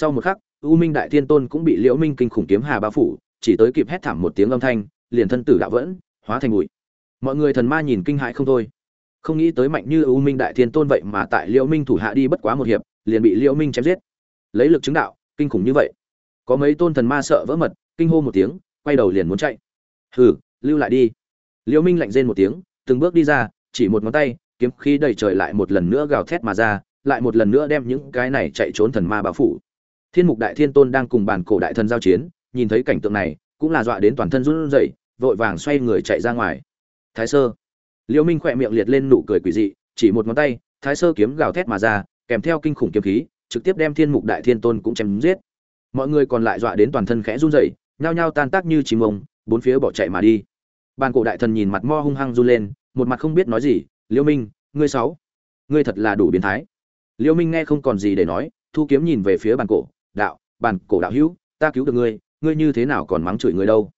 sau một khắc, u minh đại thiên tôn cũng bị liễu minh kinh khủng kiếm hà bao phủ, chỉ tới kịp hét thảm một tiếng âm thanh, liền thân tử đạo vẫn, hóa thành bụi. Mọi người thần ma nhìn kinh hãi không thôi. Không nghĩ tới mạnh như u minh đại thiên tôn vậy mà tại liễu minh thủ hạ đi bất quá một hiệp, liền bị liễu minh chém giết. Lấy lực chứng đạo, kinh khủng như vậy. Có mấy tôn thần ma sợ vỡ mật, kinh hô một tiếng, quay đầu liền muốn chạy. Hừ, lưu lại đi. Liễu minh lạnh rên một tiếng, từng bước đi ra, chỉ một ngón tay, kiếm khí đầy trời lại một lần nữa gào thét mà ra, lại một lần nữa đem những cái này chạy trốn thần ma bao phủ thiên mục đại thiên tôn đang cùng bản cổ đại thần giao chiến, nhìn thấy cảnh tượng này, cũng là dọa đến toàn thân run rẩy, vội vàng xoay người chạy ra ngoài. Thái sơ. Liễu minh khỏe miệng liệt lên nụ cười quỷ dị, chỉ một ngón tay, thái sơ kiếm gào thét mà ra, kèm theo kinh khủng kiếm khí, trực tiếp đem thiên mục đại thiên tôn cũng chém giết. Mọi người còn lại dọa đến toàn thân khẽ run rẩy, nhao nhao tan tác như chim ông bốn phía bỏ chạy mà đi. Bàn cổ đại thần nhìn mặt mo hung hăng run lên, một mặt không biết nói gì, liễu minh, ngươi sáu, ngươi thật là đủ biến thái. Liễu minh nghe không còn gì để nói, thu kiếm nhìn về phía bàn cổ đạo bàn cổ đạo hữu, ta cứu được ngươi ngươi như thế nào còn mắng chửi người đâu?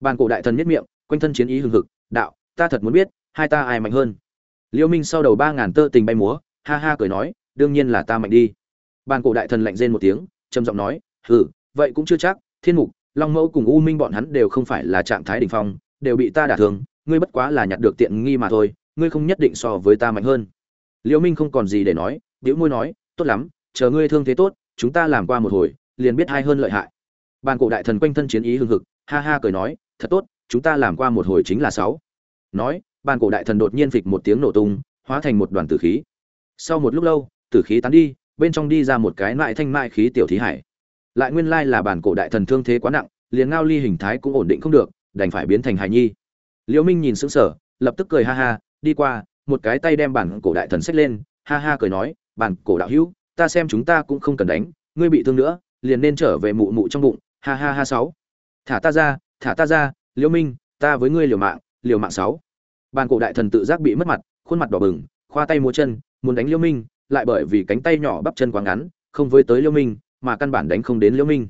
Bàn cổ đại thần nhất miệng, quanh thân chiến ý hừng hực, đạo, ta thật muốn biết, hai ta ai mạnh hơn? Liễu minh sau đầu ba ngàn tơ tình bay múa, ha ha cười nói, đương nhiên là ta mạnh đi. Bàn cổ đại thần lạnh rên một tiếng, trầm giọng nói, hừ, vậy cũng chưa chắc, thiên mục, long mẫu cùng u minh bọn hắn đều không phải là trạng thái đỉnh phong, đều bị ta đả thương, ngươi bất quá là nhặt được tiện nghi mà thôi, ngươi không nhất định so với ta mạnh hơn. Liễu minh không còn gì để nói, bĩu môi nói, tốt lắm, chờ ngươi thương thế tốt chúng ta làm qua một hồi, liền biết hai hơn lợi hại. Bàn cổ đại thần quanh thân chiến ý hưng hực, ha ha cười nói, thật tốt, chúng ta làm qua một hồi chính là sáu. Nói, bàn cổ đại thần đột nhiên phịch một tiếng nổ tung, hóa thành một đoàn tử khí. Sau một lúc lâu, tử khí tán đi, bên trong đi ra một cái loại thanh mại khí tiểu thí hải. Lại nguyên lai là bản cổ đại thần thương thế quá nặng, liền ngao ly hình thái cũng ổn định không được, đành phải biến thành hài nhi. Liễu minh nhìn sững sờ, lập tức cười ha ha, đi qua, một cái tay đem bản cổ đại thần xách lên, ha ha cười nói bản cổ đạo hữu ta xem chúng ta cũng không cần đánh, ngươi bị thương nữa, liền nên trở về mụ mụ trong bụng, ha ha ha sáu. Thả ta ra, thả ta ra, liễu minh, ta với ngươi liều mạng liều mạng sáu. Bản cổ đại thần tự giác bị mất mặt, khuôn mặt đỏ bừng, khoa tay múa chân, muốn đánh liễu minh, lại bởi vì cánh tay nhỏ bắp chân quá ngắn, không với tới liễu minh, mà căn bản đánh không đến liễu minh.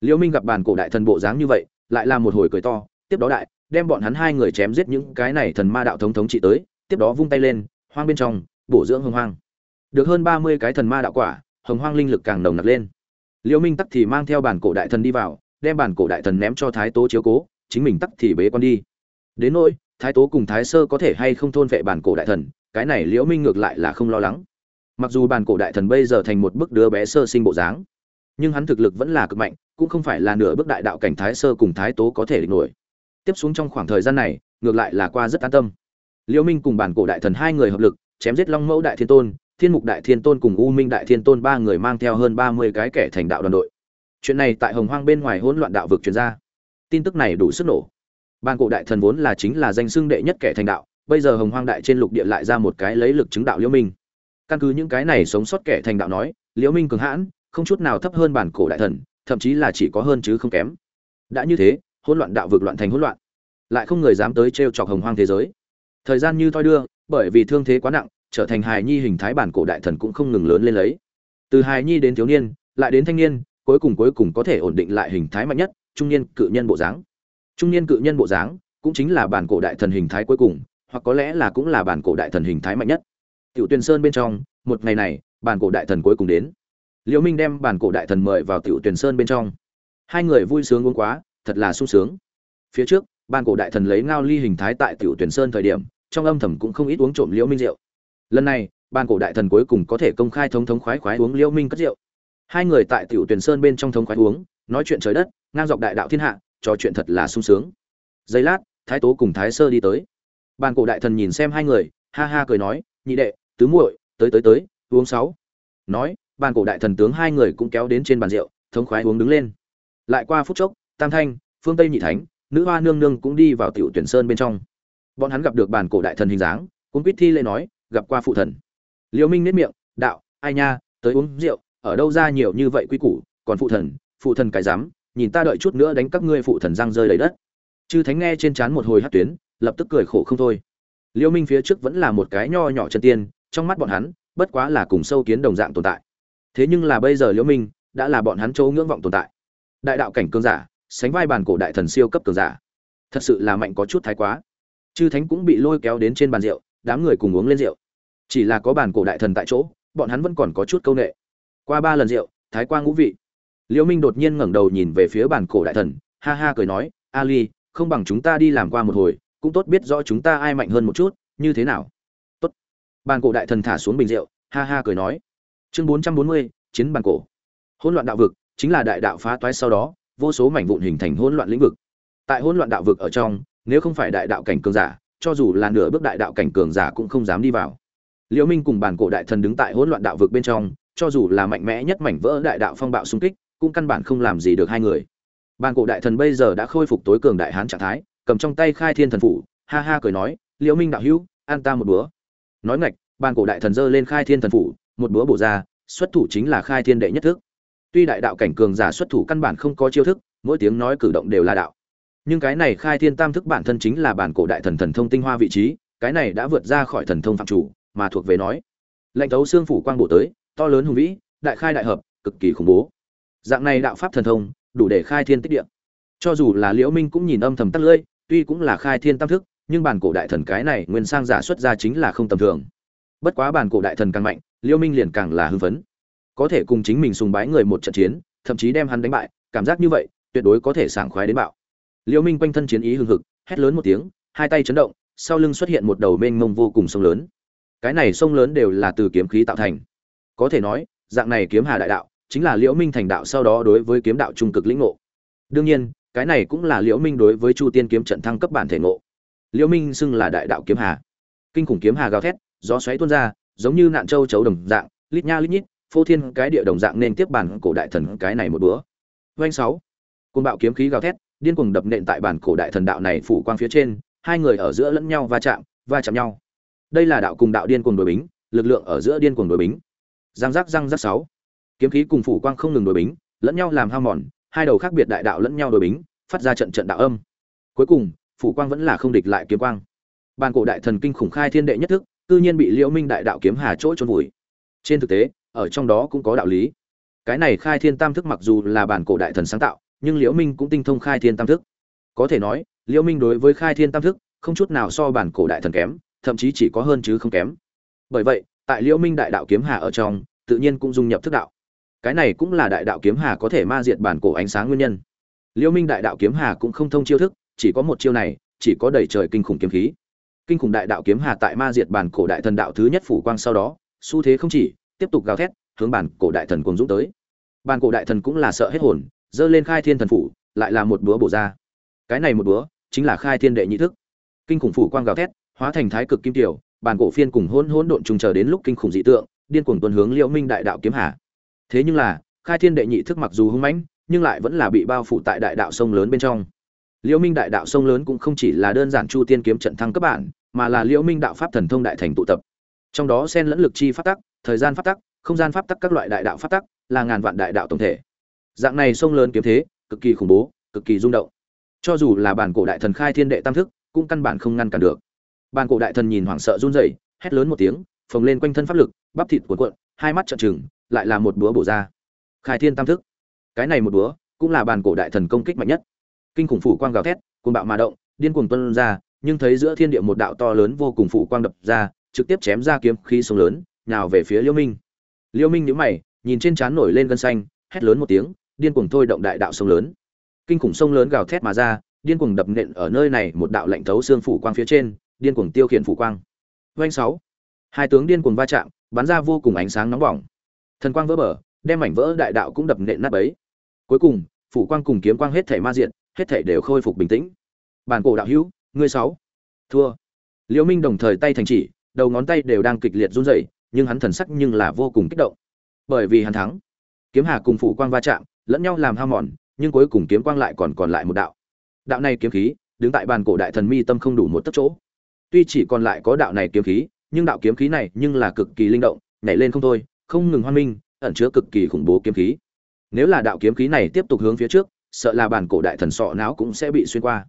Liễu minh gặp bản cổ đại thần bộ dáng như vậy, lại là một hồi cười to, tiếp đó đại, đem bọn hắn hai người chém giết những cái này thần ma đạo thống thống trị tới, tiếp đó vung tay lên, hoang bên trong, bổ dưỡng hưng hoang được hơn ba mươi cái thần ma đạo quả, hồng hoang linh lực càng nồng nặc lên. Liễu minh tắc thì mang theo bản cổ đại thần đi vào, đem bản cổ đại thần ném cho thái tố chiếu cố, chính mình tắc thì bế quan đi. Đến nỗi, thái tố cùng thái sơ có thể hay không thôn vệ bản cổ đại thần, cái này liễu minh ngược lại là không lo lắng. Mặc dù bản cổ đại thần bây giờ thành một bức đứa bé sơ sinh bộ dáng, nhưng hắn thực lực vẫn là cực mạnh, cũng không phải là nửa bước đại đạo cảnh thái sơ cùng thái tố có thể địch nổi. Tiếp xuống trong khoảng thời gian này, ngược lại là qua rất an tâm. Liễu minh cùng bản cổ đại thần hai người hợp lực, chém giết long mẫu đại thiên tôn thiên mục đại thiên tôn cùng u minh đại thiên tôn ba người mang theo hơn ba mươi cái kẻ thành đạo đoàn đội. Chuyện này tại hồng hoang bên ngoài hỗn loạn đạo vực truyền ra. Tin tức này đủ sức nổ. Bản cổ đại thần vốn là chính là danh xưng đệ nhất kẻ thành đạo, bây giờ hồng hoang đại trên lục địa lại ra một cái lấy lực chứng đạo liễu minh. Căn cứ những cái này sống sót kẻ thành đạo nói, liễu minh cường hãn, không chút nào thấp hơn bản cổ đại thần, thậm chí là chỉ có hơn chứ không kém. Đã như thế, hỗn loạn đạo vực loạn thành hỗn loạn. Lại không người dám tới trêu chọc hồng hoang thế giới. Thời gian như thoi đưa, bởi vì thương thế quá nặng trở thành hài nhi hình thái bản cổ đại thần cũng không ngừng lớn lên lấy. Từ hài nhi đến thiếu niên, lại đến thanh niên, cuối cùng cuối cùng có thể ổn định lại hình thái mạnh nhất, trung niên cự nhân bộ dáng. Trung niên cự nhân bộ dáng cũng chính là bản cổ đại thần hình thái cuối cùng, hoặc có lẽ là cũng là bản cổ đại thần hình thái mạnh nhất. Tiểu tuyên sơn bên trong, một ngày này, bản cổ đại thần cuối cùng đến. Liễu minh đem bản cổ đại thần mời vào tiểu tuyển sơn bên trong. Hai người vui sướng uống quá, thật là sung sướng. Phía trước, bản cổ đại thần lấy ngao ly hình thái tại tiểu tuyển sơn thời điểm, trong âm thầm cũng không ít uống trộm liễu minh rượu lần này, ban cổ đại thần cuối cùng có thể công khai thống thống khoái khoái uống liễu minh cất rượu. Hai người tại tiểu tuyển sơn bên trong thống khoái uống, nói chuyện trời đất, ngang dọc đại đạo thiên hạ, trò chuyện thật là sung sướng. Giây lát, thái tố cùng thái sơ đi tới. Ban cổ đại thần nhìn xem hai người, ha ha cười nói, nhị đệ, tứ muội, tới tới tới, uống sáu. Nói bàn cổ đại thần tướng hai người cũng kéo đến trên bàn rượu, thống khoái uống đứng lên. Lại qua phút chốc, tam thanh, phương tây nhị thánh, nữ hoa nương nương cũng đi vào tiểu tuyển sơn bên trong. Bọn hắn gặp được bàn cổ đại thần hình dáng cũng quýt thi lễ nói gặp qua phụ thần. Liễu minh nết miệng, đạo, ai nha, tới uống rượu, ở đâu ra nhiều như vậy quy củ, còn phụ thần phụ thần cái dám, nhìn ta đợi chút nữa đánh các ngươi phụ thần răng rơi đầy đất. Chư thánh nghe trên trán một hồi hát tuyến, lập tức cười khổ không thôi. Liễu minh phía trước vẫn là một cái nho nhỏ chân tiên, trong mắt bọn hắn, bất quá là cùng sâu kiến đồng dạng tồn tại. Thế nhưng là bây giờ liễu minh đã là bọn hắn chỗ ngưỡng vọng tồn tại. Đại đạo cảnh cường giả, sánh vai bàn cổ đại thần siêu cấp cường giả. Thật sự là mạnh có chút thái quá. Chư thánh cũng bị lôi kéo đến trên bàn rượu, đám người cùng uống lên rượu chỉ là có bàn cổ đại thần tại chỗ bọn hắn vẫn còn có chút câu nệ. Qua ba lần rượu thái qua ngũ vị. Liễu minh đột nhiên ngẩng đầu nhìn về phía bản cổ đại thần ha ha cười nói ali không bằng chúng ta đi làm qua một hồi cũng tốt biết rõ chúng ta ai mạnh hơn một chút như thế nào? Tốt. Bản cổ đại thần thả xuống bình rượu ha ha cười nói. Chương 440, chiến bản cổ. Hỗn loạn đạo vực chính là đại đạo phá toái sau đó vô số mảnh vụn hình thành hỗn loạn lĩnh vực. Tại hỗn loạn đạo vực ở trong nếu không phải đại đạo cảnh cường giả cho dù là nửa bước đại đạo cảnh cường giả cũng không dám đi vào liễu minh cùng bản cổ đại thần đứng tại hỗn loạn đạo vực bên trong, cho dù là mạnh mẽ nhất mảnh vỡ đại đạo phong bạo xung kích, cũng căn bản không làm gì được hai người. Bản cổ đại thần bây giờ đã khôi phục tối cường đại hán trạng thái, cầm trong tay khai thiên thần phủ, ha ha cười nói, liễu minh đạo hữu, an ta một bữa. Nói ngạch, bản cổ đại thần giơ lên khai thiên thần phủ, một bữa bổ ra, xuất thủ chính là khai thiên đệ nhất thức. Tuy đại đạo cảnh cường giả xuất thủ căn bản không có chiêu thức, mỗi tiếng nói cử động đều là đạo. Nhưng cái này khai thiên tam thức bản thân chính là bản cổ đại thần thần thông tinh hoa vị trí, cái này đã vượt ra khỏi thần thông phạm chủ mà thuộc về nói. Lệnh thấu xương phủ quang bổ tới, to lớn hùng vĩ, đại khai đại hợp, cực kỳ khủng bố. Dạng này đạo pháp thần thông, đủ để khai thiên tích địa. Cho dù là liễu minh cũng nhìn âm thầm tắt lưỡi, tuy cũng là khai thiên tam thức, nhưng bản cổ đại thần cái này nguyên sang giả xuất ra chính là không tầm thường. Bất quá bản cổ đại thần càng mạnh, liễu minh liền càng là hưng phấn. Có thể cùng chính mình sùng bái người một trận chiến, thậm chí đem hắn đánh bại, cảm giác như vậy, tuyệt đối có thể sảng khoái đến bạo. Liễu minh quanh thân chiến ý hưng hực, hét lớn một tiếng, hai tay chấn động, sau lưng xuất hiện một đầu mênh mông vô cùng sông lớn cái này sông lớn đều là từ kiếm khí tạo thành. Có thể nói, dạng này kiếm hà đại đạo, chính là liễu minh thành đạo sau đó đối với kiếm đạo trung cực lĩnh ngộ. Đương nhiên, cái này cũng là liễu minh đối với chu tiên kiếm trận thăng cấp bản thể ngộ. Liễu minh xưng là đại đạo kiếm hà. Kinh khủng kiếm hà gào thét, gió xoáy tuôn ra, giống như nạn châu chấu đồng dạng, lít nha lít nhít, phô thiên cái địa đồng dạng nên tiếp bản cổ đại thần cái này một bữa. Doanh sáu côn bạo kiếm khí gào thét, điên cuồng đập nện tại bản cổ đại thần đạo này phủ quang phía trên, hai người ở giữa lẫn nhau va chạm va chạm nhau đây là đạo cùng đạo điên cuồng đối bính, lực lượng ở giữa điên cuồng đối bính. Giang giác giang giác sáu. Kiếm khí cùng phủ quang không ngừng đối bính, lẫn nhau làm hao mòn, hai đầu khác biệt đại đạo lẫn nhau đối bính, phát ra trận trận đạo âm. Cuối cùng, phủ quang vẫn là không địch lại kiếm quang. Bàn cổ đại thần kinh khủng khai thiên đệ nhất thức tự nhiên bị liễu minh đại đạo kiếm hà chỗ trôn vùi. Trên thực tế, ở trong đó cũng có đạo lý. Cái này khai thiên tam thức mặc dù là bản cổ đại thần sáng tạo, nhưng liễu minh cũng tinh thông khai thiên tam thức. Có thể nói, liễu minh đối với khai thiên tam thức, không chút nào so bản cổ đại thần kém thậm chí chỉ có hơn chứ không kém. Bởi vậy, tại liễu minh đại đạo kiếm hà ở trong, tự nhiên cũng dung nhập thức đạo. Cái này cũng là đại đạo kiếm hà có thể ma diệt bản cổ ánh sáng nguyên nhân. Liễu minh đại đạo kiếm hà cũng không thông chiêu thức, chỉ có một chiêu này, chỉ có đầy trời kinh khủng kiếm khí. Kinh khủng đại đạo kiếm hà tại ma diệt bản cổ đại thần đạo thứ nhất phủ quang sau đó, xu thế không chỉ, tiếp tục gào thét, hướng bản cổ đại thần cuồng dũng tới. Bản cổ đại thần cũng là sợ hết hồn dơ lên khai thiên thần phủ, lại là một búa bổ ra. Cái này một búa chính là khai thiên đệ nhị thức. Kinh khủng phủ quang gào thét hóa thành thái cực kim tiểu bản cổ phiên cùng hỗn hỗn độn trùng chờ đến lúc kinh khủng dị tượng, điên cuồng tuần hướng liễu minh đại đạo kiếm hà. Thế nhưng là, khai thiên đệ nhị thức mặc dù hung mãnh, nhưng lại vẫn là bị bao phủ tại đại đạo sông lớn bên trong. Liễu minh đại đạo sông lớn cũng không chỉ là đơn giản chu tiên kiếm trận thăng cấp bản, mà là liễu minh đạo pháp thần thông đại thành tụ tập. Trong đó xen lẫn lực chi pháp tắc, thời gian pháp tắc, không gian pháp tắc các loại đại đạo pháp tắc, là ngàn vạn đại đạo tổng thể. Dạng này sông lớn kiếm thế, cực kỳ khủng bố, cực kỳ rung động. Cho dù là bản cổ đại thần khai thiên đệ tam thức, cũng căn bản không ngăn cản được bàn cổ đại thần nhìn hoảng sợ run rẩy, hét lớn một tiếng, phồng lên quanh thân pháp lực, bắp thịt cuộn cuộn, hai mắt trợn trừng, lại là một búa bổ ra. Khai thiên tam thức. Cái này một búa cũng là bàn cổ đại thần công kích mạnh nhất. Kinh khủng phủ quang gào thét, cuồng bạo mà động, điên cuồng tuân ra, nhưng thấy giữa thiên địa một đạo to lớn vô cùng phủ quang đập ra, trực tiếp chém ra kiếm khí sông lớn, nhào về phía liêu minh. Liêu minh nhíu mày, nhìn trên trán nổi lên gân xanh, hét lớn một tiếng, điên cuồng thôi động đại đạo sông lớn. Kinh khủng sông lớn gào thét mà ra, điên cuồng đập nện ở nơi này một đạo lạnh thấu xương phủ quang phía trên điên cuồng tiêu khiển phủ quang. Doanh sáu. Hai tướng điên cuồng va chạm, bắn ra vô cùng ánh sáng nóng bỏng. Thần quang vỡ bờ, đem mảnh vỡ đại đạo cũng đập nện nát bấy. Cuối cùng, phủ quang cùng kiếm quang hết thể ma diện hết thể đều khôi phục bình tĩnh. Bản cổ đạo hữu, ngươi sáu. Thua. Liễu minh đồng thời tay thành chỉ, đầu ngón tay đều đang kịch liệt run rẩy, nhưng hắn thần sắc nhưng là vô cùng kích động. Bởi vì hắn thắng. Kiếm hà cùng phủ quang va chạm, lẫn nhau làm hao mòn, nhưng cuối cùng kiếm quang lại còn còn lại một đạo. Đạo này kiếm khí, đứng tại bàn cổ đại thần mi tâm không đủ một tấc chỗ tuy chỉ còn lại có đạo này kiếm khí, nhưng đạo kiếm khí này nhưng là cực kỳ linh động, nhảy lên không thôi, không ngừng hoan minh, ẩn chứa cực kỳ khủng bố kiếm khí. Nếu là đạo kiếm khí này tiếp tục hướng phía trước, sợ là bàn cổ đại thần sọ não cũng sẽ bị xuyên qua.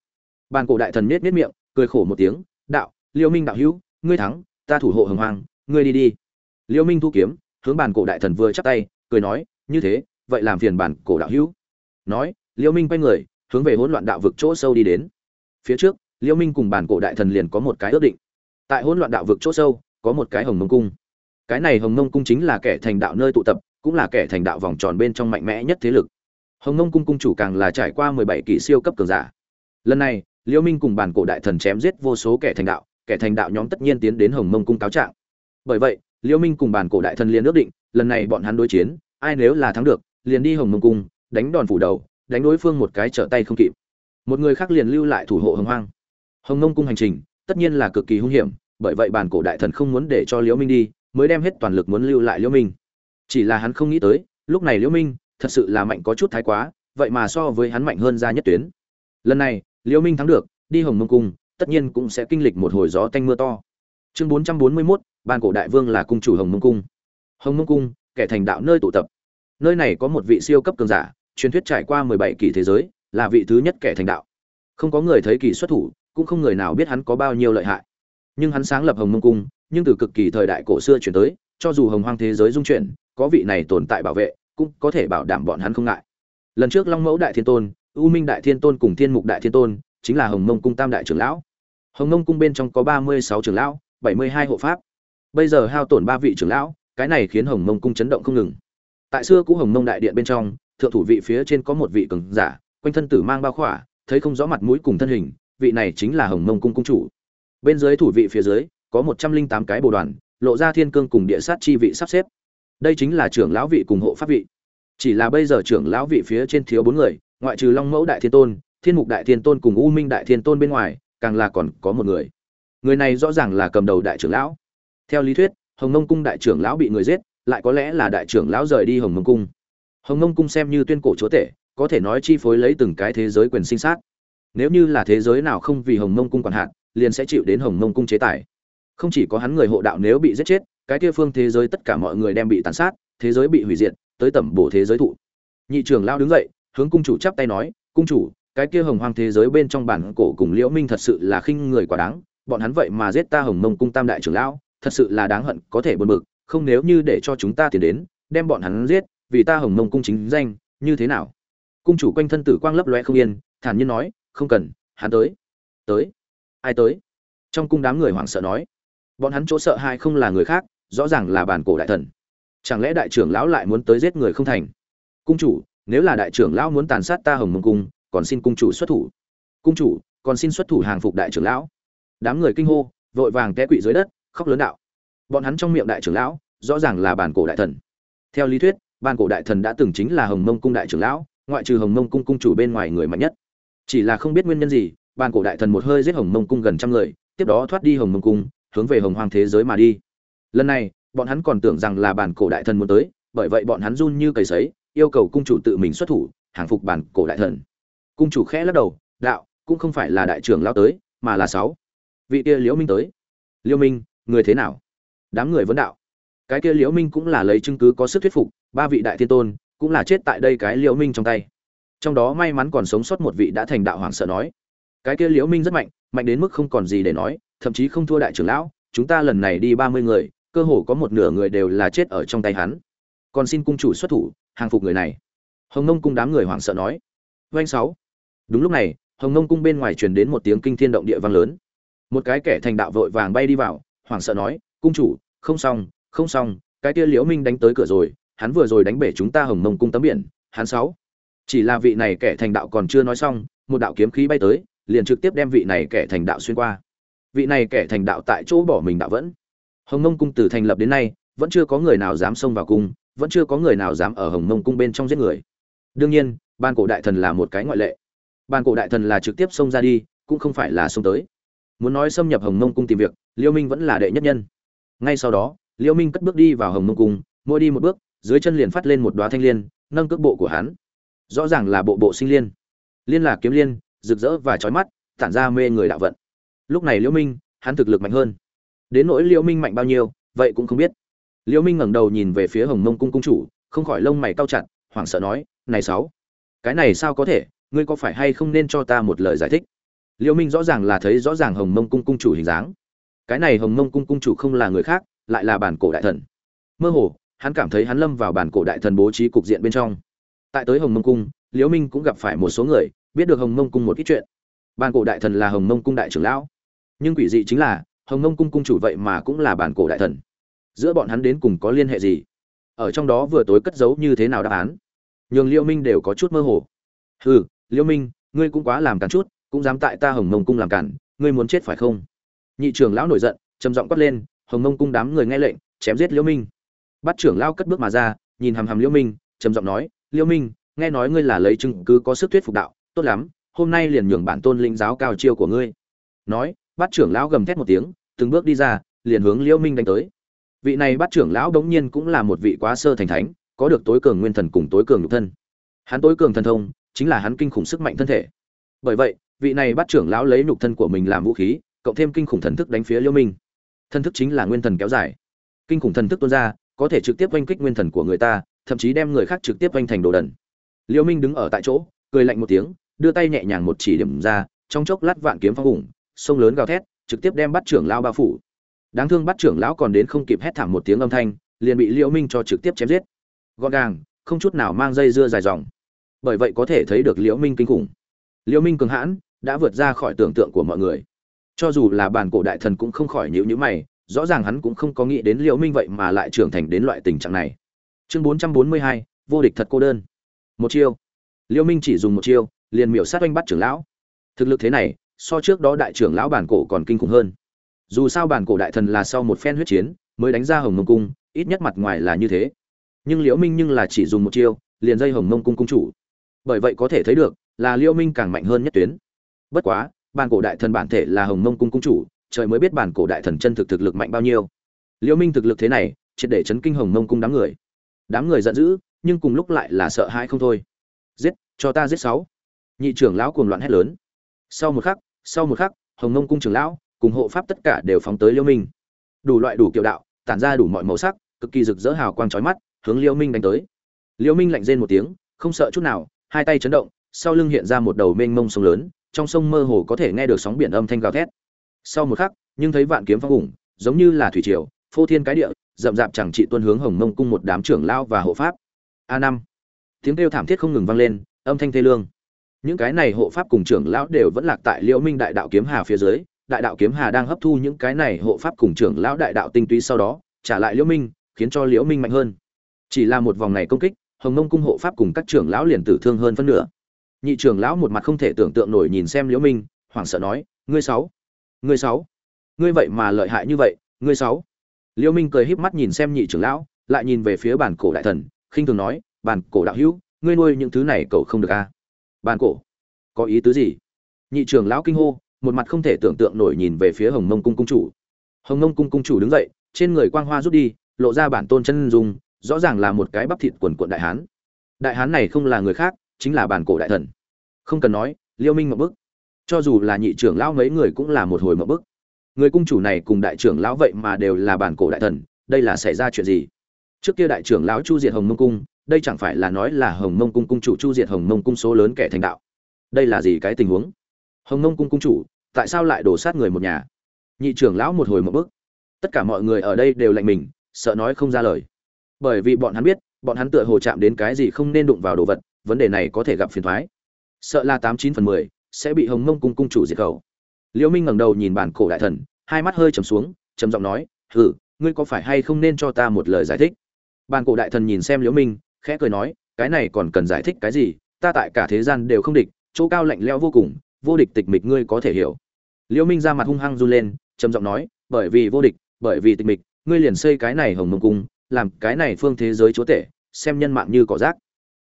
Bàn cổ đại thần nết nết miệng, cười khổ một tiếng, đạo, liêu minh đạo hữu, ngươi thắng, ta thủ hộ hồng hoàng ngươi đi đi. Liêu minh thu kiếm, hướng bàn cổ đại thần vừa chắp tay, cười nói, như thế, vậy làm phiền bàn cổ đạo hữu. Nói, liêu minh quay người, hướng về hỗn loạn đạo vực chỗ sâu đi đến. Phía trước liêu minh cùng bản cổ đại thần liền có một cái ước định. Tại hỗn loạn đạo vực chỗ sâu, có một cái hồng mông cung. Cái này hồng mông cung chính là kẻ thành đạo nơi tụ tập, cũng là kẻ thành đạo vòng tròn bên trong mạnh mẽ nhất thế lực. Hồng Mông cung cung chủ càng là trải qua mười bảy kỷ siêu cấp cường giả. Lần này, liễu minh cùng bản cổ đại thần chém giết vô số kẻ thành đạo, kẻ thành đạo nhóm tất nhiên tiến đến hồng mông cung cáo trạng. Bởi vậy, liễu minh cùng bản cổ đại thần liền ước định, lần này bọn hắn đối chiến, ai nếu là thắng được, liền đi hồng mông cung, đánh đòn phủ đầu, đánh đối phương một cái trở tay không kịp. Một người khác liền lưu lại thủ hộ hồng hoang hồng Nông cung hành trình tất nhiên là cực kỳ hung hiểm bởi vậy bản cổ đại thần không muốn để cho liễu minh đi mới đem hết toàn lực muốn lưu lại liễu minh. Chỉ là hắn không nghĩ tới lúc này liễu minh thật sự là mạnh có chút thái quá vậy mà so với hắn mạnh hơn ra nhất tuyến. Lần này liễu minh thắng được đi hồng mông cung tất nhiên cũng sẽ kinh lịch một hồi gió tanh mưa to. Chương 441, ban cổ đại vương là cung chủ hồng mông cung. Hồng mông cung kẻ thành đạo nơi tụ tập. Nơi này có một vị siêu cấp cường giả truyền thuyết trải qua 17 kỳ thế giới là vị thứ nhất kẻ thành đạo. Không có người thấy kỳ xuất thủ cũng không người nào biết hắn có bao nhiêu lợi hại. Nhưng hắn sáng lập hồng mông cung, nhưng từ cực kỳ thời đại cổ xưa chuyển tới, cho dù hồng hoang thế giới dung chuyển, có vị này tồn tại bảo vệ, cũng có thể bảo đảm bọn hắn không ngại. Lần trước long mẫu đại thiên tôn, u minh đại thiên tôn cùng thiên mục đại thiên tôn, chính là hồng mông cung tam đại trưởng lão. Hồng mông cung bên trong có ba mươi sáu trưởng lão, bảy mươi hai hộ pháp. Bây giờ hao tổn ba vị trưởng lão, cái này khiến hồng mông cung chấn động không ngừng. Tại xưa cũ hồng mông đại điện bên trong, thượng thủ vị phía trên có một vị cường giả, quanh thân tử mang bao khỏa, thấy không rõ mặt mũi cùng thân hình vị này chính là hồng mông cung cung chủ. Bên dưới thủ vị phía dưới, có một trăm linh tám cái bồ đoàn, lộ ra thiên cương cùng địa sát chi vị sắp xếp. Đây chính là trưởng lão vị cùng hộ pháp vị. Chỉ là bây giờ trưởng lão vị phía trên thiếu bốn người, ngoại trừ long mẫu đại thiên tôn, thiên mục đại thiên tôn cùng u minh đại thiên tôn bên ngoài, càng là còn có một người. Người này rõ ràng là cầm đầu đại trưởng lão. Theo lý thuyết, hồng mông cung đại trưởng lão bị người giết, lại có lẽ là đại trưởng lão rời đi hồng mông cung. Hồng mông cung xem như tuyên cổ chúa tể, có thể nói chi phối lấy từng cái thế giới quyền sinh sát nếu như là thế giới nào không vì hồng Mông cung quản hạt, liền sẽ chịu đến hồng Mông cung chế tài. Không chỉ có hắn người hộ đạo nếu bị giết chết cái kia phương thế giới tất cả mọi người đem bị tàn sát thế giới bị hủy diệt tới tẩm bổ thế giới thụ. Nhị trưởng lão đứng dậy hướng cung chủ chắp tay nói cung chủ cái kia hồng hoang thế giới bên trong bản cổ cùng liễu minh thật sự là khinh người quá đáng bọn hắn vậy mà giết ta hồng mông cung tam đại trưởng lão thật sự là đáng hận có thể buồn bực không nếu như để cho chúng ta tiến đến đem bọn hắn giết vì ta hồng mông cung chính danh như thế nào? Cung chủ quanh thân tử quang lấp loe không yên thản nhiên nói không cần, hắn tới. Tới? Ai tới? Trong cung đám người hoảng sợ nói. Bọn hắn chỗ sợ hai không là người khác, rõ ràng là bản cổ đại thần. Chẳng lẽ đại trưởng lão lại muốn tới giết người không thành? Cung chủ, nếu là đại trưởng lão muốn tàn sát ta hồng mông cung, còn xin cung chủ xuất thủ. Cung chủ, còn xin xuất thủ hàng phục đại trưởng lão. Đám người kinh hô, vội vàng té quỵ dưới đất, khóc lớn đạo. Bọn hắn trong miệng đại trưởng lão, rõ ràng là bản cổ đại thần. Theo lý thuyết, bản cổ đại thần đã từng chính là hồng mông cung đại trưởng lão, ngoại trừ hồng mông cung cung chủ bên ngoài người mạnh nhất chỉ là không biết nguyên nhân gì bản cổ đại thần một hơi giết hồng mông cung gần trăm người, tiếp đó thoát đi hồng mông cung, hướng về hồng hoàng thế giới mà đi. Lần này, bọn hắn còn tưởng rằng là bản cổ đại thần muốn tới, bởi vậy bọn hắn run như cầy sấy, yêu cầu cung chủ tự mình xuất thủ, hàng phục bản cổ đại thần. Cung chủ khẽ lắc đầu, đạo, cũng không phải là đại trưởng lao tới, mà là sáu vị kia liễu minh tới. Liễu minh, người thế nào? Đám người vấn đạo. Cái kia liễu minh cũng là lấy chứng cứ có sức thuyết phục, ba vị đại thiên tôn cũng là chết tại đây cái liễu minh trong tay trong đó may mắn còn sống sót một vị đã thành đạo hoàng sợ nói. Cái kia liễu minh rất mạnh mạnh đến mức không còn gì để nói, thậm chí không thua đại trưởng lão, chúng ta lần này đi ba mươi người, cơ hồ có một nửa người đều là chết ở trong tay hắn. Còn xin cung chủ xuất thủ, hàng phục người này. Hồng nông cung đám người hoảng sợ nói. Doanh sáu. Đúng lúc này, hồng nông cung bên ngoài truyền đến một tiếng kinh thiên động địa vang lớn. Một cái kẻ thành đạo vội vàng bay đi vào, hoảng sợ nói, cung chủ, không xong không xong, cái kia liễu minh đánh tới cửa rồi, hắn vừa rồi đánh bể chúng ta hồng nông cung tấm biển, hắn sáu chỉ là vị này kẻ thành đạo còn chưa nói xong, một đạo kiếm khí bay tới, liền trực tiếp đem vị này kẻ thành đạo xuyên qua. Vị này kẻ thành đạo tại chỗ bỏ mình đạo vẫn. Hồng mông cung từ thành lập đến nay, vẫn chưa có người nào dám xông vào cung, vẫn chưa có người nào dám ở hồng mông cung bên trong giết người. Đương nhiên, ban cổ đại thần là một cái ngoại lệ. Ban cổ đại thần là trực tiếp xông ra đi, cũng không phải là xông tới. Muốn nói xâm nhập hồng mông cung tìm việc, liêu minh vẫn là đệ nhất nhân. Ngay sau đó, liêu minh cất bước đi vào hồng mông cung, mỗi đi một bước, dưới chân liền phát lên một đoá thanh liên, nâng cước bộ của hắn rõ ràng là bộ bộ sinh liên. Liên là kiếm liên, rực rỡ và trói mắt, tản ra mê người đạo vận. Lúc này liễu minh, hắn thực lực mạnh hơn. Đến nỗi liễu minh mạnh bao nhiêu, vậy cũng không biết. Liễu minh ngẩng đầu nhìn về phía hồng mông cung cung chủ, không khỏi lông mày cau chặt, hoảng sợ nói, này sáu, cái này sao có thể? Ngươi có phải hay không nên cho ta một lời giải thích? Liễu minh rõ ràng là thấy rõ ràng hồng mông cung cung chủ hình dáng. Cái này hồng mông cung cung chủ không là người khác, lại là bản cổ đại thần. Mơ hồ, hắn cảm thấy hắn lâm vào bản cổ đại thần bố trí cục diện bên trong tại tới hồng mông cung, liễu minh cũng gặp phải một số người, biết được hồng mông cung một ít chuyện. Bản cổ đại thần là hồng mông cung đại trưởng lão. Nhưng quỷ dị chính là, hồng mông cung cung chủ vậy mà cũng là bản cổ đại thần. Giữa bọn hắn đến cùng có liên hệ gì? Ở trong đó vừa tối cất giấu như thế nào đáp án? Nhường liễu minh đều có chút mơ hồ. Hừ, liễu minh, ngươi cũng quá làm cản chút, cũng dám tại ta hồng mông cung làm cản ngươi muốn chết phải không? Nhị trưởng lão nổi giận, trầm giọng quát lên, hồng mông cung đám người nghe lệnh, chém giết liễu minh. Bắt trưởng lão cất bước mà ra, nhìn hàm hàm liễu minh, trầm giọng nói liễu minh, nghe nói ngươi là lấy chứng cứ có sức thuyết phục đạo, tốt lắm, hôm nay liền nhường bản tôn linh giáo cao chiêu của ngươi. Nói bắt trưởng lão gầm thét một tiếng, từng bước đi ra, liền hướng liễu minh đánh tới. Vị này bắt trưởng lão đống nhiên cũng là một vị quá sơ thành thánh, có được tối cường nguyên thần cùng tối cường nhục thân. Hắn tối cường thần thông, chính là hắn kinh khủng sức mạnh thân thể. Bởi vậy, vị này bắt trưởng lão lấy nhục thân của mình làm vũ khí, cộng thêm kinh khủng thần thức đánh phía liễu minh. Thần thức chính là nguyên thần kéo dài. Kinh khủng thần thức tuôn ra, có thể trực tiếp oanh kích nguyên thần của người ta thậm chí đem người khác trực tiếp oanh thành đồ đần. Liễu minh đứng ở tại chỗ, cười lạnh một tiếng, đưa tay nhẹ nhàng một chỉ điểm ra, trong chốc lát vạn kiếm phong ủng sông lớn gào thét, trực tiếp đem bắt trưởng lão bao phủ. Đáng thương bắt trưởng lão còn đến không kịp hét thảm một tiếng âm thanh, liền bị liễu minh cho trực tiếp chém giết. Gọn gàng, không chút nào mang dây dưa dài dòng. Bởi vậy có thể thấy được liễu minh kinh khủng. Liễu minh cường hãn, đã vượt ra khỏi tưởng tượng của mọi người. Cho dù là bản cổ đại thần cũng không khỏi nhíu nhíu mày, rõ ràng hắn cũng không có nghĩ đến liễu minh vậy mà lại trưởng thành đến loại tình trạng này chương 442, vô địch thật cô đơn. Một chiêu. Liêu minh chỉ dùng một chiêu liền miểu sát oanh bắt trưởng lão. Thực lực thế này so trước đó đại trưởng lão bản cổ còn kinh khủng hơn. Dù sao bản cổ đại thần là sau một phen huyết chiến mới đánh ra hồng mông cung ít nhất mặt ngoài là như thế. Nhưng liễu minh nhưng là chỉ dùng một chiêu liền dây hồng mông cung cung chủ. Bởi vậy có thể thấy được là liễu minh càng mạnh hơn nhất tuyến. Bất quá bản cổ đại thần bản thể là hồng mông cung cung chủ trời mới biết bản cổ đại thần chân thực thực lực mạnh bao nhiêu. Liễu minh thực lực thế này triệt để chấn kinh hồng mông cung đám người đám người giận dữ, nhưng cùng lúc lại là sợ hãi không thôi. Giết, cho ta giết sáu. Nhị trưởng lão cuồng loạn hét lớn. Sau một khắc, sau một khắc, hồng nông cung trưởng lão cùng hộ pháp tất cả đều phóng tới liêu minh. Đủ loại đủ kiểu đạo, tản ra đủ mọi màu sắc, cực kỳ rực rỡ hào quang chói mắt, hướng liêu minh đánh tới. Liêu minh lạnh rên một tiếng, không sợ chút nào, hai tay chấn động, sau lưng hiện ra một đầu mênh mông sông lớn, trong sông mơ hồ có thể nghe được sóng biển âm thanh gào thét. Sau một khắc, nhưng thấy vạn kiếm phong ủng, giống như là thủy triều, phô thiên cái địa rậm rạp chẳng trị tuân hướng hồng mông cung một đám trưởng lao và hộ pháp. A năm. Tiếng kêu thảm thiết không ngừng vang lên, âm thanh thê lương. Những cái này hộ pháp cùng trưởng lão đều vẫn lạc tại liễu minh đại đạo kiếm hà phía dưới. Đại đạo kiếm hà đang hấp thu những cái này hộ pháp cùng trưởng lão đại đạo tinh túy sau đó, trả lại liễu minh, khiến cho liễu minh mạnh hơn. Chỉ là một vòng này công kích, hồng mông cung hộ pháp cùng các trưởng lão liền tử thương hơn phân nửa. Nhị trưởng lão một mặt không thể tưởng tượng nổi nhìn xem liễu minh, hoảng sợ nói, ngươi sáu ngươi sáu, ngươi vậy mà lợi hại như vậy, ngươi sáu. Liêu minh cười híp mắt nhìn xem nhị trưởng lão, lại nhìn về phía bản cổ đại thần, khinh thường nói, bản cổ đạo hữu, ngươi nuôi những thứ này cậu không được a à? bản cổ? Có ý tứ gì? Nhị trưởng lão kinh hô, một mặt không thể tưởng tượng nổi nhìn về phía hồng mông cung cung chủ. Hồng mông cung cung chủ đứng dậy, trên người quang hoa rút đi, lộ ra bản tôn chân dung, rõ ràng là một cái bắp thịt quần quận đại hán. Đại hán này không là người khác, chính là bản cổ đại thần. Không cần nói, liêu minh một bức. Cho dù là nhị trưởng lão mấy người cũng là một hồi một bức người cung chủ này cùng đại trưởng lão vậy mà đều là bản cổ đại thần đây là xảy ra chuyện gì? Trước kia đại trưởng lão chu diệt hồng mông cung đây chẳng phải là nói là hồng mông cung cung chủ chu diệt hồng mông cung số lớn kẻ thành đạo? Đây là gì cái tình huống? Hồng mông cung cung chủ tại sao lại đổ sát người một nhà? Nhị trưởng lão một hồi một bước, tất cả mọi người ở đây đều lạnh mình sợ nói không ra lời. Bởi vì bọn hắn biết bọn hắn tựa hồ chạm đến cái gì không nên đụng vào đồ vật vấn đề này có thể gặp phiền thoái. Sợ là tám chín phần mười sẽ bị hồng mông cung cung chủ diệt khẩu liễu minh ngẩng đầu nhìn bản cổ đại thần, hai mắt hơi trầm xuống, trầm giọng nói hừ ngươi có phải hay không nên cho ta một lời giải thích? Bản cổ đại thần nhìn xem liễu minh, khẽ cười nói, cái này còn cần giải thích cái gì? Ta tại cả thế gian đều không địch, chỗ cao lạnh lẽo vô cùng, vô địch tịch mịch ngươi có thể hiểu. Liễu minh ra mặt hung hăng run lên, trầm giọng nói, bởi vì vô địch, bởi vì tịch mịch, ngươi liền xây cái này hồng mông cung, làm cái này phương thế giới chúa tể, xem nhân mạng như cỏ rác.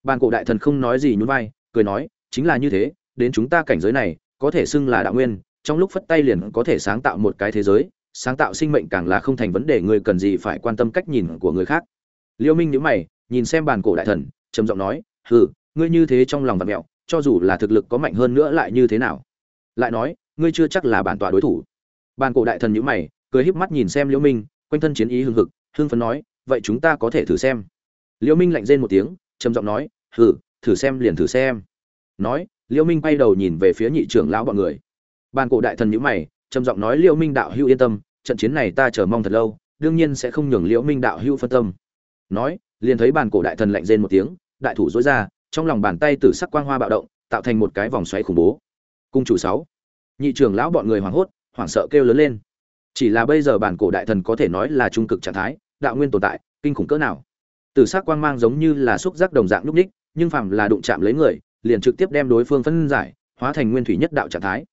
Bàn cổ đại thần không nói gì nhún vai, cười nói, chính là như thế, đến chúng ta cảnh giới này, có thể xưng là đạo nguyên trong lúc phất tay liền có thể sáng tạo một cái thế giới, sáng tạo sinh mệnh càng là không thành vấn đề, người cần gì phải quan tâm cách nhìn của người khác. Liêu minh nhíu mày, nhìn xem bàn cổ đại thần, trầm giọng nói, hừ, ngươi như thế trong lòng vật mẹo, cho dù là thực lực có mạnh hơn nữa lại như thế nào? Lại nói, ngươi chưa chắc là bản tọa đối thủ. Bàn cổ đại thần nhíu mày, cười híp mắt nhìn xem liêu minh, quanh thân chiến ý hưng hực, hưng phấn nói, vậy chúng ta có thể thử xem. Liêu minh lạnh rên một tiếng, trầm giọng nói, hừ, thử xem liền thử xem. Nói, liêu minh bay đầu nhìn về phía nhị trưởng lão bọn người bàn cổ đại thần nhíu mày, trầm giọng nói, liễu minh đạo hữu yên tâm, trận chiến này ta chờ mong thật lâu, đương nhiên sẽ không nhường liễu minh đạo hữu phân tâm. Nói, liền thấy bàn cổ đại thần lạnh rên một tiếng, đại thủ dối ra, trong lòng bàn tay tử sắc quang hoa bạo động, tạo thành một cái vòng xoáy khủng bố. Cung chủ sáu, nhị trưởng lão bọn người hoảng hốt, hoảng sợ kêu lớn lên. Chỉ là bây giờ bản cổ đại thần có thể nói là trung cực trạng thái, đạo nguyên tồn tại, kinh khủng cỡ nào. Từ sắc quang mang giống như là xúc giác đồng dạng lúc ních, nhưng phạm là đụng chạm lấy người, liền trực tiếp đem đối phương phân giải, hóa thành nguyên thủy nhất đạo trạng thái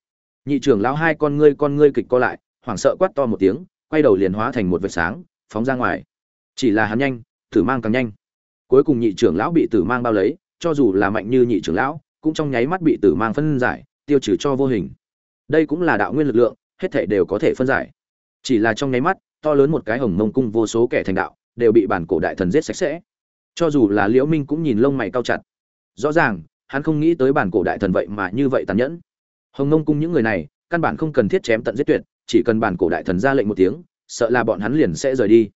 nhị trưởng lão hai con ngươi con ngươi kịch co lại, hoảng sợ quát to một tiếng, quay đầu liền hóa thành một vệt sáng, phóng ra ngoài. Chỉ là hắn nhanh, tử mang càng nhanh. Cuối cùng nhị trưởng lão bị tử mang bao lấy, cho dù là mạnh như nhị trưởng lão, cũng trong nháy mắt bị tử mang phân giải, tiêu trừ cho vô hình. Đây cũng là đạo nguyên lực lượng, hết thể đều có thể phân giải. Chỉ là trong nháy mắt, to lớn một cái hồng mông cung vô số kẻ thành đạo, đều bị bản cổ đại thần giết sạch sẽ. Cho dù là liễu minh cũng nhìn lông mày cao chặt. Rõ ràng, hắn không nghĩ tới bản cổ đại thần vậy mà như vậy tàn nhẫn hồng nông cung những người này, căn bản không cần thiết chém tận giết tuyệt, chỉ cần bản cổ đại thần ra lệnh một tiếng, sợ là bọn hắn liền sẽ rời đi.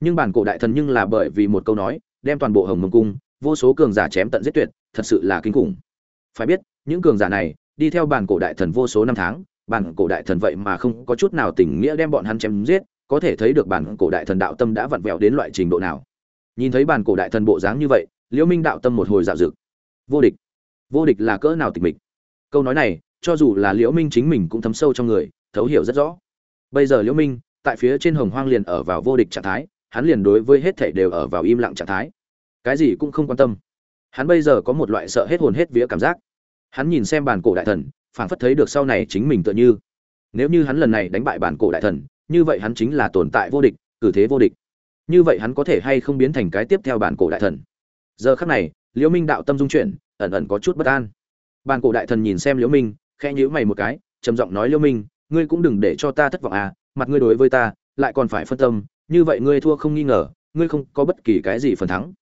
Nhưng bản cổ đại thần nhưng là bởi vì một câu nói, đem toàn bộ hồng nông cung, vô số cường giả chém tận giết tuyệt, thật sự là kinh khủng. Phải biết, những cường giả này, đi theo bản cổ đại thần vô số năm tháng, bản cổ đại thần vậy mà không có chút nào tình nghĩa đem bọn hắn chém giết, có thể thấy được bản cổ đại thần đạo tâm đã vặn vẹo đến loại trình độ nào. Nhìn thấy bản cổ đại thần bộ dáng như vậy, liễu minh đạo tâm một hồi dạo dực. Vô địch. Vô địch là cỡ nào tịch mịch? Câu nói này cho dù là liễu minh chính mình cũng thấm sâu trong người, thấu hiểu rất rõ. Bây giờ liễu minh, tại phía trên hồng hoang liền ở vào vô địch trạng thái, hắn liền đối với hết thảy đều ở vào im lặng trạng thái. Cái gì cũng không quan tâm. Hắn bây giờ có một loại sợ hết hồn hết vía cảm giác. Hắn nhìn xem bản cổ đại thần, phảng phất thấy được sau này chính mình tựa như. Nếu như hắn lần này đánh bại bản cổ đại thần, như vậy hắn chính là tồn tại vô địch, cử thế vô địch. Như vậy hắn có thể hay không biến thành cái tiếp theo bản cổ đại thần? Giờ khắc này, liễu minh đạo tâm dung chuyển, ẩn ẩn có chút bất an. Bản cổ đại thần nhìn xem liễu minh khẽ nhíu mày một cái trầm giọng nói Liêu minh ngươi cũng đừng để cho ta thất vọng à mặt ngươi đối với ta lại còn phải phân tâm như vậy ngươi thua không nghi ngờ ngươi không có bất kỳ cái gì phần thắng.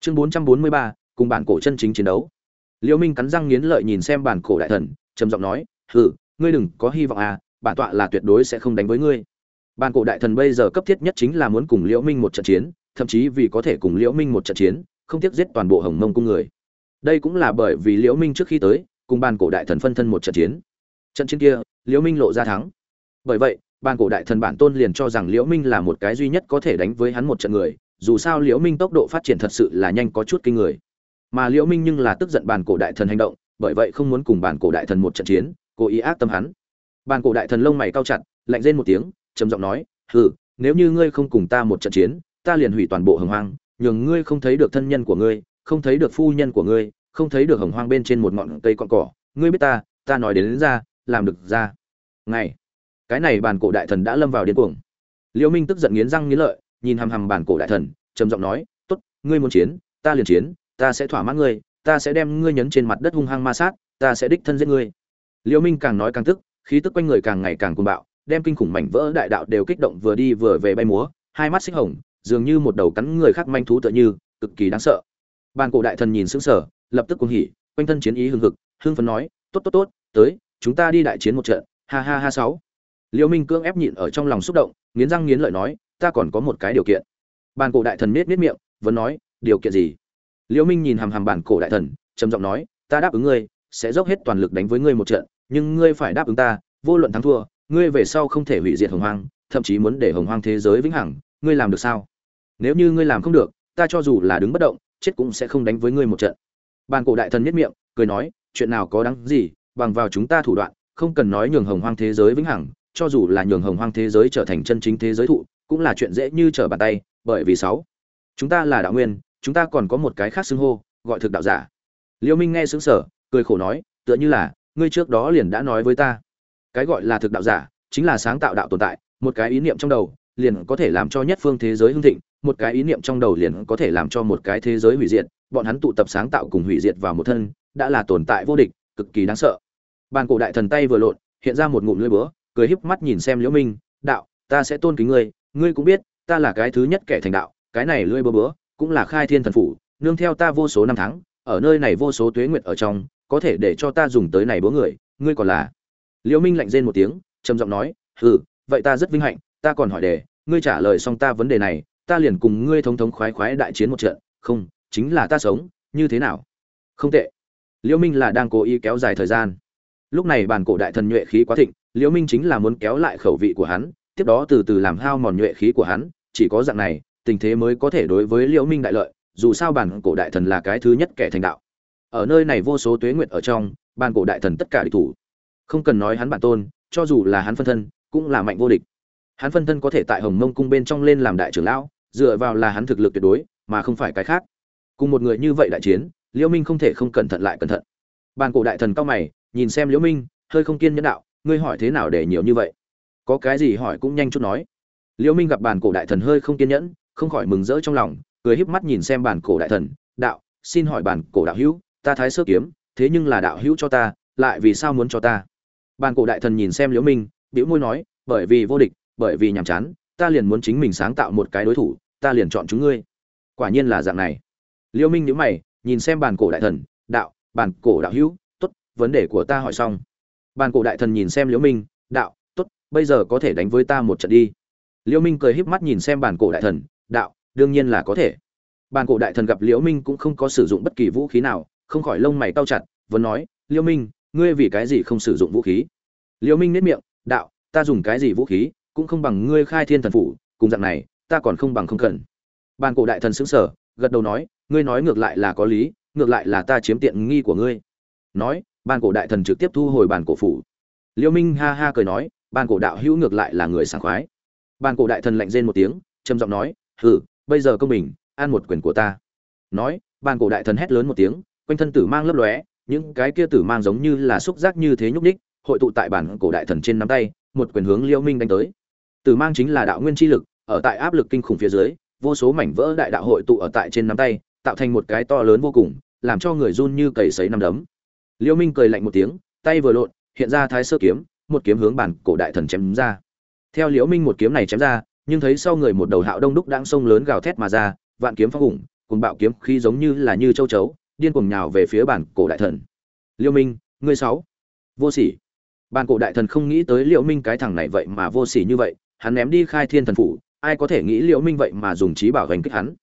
Chương 443, cùng bản cổ chân chính chiến đấu. Liêu minh cắn răng nghiến lợi nhìn xem bản cổ đại thần trầm giọng nói hừ ngươi đừng có hy vọng à bản tọa là tuyệt đối sẽ không đánh với ngươi. Bản cổ đại thần bây giờ cấp thiết nhất chính là muốn cùng liễu minh một trận chiến thậm chí vì có thể cùng liễu minh một trận chiến không tiếc giết toàn bộ hồng mông cung người. Đây cũng là bởi vì liễu minh trước khi tới cùng bàn cổ đại thần phân thân một trận chiến. Trận chiến kia, liễu minh lộ ra thắng. Bởi vậy, bàn cổ đại thần bản tôn liền cho rằng liễu minh là một cái duy nhất có thể đánh với hắn một trận người, dù sao liễu minh tốc độ phát triển thật sự là nhanh có chút kinh người. Mà liễu minh nhưng là tức giận bàn cổ đại thần hành động, bởi vậy không muốn cùng bàn cổ đại thần một trận chiến, cố ý ác tâm hắn. Bàn cổ đại thần lông mày cao chặt, lạnh rên một tiếng, trầm giọng nói, hừ, nếu như ngươi không cùng ta một trận chiến, ta liền hủy toàn bộ hồng hoang, nhường ngươi không thấy được thân nhân của ngươi, không thấy được phu nhân của ngươi không thấy được hồng hoang bên trên một ngọn cây con cỏ. Ngươi biết ta ta nói đến, đến ra làm được ra. Ngày cái này bản cổ đại thần đã lâm vào điên cuồng. Liễu minh tức giận nghiến răng nghiến lợi nhìn hằm hằm bản cổ đại thần trầm giọng nói tốt ngươi muốn chiến ta liền chiến ta sẽ thỏa mãn ngươi ta sẽ đem ngươi nhấn trên mặt đất hung hăng ma sát ta sẽ đích thân giết ngươi. Liễu minh càng nói càng tức khí tức quanh người càng ngày càng cuồng bạo đem kinh khủng mảnh vỡ đại đạo đều kích động vừa đi vừa về bay múa hai mắt xích hồng dường như một đầu cắn người khác manh thú tựa như cực kỳ đáng sợ. Bàn cổ đại thần nhìn sững sờ lập tức cuồng hỉ, quanh thân chiến ý hưng hực, hưng phấn nói, tốt tốt tốt, tới, chúng ta đi đại chiến một trận, ha ha ha, sáu. Liễu minh cưỡng ép nhịn ở trong lòng xúc động, nghiến răng nghiến lợi nói, ta còn có một cái điều kiện. Bàn cổ đại thần miết miết miệng, vẫn nói, điều kiện gì? Liễu minh nhìn hằm hằm bản cổ đại thần, trầm giọng nói, ta đáp ứng ngươi, sẽ dốc hết toàn lực đánh với ngươi một trận, nhưng ngươi phải đáp ứng ta, vô luận thắng thua, ngươi về sau không thể hủy diệt hồng hoang, thậm chí muốn để hồng hoang thế giới vĩnh hằng, ngươi làm được sao? Nếu như ngươi làm không được, ta cho dù là đứng bất động, chết cũng sẽ không đánh với ngươi một trận bàn cổ đại thần nhất miệng, cười nói, chuyện nào có đáng gì, bằng vào chúng ta thủ đoạn, không cần nói nhường hồng hoang thế giới vĩnh hằng, cho dù là nhường hồng hoang thế giới trở thành chân chính thế giới thụ, cũng là chuyện dễ như trở bàn tay, bởi vì sáu, chúng ta là đạo nguyên, chúng ta còn có một cái khác xưng hô, gọi thực đạo giả. Liêu minh nghe xứng sở cười khổ nói, tựa như là, ngươi trước đó liền đã nói với ta. Cái gọi là thực đạo giả, chính là sáng tạo đạo tồn tại, một cái ý niệm trong đầu liền có thể làm cho nhất phương thế giới hưng thịnh, một cái ý niệm trong đầu liền có thể làm cho một cái thế giới hủy diệt, bọn hắn tụ tập sáng tạo cùng hủy diệt vào một thân, đã là tồn tại vô địch, cực kỳ đáng sợ. Bàn cổ đại thần tay vừa lộn, hiện ra một ngụm lưỡi búa, cười híp mắt nhìn xem liễu minh, đạo, ta sẽ tôn kính ngươi ngươi cũng biết, ta là cái thứ nhất kẻ thành đạo, cái này lưỡi búa búa cũng là khai thiên thần phủ, nương theo ta vô số năm tháng, ở nơi này vô số tuế nguyệt ở trong, có thể để cho ta dùng tới này búa người, ngươi còn là. Liễu minh lạnh rên một tiếng, trầm giọng nói, hừ, vậy ta rất vinh hạnh ta còn hỏi đề, ngươi trả lời xong ta vấn đề này, ta liền cùng ngươi thống thống khoái khoái đại chiến một trận, không, chính là ta sống, như thế nào? Không tệ. Liễu minh là đang cố ý kéo dài thời gian. Lúc này bản cổ đại thần nhuệ khí quá thịnh, liễu minh chính là muốn kéo lại khẩu vị của hắn, tiếp đó từ từ làm hao mòn nhuệ khí của hắn, chỉ có dạng này, tình thế mới có thể đối với liễu minh đại lợi, dù sao bản cổ đại thần là cái thứ nhất kẻ thành đạo. Ở nơi này vô số tuế nguyệt ở trong, bản cổ đại thần tất cả địch thủ. Không cần nói hắn bản tôn, cho dù là hắn phân thân, cũng là mạnh vô địch hắn phân thân có thể tại hồng mông cung bên trong lên làm đại trưởng lão, dựa vào là hắn thực lực tuyệt đối, mà không phải cái khác. Cùng một người như vậy đại chiến, liễu minh không thể không cẩn thận lại cẩn thận. Bàn cổ đại thần cao mày, nhìn xem liễu minh, hơi không kiên nhẫn đạo, ngươi hỏi thế nào để nhiều như vậy? Có cái gì hỏi cũng nhanh chút nói. Liễu minh gặp bàn cổ đại thần hơi không kiên nhẫn, không khỏi mừng rỡ trong lòng, cười híp mắt nhìn xem bàn cổ đại thần, đạo, xin hỏi bàn cổ đạo hữu, ta thái sơ kiếm, thế nhưng là đạo hữu cho ta, lại vì sao muốn cho ta? Bàn cổ đại thần nhìn xem liễu minh, bĩu môi nói, bởi vì vô địch bởi vì nhàm chán, ta liền muốn chính mình sáng tạo một cái đối thủ, ta liền chọn chúng ngươi. Quả nhiên là dạng này. Liễu minh nhíu mày, nhìn xem bàn cổ đại thần, đạo, bàn cổ đạo hữu, tốt, vấn đề của ta hỏi xong. Bàn cổ đại thần nhìn xem liễu minh, đạo, tốt, bây giờ có thể đánh với ta một trận đi. Liễu minh cười híp mắt nhìn xem bàn cổ đại thần, đạo, đương nhiên là có thể. Bàn cổ đại thần gặp liễu minh cũng không có sử dụng bất kỳ vũ khí nào, không khỏi lông mày cau chặt, vẫn nói liễu minh, ngươi vì cái gì không sử dụng vũ khí? Liễu minh nét miệng, đạo, ta dùng cái gì vũ khí cũng không bằng ngươi khai thiên thần phủ, cùng dạng này, ta còn không bằng không cần. Bàn cổ đại thần sững sờ, gật đầu nói, ngươi nói ngược lại là có lý, ngược lại là ta chiếm tiện nghi của ngươi. Nói, bàn cổ đại thần trực tiếp thu hồi bàn cổ phủ. Liêu minh ha ha cười nói, bàn cổ đạo hữu ngược lại là người sảng khoái. Bàn cổ đại thần lạnh rên một tiếng, trầm giọng nói, hừ, bây giờ công bình, ăn một quyền của ta. Nói, bàn cổ đại thần hét lớn một tiếng, quanh thân tử mang lấp lóe, những cái kia tử mang giống như là xúc giác như thế nhúc ních hội tụ tại bản cổ đại thần trên nắm tay, một quyền hướng liêu minh đánh tới tử mang chính là đạo nguyên chi lực, ở tại áp lực kinh khủng phía dưới, vô số mảnh vỡ đại đạo hội tụ ở tại trên nắm tay, tạo thành một cái to lớn vô cùng, làm cho người run như cầy sấy năm đấm. Liễu minh cười lạnh một tiếng, tay vừa lộn, hiện ra thái sơ kiếm, một kiếm hướng bản cổ đại thần chém ra. Theo liễu minh một kiếm này chém ra, nhưng thấy sau người một đầu hạo đông đúc đang sông lớn gào thét mà ra, vạn kiếm phong hùng, cùng bạo kiếm khí giống như là như châu chấu, điên cuồng nhào về phía bản cổ đại thần. Liễu minh, ngươi sáu, vô sỉ. Bản cổ đại thần không nghĩ tới liễu minh cái thằng này vậy mà vô sỉ như vậy hắn ném đi khai thiên thần phủ ai có thể nghĩ liễu minh vậy mà dùng trí bảo gánh kích hắn.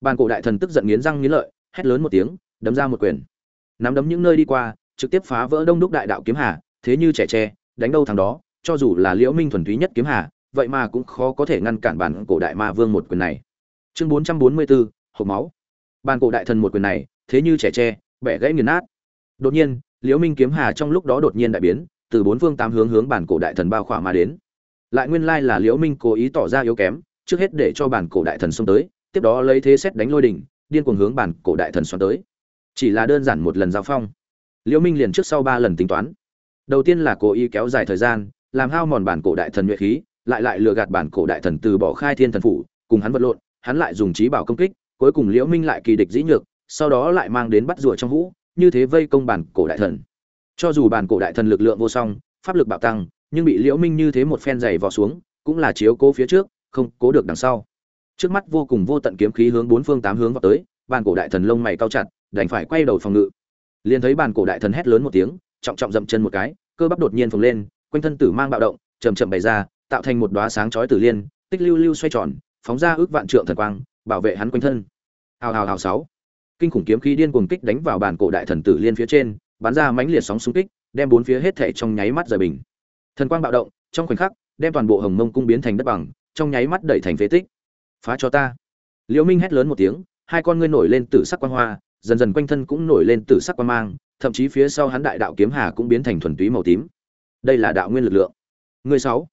Bàn cổ đại thần tức giận nghiến răng nghiến lợi hét lớn một tiếng đấm ra một quyền. Nắm đấm những nơi đi qua trực tiếp phá vỡ đông đúc đại đạo kiếm hà thế như trẻ tre đánh đâu thằng đó cho dù là liễu minh thuần túy nhất kiếm hà vậy mà cũng khó có thể ngăn cản bản cổ đại ma vương một quyền này. Chương 444, hộp máu. Bản cổ đại thần một quyền này thế như trẻ tre bẻ gãy nghiền nát. Đột nhiên liễu minh kiếm hà trong lúc đó đột nhiên đại biến từ bốn phương tám hướng hướng bản cổ đại thần bao khỏa mà đến lại nguyên lai là liễu minh cố ý tỏ ra yếu kém, trước hết để cho bản cổ đại thần xông tới, tiếp đó lấy thế xét đánh lôi đỉnh, điên cuồng hướng bản cổ đại thần xoắn tới. Chỉ là đơn giản một lần giao phong. Liễu minh liền trước sau ba lần tính toán. Đầu tiên là cố ý kéo dài thời gian, làm hao mòn bản cổ đại thần nhuệ khí, lại lại lừa gạt bản cổ đại thần từ bỏ khai thiên thần phủ, cùng hắn vật lộn, hắn lại dùng trí bảo công kích, cuối cùng liễu minh lại kỳ địch dĩ nhược, sau đó lại mang đến bắt rùa trong hũ như thế vây công bản cổ đại thần. Cho dù bản cổ đại thần lực lượng vô song, pháp lực bạo tăng nhưng bị liễu minh như thế một phen giày vò xuống, cũng là chiếu cố phía trước, không cố được đằng sau. Trước mắt vô cùng vô tận kiếm khí hướng bốn phương tám hướng vào tới bản cổ đại thần lông mày cao chặt, đành phải quay đầu phòng ngự. Liền thấy bản cổ đại thần hét lớn một tiếng, trọng trọng dậm chân một cái, cơ bắp đột nhiên phồng lên, quanh thân tử mang bạo động, chậm chậm bày ra, tạo thành một đóa sáng chói tử liên, tích lưu lưu xoay tròn, phóng ra ước vạn trượng thần quang, bảo vệ hắn quanh thân. Hào hào hào sáu. Kinh khủng kiếm khí điên cuồng kích đánh vào bản cổ đại thần tử liên phía trên, bắn ra mãnh liệt sóng xung kích, đem bốn phía hết thảy trong nháy mắt rời bình thần quang bạo động, trong khoảnh khắc, đem toàn bộ hồng mông cung biến thành đất bằng, trong nháy mắt đẩy thành phế tích. Phá cho ta. Liễu minh hét lớn một tiếng, hai con ngươi nổi lên tử sắc quang hoa, dần dần quanh thân cũng nổi lên tử sắc quang mang, thậm chí phía sau hắn đại đạo kiếm hà cũng biến thành thuần túy màu tím. Đây là đạo nguyên lực lượng. Ngươi sáu.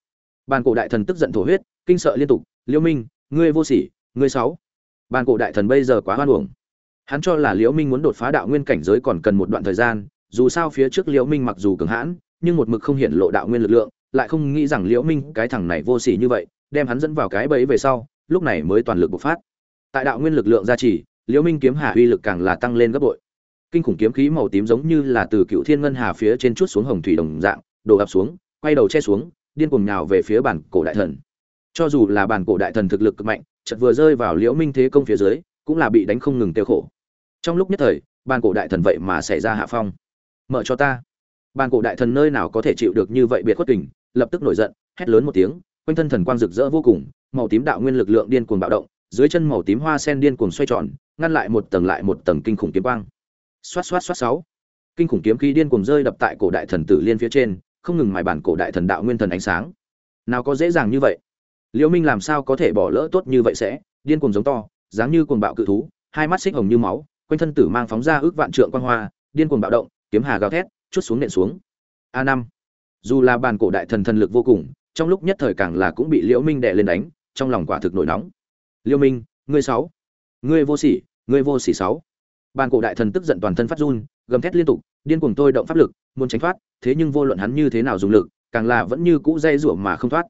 Bàn cổ đại thần tức giận thổ huyết, kinh sợ liên tục, liễu minh, ngươi vô sỉ, ngươi sáu. Bàn cổ đại thần bây giờ quá hoan uổng. Hắn cho là liễu minh muốn đột phá đạo nguyên cảnh giới còn cần một đoạn thời gian, dù sao phía trước liễu minh mặc dù cường hãn nhưng một mực không hiện lộ đạo nguyên lực lượng, lại không nghĩ rằng liễu minh cái thằng này vô sỉ như vậy, đem hắn dẫn vào cái bẫy về sau, lúc này mới toàn lực bộc phát. Tại đạo nguyên lực lượng gia trì, liễu minh kiếm hà uy lực càng là tăng lên gấp bội. Kinh khủng kiếm khí màu tím giống như là từ cựu thiên ngân hà phía trên chuốt xuống hồng thủy đồng dạng, đổ ập xuống, quay đầu che xuống, điên cuồng nhào về phía bản cổ đại thần. Cho dù là bản cổ đại thần thực lực cực mạnh, chợt vừa rơi vào liễu minh thế công phía dưới, cũng là bị đánh không ngừng tiêu khổ. Trong lúc nhất thời, bản cổ đại thần vậy mà xảy ra hạ phong. Mở cho ta bàn cổ đại thần nơi nào có thể chịu được như vậy biệt khuất tình lập tức nổi giận, hét lớn một tiếng, quanh thân thần quang rực rỡ vô cùng, màu tím đạo nguyên lực lượng điên cuồng bạo động, dưới chân màu tím hoa sen điên cuồng xoay tròn, ngăn lại một tầng lại một tầng kinh khủng kiếm quang. Xoát xoát xoát sáu. Kinh khủng kiếm khí điên cuồng rơi đập tại cổ đại thần tử liên phía trên, không ngừng mài bản cổ đại thần đạo nguyên thần ánh sáng. Nào có dễ dàng như vậy? Liễu minh làm sao có thể bỏ lỡ tốt như vậy sẽ? Điên cuồng giống to, dáng như cuồng bạo cự thú, hai mắt xích hồng như máu, quanh thân tử mang phóng ra ước vạn trượng quang hoa, điên cuồng bạo động, kiếm hà gào thét chút xuống nện xuống. A năm. Dù là bản cổ đại thần thần lực vô cùng, trong lúc nhất thời càng là cũng bị liễu minh đè lên đánh, trong lòng quả thực nổi nóng. Liễu minh, ngươi sáu. Ngươi vô sỉ, ngươi vô sỉ sáu. Bàn cổ đại thần tức giận toàn thân phát run, gầm thét liên tục, điên cuồng tôi động pháp lực, muốn tránh thoát, thế nhưng vô luận hắn như thế nào dùng lực, càng là vẫn như cũ dây rủa mà không thoát.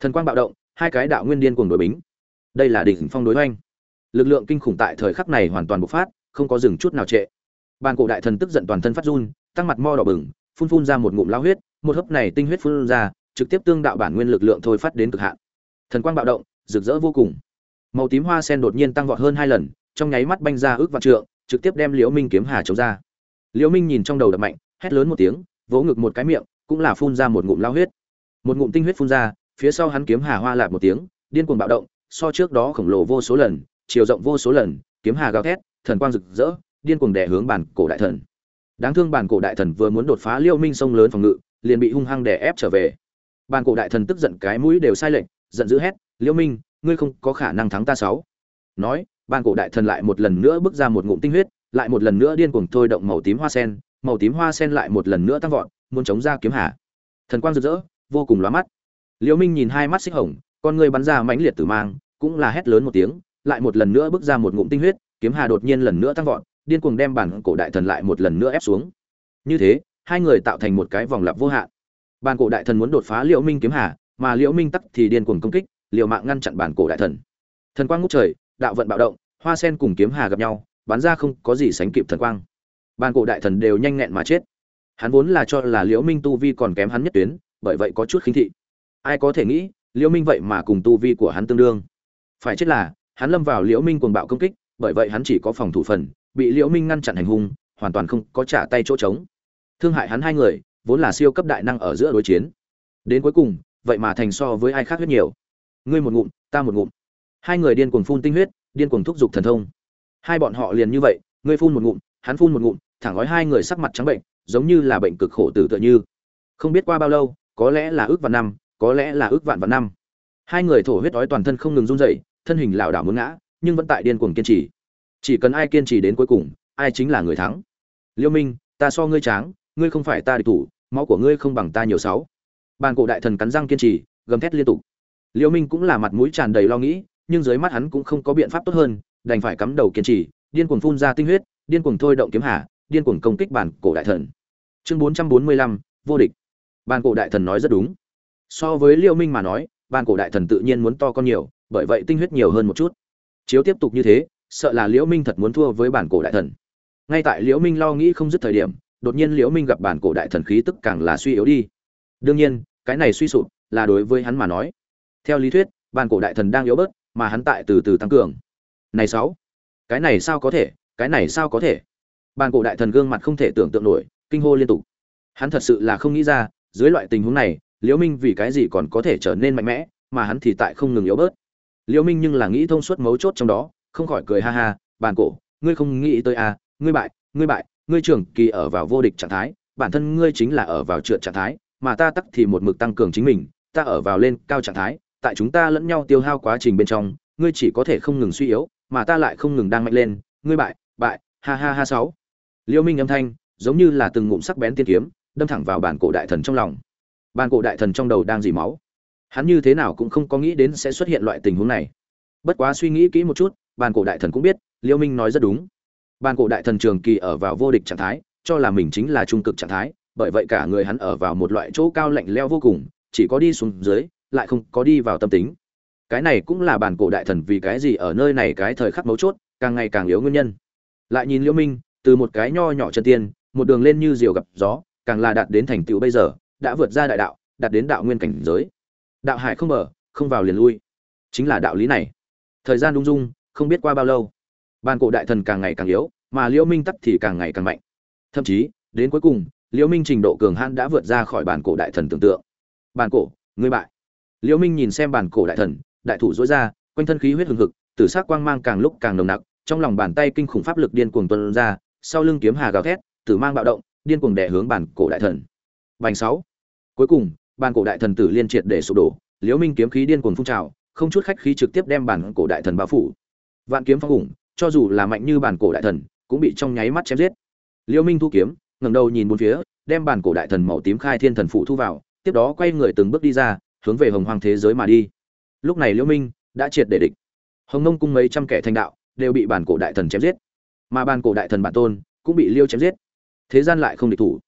Thần quang bạo động, hai cái đạo nguyên điên cuồng đối bính. Đây là đỉnh phong đối hoành. Lực lượng kinh khủng tại thời khắc này hoàn toàn bộc phát, không có dừng chút nào trệ bàn cổ đại thần tức giận toàn thân phát run, tăng mặt mo đỏ bừng, phun phun ra một ngụm lao huyết, một hớp này tinh huyết phun ra, trực tiếp tương đạo bản nguyên lực lượng thôi phát đến cực hạn. Thần quang bạo động, rực rỡ vô cùng. Màu tím hoa sen đột nhiên tăng vọt hơn hai lần, trong nháy mắt banh ra ước vạn trượng, trực tiếp đem liễu minh kiếm hà chống ra. Liễu minh nhìn trong đầu đập mạnh, hét lớn một tiếng, vỗ ngực một cái miệng, cũng là phun ra một ngụm lao huyết. Một ngụm tinh huyết phun ra, phía sau hắn kiếm hà hoa lại một tiếng, điên cuồng bạo động, so trước đó khổng lồ vô số lần, chiều rộng vô số lần, kiếm hà gào thét, thần quang rực rỡ điên cuồng đè hướng bản cổ đại thần. Đáng thương bản cổ đại thần vừa muốn đột phá liêu minh sông lớn phòng ngự, liền bị hung hăng đè ép trở về. Bản cổ đại thần tức giận cái mũi đều sai lệch, giận dữ hét, liêu minh, ngươi không có khả năng thắng ta sáu. Nói, bản cổ đại thần lại một lần nữa bước ra một ngụm tinh huyết, lại một lần nữa điên cuồng thôi động màu tím hoa sen, màu tím hoa sen lại một lần nữa tăng vọt, muốn chống ra kiếm hà. Thần quang rực rỡ, vô cùng lóa mắt. Liêu minh nhìn hai mắt xích hồng, con người bắn ra mãnh liệt tử mang, cũng là hét lớn một tiếng, lại một lần nữa bước ra một ngụm tinh huyết, kiếm hà đột nhiên lần nữa tăng vọt điên cuồng đem bản cổ đại thần lại một lần nữa ép xuống. Như thế, hai người tạo thành một cái vòng lặp vô hạn. Bản cổ đại thần muốn đột phá liễu minh kiếm hà, mà liễu minh tắc thì điên cuồng công kích, liều mạng ngăn chặn bản cổ đại thần. Thần quang ngút trời, đạo vận bạo động, hoa sen cùng kiếm hà gặp nhau, bắn ra không có gì sánh kịp thần quang. Bản cổ đại thần đều nhanh nhẹn mà chết. Hắn vốn là cho là liễu minh tu vi còn kém hắn nhất tuyến, bởi vậy có chút khinh thị. Ai có thể nghĩ, liễu minh vậy mà cùng tu vi của hắn tương đương. Phải chết là, hắn lâm vào liễu minh cuồng bạo công kích, bởi vậy hắn chỉ có phòng thủ phần bị liễu minh ngăn chặn hành hung, hoàn toàn không có trả tay chỗ trống. Thương hại hắn hai người, vốn là siêu cấp đại năng ở giữa đối chiến. Đến cuối cùng, vậy mà thành so với ai khác huyết nhiều. Ngươi một ngụm, ta một ngụm. Hai người điên cuồng phun tinh huyết, điên cuồng thúc giục thần thông. Hai bọn họ liền như vậy, ngươi phun một ngụm, hắn phun một ngụm, thẳng gói hai người sắc mặt trắng bệnh, giống như là bệnh cực khổ tử tựa như. Không biết qua bao lâu, có lẽ là ước vạn năm, có lẽ là ước vạn vạn năm. Hai người thổ huyết đói toàn thân không ngừng run rẩy, thân hình lảo đảo muốn ngã, nhưng vẫn tại điên cuồng kiên trì chỉ cần ai kiên trì đến cuối cùng, ai chính là người thắng. Liêu minh, ta so ngươi tráng, ngươi không phải ta địch thủ, máu của ngươi không bằng ta nhiều sáu. Bàn cổ đại thần cắn răng kiên trì, gầm thét liên tục. Liêu minh cũng là mặt mũi tràn đầy lo nghĩ, nhưng dưới mắt hắn cũng không có biện pháp tốt hơn, đành phải cắm đầu kiên trì, điên cuồng phun ra tinh huyết, điên cuồng thôi động kiếm hà, điên cuồng công kích bàn cổ đại thần. Chương bốn trăm bốn mươi lăm, vô địch. Bàn cổ đại thần nói rất đúng. So với liêu minh mà nói, bàn cổ đại thần tự nhiên muốn to con nhiều, bởi vậy tinh huyết nhiều hơn một chút. Chiếu tiếp tục như thế sợ là liễu minh thật muốn thua với bản cổ đại thần. Ngay tại liễu minh lo nghĩ không dứt thời điểm, đột nhiên liễu minh gặp bản cổ đại thần khí tức càng là suy yếu đi. Đương nhiên, cái này suy sụp là đối với hắn mà nói. Theo lý thuyết, bản cổ đại thần đang yếu bớt, mà hắn tại từ từ tăng cường. Này sáu, cái này sao có thể, cái này sao có thể? Bản cổ đại thần gương mặt không thể tưởng tượng nổi, kinh hô liên tục. Hắn thật sự là không nghĩ ra, dưới loại tình huống này, liễu minh vì cái gì còn có thể trở nên mạnh mẽ, mà hắn thì tại không ngừng yếu bớt. Liễu minh nhưng là nghĩ thông suốt mấu chốt trong đó không khỏi cười ha ha bàn cổ, ngươi không nghĩ tới à ngươi bại ngươi bại, ngươi trưởng kỳ ở vào vô địch trạng thái, bản thân ngươi chính là ở vào trượt trạng thái, mà ta tắc thì một mực tăng cường chính mình, ta ở vào lên cao trạng thái, tại chúng ta lẫn nhau tiêu hao quá trình bên trong, ngươi chỉ có thể không ngừng suy yếu, mà ta lại không ngừng đang mạnh lên, ngươi bại bại, ha ha ha sáu. Liêu minh âm thanh giống như là từng ngụm sắc bén tiên kiếm, đâm thẳng vào bản cổ đại thần trong lòng. Bản cổ đại thần trong đầu đang dì máu. Hắn như thế nào cũng không có nghĩ đến sẽ xuất hiện loại tình huống này. Bất quá suy nghĩ kỹ một chút bàn cổ đại thần cũng biết, liêu minh nói rất đúng. Bàn cổ đại thần trường kỳ ở vào vô địch trạng thái, cho là mình chính là trung cực trạng thái, bởi vậy cả người hắn ở vào một loại chỗ cao lạnh leo vô cùng, chỉ có đi xuống dưới, lại không có đi vào tâm tính. Cái này cũng là bàn cổ đại thần vì cái gì ở nơi này cái thời khắc mấu chốt, càng ngày càng yếu nguyên nhân. Lại nhìn liêu minh, từ một cái nho nhỏ chân tiên, một đường lên như diều gặp gió, càng là đạt đến thành tựu bây giờ, đã vượt ra đại đạo, đạt đến đạo nguyên cảnh giới. Đạo hải không mở, không vào liền lui. Chính là đạo lý này. Thời gian đúng dung không biết qua bao lâu. Bàn cổ đại thần càng ngày càng yếu, mà liễu minh tắc thì càng ngày càng mạnh. Thậm chí, đến cuối cùng, liễu minh trình độ cường hãn đã vượt ra khỏi bàn cổ đại thần tưởng tượng. Bàn cổ, ngươi bại. Liễu minh nhìn xem bàn cổ đại thần, đại thủ dối ra, quanh thân khí huyết hừng hực, tử sắc quang mang càng lúc càng nồng nặc, trong lòng bàn tay kinh khủng pháp lực điên cuồng tuôn ra, sau lưng kiếm hà gào thét, tử mang bạo động, điên cuồng đè hướng bàn cổ đại thần. Bành sáu. Cuối cùng, bàn cổ đại thần tử liên triệt để sụp đổ, liễu minh kiếm khí điên cuồng phun trào, không chút khách khí trực tiếp đem bản cổ đại thần bao phủ vạn kiếm phong ủng cho dù là mạnh như bản cổ đại thần, cũng bị trong nháy mắt chém giết. Liêu minh thu kiếm, ngẩng đầu nhìn bốn phía, đem bản cổ đại thần màu tím khai thiên thần phụ thu vào, tiếp đó quay người từng bước đi ra, hướng về hồng hoàng thế giới mà đi. Lúc này liêu minh đã triệt để địch. Hồng nông cung mấy trăm kẻ thành đạo đều bị bản cổ đại thần chém giết. Mà bản cổ đại thần bản tôn cũng bị liêu chém giết. Thế gian lại không địch thủ.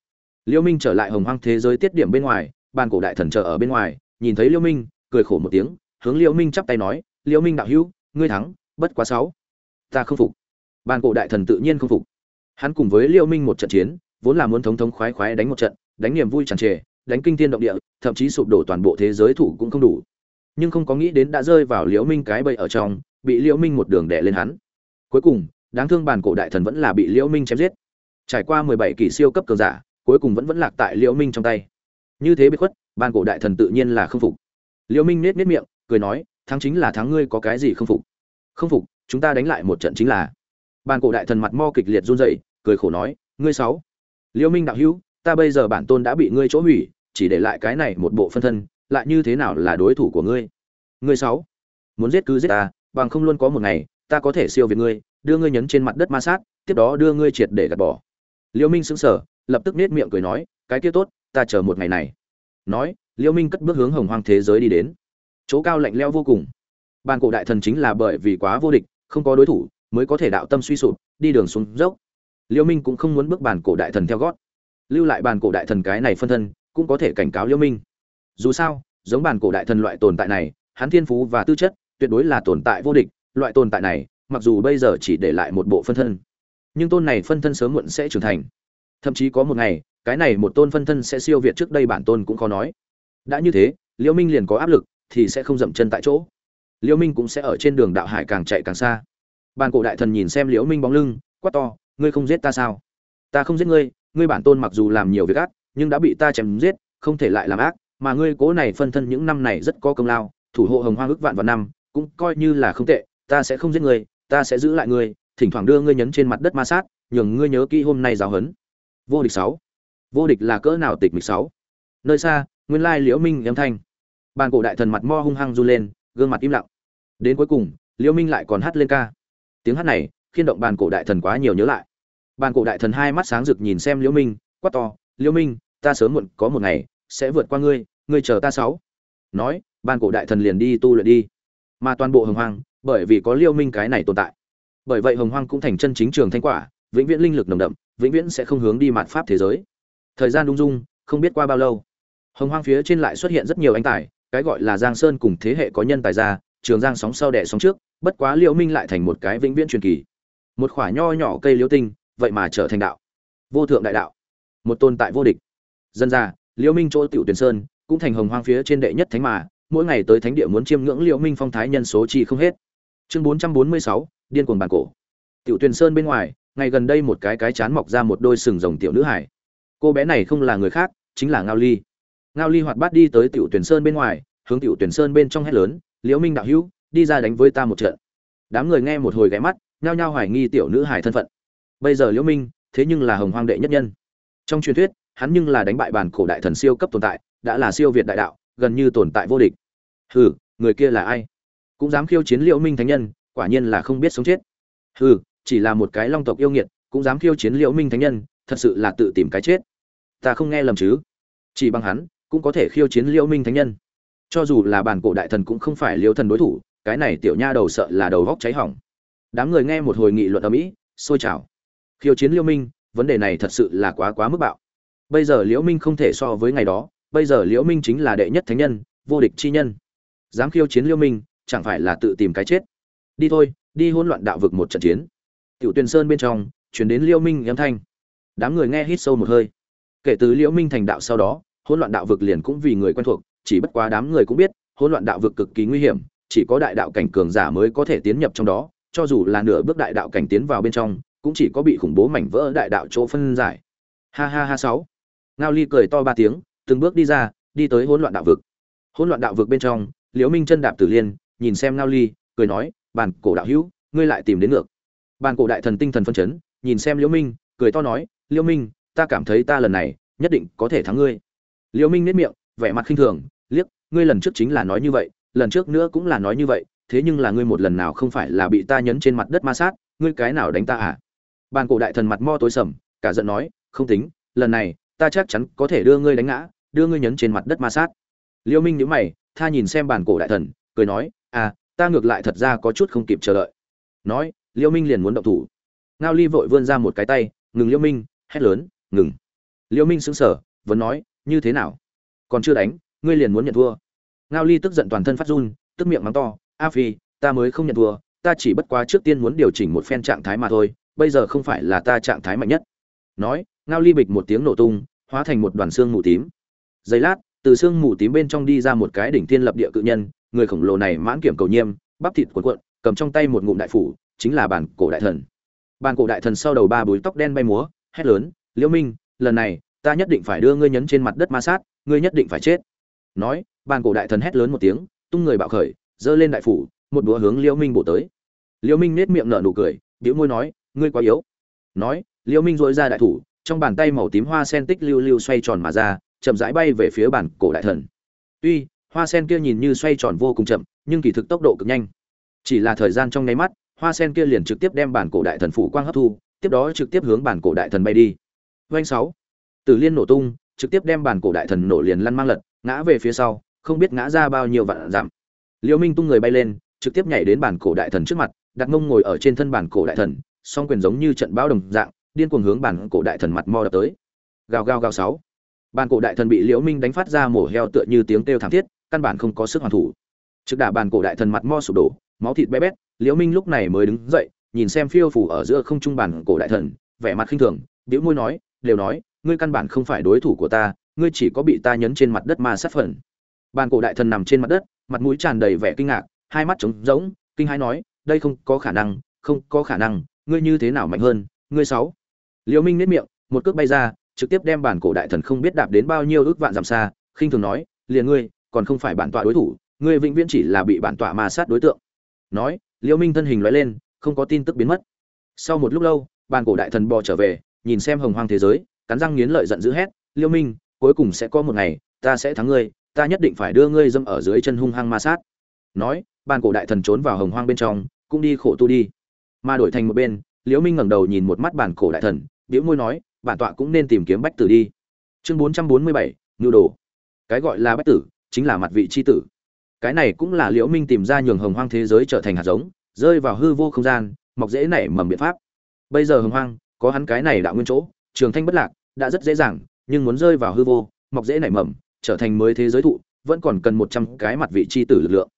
Liêu minh trở lại hồng hoang thế giới tiết điểm bên ngoài, bản cổ đại thần chờ ở bên ngoài, nhìn thấy liêu minh, cười khổ một tiếng, hướng liêu minh chắp tay nói, liêu minh đạo hữu, ngươi thắng bất quá sáu. Ta không phục. Ban cổ đại thần tự nhiên không phục. Hắn cùng với liêu minh một trận chiến, vốn là muốn thống thống khoái khoái đánh một trận, đánh niềm vui tràn trề, đánh kinh thiên động địa, thậm chí sụp đổ toàn bộ thế giới thủ cũng không đủ. Nhưng không có nghĩ đến đã rơi vào liễu minh cái bẫy ở trong, bị liễu minh một đường đè lên hắn. Cuối cùng, đáng thương bản cổ đại thần vẫn là bị liễu minh chém giết. Trải qua mười bảy kỳ siêu cấp cường giả, cuối cùng vẫn vẫn lạc tại liễu minh trong tay. Như thế bị khuất bản cổ đại thần tự nhiên là không phục. Liễu minh nết nết miệng, cười nói, thắng chính là thắng ngươi có cái gì không phục? Không phục, chúng ta đánh lại một trận chính là. Bàn cổ đại thần mặt mo kịch liệt run rẩy, cười khổ nói, ngươi sáu liễu minh đạo hữu, ta bây giờ bản tôn đã bị ngươi chỗ hủy, chỉ để lại cái này một bộ phân thân, lại như thế nào là đối thủ của ngươi? Ngươi sáu, muốn giết cứ giết ta, bằng không luôn có một ngày, ta có thể siêu việt ngươi, đưa ngươi nhấn trên mặt đất ma sát, tiếp đó đưa ngươi triệt để gạt bỏ. Liễu minh sững sờ, lập tức nết miệng cười nói, cái kia tốt, ta chờ một ngày này. Nói liễu minh cất bước hướng hồng hoang thế giới đi đến. Chỗ cao lạnh lẽo vô cùng bàn cổ đại thần chính là bởi vì quá vô địch, không có đối thủ, mới có thể đạo tâm suy sụp, đi đường xuống dốc. Liễu minh cũng không muốn bước bàn cổ đại thần theo gót. Lưu lại bàn cổ đại thần cái này phân thân, cũng có thể cảnh cáo liễu minh. Dù sao, giống bàn cổ đại thần loại tồn tại này, hắn thiên phú và tư chất, tuyệt đối là tồn tại vô địch. Loại tồn tại này, mặc dù bây giờ chỉ để lại một bộ phân thân, nhưng tôn này phân thân sớm muộn sẽ trưởng thành. Thậm chí có một ngày, cái này một tôn phân thân sẽ siêu việt trước đây bản tôn cũng khó nói. Đã như thế liễu minh liền có áp lực, thì sẽ không dậm chân tại chỗ liễu minh cũng sẽ ở trên đường đạo hải càng chạy càng xa. Bàn cổ đại thần nhìn xem liễu minh bóng lưng, quát to, ngươi không giết ta sao? Ta không giết ngươi ngươi bản tôn mặc dù làm nhiều việc ác, nhưng đã bị ta chém giết, không thể lại làm ác, mà ngươi cố này phân thân những năm này rất có công lao, thủ hộ hồng hoang ước vạn vạn năm, cũng coi như là không tệ, ta sẽ không giết ngươi, ta sẽ giữ lại ngươi, thỉnh thoảng đưa ngươi nhấn trên mặt đất ma sát, nhường ngươi nhớ kỹ hôm nay giáo hấn vô địch sáu. Vô địch là cỡ nào tịch mịch sáu? Nơi xa, nguyên lai liễu minh âm thanh. Bàn cổ đại thần mặt mo hung hăng run lên, gương mặt im lặng đến cuối cùng liễu minh lại còn hát lên ca. Tiếng hát này khiên động bàn cổ đại thần quá nhiều nhớ lại. Bàn cổ đại thần hai mắt sáng rực nhìn xem liễu minh, quát to liễu minh, ta sớm muộn có một ngày sẽ vượt qua ngươi ngươi chờ ta sáu. Nói, bàn cổ đại thần liền đi tu luyện đi. Mà toàn bộ hồng hoang, bởi vì có liễu minh cái này tồn tại. Bởi vậy hồng hoang cũng thành chân chính trường thanh quả, vĩnh viễn linh lực nồng đậm, vĩnh viễn sẽ không hướng đi mạt pháp thế giới. Thời gian lung dung, không biết qua bao lâu. Hồng hoang phía trên lại xuất hiện rất nhiều anh tài, cái gọi là giang sơn cùng thế hệ có nhân tài ra trường giang sóng sau đẻ sóng trước bất quá liễu minh lại thành một cái vĩnh viễn truyền kỳ. Một khỏa nho nhỏ cây liễu tinh vậy mà trở thành đạo. Vô thượng đại đạo. Một tồn tại vô địch. Dân ra liễu minh chỗ tiểu tuyển sơn cũng thành hồng hoang phía trên đệ nhất thánh mà mỗi ngày tới thánh địa muốn chiêm ngưỡng liễu minh phong thái nhân số chi không hết. Chương 446, điên cuồng bản cổ. Tiểu tuyển sơn bên ngoài ngày gần đây một cái cái chán mọc ra một đôi sừng rồng tiểu nữ hải. Cô bé này không là người khác chính là ngao ly. Ngao ly hoạt bát đi tới tiểu tuyển sơn bên ngoài hướng tiểu tuyển sơn bên trong hét lớn liễu minh đạo hữu, đi ra đánh với ta một trận. Đám người nghe một hồi ghé mắt, nhao nhao hoài nghi tiểu nữ hải thân phận. Bây giờ liễu minh, thế nhưng là hồng hoang đệ nhất nhân. Trong truyền thuyết, hắn nhưng là đánh bại bản cổ đại thần siêu cấp tồn tại, đã là siêu việt đại đạo, gần như tồn tại vô địch. Hừ, người kia là ai? Cũng dám khiêu chiến liễu minh thánh nhân, quả nhiên là không biết sống chết. Hừ, chỉ là một cái long tộc yêu nghiệt, cũng dám khiêu chiến liễu minh thánh nhân, thật sự là tự tìm cái chết. Ta không nghe lầm chứ? Chỉ bằng hắn, cũng có thể khiêu chiến liễu minh thánh nhân cho dù là bản cổ đại thần cũng không phải liễu thần đối thủ, cái này tiểu nha đầu sợ là đầu góc cháy hỏng. Đám người nghe một hồi nghị luận ở mỹ sôi trào khiêu chiến liễu minh, vấn đề này thật sự là quá quá mức bạo. Bây giờ liễu minh không thể so với ngày đó, bây giờ liễu minh chính là đệ nhất thánh nhân, vô địch chi nhân. Dám khiêu chiến liễu minh, chẳng phải là tự tìm cái chết. Đi thôi, đi hỗn loạn đạo vực một trận chiến. Tiểu tuyền sơn bên trong chuyển đến liễu minh âm thanh. Đám người nghe hít sâu một hơi. Kể từ liễu minh thành đạo sau đó, hỗn loạn đạo vực liền cũng vì người quen thuộc chỉ bất quá đám người cũng biết, hỗn loạn đạo vực cực kỳ nguy hiểm, chỉ có đại đạo cảnh cường giả mới có thể tiến nhập trong đó, cho dù là nửa bước đại đạo cảnh tiến vào bên trong, cũng chỉ có bị khủng bố mảnh vỡ đại đạo chỗ phân giải. Ha ha ha sáu. Ngao ly cười to ba tiếng, từng bước đi ra, đi tới hỗn loạn đạo vực. Hỗn loạn đạo vực bên trong, liễu minh chân đạp tử liên, nhìn xem ngao ly, cười nói, bản cổ đạo hữu, ngươi lại tìm đến ngược. Bản cổ đại thần tinh thần phân chấn, nhìn xem liễu minh, cười to nói, liễu minh, ta cảm thấy ta lần này nhất định có thể thắng ngươi. Liễu minh nhếch miệng, vẻ mặt khinh thường ngươi lần trước chính là nói như vậy, lần trước nữa cũng là nói như vậy, thế nhưng là ngươi một lần nào không phải là bị ta nhấn trên mặt đất ma sát, ngươi cái nào đánh ta à? Bàn cổ đại thần mặt mo tối sầm, cả giận nói, không tính, lần này, ta chắc chắn có thể đưa ngươi đánh ngã, đưa ngươi nhấn trên mặt đất ma sát. Liêu minh nhíu mày, tha nhìn xem bàn cổ đại thần, cười nói à ta ngược lại thật ra có chút không kịp chờ đợi. Nói, Liêu minh liền muốn động thủ. Ngao ly vội vươn ra một cái tay, ngừng Liêu minh, hét lớn, ngừng. Liêu minh sững sờ, vẫn nói, như thế nào? Còn chưa đánh, ngươi liền muốn nhận thua ngao ly tức giận toàn thân phát run, tức miệng mắng to, a phi, ta mới không nhận thua, ta chỉ bất quá trước tiên muốn điều chỉnh một phen trạng thái mà thôi, bây giờ không phải là ta trạng thái mạnh nhất. Nói, ngao ly bịch một tiếng nổ tung, hóa thành một đoàn xương mù tím. Giây lát, từ xương mù tím bên trong đi ra một cái đỉnh thiên lập địa cự nhân, người khổng lồ này mãn kiểm cầu nhiêm bắp thịt cuộn cuộn, cầm trong tay một ngụm đại phủ, chính là bản cổ đại thần. Bản cổ đại thần sau đầu ba búi tóc đen bay múa, hét lớn, liễu minh, lần này, ta nhất định phải đưa ngươi nhấn trên mặt đất ma sát, ngươi nhất định phải chết nói bản cổ đại thần hét lớn một tiếng, tung người bạo khởi, giơ lên đại phủ, một đũa hướng liễu minh bổ tới. Liễu minh nét miệng nở nụ cười điếu môi nói, ngươi quá yếu. Nói, liễu minh dội ra đại thủ, trong bàn tay màu tím hoa sen tích lưu lưu xoay tròn mà ra, chậm rãi bay về phía bản cổ đại thần. Tuy, hoa sen kia nhìn như xoay tròn vô cùng chậm, nhưng kỳ thực tốc độ cực nhanh. Chỉ là thời gian trong nháy mắt, hoa sen kia liền trực tiếp đem bản cổ đại thần phủ quang hấp thu, tiếp đó trực tiếp hướng bản cổ đại thần bay đi. Doanh sáu. Tử liên nổ tung trực tiếp đem bản cổ đại thần nổ liền lăn mang lật, ngã về phía sau, không biết ngã ra bao nhiêu vạn dặm. Liễu minh tung người bay lên, trực tiếp nhảy đến bản cổ đại thần trước mặt, đặt ngông ngồi ở trên thân bản cổ đại thần, song quyền giống như trận bão đồng dạng, điên cuồng hướng bản cổ đại thần mặt mo đập tới. Gào gào gào sáu. Bản cổ đại thần bị liễu minh đánh phát ra mổ heo tựa như tiếng kêu thảm thiết, căn bản không có sức hoàn thủ. Trực đả bản cổ đại thần mặt mo sụp đổ, máu thịt bé bét, liễu minh lúc này mới đứng dậy, nhìn xem phiêu phù ở giữa không trung bản cổ đại thần, vẻ mặt khinh thường, bĩu môi nói, đều nói ngươi căn bản không phải đối thủ của ta, ngươi chỉ có bị ta nhấn trên mặt đất ma sát phần. Bàn cổ đại thần nằm trên mặt đất, mặt mũi tràn đầy vẻ kinh ngạc, hai mắt trống rỗng, kinh hãi nói, đây không có khả năng, không có khả năng, ngươi như thế nào mạnh hơn, ngươi sáu? Liễu minh nét miệng, một cước bay ra, trực tiếp đem bản cổ đại thần không biết đạp đến bao nhiêu ước vạn dặm xa, khinh thường nói, liền ngươi, còn không phải bản tọa đối thủ, ngươi vĩnh viễn chỉ là bị bản tọa ma sát đối tượng. Nói, liễu minh thân hình lóe lên, không có tin tức biến mất. Sau một lúc lâu bản cổ đại thần bò trở về, nhìn xem hồng hoang thế giới cắn răng nghiến lợi giận dữ hét liễu minh cuối cùng sẽ có một ngày ta sẽ thắng ngươi ta nhất định phải đưa ngươi dâm ở dưới chân hung hăng ma sát. Nói bản cổ đại thần trốn vào hồng hoang bên trong cũng đi khổ tu đi. Mà đổi thành một bên liễu minh ngẩng đầu nhìn một mắt bản cổ đại thần liễu môi nói bản tọa cũng nên tìm kiếm bách tử đi. Chương 447, nhu đồ. Cái gọi là bách tử chính là mặt vị chi tử. Cái này cũng là liễu minh tìm ra nhường hồng hoang thế giới trở thành hạt giống rơi vào hư vô không gian mọc dễ nảy mầm biện pháp. Bây giờ hồng hoang có hắn cái này đạo nguyên chỗ trường thanh bất lạc, đã rất dễ dàng, nhưng muốn rơi vào hư vô, mọc dễ nảy mầm, trở thành mới thế giới thụ, vẫn còn cần một trăm cái mặt vị chi tử lực lượng.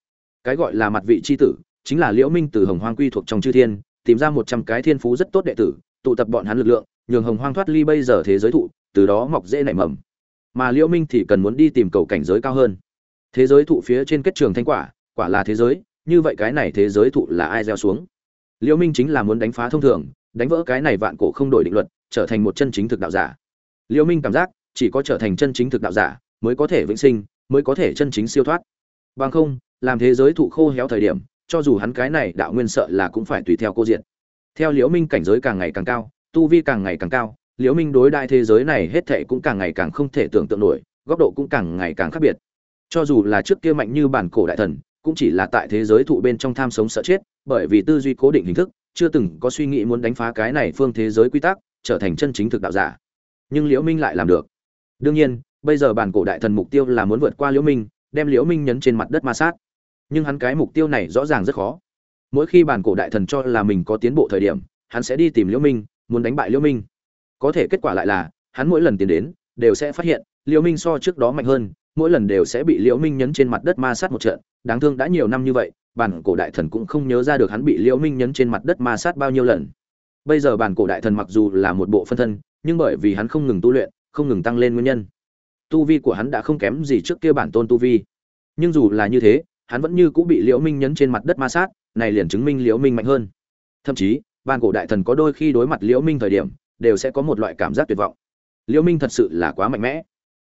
Cái gọi là mặt vị chi tử, chính là liễu minh từ hồng hoang quy thuộc trong chư thiên, tìm ra một trăm cái thiên phú rất tốt đệ tử, tụ tập bọn hắn lực lượng, nhường hồng hoang thoát ly bây giờ thế giới thụ, từ đó mọc dễ nảy mầm. Mà liễu minh thì cần muốn đi tìm cầu cảnh giới cao hơn. Thế giới thụ phía trên kết trường thanh quả quả là thế giới, như vậy cái này thế giới thụ là ai gieo xuống? Liễu minh chính là muốn đánh phá thông thường đánh vỡ cái này vạn cổ không đổi định luật, trở thành một chân chính thực đạo giả. Liêu minh cảm giác, chỉ có trở thành chân chính thực đạo giả mới có thể vĩnh sinh, mới có thể chân chính siêu thoát. Bằng không, làm thế giới thụ khô héo thời điểm, cho dù hắn cái này đạo nguyên sợ là cũng phải tùy theo cô diện theo liễu minh cảnh giới càng ngày càng cao, tu vi càng ngày càng cao, liễu minh đối đại thế giới này hết thảy cũng càng ngày càng không thể tưởng tượng nổi, góc độ cũng càng ngày càng khác biệt. Cho dù là trước kia mạnh như bản cổ đại thần, cũng chỉ là tại thế giới thụ bên trong tham sống sợ chết, bởi vì tư duy cố định hình thức chưa từng có suy nghĩ muốn đánh phá cái này phương thế giới quy tắc, trở thành chân chính thực đạo giả. Nhưng liễu minh lại làm được. Đương nhiên, bây giờ bản cổ đại thần mục tiêu là muốn vượt qua liễu minh, đem liễu minh nhấn trên mặt đất ma sát. Nhưng hắn cái mục tiêu này rõ ràng rất khó. Mỗi khi bản cổ đại thần cho là mình có tiến bộ thời điểm, hắn sẽ đi tìm liễu minh, muốn đánh bại liễu minh. Có thể kết quả lại là, hắn mỗi lần tiến đến, đều sẽ phát hiện, liễu minh so trước đó mạnh hơn, mỗi lần đều sẽ bị liễu minh nhấn trên mặt đất ma sát một trận. Đáng thương đã nhiều năm như vậy bản cổ đại thần cũng không nhớ ra được hắn bị liễu minh nhấn trên mặt đất ma sát bao nhiêu lần. Bây giờ bản cổ đại thần mặc dù là một bộ phân thân, nhưng bởi vì hắn không ngừng tu luyện, không ngừng tăng lên nguyên nhân. Tu vi của hắn đã không kém gì trước kia bản tôn tu vi. Nhưng dù là như thế, hắn vẫn như cũng bị liễu minh nhấn trên mặt đất ma sát, này liền chứng minh liễu minh mạnh hơn. Thậm chí, bản cổ đại thần có đôi khi đối mặt liễu minh thời điểm, đều sẽ có một loại cảm giác tuyệt vọng. Liễu minh thật sự là quá mạnh mẽ.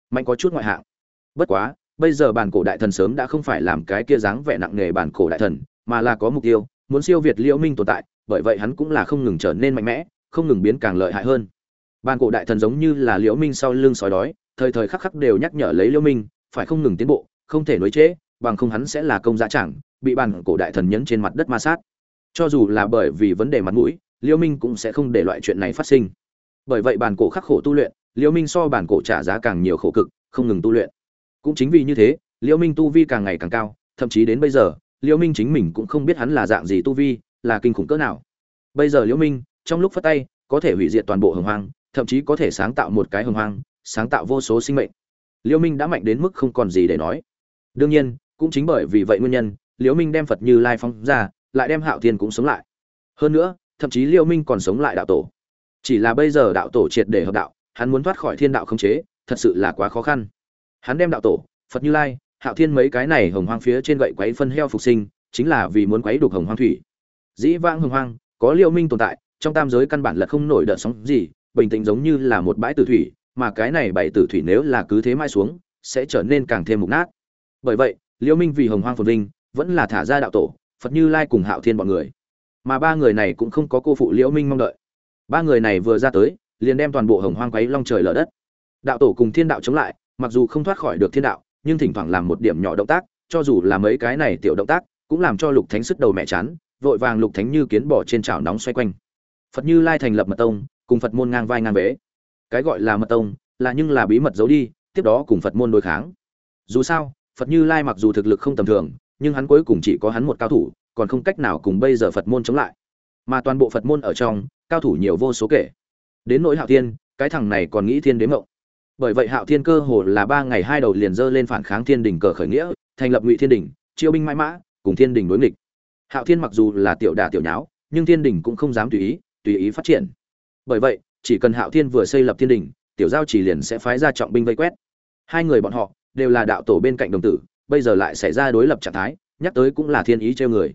Mạnh có chút ngoại hạng. Bất quá bây giờ bản cổ đại thần sớm đã không phải làm cái kia dáng vẻ nặng nề bản cổ đại thần, mà là có mục tiêu, muốn siêu việt liễu minh tồn tại, bởi vậy hắn cũng là không ngừng trở nên mạnh mẽ, không ngừng biến càng lợi hại hơn. Bản cổ đại thần giống như là liễu minh sau lưng sói đói, thời thời khắc khắc đều nhắc nhở lấy liễu minh, phải không ngừng tiến bộ, không thể nối chế bằng không hắn sẽ là công giá chẳng, bị bản cổ đại thần nhấn trên mặt đất ma sát. Cho dù là bởi vì vấn đề mặt mũi, liễu minh cũng sẽ không để loại chuyện này phát sinh. Bởi vậy bản cổ khắc khổ tu luyện, liễu minh so bản cổ trả giá càng nhiều khổ cực, không ngừng tu luyện cũng chính vì như thế, liễu minh tu vi càng ngày càng cao, thậm chí đến bây giờ, liễu minh chính mình cũng không biết hắn là dạng gì tu vi, là kinh khủng cỡ nào. Bây giờ liễu minh, trong lúc phát tay, có thể hủy diệt toàn bộ hồng hoang, thậm chí có thể sáng tạo một cái hồng hoang, sáng tạo vô số sinh mệnh. Liễu minh đã mạnh đến mức không còn gì để nói. Đương nhiên, cũng chính bởi vì vậy nguyên nhân, liễu minh đem phật như lai phong ra, lại đem hạo thiên cũng sống lại. Hơn nữa, thậm chí liễu minh còn sống lại đạo tổ. Chỉ là bây giờ đạo tổ triệt để hợp đạo, hắn muốn thoát khỏi thiên đạo không chế, thật sự là quá khó khăn hắn đem đạo tổ, phật như lai, hạo thiên mấy cái này hồng hoang phía trên gậy quấy phân heo phục sinh, chính là vì muốn quấy đục hồng hoang thủy. Dĩ vãng hồng hoang, có liễu minh tồn tại, trong tam giới căn bản là không nổi đợt sóng gì, bình tĩnh giống như là một bãi tử thủy, mà cái này bảy tử thủy nếu là cứ thế mai xuống, sẽ trở nên càng thêm mục nát. Bởi vậy liễu minh vì hồng hoang phồn vinh, vẫn là thả ra đạo tổ, phật như lai cùng hạo thiên bọn người. Mà ba người này cũng không có cô phụ liễu minh mong đợi. Ba người này vừa ra tới, liền đem toàn bộ hồng hoang quấy long trời lở đất. Đạo tổ cùng thiên đạo chống lại mặc dù không thoát khỏi được thiên đạo, nhưng thỉnh thoảng làm một điểm nhỏ động tác, cho dù là mấy cái này tiểu động tác, cũng làm cho lục thánh sức đầu mẹ chán, vội vàng lục thánh như kiến bỏ trên chảo nóng xoay quanh. Phật như lai thành lập mật tông, cùng phật môn ngang vai ngang vế. Cái gọi là mật tông, là nhưng là bí mật giấu đi, tiếp đó cùng phật môn đối kháng. Dù sao, phật như lai mặc dù thực lực không tầm thường, nhưng hắn cuối cùng chỉ có hắn một cao thủ, còn không cách nào cùng bây giờ phật môn chống lại. Mà toàn bộ phật môn ở trong, cao thủ nhiều vô số kể. Đến nỗi hạo thiên, cái thằng này còn nghĩ thiên đếm mộng bởi vậy hạo thiên cơ hồ là ba ngày hai đầu liền dơ lên phản kháng thiên đình cờ khởi nghĩa, thành lập ngụy thiên đình, chiêu binh mãi mã, cùng thiên đình đối nghịch. Hạo thiên mặc dù là tiểu đà tiểu nháo, nhưng thiên đình cũng không dám tùy ý tùy ý phát triển. Bởi vậy, chỉ cần hạo thiên vừa xây lập thiên đình, tiểu giao chỉ liền sẽ phái ra trọng binh vây quét. Hai người bọn họ đều là đạo tổ bên cạnh đồng tử, bây giờ lại xảy ra đối lập trạng thái, nhắc tới cũng là thiên ý treo người.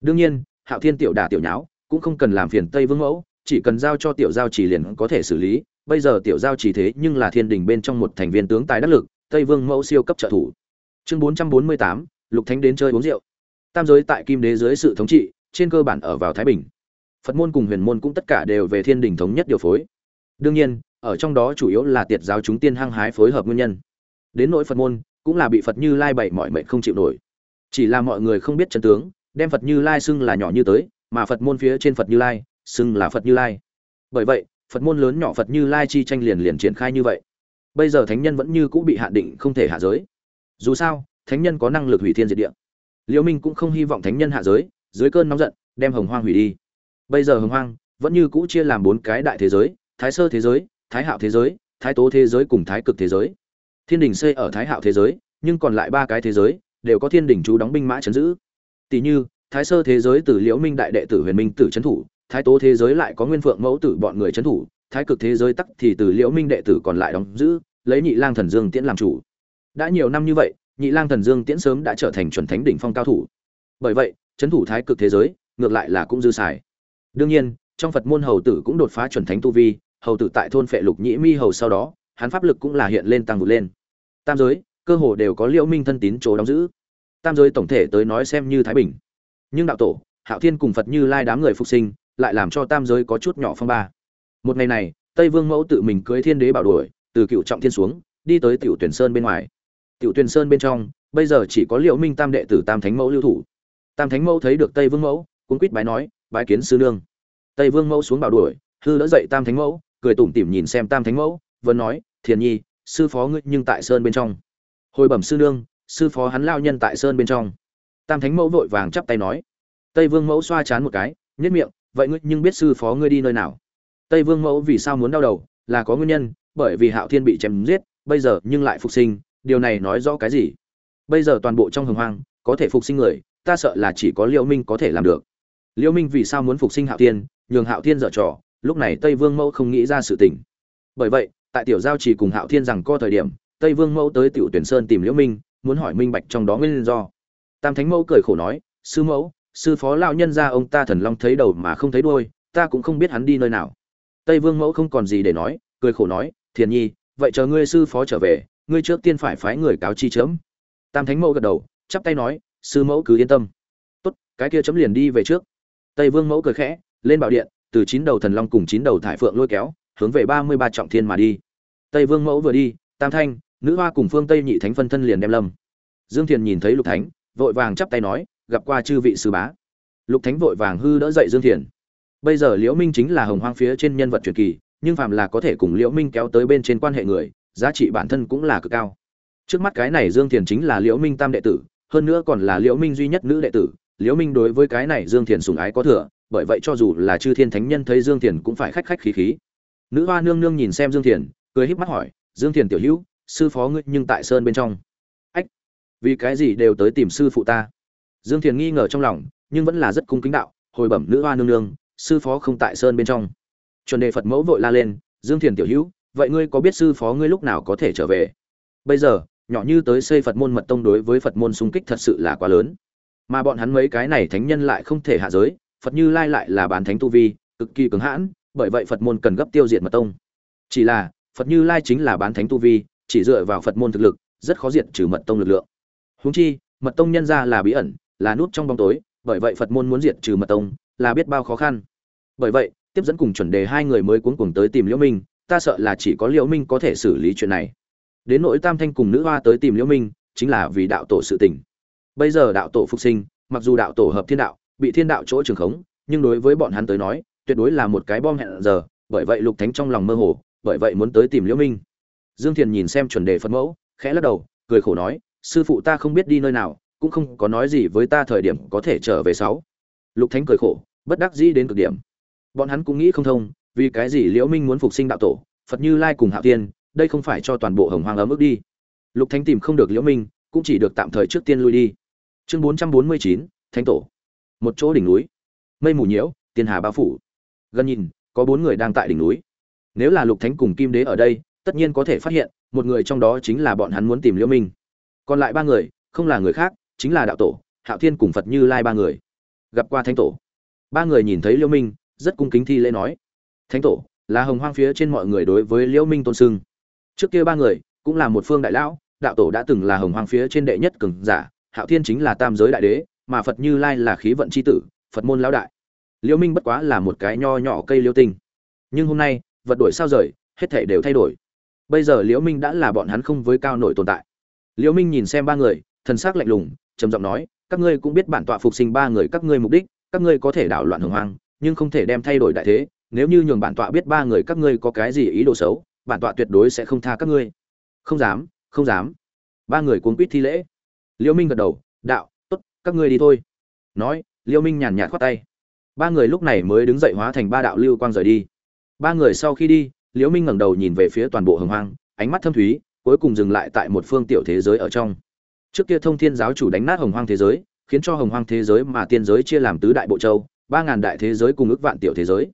Đương nhiên, hạo thiên tiểu đà tiểu nháo cũng không cần làm phiền tây vương mẫu, chỉ cần giao cho tiểu giao chỉ liền có thể xử lý bây giờ tiểu giao chỉ thế nhưng là thiên đình bên trong một thành viên tướng tài đắc lực, tây vương mẫu siêu cấp trợ thủ. Chương bốn trăm bốn mươi tám, lục thánh đến chơi uống rượu. Tam giới tại kim đế dưới sự thống trị, trên cơ bản ở vào thái bình. Phật môn cùng huyền môn cũng tất cả đều về thiên đình thống nhất điều phối. Đương nhiên, ở trong đó chủ yếu là tiệt giáo chúng tiên hăng hái phối hợp nguyên nhân. Đến nỗi phật môn, cũng là bị phật như lai bậy mọi mệnh không chịu nổi. Chỉ là mọi người không biết chân tướng, đem phật như lai xưng là nhỏ như tới, mà phật môn phía trên phật như lai, xưng là phật như lai. Bởi vậy phật môn lớn nhỏ phật như lai chi tranh liền liền triển khai như vậy. Bây giờ thánh nhân vẫn như cũ bị hạn định không thể hạ giới. Dù sao, thánh nhân có năng lực hủy thiên diệt địa. Liễu minh cũng không hy vọng thánh nhân hạ giới, dưới cơn nóng giận, đem hồng hoang hủy đi. Bây giờ hồng hoang vẫn như cũ chia làm bốn cái đại thế giới, thái sơ thế giới, thái hạo thế giới, thái tố thế giới cùng thái cực thế giới. Thiên đình xây ở thái hạo thế giới, nhưng còn lại ba cái thế giới đều có thiên đình chú đóng binh mã chấn giữ. Tỷ như, thái sơ thế giới từ liễu minh đại đệ tử huyền minh tử chấn thủ thái tố thế giới lại có nguyên phượng mẫu tử bọn người trấn thủ, thái cực thế giới tắc thì từ liễu minh đệ tử còn lại đóng giữ, lấy nhị lang thần dương tiễn làm chủ. Đã nhiều năm như vậy, nhị lang thần dương tiễn sớm đã trở thành chuẩn thánh đỉnh phong cao thủ. Bởi vậy trấn thủ thái cực thế giới, ngược lại là cũng dư xài. Đương nhiên, trong phật môn hầu tử cũng đột phá chuẩn thánh tu vi, hầu tử tại thôn phệ lục nhĩ mi hầu sau đó, hắn pháp lực cũng là hiện lên tăng vụt lên. Tam giới, cơ hồ đều có liễu minh thân tín chỗ đóng giữ. Tam giới tổng thể tới nói xem như thái bình. Nhưng đạo tổ, hạo thiên cùng phật như lai đám người phục sinh lại làm cho tam giới có chút nhỏ phong ba. Một ngày này, tây vương mẫu tự mình cưới thiên đế bảo đuổi, từ cựu trọng thiên xuống, đi tới tiểu tuyển sơn bên ngoài. Tiểu tuyển sơn bên trong, bây giờ chỉ có liệu minh tam đệ tử tam thánh mẫu lưu thủ. Tam thánh mẫu thấy được tây vương mẫu cũng quýt bái nói, bái kiến sư nương. Tây vương mẫu xuống bảo đuổi, hư đỡ dậy tam thánh mẫu, cười tủm tỉm nhìn xem tam thánh mẫu, vẫn nói, thiền nhi, sư phó ngươi nhưng tại sơn bên trong. Hồi bẩm sư nương, sư phó hắn lao nhân tại sơn bên trong. Tam thánh mẫu vội vàng chắp tay nói. Tây vương mẫu xoa chán một cái nhất miệng vậy ngươi nhưng biết sư phó ngươi đi nơi nào? Tây vương mẫu vì sao muốn đau đầu, là có nguyên nhân, bởi vì hạo thiên bị chém giết, bây giờ nhưng lại phục sinh, điều này nói rõ cái gì? Bây giờ toàn bộ trong hồng hoang, có thể phục sinh người, ta sợ là chỉ có liễu minh có thể làm được. Liễu minh vì sao muốn phục sinh hạo thiên, nhường hạo thiên dở trò, lúc này tây vương mẫu không nghĩ ra sự tình. Bởi vậy, tại tiểu giao chỉ cùng hạo thiên rằng co thời điểm, tây vương mẫu tới tiểu tuyển sơn tìm liễu minh, muốn hỏi minh bạch trong đó nguyên do. Tam thánh mẫu cười khổ nói, sư mẫu sư phó lão nhân ra ông ta thần long thấy đầu mà không thấy đuôi, ta cũng không biết hắn đi nơi nào. Tây vương mẫu không còn gì để nói, cười khổ nói, thiền nhi, vậy chờ ngươi sư phó trở về, ngươi trước tiên phải phái người cáo chi chấm. Tam thánh mẫu gật đầu, chắp tay nói, sư mẫu cứ yên tâm. Tốt, cái kia chấm liền đi về trước. Tây vương mẫu cười khẽ, lên bảo điện, từ chín đầu thần long cùng chín đầu thải phượng lôi kéo, hướng về ba mươi ba trọng thiên mà đi. Tây vương mẫu vừa đi, tam thanh nữ hoa cùng phương tây nhị thánh phân thân liền đem lâm. Dương thiền nhìn thấy lục thánh, vội vàng chắp tay nói gặp qua chư vị sư bá. Lục thánh vội vàng hư đỡ dậy dương thiền. Bây giờ liễu minh chính là hồng hoang phía trên nhân vật truyền kỳ, nhưng phàm là có thể cùng liễu minh kéo tới bên trên quan hệ người, giá trị bản thân cũng là cực cao. Trước mắt cái này dương thiền chính là liễu minh tam đệ tử, hơn nữa còn là liễu minh duy nhất nữ đệ tử. Liễu minh đối với cái này dương thiền sủng ái có thừa, bởi vậy cho dù là chư thiên thánh nhân thấy dương thiền cũng phải khách khách khí khí. Nữ hoa nương nương nhìn xem dương thiền, cười híp mắt hỏi, dương thiền tiểu hữu, sư phó ngươi nhưng tại sơn bên trong. Ách, vì cái gì đều tới tìm sư phụ ta? Dương thiền nghi ngờ trong lòng, nhưng vẫn là rất cung kính đạo, hồi bẩm nữ hoa nương nương, sư phó không tại sơn bên trong. Chuẩn đề phật mẫu vội la lên, dương thiền tiểu hữu, vậy ngươi có biết sư phó ngươi lúc nào có thể trở về? Bây giờ, nhỏ như tới xây phật môn mật tông đối với phật môn xung kích thật sự là quá lớn. Mà bọn hắn mấy cái này thánh nhân lại không thể hạ giới, phật như lai lại là bán thánh tu vi, cực kỳ cứng hãn, bởi vậy phật môn cần gấp tiêu diệt mật tông. Chỉ là, phật như lai chính là bán thánh tu vi, chỉ dựa vào phật môn thực lực, rất khó diệt trừ mật tông lực lượng. Huống chi, mật tông nhân ra là bí ẩn là nút trong bóng tối, bởi vậy phật môn muốn diệt trừ mật tông, là biết bao khó khăn. Bởi vậy, tiếp dẫn cùng chuẩn đề hai người mới cuống cuồng tới tìm liễu minh, ta sợ là chỉ có liễu minh có thể xử lý chuyện này. Đến nỗi tam thanh cùng nữ hoa tới tìm liễu minh, chính là vì đạo tổ sự tình. Bây giờ đạo tổ phục sinh, mặc dù đạo tổ hợp thiên đạo, bị thiên đạo chỗ trường khống, nhưng đối với bọn hắn tới nói, tuyệt đối là một cái bom hẹn giờ, bởi vậy lục thánh trong lòng mơ hồ, bởi vậy muốn tới tìm liễu minh. Dương thiền nhìn xem chuẩn đề phân mẫu, khẽ lắc đầu, cười khổ nói, sư phụ ta không biết đi nơi nào cũng không có nói gì với ta thời điểm có thể trở về sáu. Lục thánh cười khổ bất đắc dĩ đến cực điểm. Bọn hắn cũng nghĩ không thông vì cái gì liễu minh muốn phục sinh đạo tổ phật như lai cùng hạo tiên đây không phải cho toàn bộ hồng Hoàng ấm ức đi. Lục thánh tìm không được liễu minh cũng chỉ được tạm thời trước tiên lui đi. Chương 449, thánh tổ. Một chỗ đỉnh núi. Mây mù nhiễu tiên hà bao phủ. Gần nhìn có bốn người đang tại đỉnh núi. Nếu là lục thánh cùng kim đế ở đây tất nhiên có thể phát hiện một người trong đó chính là bọn hắn muốn tìm liễu minh. Còn lại ba người không là người khác chính là đạo tổ, hạo thiên cùng phật như lai ba người. Gặp qua thánh tổ. Ba người nhìn thấy liễu minh, rất cung kính thi lễ nói, thánh tổ, là hồng hoang phía trên mọi người đối với liễu minh tôn sưng trước kia ba người cũng là một phương đại lão, đạo tổ đã từng là hồng hoang phía trên đệ nhất cường giả, hạo thiên chính là tam giới đại đế, mà phật như lai là khí vận c h i tử, phật môn lão đại. Liễu minh bất quá là một cái nho nhỏ cây liêu tinh. Nhưng hôm nay, vật đổi sao rời, hết thể đều thay đổi. Bây giờ liễu minh đã là bọn hắn không với cao nổi tồn tại. Liễu minh nhìn xem ba người, thần sắc lạnh lùng trầm giọng nói, các ngươi cũng biết bản tọa phục sinh ba người các ngươi mục đích, các ngươi có thể đảo loạn hồng hoang, nhưng không thể đem thay đổi đại thế. Nếu như nhường bản tọa biết ba người các ngươi có cái gì ý đồ xấu, bản tọa tuyệt đối sẽ không tha các ngươi. Không dám không dám. Ba người cuống quýt thi lễ. Liễu minh gật đầu, đạo, tốt, các ngươi đi thôi. Nói liễu minh nhàn nhạt khoát tay. Ba người lúc này mới đứng dậy hóa thành ba đạo lưu quang rời đi. Ba người sau khi đi liễu minh ngẩng đầu nhìn về phía toàn bộ hồng hoang, ánh mắt thâm thúy, cuối cùng dừng lại tại một phương tiểu thế giới ở trong trước kia thông thiên giáo chủ đánh nát hồng hoang thế giới, khiến cho hồng hoang thế giới mà tiên giới chia làm tứ đại bộ châu, ba ngàn đại thế giới cùng ước vạn tiểu thế giới.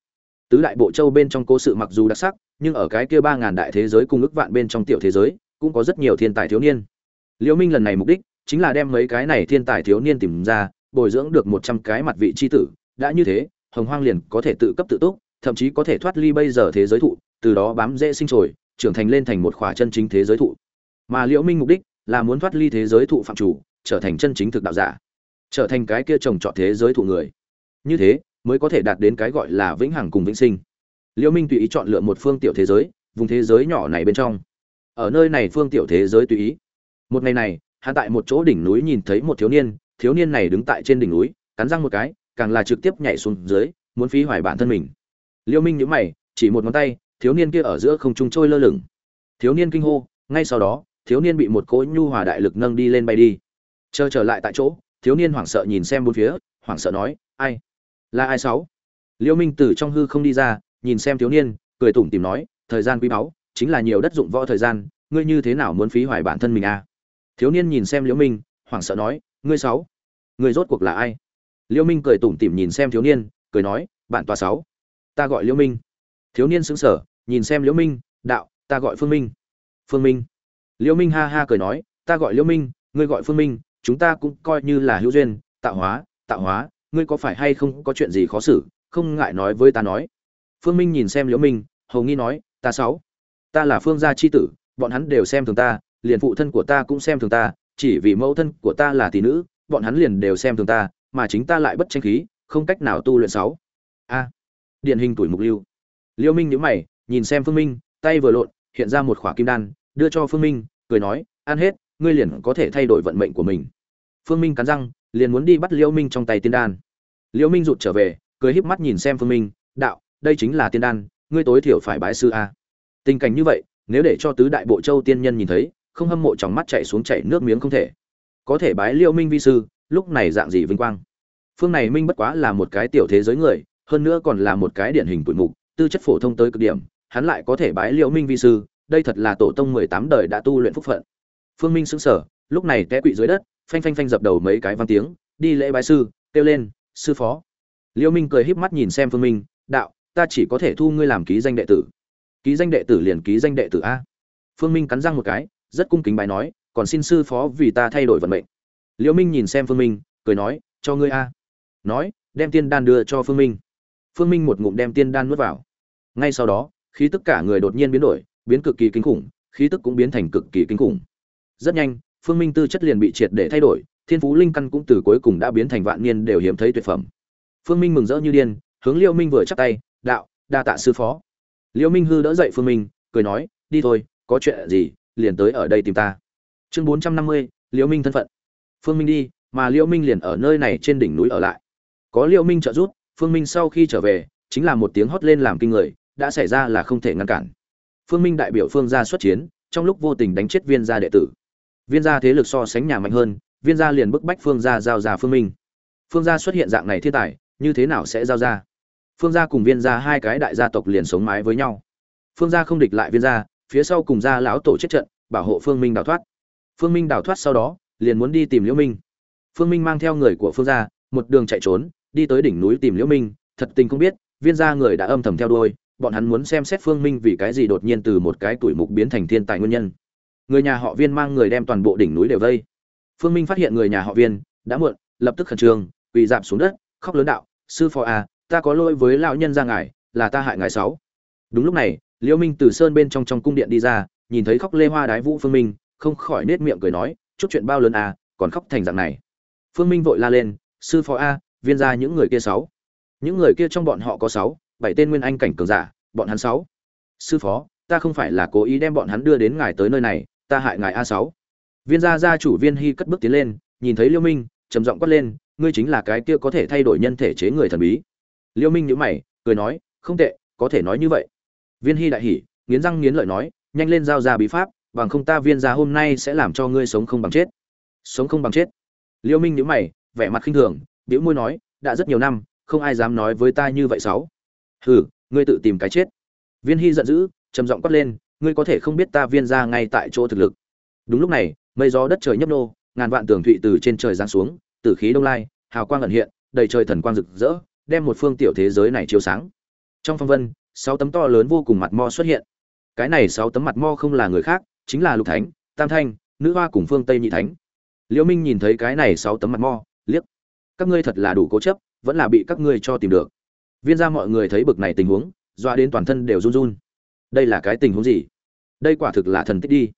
Tứ đại bộ châu bên trong cố sự mặc dù đặc sắc, nhưng ở cái kia ba ngàn đại thế giới cùng ước vạn bên trong tiểu thế giới, cũng có rất nhiều thiên tài thiếu niên. Liễu minh lần này mục đích, chính là đem mấy cái này thiên tài thiếu niên tìm ra, bồi dưỡng được một trăm cái mặt vị chi tử. Đã như thế, hồng hoang liền có thể tự cấp tự túc, thậm chí có thể thoát ly bây giờ thế giới thụ, từ đó bám dễ sinh trồi, trưởng thành lên thành một khỏa chân chính thế giới thụ. Mà liễu minh mục đích là muốn thoát ly thế giới thụ phạm chủ, trở thành chân chính thực đạo giả, trở thành cái kia trồng trọt thế giới thụ người. Như thế, mới có thể đạt đến cái gọi là vĩnh hằng cùng vĩnh sinh. Liễu minh tùy ý chọn lựa một phương tiểu thế giới, vùng thế giới nhỏ này bên trong. Ở nơi này phương tiểu thế giới tùy ý. Một ngày này, hắn tại một chỗ đỉnh núi nhìn thấy một thiếu niên thiếu niên này đứng tại trên đỉnh núi, cắn răng một cái, càng là trực tiếp nhảy xuống dưới, muốn phí hoài bản thân mình. Liêu minh nhíu mày, chỉ một ngón tay, thiếu niên kia ở giữa không trung trôi lơ lửng. Thiếu niên kinh hô, ngay sau đó thiếu niên bị một cỗ nhu hòa đại lực nâng đi lên bay đi. Chờ trở lại tại chỗ, thiếu niên hoảng sợ nhìn xem bốn phía, hoảng sợ nói, ai? Là ai sáu? Liễu minh từ trong hư không đi ra, nhìn xem thiếu niên, cười tủm tìm nói, thời gian quý báu, chính là nhiều đất dụng võ thời gian, ngươi như thế nào muốn phí hoài bản thân mình à? Thiếu niên nhìn xem liễu minh, hoảng sợ nói, ngươi sáu? Ngươi rốt cuộc là ai? Liễu minh cười tủm tỉm nhìn xem thiếu niên, cười nói bạn tòa sáu, ta gọi liễu minh. Thiếu niên sững sờ, nhìn xem liễu minh, đạo, ta gọi phương minh. Phương minh? Liễu minh ha ha cười nói, ta gọi liễu minh, ngươi gọi phương minh, chúng ta cũng coi như là hữu duyên, tạo hóa tạo hóa, ngươi có phải hay không có chuyện gì khó xử, không ngại nói với ta nói. Phương minh nhìn xem liễu minh, hầu nghi nói, ta sáu, ta là phương gia chi tử, bọn hắn đều xem thường ta, liền phụ thân của ta cũng xem thường ta, chỉ vì mẫu thân của ta là tỷ nữ, bọn hắn liền đều xem thường ta, mà chính ta lại bất tranh khí, không cách nào tu luyện sáu. A, điển hình tuổi mục lưu. Liêu minh nhíu mày, nhìn xem phương minh, tay vừa lộn, hiện ra một khỏa kim đan đưa cho phương minh, cười nói, ăn hết, ngươi liền có thể thay đổi vận mệnh của mình. Phương minh cắn răng, liền muốn đi bắt liêu minh trong tay tiên đan. Liêu minh rụt trở về, cười híp mắt nhìn xem phương minh, đạo, đây chính là tiên đan, ngươi tối thiểu phải bái sư a. Tình cảnh như vậy, nếu để cho tứ đại bộ châu tiên nhân nhìn thấy, không hâm mộ trong mắt chạy xuống chảy nước miếng không thể. Có thể bái liêu minh vi sư, lúc này dạng gì vinh quang. Phương này minh bất quá là một cái tiểu thế giới người, hơn nữa còn là một cái điển hình tuổi mục, tư chất phổ thông tới cực điểm, hắn lại có thể bái liễu minh vi sư đây thật là tổ tông mười tám đời đã tu luyện phúc phận. Phương minh sững sờ, lúc này té quỵ dưới đất, phanh phanh phanh dập đầu mấy cái văn tiếng, đi lễ bái sư, kêu lên, sư phó. Liêu minh cười híp mắt nhìn xem phương minh, đạo, ta chỉ có thể thu ngươi làm ký danh đệ tử. Ký danh đệ tử liền ký danh đệ tử a. Phương minh cắn răng một cái, rất cung kính bài nói, còn xin sư phó vì ta thay đổi vận mệnh. Liêu minh nhìn xem phương minh, cười nói, cho ngươi a. Nói, đem tiên đan đưa cho phương minh. Phương minh một ngụm đem tiên đan nuốt vào. Ngay sau đó, khí tức cả người đột nhiên biến đổi biến cực kỳ kinh khủng, khí tức cũng biến thành cực kỳ kinh khủng. Rất nhanh, phương minh tư chất liền bị triệt để thay đổi, thiên phú linh căn cũng từ cuối cùng đã biến thành vạn niên đều hiếm thấy tuyệt phẩm. Phương minh mừng rỡ như điên, hướng liêu minh vừa chắp tay, đạo, đa tạ sư phó. Liêu minh hư đỡ dậy phương minh, cười nói, đi thôi, có chuyện gì, liền tới ở đây tìm ta. Chương bốn trăm năm mươi, liêu minh thân phận. Phương minh đi, mà liêu minh liền ở nơi này trên đỉnh núi ở lại. Có liêu minh trợ giúp, phương minh sau khi trở về, chính là một tiếng hót lên làm kinh người, đã xảy ra là không thể ngăn cản phương minh đại biểu phương gia xuất chiến, trong lúc vô tình đánh chết viên gia đệ tử. Viên gia thế lực so sánh nhà mạnh hơn, viên gia liền bức bách phương gia giao ra phương minh. Phương gia xuất hiện dạng này thiên tài, như thế nào sẽ giao ra? Phương gia cùng viên gia hai cái đại gia tộc liền sống mái với nhau. Phương gia không địch lại viên gia, phía sau cùng gia lão tổ chết trận, bảo hộ phương minh đào thoát. Phương minh đào thoát sau đó, liền muốn đi tìm liễu minh. Phương minh mang theo người của phương gia, một đường chạy trốn, đi tới đỉnh núi tìm liễu minh, thật tình không biết, viên gia người đã âm thầm theo đuôi bọn hắn muốn xem xét phương minh vì cái gì đột nhiên từ một cái tuổi mục biến thành thiên tài nguyên nhân. Người nhà họ viên mang người đem toàn bộ đỉnh núi đều vây. Phương minh phát hiện người nhà họ viên đã muộn, lập tức khẩn trương, quỳ dạp xuống đất, khóc lớn đạo, sư phó à ta có lỗi với lão nhân ra ngài, là ta hại ngài sáu. Đúng lúc này liễu minh từ sơn bên trong trong cung điện đi ra, nhìn thấy khóc lê hoa đái vũ phương minh, không khỏi nết miệng cười nói, chút chuyện bao lớn à còn khóc thành dạng này. Phương minh vội la lên, sư phó a, viên gia những người kia sáu. Những người kia trong bọn họ có sáu bảy tên nguyên anh cảnh cường giả, bọn hắn sáu. Sư phó, ta không phải là cố ý đem bọn hắn đưa đến ngài tới nơi này, ta hại ngài a sáu. Viên gia gia chủ viên hy cất bước tiến lên, nhìn thấy liêu minh, trầm giọng quát lên, ngươi chính là cái kia có thể thay đổi nhân thể chế người thần bí. Liêu minh nhíu mày, cười nói, không tệ, có thể nói như vậy. Viên hy đại hỉ, nghiến răng nghiến lợi nói, nhanh lên giao ra bí pháp, bằng không ta viên gia hôm nay sẽ làm cho ngươi sống không bằng chết. Sống không bằng chết. Liêu minh nhíu mày, vẻ mặt khinh thường, bĩu môi nói, đã rất nhiều năm, không ai dám nói với ta như vậy sáu hừ, ngươi tự tìm cái chết. Viên hy giận dữ, trầm giọng quát lên, ngươi có thể không biết ta viên ra ngay tại chỗ thực lực. Đúng lúc này, mây gió đất trời nhấp nô, ngàn vạn tường thụy từ trên trời giáng xuống, tử khí đông lai, hào quang ẩn hiện, đầy trời thần quang rực rỡ, đem một phương tiểu thế giới này chiếu sáng. Trong phong vân, sáu tấm to lớn vô cùng mặt mo xuất hiện. Cái này sáu tấm mặt mo không là người khác, chính là lục thánh, tam thanh, nữ hoa cùng phương tây nhị thánh. Liễu minh nhìn thấy cái này sáu tấm mặt mo, liếc. Các ngươi thật là đủ cố chấp, vẫn là bị các ngươi cho tìm được viên ra mọi người thấy bực này tình huống, doa đến toàn thân đều run run. Đây là cái tình huống gì? Đây quả thực là thần tích đi.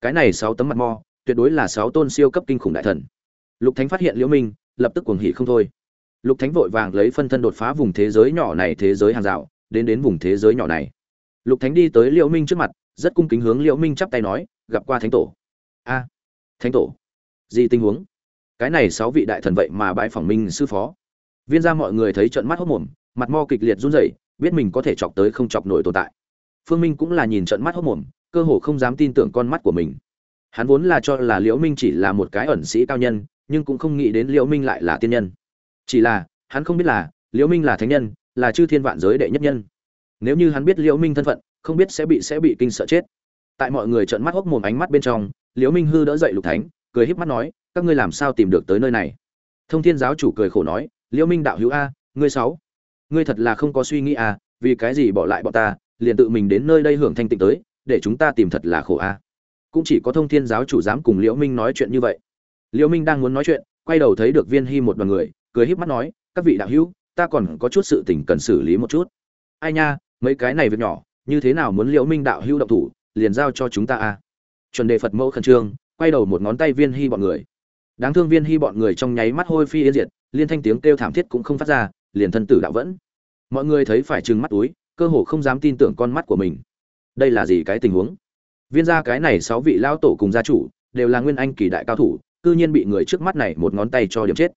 Cái này sáu tấm mặt mo, tuyệt đối là sáu tôn siêu cấp kinh khủng đại thần. Lục thánh phát hiện liễu minh, lập tức cuồng hỉ không thôi. Lục thánh vội vàng lấy phân thân đột phá vùng thế giới nhỏ này thế giới hàng rào, đến đến vùng thế giới nhỏ này. Lục thánh đi tới liễu minh trước mặt, rất cung kính hướng liễu minh chắp tay nói, gặp qua thánh tổ. A, thánh tổ. Gì tình huống? Cái này sáu vị đại thần vậy mà bãi phỏng minh sư phó. Viên ra mọi người thấy trợn mắt hốt mồm mặt mo kịch liệt run rẩy, biết mình có thể chọc tới không chọc nổi tồn tại. Phương minh cũng là nhìn trận mắt hốt mồm, cơ hồ không dám tin tưởng con mắt của mình. Hắn vốn là cho là liễu minh chỉ là một cái ẩn sĩ cao nhân, nhưng cũng không nghĩ đến liễu minh lại là tiên nhân. Chỉ là, hắn không biết là liễu minh là thánh nhân, là chư thiên vạn giới đệ nhất nhân. Nếu như hắn biết liễu minh thân phận, không biết sẽ bị sẽ bị kinh sợ chết. Tại mọi người trợn mắt hốc mồm ánh mắt bên trong, liễu minh hư đỡ dậy lục thánh, cười híp mắt nói, các ngươi làm sao tìm được tới nơi này? Thông thiên giáo chủ cười khổ nói, liễu minh đạo hữu a, ngươi sáu ngươi thật là không có suy nghĩ à vì cái gì bỏ lại bọn ta, liền tự mình đến nơi đây hưởng thanh tịnh tới, để chúng ta tìm thật là khổ à. Cũng chỉ có thông thiên giáo chủ dám cùng liễu minh nói chuyện như vậy. Liễu minh đang muốn nói chuyện, quay đầu thấy được viên hy một đoàn người, cười híp mắt nói, các vị đạo hữu, ta còn có chút sự tình cần xử lý một chút. Ai nha, mấy cái này việc nhỏ, như thế nào muốn liễu minh đạo hữu động thủ, liền giao cho chúng ta à? Chuẩn đề phật mẫu khẩn trương, quay đầu một ngón tay viên hy bọn người. Đáng thương viên hy bọn người trong nháy mắt hôi phi yên diệt, liên thanh tiếng kêu thảm thiết cũng không phát ra liền thân tử đạo vẫn. Mọi người thấy phải trừng mắt túi, cơ hồ không dám tin tưởng con mắt của mình. Đây là gì cái tình huống? Viên gia cái này sáu vị lao tổ cùng gia chủ, đều là nguyên anh kỳ đại cao thủ, cư nhiên bị người trước mắt này một ngón tay cho điểm chết.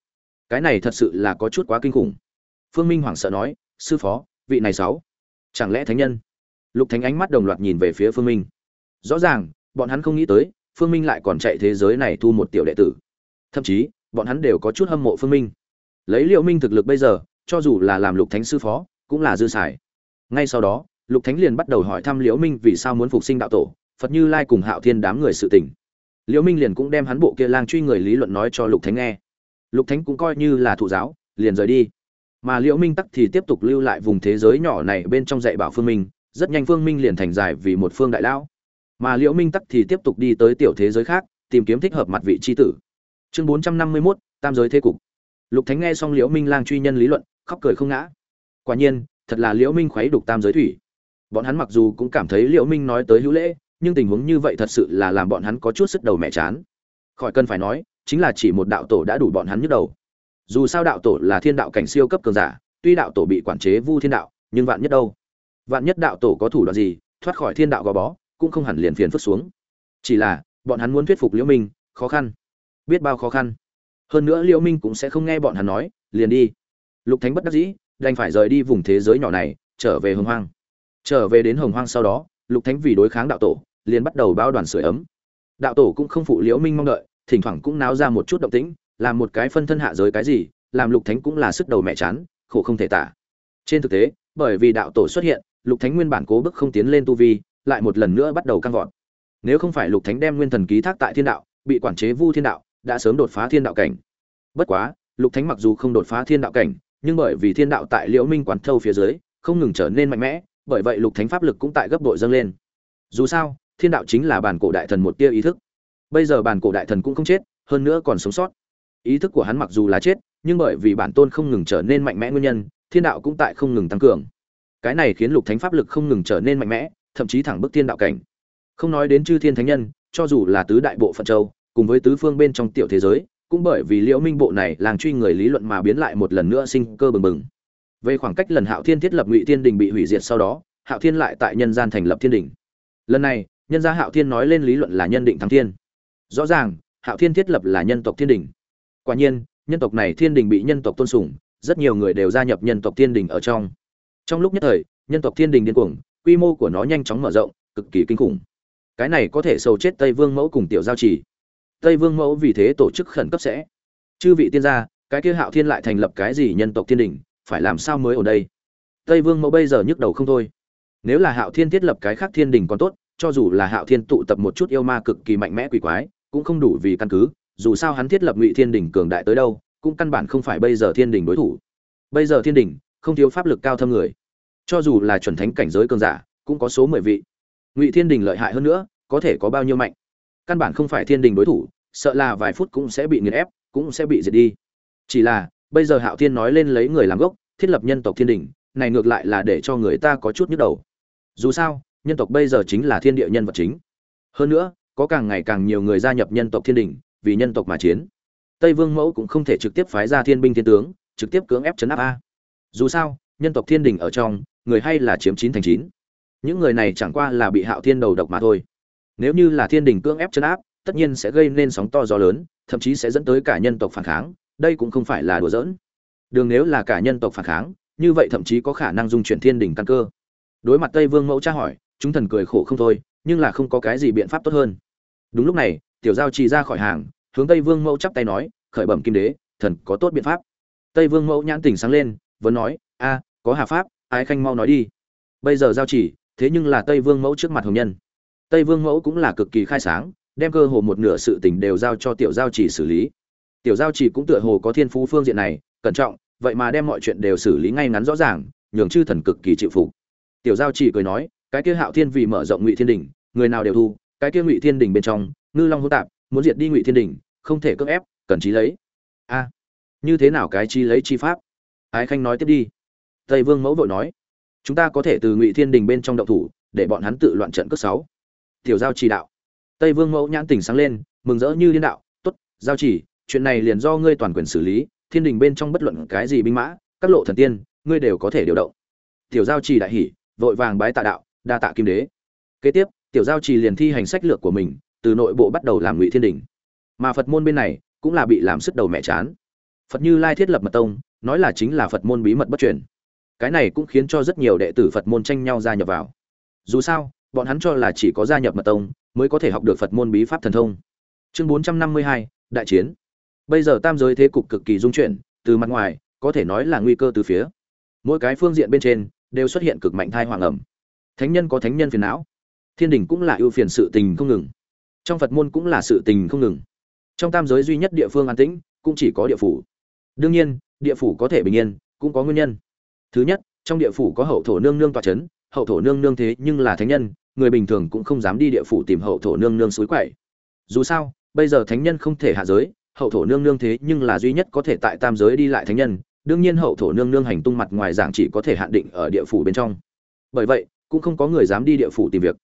Cái này thật sự là có chút quá kinh khủng. Phương minh hoảng sợ nói, sư phó, vị này sáu, chẳng lẽ thánh nhân? Lục thánh ánh mắt đồng loạt nhìn về phía phương minh. Rõ ràng, bọn hắn không nghĩ tới, phương minh lại còn chạy thế giới này thu một tiểu đệ tử. Thậm chí, bọn hắn đều có chút hâm mộ phương minh. Lấy liệu minh thực lực bây giờ cho dù là làm lục thánh sư phó cũng là dư xài. Ngay sau đó lục thánh liền bắt đầu hỏi thăm liễu minh vì sao muốn phục sinh đạo tổ phật như lai cùng hạo thiên đám người sự tình. Liễu minh liền cũng đem hắn bộ kia lang truy người lý luận nói cho lục thánh nghe. Lục thánh cũng coi như là thụ giáo liền rời đi. Mà liễu minh tắc thì tiếp tục lưu lại vùng thế giới nhỏ này bên trong dạy bảo phương minh rất nhanh phương minh liền thành giải vì một phương đại lão. Mà liễu minh tắc thì tiếp tục đi tới tiểu thế giới khác tìm kiếm thích hợp mặt vị chi tử. Chương 451, tam giới thế cục. Lục thánh nghe xong liễu minh lang truy nhân lý luận khóc cười không ngã. Quả nhiên, thật là liễu minh khuấy đục tam giới thủy. Bọn hắn mặc dù cũng cảm thấy liễu minh nói tới hữu lễ, nhưng tình huống như vậy thật sự là làm bọn hắn có chút sức đầu mẹ chán. Khỏi cần phải nói, chính là chỉ một đạo tổ đã đủ bọn hắn nhức đầu. Dù sao đạo tổ là thiên đạo cảnh siêu cấp cường giả, tuy đạo tổ bị quản chế vu thiên đạo, nhưng vạn nhất đâu? Vạn nhất đạo tổ có thủ đoạn gì, thoát khỏi thiên đạo gò bó, cũng không hẳn liền phiền phức xuống. Chỉ là, bọn hắn muốn thuyết phục liễu minh, khó khăn. Biết bao khó khăn. Hơn nữa liễu minh cũng sẽ không nghe bọn hắn nói, liền đi lục thánh bất đắc dĩ, đành phải rời đi vùng thế giới nhỏ này, trở về hồng hoang. Trở về đến hồng hoang sau đó, lục thánh vì đối kháng đạo tổ, liền bắt đầu bao đoàn sưởi ấm. Đạo tổ cũng không phụ liễu minh mong đợi, thỉnh thoảng cũng náo ra một chút động tĩnh, làm một cái phân thân hạ giới cái gì, làm lục thánh cũng là sức đầu mẹ chán, khổ không thể tả. Trên thực tế, bởi vì đạo tổ xuất hiện, lục thánh nguyên bản cố bức không tiến lên tu vi, lại một lần nữa bắt đầu căng vọt. Nếu không phải lục thánh đem nguyên thần ký thác tại thiên đạo, bị quản chế vu thiên đạo, đã sớm đột phá thiên đạo cảnh. Bất quá, lục thánh mặc dù không đột phá thiên đạo cảnh nhưng bởi vì thiên đạo tại liễu minh quán thâu phía dưới, không ngừng trở nên mạnh mẽ, bởi vậy lục thánh pháp lực cũng tại gấp đội dâng lên. Dù sao, thiên đạo chính là bản cổ đại thần một tia ý thức. Bây giờ bản cổ đại thần cũng không chết, hơn nữa còn sống sót. Ý thức của hắn mặc dù là chết, nhưng bởi vì bản tôn không ngừng trở nên mạnh mẽ nguyên nhân, thiên đạo cũng tại không ngừng tăng cường. Cái này khiến lục thánh pháp lực không ngừng trở nên mạnh mẽ, thậm chí thẳng bức thiên đạo cảnh. Không nói đến chư thiên thánh nhân, cho dù là tứ đại bộ phận châu, cùng với tứ phương bên trong tiểu thế giới cũng bởi vì liễu minh bộ này làng truy người lý luận mà biến lại một lần nữa sinh cơ bừng bừng. Về khoảng cách lần hạo thiên thiết lập ngụy thiên đình bị hủy diệt sau đó, hạo thiên lại tại nhân gian thành lập thiên đình. Lần này, nhân gia hạo thiên nói lên lý luận là nhân định thắng thiên. Rõ ràng, hạo thiên thiết lập là nhân tộc thiên đình. Quả nhiên, nhân tộc này thiên đình bị nhân tộc tôn sùng, rất nhiều người đều gia nhập nhân tộc thiên đình ở trong. Trong lúc nhất thời, nhân tộc thiên đình điên cuồng, quy mô của nó nhanh chóng mở rộng, cực kỳ kinh khủng. Cái này có thể sầu chết tây vương mẫu cùng tiểu giao trì tây vương mẫu vì thế tổ chức khẩn cấp sẽ. Chư vị tiên gia, cái kia hạo thiên lại thành lập cái gì nhân tộc thiên đình, phải làm sao mới ở đây? Tây vương mẫu bây giờ nhức đầu không thôi. Nếu là hạo thiên thiết lập cái khác thiên đình còn tốt, cho dù là hạo thiên tụ tập một chút yêu ma cực kỳ mạnh mẽ quỷ quái, cũng không đủ vì căn cứ, dù sao hắn thiết lập ngụy thiên đình cường đại tới đâu, cũng căn bản không phải bây giờ thiên đình đối thủ. Bây giờ thiên đình không thiếu pháp lực cao thâm người. Cho dù là chuẩn thánh cảnh giới cường giả, cũng có số mười vị. Ngụy thiên đình lợi hại hơn nữa, có thể có bao nhiêu mạnh? Căn bản không phải thiên đình đối thủ, sợ là vài phút cũng sẽ bị nghiền ép, cũng sẽ bị diệt đi. Chỉ là, bây giờ hạo thiên nói lên lấy người làm gốc, thiết lập nhân tộc thiên đình, này ngược lại là để cho người ta có chút nhức đầu. Dù sao, nhân tộc bây giờ chính là thiên địa nhân vật chính. Hơn nữa, có càng ngày càng nhiều người gia nhập nhân tộc thiên đình, vì nhân tộc mà chiến. Tây vương mẫu cũng không thể trực tiếp phái ra thiên binh thiên tướng, trực tiếp cưỡng ép chấn áp a. Dù sao, nhân tộc thiên đình ở trong, người hay là chiếm chín thành chín. Những người này chẳng qua là bị hạo thiên đầu độc mà thôi nếu như là thiên đình cưỡng ép chấn áp, tất nhiên sẽ gây nên sóng to gió lớn, thậm chí sẽ dẫn tới cả nhân tộc phản kháng, đây cũng không phải là đùa giỡn. Đường nếu là cả nhân tộc phản kháng, như vậy thậm chí có khả năng dung chuyển thiên đình căn cơ. Đối mặt tây vương mẫu tra hỏi, chúng thần cười khổ không thôi, nhưng là không có cái gì biện pháp tốt hơn. Đúng lúc này, tiểu giao trì ra khỏi hàng, hướng tây vương mẫu chắp tay nói, khởi bẩm kim đế, thần có tốt biện pháp. Tây vương mẫu nhãn tỉnh sáng lên, vẫn nói, a, có hà pháp, ái khanh mau nói đi. Bây giờ giao chỉ thế nhưng là tây vương mẫu trước mặt hồng nhân tây vương mẫu cũng là cực kỳ khai sáng, đem cơ hồ một nửa sự tình đều giao cho tiểu giao chỉ xử lý. Tiểu giao chỉ cũng tựa hồ có thiên phú phương diện này, cẩn trọng, vậy mà đem mọi chuyện đều xử lý ngay ngắn rõ ràng, nhường chư thần cực kỳ chịu phục. Tiểu giao chỉ cười nói, cái kia hạo thiên vì mở rộng ngụy thiên đình, người nào đều thu, cái kia ngụy thiên đình bên trong, ngư long hỗn tạp, muốn diệt đi ngụy thiên đình, không thể cưỡng ép, cần trí lấy. A, như thế nào cái chi lấy chi pháp? Ái khanh nói tiếp đi. Tây vương mẫu vội nói, chúng ta có thể từ ngụy thiên đình bên trong động thủ, để bọn hắn tự loạn trận cước sáu tiểu giao chỉ đạo. Tây vương mẫu nhãn tỉnh sáng lên, mừng rỡ như liên đạo, tốt, giao chỉ, chuyện này liền do ngươi toàn quyền xử lý, thiên đình bên trong bất luận cái gì binh mã, các lộ thần tiên, ngươi đều có thể điều động. Tiểu giao chỉ đại hỉ, vội vàng bái tạ đạo, đa tạ kim đế. Kế tiếp, tiểu giao chỉ liền thi hành sách lược của mình, từ nội bộ bắt đầu làm ngụy thiên đình. Mà phật môn bên này cũng là bị làm sức đầu mẹ chán. Phật như lai thiết lập mật tông, nói là chính là phật môn bí mật bất truyền. Cái này cũng khiến cho rất nhiều đệ tử phật môn tranh nhau gia nhập vào. Dù sao bọn hắn cho là chỉ có gia nhập mật tông mới có thể học được phật môn bí pháp thần thông. Chương bốn trăm năm mươi hai, đại chiến. Bây giờ tam giới thế cục cực kỳ dung chuyển, từ mặt ngoài, có thể nói là nguy cơ từ phía. Mỗi cái phương diện bên trên, đều xuất hiện cực mạnh thai hoàng ẩm. Thánh nhân có thánh nhân phiền não. Thiên đình cũng là ưu phiền sự tình không ngừng. Trong phật môn cũng là sự tình không ngừng. Trong tam giới duy nhất địa phương an tĩnh, cũng chỉ có địa phủ. Đương nhiên, địa phủ có thể bình yên, cũng có nguyên nhân. Thứ nhất, trong địa phủ có hậu thổ nương nương tòa c h ấ n hậu thổ nương nương thế nhưng là thánh nhân, người bình thường cũng không dám đi địa phủ tìm hậu thổ nương nương suối quậy. Dù sao, bây giờ thánh nhân không thể hạ giới, hậu thổ nương nương thế nhưng là duy nhất có thể tại tam giới đi lại thánh nhân, đương nhiên hậu thổ nương nương hành tung mặt ngoài giảng chỉ có thể hạn định ở địa phủ bên trong. Bởi vậy, cũng không có người dám đi địa phủ tìm việc.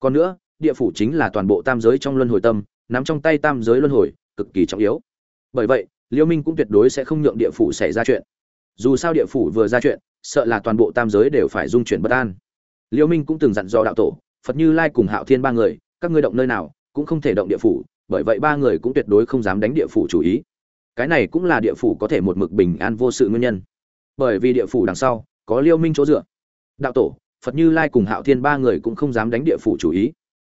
Còn nữa, địa phủ chính là toàn bộ tam giới trong luân hồi tâm, nắm trong tay tam giới luân hồi, cực kỳ trọng yếu. Bởi vậy, liêu minh cũng tuyệt đối sẽ không nhượng địa phủ xảy ra chuyện. Dù sao địa phủ vừa ra chuyện, sợ là toàn bộ tam giới đều phải dung chuyển bất an liêu minh cũng từng dặn dò đạo tổ, phật như lai cùng hạo thiên ba người, các ngươi động nơi nào cũng không thể động địa phủ, bởi vậy ba người cũng tuyệt đối không dám đánh địa phủ chủ ý. Cái này cũng là địa phủ có thể một mực bình an vô sự nguyên nhân. Bởi vì địa phủ đằng sau có liêu minh chỗ dựa. Đạo tổ, phật như lai cùng hạo thiên ba người cũng không dám đánh địa phủ chủ ý.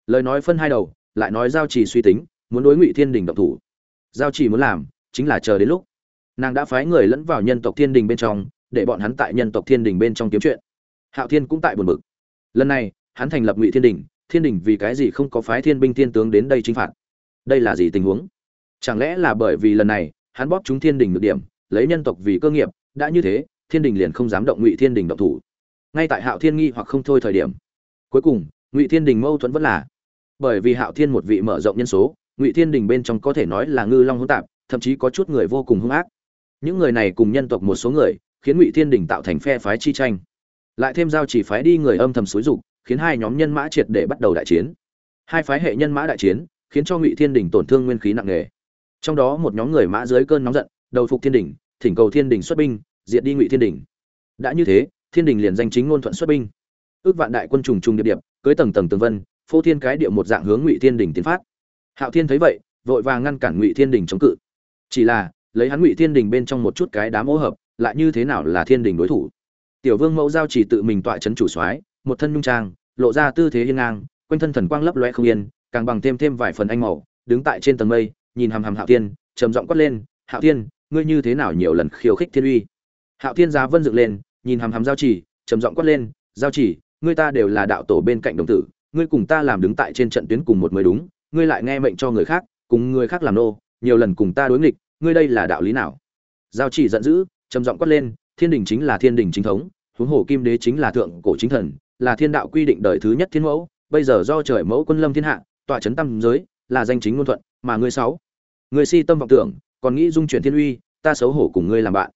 Lời nói phân hai đầu, lại nói giao trì suy tính, muốn đối ngụy thiên đình động thủ. Giao trì muốn làm, chính là chờ đến lúc. Nàng đã phái người lẫn vào nhân tộc thiên đình bên trong, để bọn hắn tại nhân tộc thiên đình bên trong kiếm chuyện. Hạo thiên cũng tại buồn bực lần này, hắn thành lập ngụy thiên đình thiên đình vì cái gì không có phái thiên binh thiên tướng đến đây chinh phạt? Đây là gì tình huống? Chẳng lẽ là bởi vì lần này, hắn bóp chúng thiên đình được điểm, lấy nhân tộc vì cơ nghiệp, đã như thế, thiên đình liền không dám động ngụy thiên đình động thủ. Ngay tại hạo thiên nghi hoặc không thôi thời điểm. Cuối cùng, ngụy thiên đình mâu thuẫn vẫn là, bởi vì hạo thiên một vị mở rộng nhân số, ngụy thiên đình bên trong có thể nói là ngư long hỗn tạp, thậm chí có chút người vô cùng hung ác. Những người này cùng nhân tộc một số người, khiến ngụy thiên đình tạo thành phe phái chi tranh lại thêm giao chỉ phái đi người âm thầm xúi dục, khiến hai nhóm nhân mã triệt để bắt đầu đại chiến. Hai phái hệ nhân mã đại chiến, khiến cho ngụy thiên đình tổn thương nguyên khí nặng nề. Trong đó một nhóm người mã dưới cơn nóng giận, đầu phục thiên đình, thỉnh cầu thiên đình xuất binh, diệt đi ngụy thiên đình. Đã như thế, thiên đình liền danh chính ngôn thuận xuất binh. Ước vạn đại quân trùng trùng điệp điệp, cưới tầng tầng tường vân, phô thiên cái địa một dạng hướng ngụy thiên đình tiến phát. Hạo thiên thấy vậy, vội vàng ngăn cản ngụy thiên đình chống cự. Chỉ là, lấy hắn ngụy thiên đình bên trong một chút cái đám ô hợp, lại như thế nào là thiên đình đối thủ? Tiểu vương mẫu giao chỉ tự mình tọa chấn chủ soái, một thân nhung trang, lộ ra tư thế hiên ngang, quanh thân thần quang lấp loe không yên, càng bằng thêm thêm vài phần anh màu, đứng tại trên tầng mây, nhìn hằm hằm hạo thiên, trầm giọng quát lên, hạo thiên, ngươi như thế nào nhiều lần khiêu khích thiên uy? Hạo thiên giá vân dựng lên, nhìn hằm hằm giao chỉ, trầm giọng quát lên, giao chỉ, ngươi ta đều là đạo tổ bên cạnh đồng tử, ngươi cùng ta làm đứng tại trên trận tuyến cùng một mới đúng, ngươi lại nghe mệnh cho người khác, cùng người khác làm nô, nhiều lần cùng ta đối nghịch, ngươi đây là đạo lý nào? Giao chỉ giận dữ, trầm giọng quát lên thiên đình chính là thiên đình chính thống, huống hồ kim đế chính là thượng cổ chính thần, là thiên đạo quy định đời thứ nhất thiên mẫu, bây giờ do trời mẫu quân lâm thiên hạ, tọa chấn tâm giới, là danh chính ngôn thuận, mà ngươi sáu, ngươi si tâm vọng tưởng, còn nghĩ dung chuyển thiên uy, ta xấu hổ cùng ngươi làm bạn.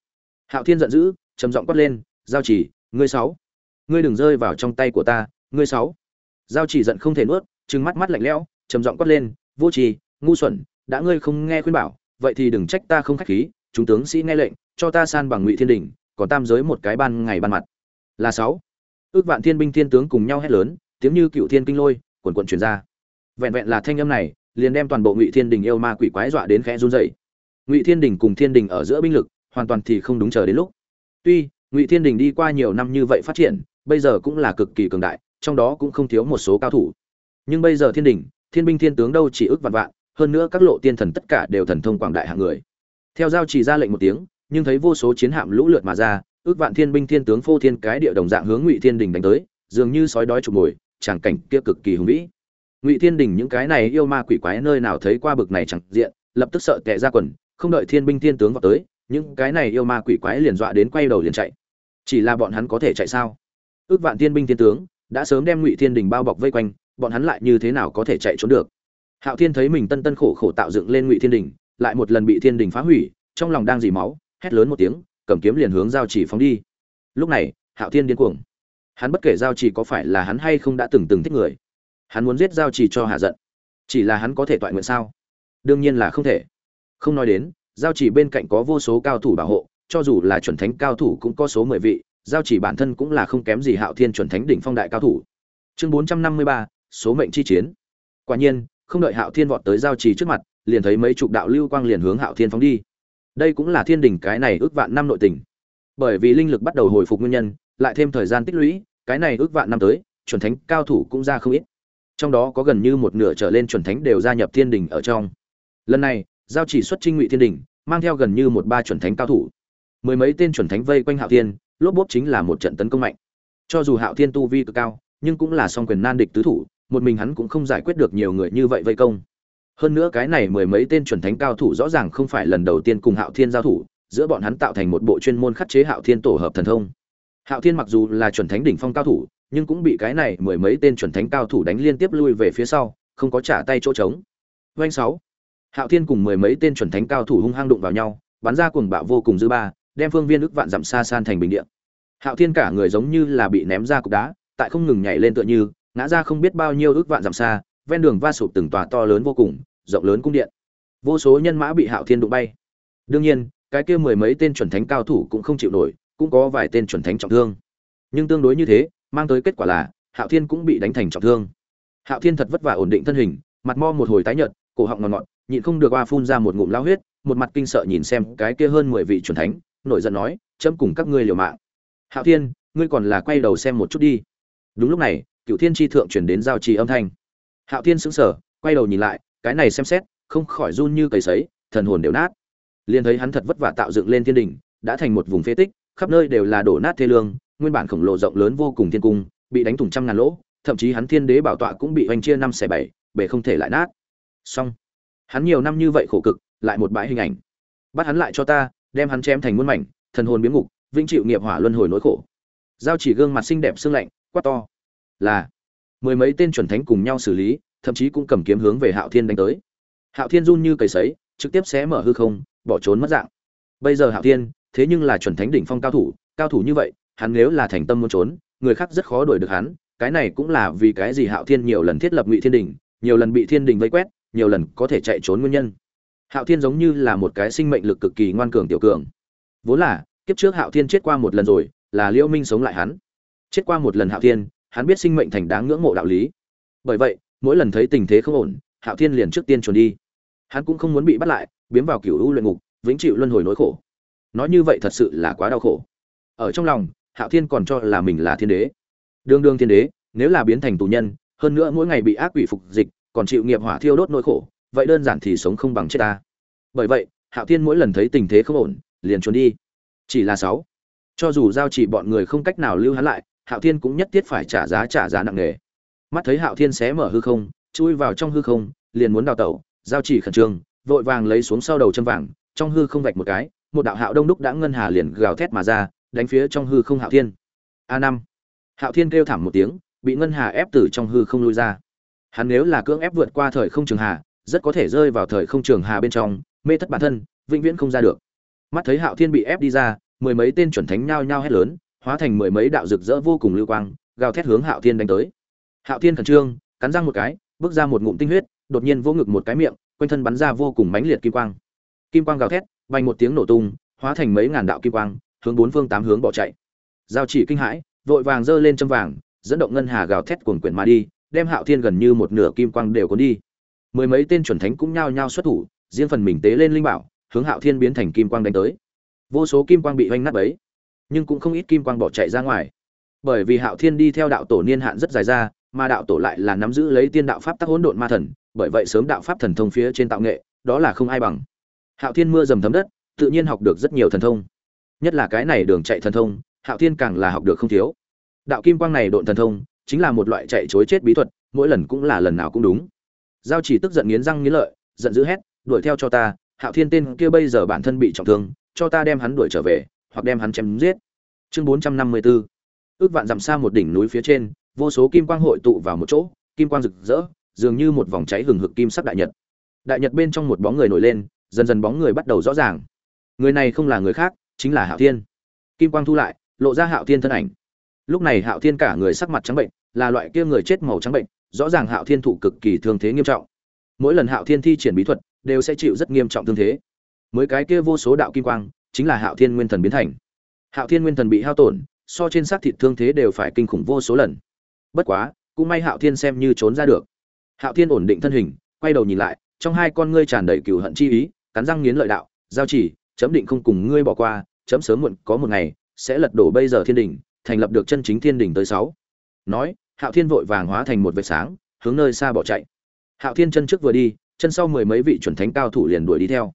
Hạo thiên giận dữ, trầm giọng quát lên, giao chỉ, ngươi sáu, ngươi đừng rơi vào trong tay của ta, ngươi sáu. Giao chỉ giận không thể nuốt, trừng mắt mắt lạnh lẽo, trầm giọng quát lên, vô trì, ngu xuẩn, đã ngươi không nghe khuyên bảo, vậy thì đừng trách ta không khách khí, chúng tướng sĩ nghe lệnh, cho ta san bằng ngụy thiên đình còn tam giới một cái ban ngày ban mặt. Là sáu. Ước vạn thiên binh thiên tướng cùng nhau hét lớn, tiếng như cựu thiên kinh lôi, quần quần truyền ra. Vẹn vẹn là thanh âm này, liền đem toàn bộ ngụy thiên đình yêu ma quỷ quái dọa đến khẽ run rẩy. Ngụy thiên đình cùng thiên đình ở giữa binh lực, hoàn toàn thì không đúng chờ đến lúc. Tuy, ngụy thiên đình đi qua nhiều năm như vậy phát triển, bây giờ cũng là cực kỳ cường đại, trong đó cũng không thiếu một số cao thủ. Nhưng bây giờ thiên đình, thiên binh thiên tướng đâu chỉ ước vạn vạn, hơn nữa các lộ tiên thần tất cả đều thần thông quảng đại hạng người. Theo giao chỉ ra lệnh một tiếng nhưng thấy vô số chiến hạm lũ lượt mà ra, ước vạn thiên binh thiên tướng phô thiên cái địa đồng dạng hướng ngụy thiên đình đánh tới, dường như sói đói chụp mồi tràng cảnh kia cực kỳ hùng vĩ. Ngụy thiên đình những cái này yêu ma quỷ quái nơi nào thấy qua bực này chẳng diện, lập tức sợ tè ra quần, không đợi thiên binh thiên tướng vào tới, những cái này yêu ma quỷ quái liền dọa đến quay đầu liền chạy. Chỉ là bọn hắn có thể chạy sao? Ước vạn thiên binh thiên tướng đã sớm đem ngụy thiên đình bao bọc vây quanh, bọn hắn lại như thế nào có thể chạy trốn được? Hạo thiên thấy mình tân tân khổ khổ tạo dựng lên ngụy thiên đình, lại một lần bị thiên đình phá hủy, trong lòng đang dì máu hét lớn một tiếng, cầm kiếm liền hướng giao chỉ phóng đi. Lúc này, hạo thiên điên cuồng. Hắn bất kể giao chỉ có phải là hắn hay không đã từng từng thích người, hắn muốn giết giao chỉ cho hạ giận. Chỉ là hắn có thể toại nguyện sao? Đương nhiên là không thể. Không nói đến, giao chỉ bên cạnh có vô số cao thủ bảo hộ, cho dù là chuẩn thánh cao thủ cũng có số mười vị, giao chỉ bản thân cũng là không kém gì hạo thiên chuẩn thánh đỉnh phong đại cao thủ. Chương bốn trăm năm mươi ba, số mệnh chi chiến. Quả nhiên, không đợi hạo thiên vọt tới giao chỉ trước mặt, liền thấy mấy chục đạo lưu quang liền hướng hạo thiên phóng đi đây cũng là thiên đình cái này ước vạn năm nội tình. Bởi vì linh lực bắt đầu hồi phục nguyên nhân, lại thêm thời gian tích lũy, cái này ước vạn năm tới, chuẩn thánh cao thủ cũng ra không ít. Trong đó có gần như một nửa trở lên chuẩn thánh đều gia nhập thiên đình ở trong. Lần này, giao chỉ xuất trinh ngụy thiên đình mang theo gần như một ba chuẩn thánh cao thủ. Mười mấy tên chuẩn thánh vây quanh hạo thiên, lốp bốp chính là một trận tấn công mạnh. Cho dù hạo thiên tu vi cực cao, nhưng cũng là song quyền nan địch tứ thủ, một mình hắn cũng không giải quyết được nhiều người như vậy vây công hơn nữa cái này mười mấy tên chuẩn thánh cao thủ rõ ràng không phải lần đầu tiên cùng hạo thiên giao thủ, giữa bọn hắn tạo thành một bộ chuyên môn khắc chế hạo thiên tổ hợp thần thông. Hạo thiên mặc dù là chuẩn thánh đỉnh phong cao thủ, nhưng cũng bị cái này mười mấy tên chuẩn thánh cao thủ đánh liên tiếp lui về phía sau, không có trả tay chỗ trống. Doanh sáu. Hạo thiên cùng mười mấy tên chuẩn thánh cao thủ hung hăng đụng vào nhau, bắn ra cuồng bạo vô cùng dư ba, đem phương viên ức vạn dặm xa san thành bình địa. Hạo thiên cả người giống như là bị ném ra cục đá, tại không ngừng nhảy lên tựa như, ngã ra không biết bao nhiêu ức vạn dặm xa ven đường va sụp từng tòa to lớn vô cùng, rộng lớn cung điện. Vô số nhân mã bị hạo thiên đụng bay. Đương nhiên, cái kia mười mấy tên chuẩn thánh cao thủ cũng không chịu nổi, cũng có vài tên chuẩn thánh trọng thương. Nhưng tương đối như thế, mang tới kết quả là, hạo thiên cũng bị đánh thành trọng thương. Hạo thiên thật vất vả ổn định thân hình, mặt mo một hồi tái nhợt, cổ họng ngọt ngọt, nhịn không được oa phun ra một ngụm lao huyết, một mặt kinh sợ nhìn xem cái kia hơn mười vị chuẩn thánh, nổi giận nói, chấm cùng các ngươi liều mạng. Hạo thiên, ngươi còn là quay đầu xem một chút đi. Đúng lúc này cựu thiên tri thượng chuyển đến giao trì âm thanh hạo thiên sững sờ, quay đầu nhìn lại, cái này xem xét, không khỏi run như cầy sấy, thần hồn đều nát. Liền thấy hắn thật vất vả tạo dựng lên thiên đình, đã thành một vùng phế tích, khắp nơi đều là đổ nát thê lương, nguyên bản khổng lồ rộng lớn vô cùng thiên cung, bị đánh thủng trăm ngàn lỗ, thậm chí hắn thiên đế bảo tọa cũng bị hoành chia năm xẻ bảy bể không thể lại nát. Xong, hắn nhiều năm như vậy khổ cực, lại một bãi hình ảnh. Bắt hắn lại cho ta, đem hắn chém thành muôn mảnh, thần hồn biến ngục, vĩnh chịu nghiệp hỏa luân hồi nỗi khổ. Giao chỉ gương mặt xinh đẹp xương lạnh, quát to, là mười mấy tên chuẩn thánh cùng nhau xử lý, thậm chí cũng cầm kiếm hướng về hạo thiên đánh tới. Hạo thiên run như cầy sấy, trực tiếp xé mở hư không, bỏ trốn mất dạng. Bây giờ hạo thiên, thế nhưng là chuẩn thánh đỉnh phong cao thủ cao thủ như vậy, hắn nếu là thành tâm muốn trốn, người khác rất khó đuổi được hắn. Cái này cũng là vì cái gì hạo thiên nhiều lần thiết lập ngụy thiên đình, nhiều lần bị thiên đình vây quét, nhiều lần có thể chạy trốn nguyên nhân. Hạo thiên giống như là một cái sinh mệnh lực cực kỳ ngoan cường tiểu cường. Vốn là, kiếp trước hạo thiên chết qua một lần rồi, là liễu minh sống lại hắn. Chết qua một lần hạo thiên hắn biết sinh mệnh thành đáng ngưỡng mộ đạo lý. Bởi vậy, mỗi lần thấy tình thế không ổn, hạo thiên liền trước tiên trốn đi. Hắn cũng không muốn bị bắt lại biến vào cửu u luyện ngục, vĩnh chịu luân hồi nỗi khổ. Nói như vậy thật sự là quá đau khổ. Ở trong lòng, hạo thiên còn cho là mình là thiên đế. Đương đương thiên đế, nếu là biến thành tù nhân, hơn nữa mỗi ngày bị ác quỷ phục dịch, còn chịu nghiệp hỏa thiêu đốt nỗi khổ, vậy đơn giản thì sống không bằng chết ta. Bởi vậy, hạo thiên mỗi lần thấy tình thế không ổn, liền trốn đi. Chỉ là sáu. Cho dù giao chỉ bọn người không cách nào lưu hắn lại hạo thiên cũng nhất thiết phải trả giá trả giá nặng nề. Mắt thấy hạo thiên xé mở hư không, chui vào trong hư không, liền muốn đào tẩu, giao chỉ khẩn trương, vội vàng lấy xuống sau đầu chân vàng, trong hư không vạch một cái, một đạo hạo đông đúc đã ngân hà liền gào thét mà ra, đánh phía trong hư không hạo thiên. A năm. Hạo thiên kêu thảm một tiếng, bị ngân hà ép từ trong hư không lui ra. Hắn nếu là cưỡng ép vượt qua thời không trường hà, rất có thể rơi vào thời không trường hà bên trong, mê thất bản thân, vĩnh viễn không ra được. Mắt thấy hạo thiên bị ép đi ra, mười mấy tên chuẩn thánh nhao nhao hét lớn hóa thành mười mấy đạo rực rỡ vô cùng lưu quang, gào thét hướng hạo thiên đánh tới. Hạo thiên khẩn trương, cắn răng một cái, bước ra một ngụm tinh huyết, đột nhiên vô ngực một cái miệng, quanh thân bắn ra vô cùng mãnh liệt kim quang. Kim quang gào thét vang một tiếng nổ tung, hóa thành mấy ngàn đạo kim quang, hướng bốn phương tám hướng bỏ chạy. Giao chỉ kinh hãi, vội vàng giơ lên châm vàng, dẫn động ngân hà gào thét cuồng quyển mà đi, đem hạo thiên gần như một nửa kim quang đều cuốn đi. Mười mấy tên chuẩn thánh cũng nhao nhao xuất thủ, riêng phần mình tế lên linh bảo, hướng hạo thiên biến thành kim quang đánh tới. Vô số kim quang bị oanh nát bấy nhưng cũng không ít kim quang bỏ chạy ra ngoài. Bởi vì hạo thiên đi theo đạo tổ niên hạn rất dài ra, mà đạo tổ lại là nắm giữ lấy tiên đạo pháp tắc hỗn độn ma thần, bởi vậy sớm đạo pháp thần thông phía trên tạo nghệ, đó là không ai bằng. Hạo thiên mưa dầm thấm đất, tự nhiên học được rất nhiều thần thông. Nhất là cái này đường chạy thần thông, hạo thiên càng là học được không thiếu. Đạo kim quang này độn thần thông, chính là một loại chạy chối chết bí thuật, mỗi lần cũng là lần nào cũng đúng. Giao chỉ tức giận nghiến răng nghiến lợi, giận dữ hét, đuổi theo cho ta, hạo thiên tên kia bây giờ bản thân bị trọng thương, cho ta đem hắn đuổi trở về hoặc đem hắn chém giết. Chương 454 ước vạn dặm xa một đỉnh núi phía trên, vô số kim quang hội tụ vào một chỗ, kim quang rực rỡ, dường như một vòng cháy hừng hực kim sắc đại nhật. Đại nhật bên trong một bóng người nổi lên, dần dần bóng người bắt đầu rõ ràng. Người này không là người khác, chính là hạo thiên. Kim quang thu lại, lộ ra hạo thiên thân ảnh. Lúc này hạo thiên cả người sắc mặt trắng bệnh, là loại kia người chết màu trắng bệnh, rõ ràng hạo thiên thụ cực kỳ thương thế nghiêm trọng. Mỗi lần hạo thiên thi triển bí thuật, đều sẽ chịu rất nghiêm trọng thương thế. Mới cái kia vô số đạo kim quang chính là hạo thiên nguyên thần biến thành. Hạo thiên nguyên thần bị hao tổn, so trên xác thịt thương thế đều phải kinh khủng vô số lần. Bất quá, cũng may hạo thiên xem như trốn ra được. Hạo thiên ổn định thân hình, quay đầu nhìn lại, trong hai con ngươi tràn đầy cừu hận chi ý, cắn răng nghiến lợi đạo, giao chỉ, chấm định không cùng ngươi bỏ qua, chấm sớm muộn có một ngày sẽ lật đổ bây giờ thiên đình, thành lập được chân chính thiên đình tới sáu. Nói, hạo thiên vội vàng hóa thành một vệt sáng, hướng nơi xa bỏ chạy. Hạo thiên chân trước vừa đi, chân sau mười mấy vị chuẩn thánh cao thủ liền đuổi đi theo.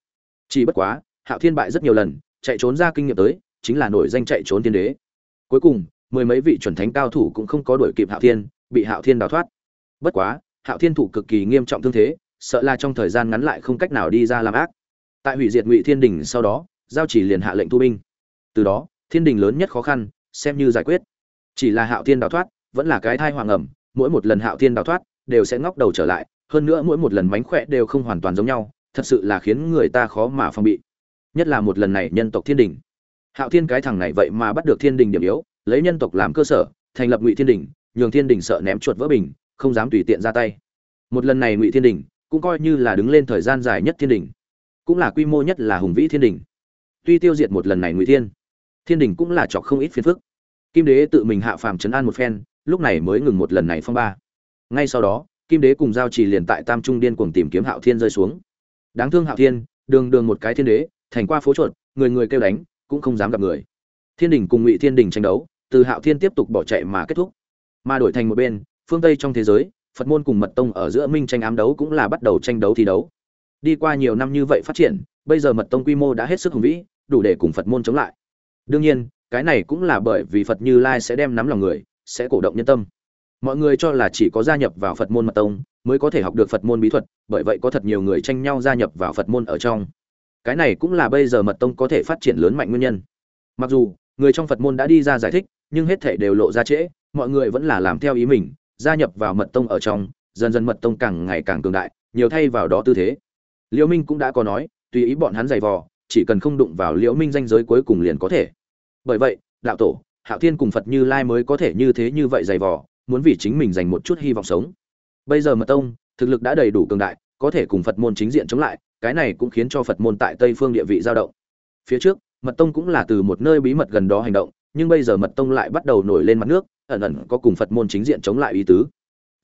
Chỉ bất quá, hạo thiên bại rất nhiều lần chạy trốn ra kinh nghiệm tới, chính là nổi danh chạy trốn tiên đế. Cuối cùng, mười mấy vị chuẩn thánh cao thủ cũng không có đuổi kịp hạo thiên, bị hạo thiên đào thoát. Bất quá, hạo thiên thủ cực kỳ nghiêm trọng thương thế, sợ là trong thời gian ngắn lại không cách nào đi ra làm ác. Tại hủy diệt ngụy thiên đình sau đó, giao chỉ liền hạ lệnh thu binh. Từ đó, thiên đình lớn nhất khó khăn, xem như giải quyết. Chỉ là hạo thiên đào thoát, vẫn là cái thai hoàng ẩm, mỗi một lần hạo thiên đào thoát, đều sẽ ngóc đầu trở lại, hơn nữa mỗi một lần mánh khỏe đều không hoàn toàn giống nhau, thật sự là khiến người ta khó mà phòng bị nhất là một lần này nhân tộc thiên đình. Hạo thiên cái thằng này vậy mà bắt được thiên đình điểm yếu, lấy nhân tộc làm cơ sở, thành lập ngụy thiên đình, nhường thiên đình sợ ném chuột vỡ bình, không dám tùy tiện ra tay. Một lần này ngụy thiên đình cũng coi như là đứng lên thời gian dài nhất thiên đình, cũng là quy mô nhất là hùng vĩ thiên đình. Tuy tiêu diệt một lần này ngụy thiên thiên đình cũng là chọc không ít phiền phức. Kim đế tự mình hạ phàm chấn an một phen, lúc này mới ngừng một lần này phong ba. Ngay sau đó, kim đế cùng giao trì liền tại tam trung điên cuồng tìm kiếm hạo thiên rơi xuống. Đáng thương hạo thiên, đường đường một cái thiên đế thành qua phố chuột, người người kêu đánh, cũng không dám gặp người. Thiên đình cùng ngụy thiên đình tranh đấu, từ hạo thiên tiếp tục bỏ chạy mà kết thúc. Mà đổi thành một bên, phương tây trong thế giới, phật môn cùng mật tông ở giữa minh tranh ám đấu cũng là bắt đầu tranh đấu thi đấu. Đi qua nhiều năm như vậy phát triển, bây giờ mật tông quy mô đã hết sức hùng vĩ, đủ để cùng phật môn chống lại. Đương nhiên, cái này cũng là bởi vì phật như lai sẽ đem nắm lòng người, sẽ cổ động nhân tâm. Mọi người cho là chỉ có gia nhập vào phật môn mật tông, mới có thể học được phật môn bí thuật, bởi vậy có thật nhiều người tranh nhau gia nhập vào phật môn ở trong cái này cũng là bây giờ mật tông có thể phát triển lớn mạnh nguyên nhân. Mặc dù, người trong phật môn đã đi ra giải thích, nhưng hết thể đều lộ ra trễ, mọi người vẫn là làm theo ý mình, gia nhập vào mật tông ở trong, dần dần mật tông càng ngày càng cường đại, nhiều thay vào đó tư thế. Liễu minh cũng đã có nói, tùy ý bọn hắn giày vò, chỉ cần không đụng vào liễu minh danh giới cuối cùng liền có thể. Bởi vậy, đạo tổ, hạo thiên cùng phật như lai mới có thể như thế như vậy giày vò, muốn vì chính mình dành một chút hy vọng sống. Bây giờ mật tông, thực lực đã đầy đủ cường đại, có thể cùng phật môn chính diện chống lại cái này cũng khiến cho phật môn tại tây phương địa vị dao động. Phía trước, mật tông cũng là từ một nơi bí mật gần đó hành động, nhưng bây giờ mật tông lại bắt đầu nổi lên mặt nước, ẩn ẩn có cùng phật môn chính diện chống lại ý tứ.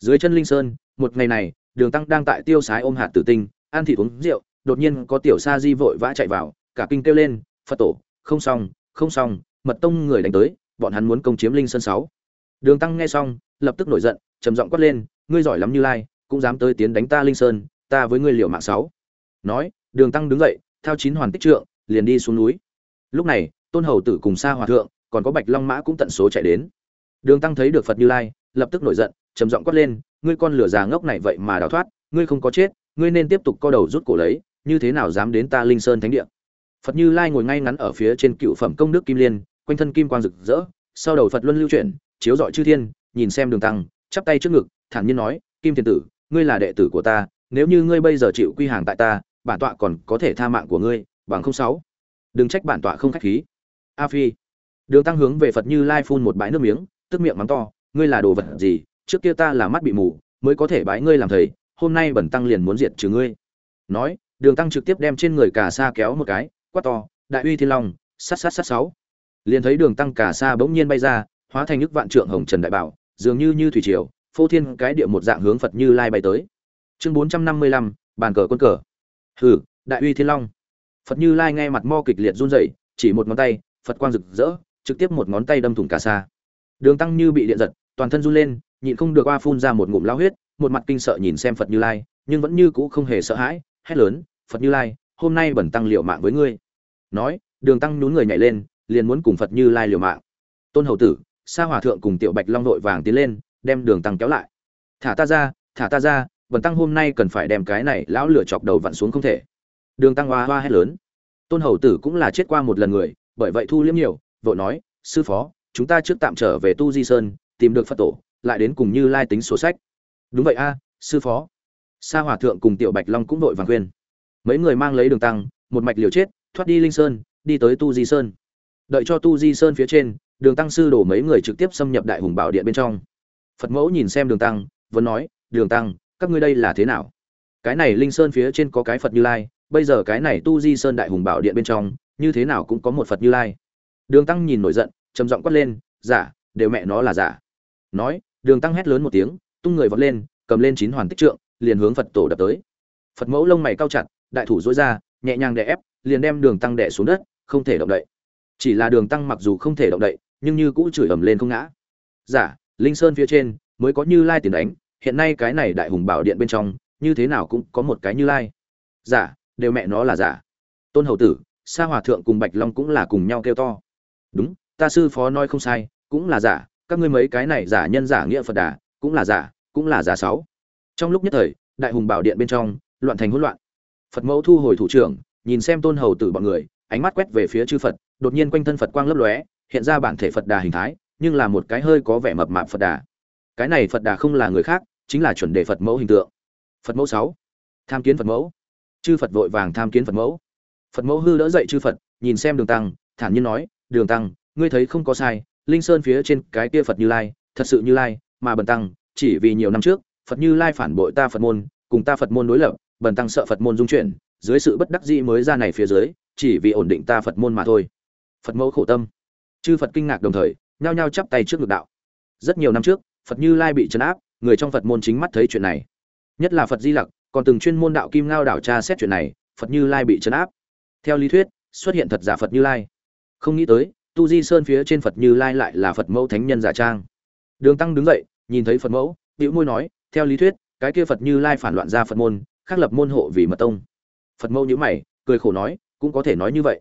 Dưới chân linh sơn, một ngày này, đường tăng đang tại tiêu sái ôm hạt tử tinh, ăn thịt uống rượu, đột nhiên có tiểu sa di vội vã chạy vào, cả kinh kêu lên, phật tổ, không xong không xong, mật tông người đánh tới, bọn hắn muốn công chiếm linh sơn sáu. Đường tăng nghe xong, lập tức nổi giận, trầm giọng quát lên, ngươi giỏi lắm như lai, cũng dám tới tiến đánh ta linh sơn, ta với ngươi liều mạng sáu nói, đường tăng đứng dậy theo chín hoàn tích trượng, liền đi xuống núi. Lúc này, tôn hầu tử cùng sa hòa thượng, còn có bạch long mã cũng tận số chạy đến. Đường tăng thấy được phật như lai, lập tức nổi giận, trầm giọng quát lên, ngươi con lửa già ngốc này vậy mà đào thoát, ngươi không có chết, ngươi nên tiếp tục co đầu rút cổ lấy, như thế nào dám đến ta linh sơn thánh địa? Phật như lai ngồi ngay ngắn ở phía trên cựu phẩm công đức kim liên, quanh thân kim quang rực rỡ, sau đầu phật luân lưu chuyển, chiếu dọi chư thiên, nhìn xem đường tăng, chắp tay trước ngực, thản nhiên nói, kim thiên tử, ngươi là đệ tử của ta, nếu như ngươi bây giờ chịu quy hàng tại ta bản tọa còn có thể tha mạng của ngươi, bằng không sáu. Đừng trách bản tọa không khách khí. A phi. Đường tăng hướng về phật như lai phun một bãi nước miếng, tức miệng mắng to, ngươi là đồ vật gì? Trước kia ta là mắt bị mù, mới có thể bái ngươi làm thầy, hôm nay bẩn tăng liền muốn diệt trừ ngươi. Nói, đường tăng trực tiếp đem trên người cả sa kéo một cái, quát to, đại uy thiên long sát sát sát sáu. Liền thấy đường tăng cả sa bỗng nhiên bay ra, hóa thành nước vạn trượng hồng trần đại bảo, dường như như thủy triều, phô thiên cái địa một dạng hướng phật như lai bay tới. Chương bốn trăm năm mươi lăm, bàn cờ quân cờ hừ, đại uy thiên long. Phật như lai nghe mặt mo kịch liệt run rẩy, chỉ một ngón tay, phật quang rực rỡ, trực tiếp một ngón tay đâm thủng cả sa đường tăng như bị điện giật, toàn thân run lên, nhịn không được oa phun ra một ngụm lao huyết, một mặt kinh sợ nhìn xem phật như lai, nhưng vẫn như cũ không hề sợ hãi, hét lớn, phật như lai, hôm nay bẩn tăng liều mạng với ngươi. Nói, đường tăng nhún người nhảy lên, liền muốn cùng phật như lai liều mạng. Tôn hầu tử, sa hòa thượng cùng tiểu bạch long đội vàng tiến lên, đem đường tăng kéo lại. Thả ta ra, thả ta ra bần tăng hôm nay cần phải đem cái này lão lửa chọc đầu vặn xuống không thể. Đường tăng hoa hoa hét lớn. Tôn hầu tử cũng là chết qua một lần người, bởi vậy thu liếm nhiều, vội nói, sư phó, chúng ta trước tạm trở về tu di sơn, tìm được phật tổ, lại đến cùng như lai tính sổ sách. Đúng vậy a, sư phó. Sa hòa thượng cùng tiểu bạch long cũng vội vàng khuyên. Mấy người mang lấy đường tăng, một mạch liều chết, thoát đi linh sơn, đi tới tu di sơn. Đợi cho tu di sơn phía trên, đường tăng sư đổ mấy người trực tiếp xâm nhập đại hùng bảo điện bên trong. Phật mẫu nhìn xem đường tăng, vẫn nói, đường tăng các ngươi đây là thế nào? Cái này linh sơn phía trên có cái phật như lai, bây giờ cái này tu di sơn đại hùng bảo điện bên trong, như thế nào cũng có một phật như lai. Đường tăng nhìn nổi giận, trầm giọng quát lên, giả, đều mẹ nó là giả. Nói, đường tăng hét lớn một tiếng, tung người vọt lên, cầm lên chín hoàn tích trượng, liền hướng phật tổ đập tới. Phật mẫu lông mày cao chặt, đại thủ dối ra, nhẹ nhàng đè ép, liền đem đường tăng đè xuống đất, không thể động đậy. Chỉ là đường tăng mặc dù không thể động đậy, nhưng như cũ chửi ầm lên không ngã. Giả, linh sơn phía trên mới có như lai tiền đánh hiện nay cái này đại hùng bảo điện bên trong, như thế nào cũng có một cái như lai. Giả, đều mẹ nó là giả. Tôn hầu tử, sa hòa thượng cùng bạch long cũng là cùng nhau kêu to. Đúng, ta sư phó nói không sai, cũng là giả, các ngươi mấy cái này giả nhân giả nghĩa phật đà, cũng là giả, cũng là giả sáu. Trong lúc nhất thời, đại hùng bảo điện bên trong, loạn thành hỗn loạn. Phật mẫu thu hồi thủ trưởng, nhìn xem tôn hầu tử bọn người, ánh mắt quét về phía chư phật, đột nhiên quanh thân phật quang lấp lóe, hiện ra bản thể phật đà hình thái, nhưng là một cái hơi có vẻ mập mạp phật đà. Cái này phật đà không là người khác chính là chuẩn đề phật mẫu hình tượng. Phật mẫu sáu, tham kiến phật mẫu. Chư phật vội vàng tham kiến phật mẫu. Phật mẫu hư đỡ dậy chư phật, nhìn xem đường tăng, thản nhiên nói, đường tăng, ngươi thấy không có sai, linh sơn phía trên cái kia phật như lai, thật sự như lai, mà bần tăng, chỉ vì nhiều năm trước, phật như lai phản bội ta phật môn, cùng ta phật môn đối lập, bần tăng sợ phật môn dung chuyển, dưới sự bất đắc dĩ mới ra này phía dưới, chỉ vì ổn định ta phật môn mà thôi. Phật mẫu khổ tâm. Chư phật kinh ngạc đồng thời, nhao nhao chắp tay trước ngực đạo. Rất nhiều năm trước, phật như lai bị trấn áp người trong phật môn chính mắt thấy chuyện này. Nhất là phật di lặc, còn từng chuyên môn đạo kim ngao đảo tra xét chuyện này, phật như lai bị chấn áp. Theo lý thuyết, xuất hiện thật giả phật như lai. Không nghĩ tới, tu di sơn phía trên phật như lai lại là phật mẫu thánh nhân giả trang. Đường tăng đứng dậy, nhìn thấy phật mẫu, bĩu môi nói, theo lý thuyết, cái kia phật như lai phản loạn ra phật môn, khác lập môn hộ vì mật tông. Phật mẫu nhữ mày, cười khổ nói, cũng có thể nói như vậy.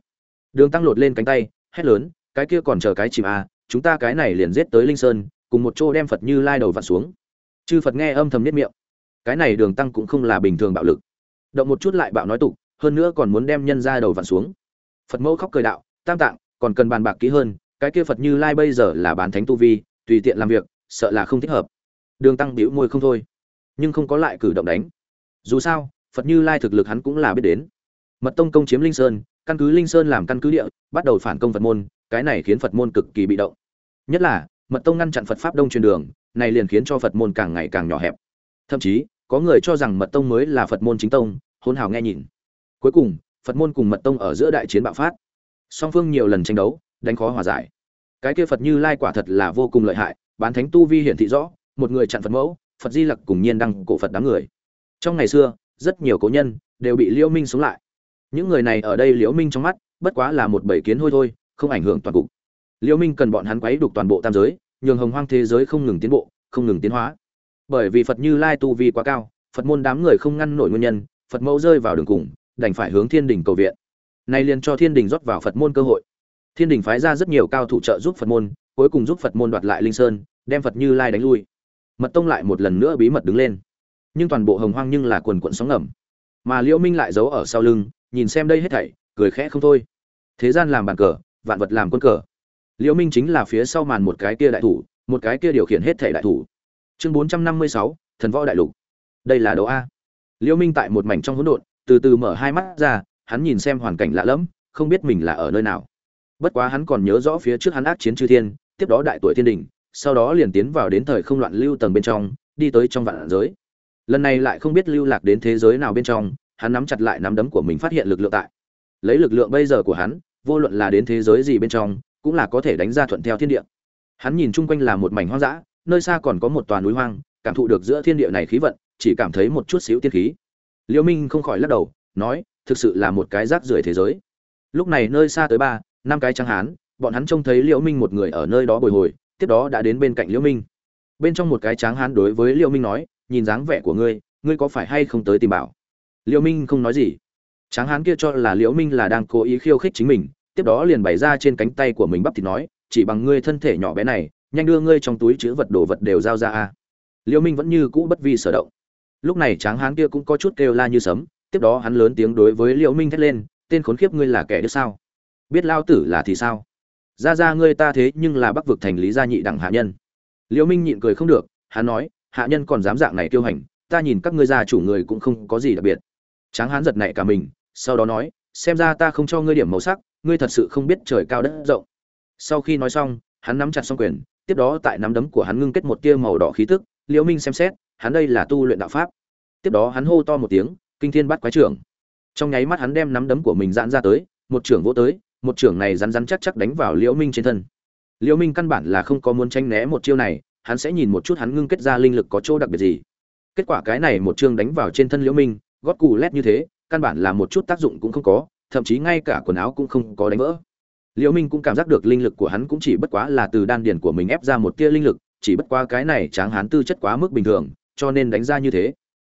Đường tăng lột lên cánh tay, hét lớn, cái kia còn chờ cái chìm à chúng ta cái này liền giết tới linh sơn, cùng một chỗ đem phật như lai đầu vặn xuống chư phật nghe âm thầm nhất miệng. Cái này đường tăng cũng không là bình thường bạo lực. Động một chút lại bạo nói tục, hơn nữa còn muốn đem nhân ra đầu vặn xuống. Phật mẫu khóc cười đạo, tam tạng, còn cần bàn bạc kỹ hơn, cái kia phật như lai bây giờ là bán thánh tu vi, tùy tiện làm việc, sợ là không thích hợp. Đường tăng bĩu môi không thôi, nhưng không có lại cử động đánh. Dù sao, phật như lai thực lực hắn cũng là biết đến. Mật tông công chiếm linh sơn, căn cứ linh sơn làm căn cứ địa, bắt đầu phản công phật môn, cái này khiến phật môn cực kỳ bị động. Nhất là mật tông ngăn chặn phật pháp đông truyền đường, này liền khiến cho phật môn càng ngày càng nhỏ hẹp. Thậm chí, có người cho rằng mật tông mới là phật môn chính tông, hôn hào nghe nhìn. Cuối cùng, phật môn cùng mật tông ở giữa đại chiến bạo phát. Song phương nhiều lần tranh đấu, đánh khó hòa giải. Cái kia phật như lai quả thật là vô cùng lợi hại, bán thánh tu vi hiển thị rõ, một người chặn phật mẫu, phật di lặc cùng nhiên đăng cổ phật đám người. Trong ngày xưa, rất nhiều cố nhân đều bị liễu minh sống lại. Những người này ở đây liễu minh trong mắt, bất quá là một bảy kiến hôi thôi, không ảnh hưởng toàn cục liễu minh cần bọn hắn quấy đục toàn bộ tam giới, nhường hồng hoang thế giới không ngừng tiến bộ, không ngừng tiến hóa. Bởi vì phật như lai tu vi quá cao, phật môn đám người không ngăn nổi nguyên nhân, phật mẫu rơi vào đường cùng, đành phải hướng thiên đình cầu viện. Nay liền cho thiên đình rót vào phật môn cơ hội. Thiên đình phái ra rất nhiều cao thủ trợ giúp phật môn, cuối cùng giúp phật môn đoạt lại linh sơn, đem phật như lai đánh lui. Mật tông lại một lần nữa bí mật đứng lên. Nhưng toàn bộ hồng hoang nhưng là quần quận sóng ngầm. Mà liễu minh lại giấu ở sau lưng, nhìn xem đây hết thảy, cười khẽ không thôi. Thế gian làm bàn cờ, vạn vật làm quân cờ liễu minh chính là phía sau màn một cái kia đại thủ một cái kia điều khiển hết thảy đại thủ. Chương 456, thần võ đại lục. Đây là đấu a. Liễu minh tại một mảnh trong hỗn độn từ từ mở hai mắt ra hắn nhìn xem hoàn cảnh lạ lẫm không biết mình là ở nơi nào. Bất quá hắn còn nhớ rõ phía trước hắn ác chiến chư thiên tiếp đó đại tuổi thiên đình sau đó liền tiến vào đến thời không loạn lưu tầng bên trong đi tới trong vạn giới. Lần này lại không biết lưu lạc đến thế giới nào bên trong hắn nắm chặt lại nắm đấm của mình phát hiện lực lượng tại. Lấy lực lượng bây giờ của hắn vô luận là đến thế giới gì bên trong cũng là có thể đánh ra thuận theo thiên địa. Hắn nhìn chung quanh là một mảnh hoang dã, nơi xa còn có một tòa núi hoang, cảm thụ được giữa thiên địa này khí vận, chỉ cảm thấy một chút xíu tiên khí. Liễu minh không khỏi lắc đầu, nói, thực sự là một cái rác rưởi thế giới. Lúc này nơi xa tới ba, năm cái trắng hán, bọn hắn trông thấy liễu minh một người ở nơi đó bồi hồi, tiếp đó đã đến bên cạnh liễu minh. Bên trong một cái tráng hán đối với liễu minh nói, nhìn dáng vẻ của ngươi ngươi có phải hay không tới tìm bảo? Liễu minh không nói gì. Tráng hán kia cho là liễu minh là đang cố ý khiêu khích chính mình tiếp đó liền bày ra trên cánh tay của mình bắp thịt nói, chỉ bằng ngươi thân thể nhỏ bé này, nhanh đưa ngươi trong túi chứa vật đồ vật đều giao ra a. Liễu minh vẫn như cũ bất vi sở động. Lúc này tráng hán kia cũng có chút kêu la như sấm, tiếp đó hắn lớn tiếng đối với liễu minh thét lên, tên khốn khiếp ngươi là kẻ đứa sao? Biết lao tử là thì sao? Ra ra ngươi ta thế nhưng là bắc vực thành lý gia nhị đẳng hạ nhân. Liễu minh nhịn cười không được, hắn nói, hạ nhân còn dám dạng này tiêu hành, ta nhìn các ngươi gia chủ người cũng không có gì đặc biệt. Tráng hán giật nảy cả mình, sau đó nói, xem ra ta không cho ngươi điểm màu sắc ngươi thật sự không biết trời cao đất rộng. Sau khi nói xong, hắn nắm chặt xong quyền, tiếp đó tại nắm đấm của hắn ngưng kết một tia màu đỏ khí tức, liễu minh xem xét, hắn đây là tu luyện đạo pháp. Tiếp đó hắn hô to một tiếng, kinh thiên bắt quái trưởng. Trong nháy mắt hắn đem nắm đấm của mình giãn ra tới, một trưởng vỗ tới, một trưởng này rắn rắn chắc chắc đánh vào liễu minh trên thân. Liễu minh căn bản là không có muốn tranh né một chiêu này, hắn sẽ nhìn một chút hắn ngưng kết ra linh lực có chỗ đặc biệt gì. Kết quả cái này một chương đánh vào trên thân liễu minh, gót cù lét như thế, căn bản là một chút tác dụng cũng không có thậm chí ngay cả quần áo cũng không có đánh vỡ. Liễu minh cũng cảm giác được linh lực của hắn cũng chỉ bất quá là từ đan điền của mình ép ra một tia linh lực chỉ bất quá cái này tráng hán tư chất quá mức bình thường cho nên đánh ra như thế.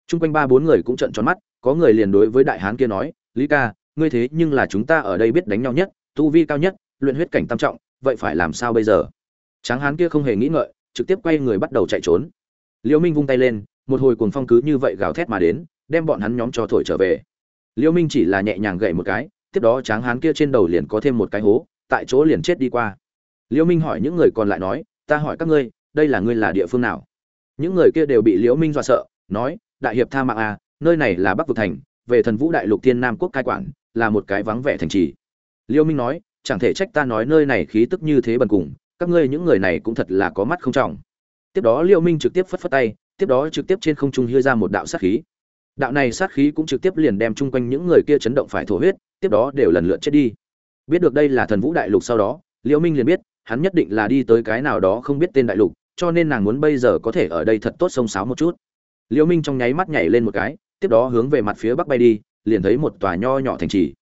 Trung quanh ba bốn người cũng trợn tròn mắt, có người liền đối với đại hán kia nói, "Lý ca, ngươi thế nhưng là chúng ta ở đây biết đánh nhau nhất tu vi cao nhất luyện huyết cảnh tam trọng vậy phải làm sao bây giờ? Tráng hán kia không hề nghĩ ngợi trực tiếp quay người bắt đầu chạy trốn. Liễu minh vung tay lên một hồi cuồng phong cứ như vậy gào thét mà đến đem bọn hắn nhóm cho thổi trở về liễu minh chỉ là nhẹ nhàng gậy một cái, tiếp đó tráng hán kia trên đầu liền có thêm một cái hố, tại chỗ liền chết đi qua. Liễu minh hỏi những người còn lại nói, ta hỏi các ngươi, đây là ngươi là địa phương nào? Những người kia đều bị liễu minh dọa sợ, nói, đại hiệp tha mạng à nơi này là bắc vực thành, về thần vũ đại lục thiên nam quốc cai quản, là một cái vắng vẻ thành trì. Liễu minh nói, chẳng thể trách ta nói nơi này khí tức như thế bần cùng, các ngươi những người này cũng thật là có mắt không trọng. Tiếp đó liễu minh trực tiếp phất phất tay, tiếp đó trực tiếp trên không trung hưa ra một đạo sát khí đạo này sát khí cũng trực tiếp liền đem chung quanh những người kia chấn động phải thổ huyết, tiếp đó đều lần lượt chết đi. Biết được đây là thần vũ đại lục sau đó, liễu minh liền biết, hắn nhất định là đi tới cái nào đó không biết tên đại lục, cho nên nàng muốn bây giờ có thể ở đây thật tốt sông sáo một chút. Liễu minh trong nháy mắt nhảy lên một cái, tiếp đó hướng về mặt phía bắc bay đi, liền thấy một tòa nho nhỏ thành trì.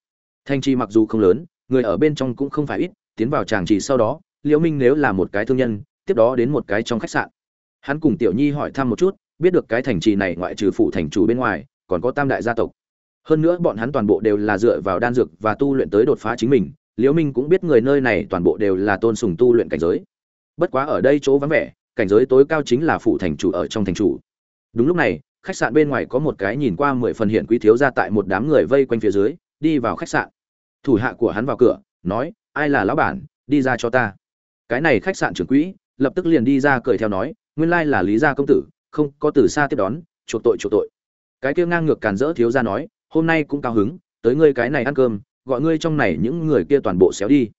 Thành trì mặc dù không lớn, người ở bên trong cũng không phải ít, tiến vào tràng trì sau đó, liễu minh nếu là một cái thương nhân, tiếp đó đến một cái trong khách sạn. Hắn cùng tiểu nhi hỏi thăm một chút biết được cái thành trì này ngoại trừ phụ thành chủ bên ngoài, còn có tam đại gia tộc. Hơn nữa bọn hắn toàn bộ đều là dựa vào đan dược và tu luyện tới đột phá chính mình, liễu minh cũng biết người nơi này toàn bộ đều là tôn sùng tu luyện cảnh giới. Bất quá ở đây chỗ vắng vẻ, cảnh giới tối cao chính là phụ thành chủ ở trong thành chủ. Đúng lúc này, khách sạn bên ngoài có một cái nhìn qua mười phần hiện quý thiếu gia tại một đám người vây quanh phía dưới, đi vào khách sạn. Thủ hạ của hắn vào cửa, nói, ai là lão bản, đi ra cho ta. Cái này khách sạn trưởng quỹ, lập tức liền đi ra cười theo nói, nguyên lai là lý gia công tử không có từ xa tiếp đón, chuộc tội chuộc tội. Cái kia ngang ngược càn rỡ thiếu gia nói, hôm nay cũng cao hứng, tới ngươi cái này ăn cơm, gọi ngươi trong này những người kia toàn bộ xéo đi.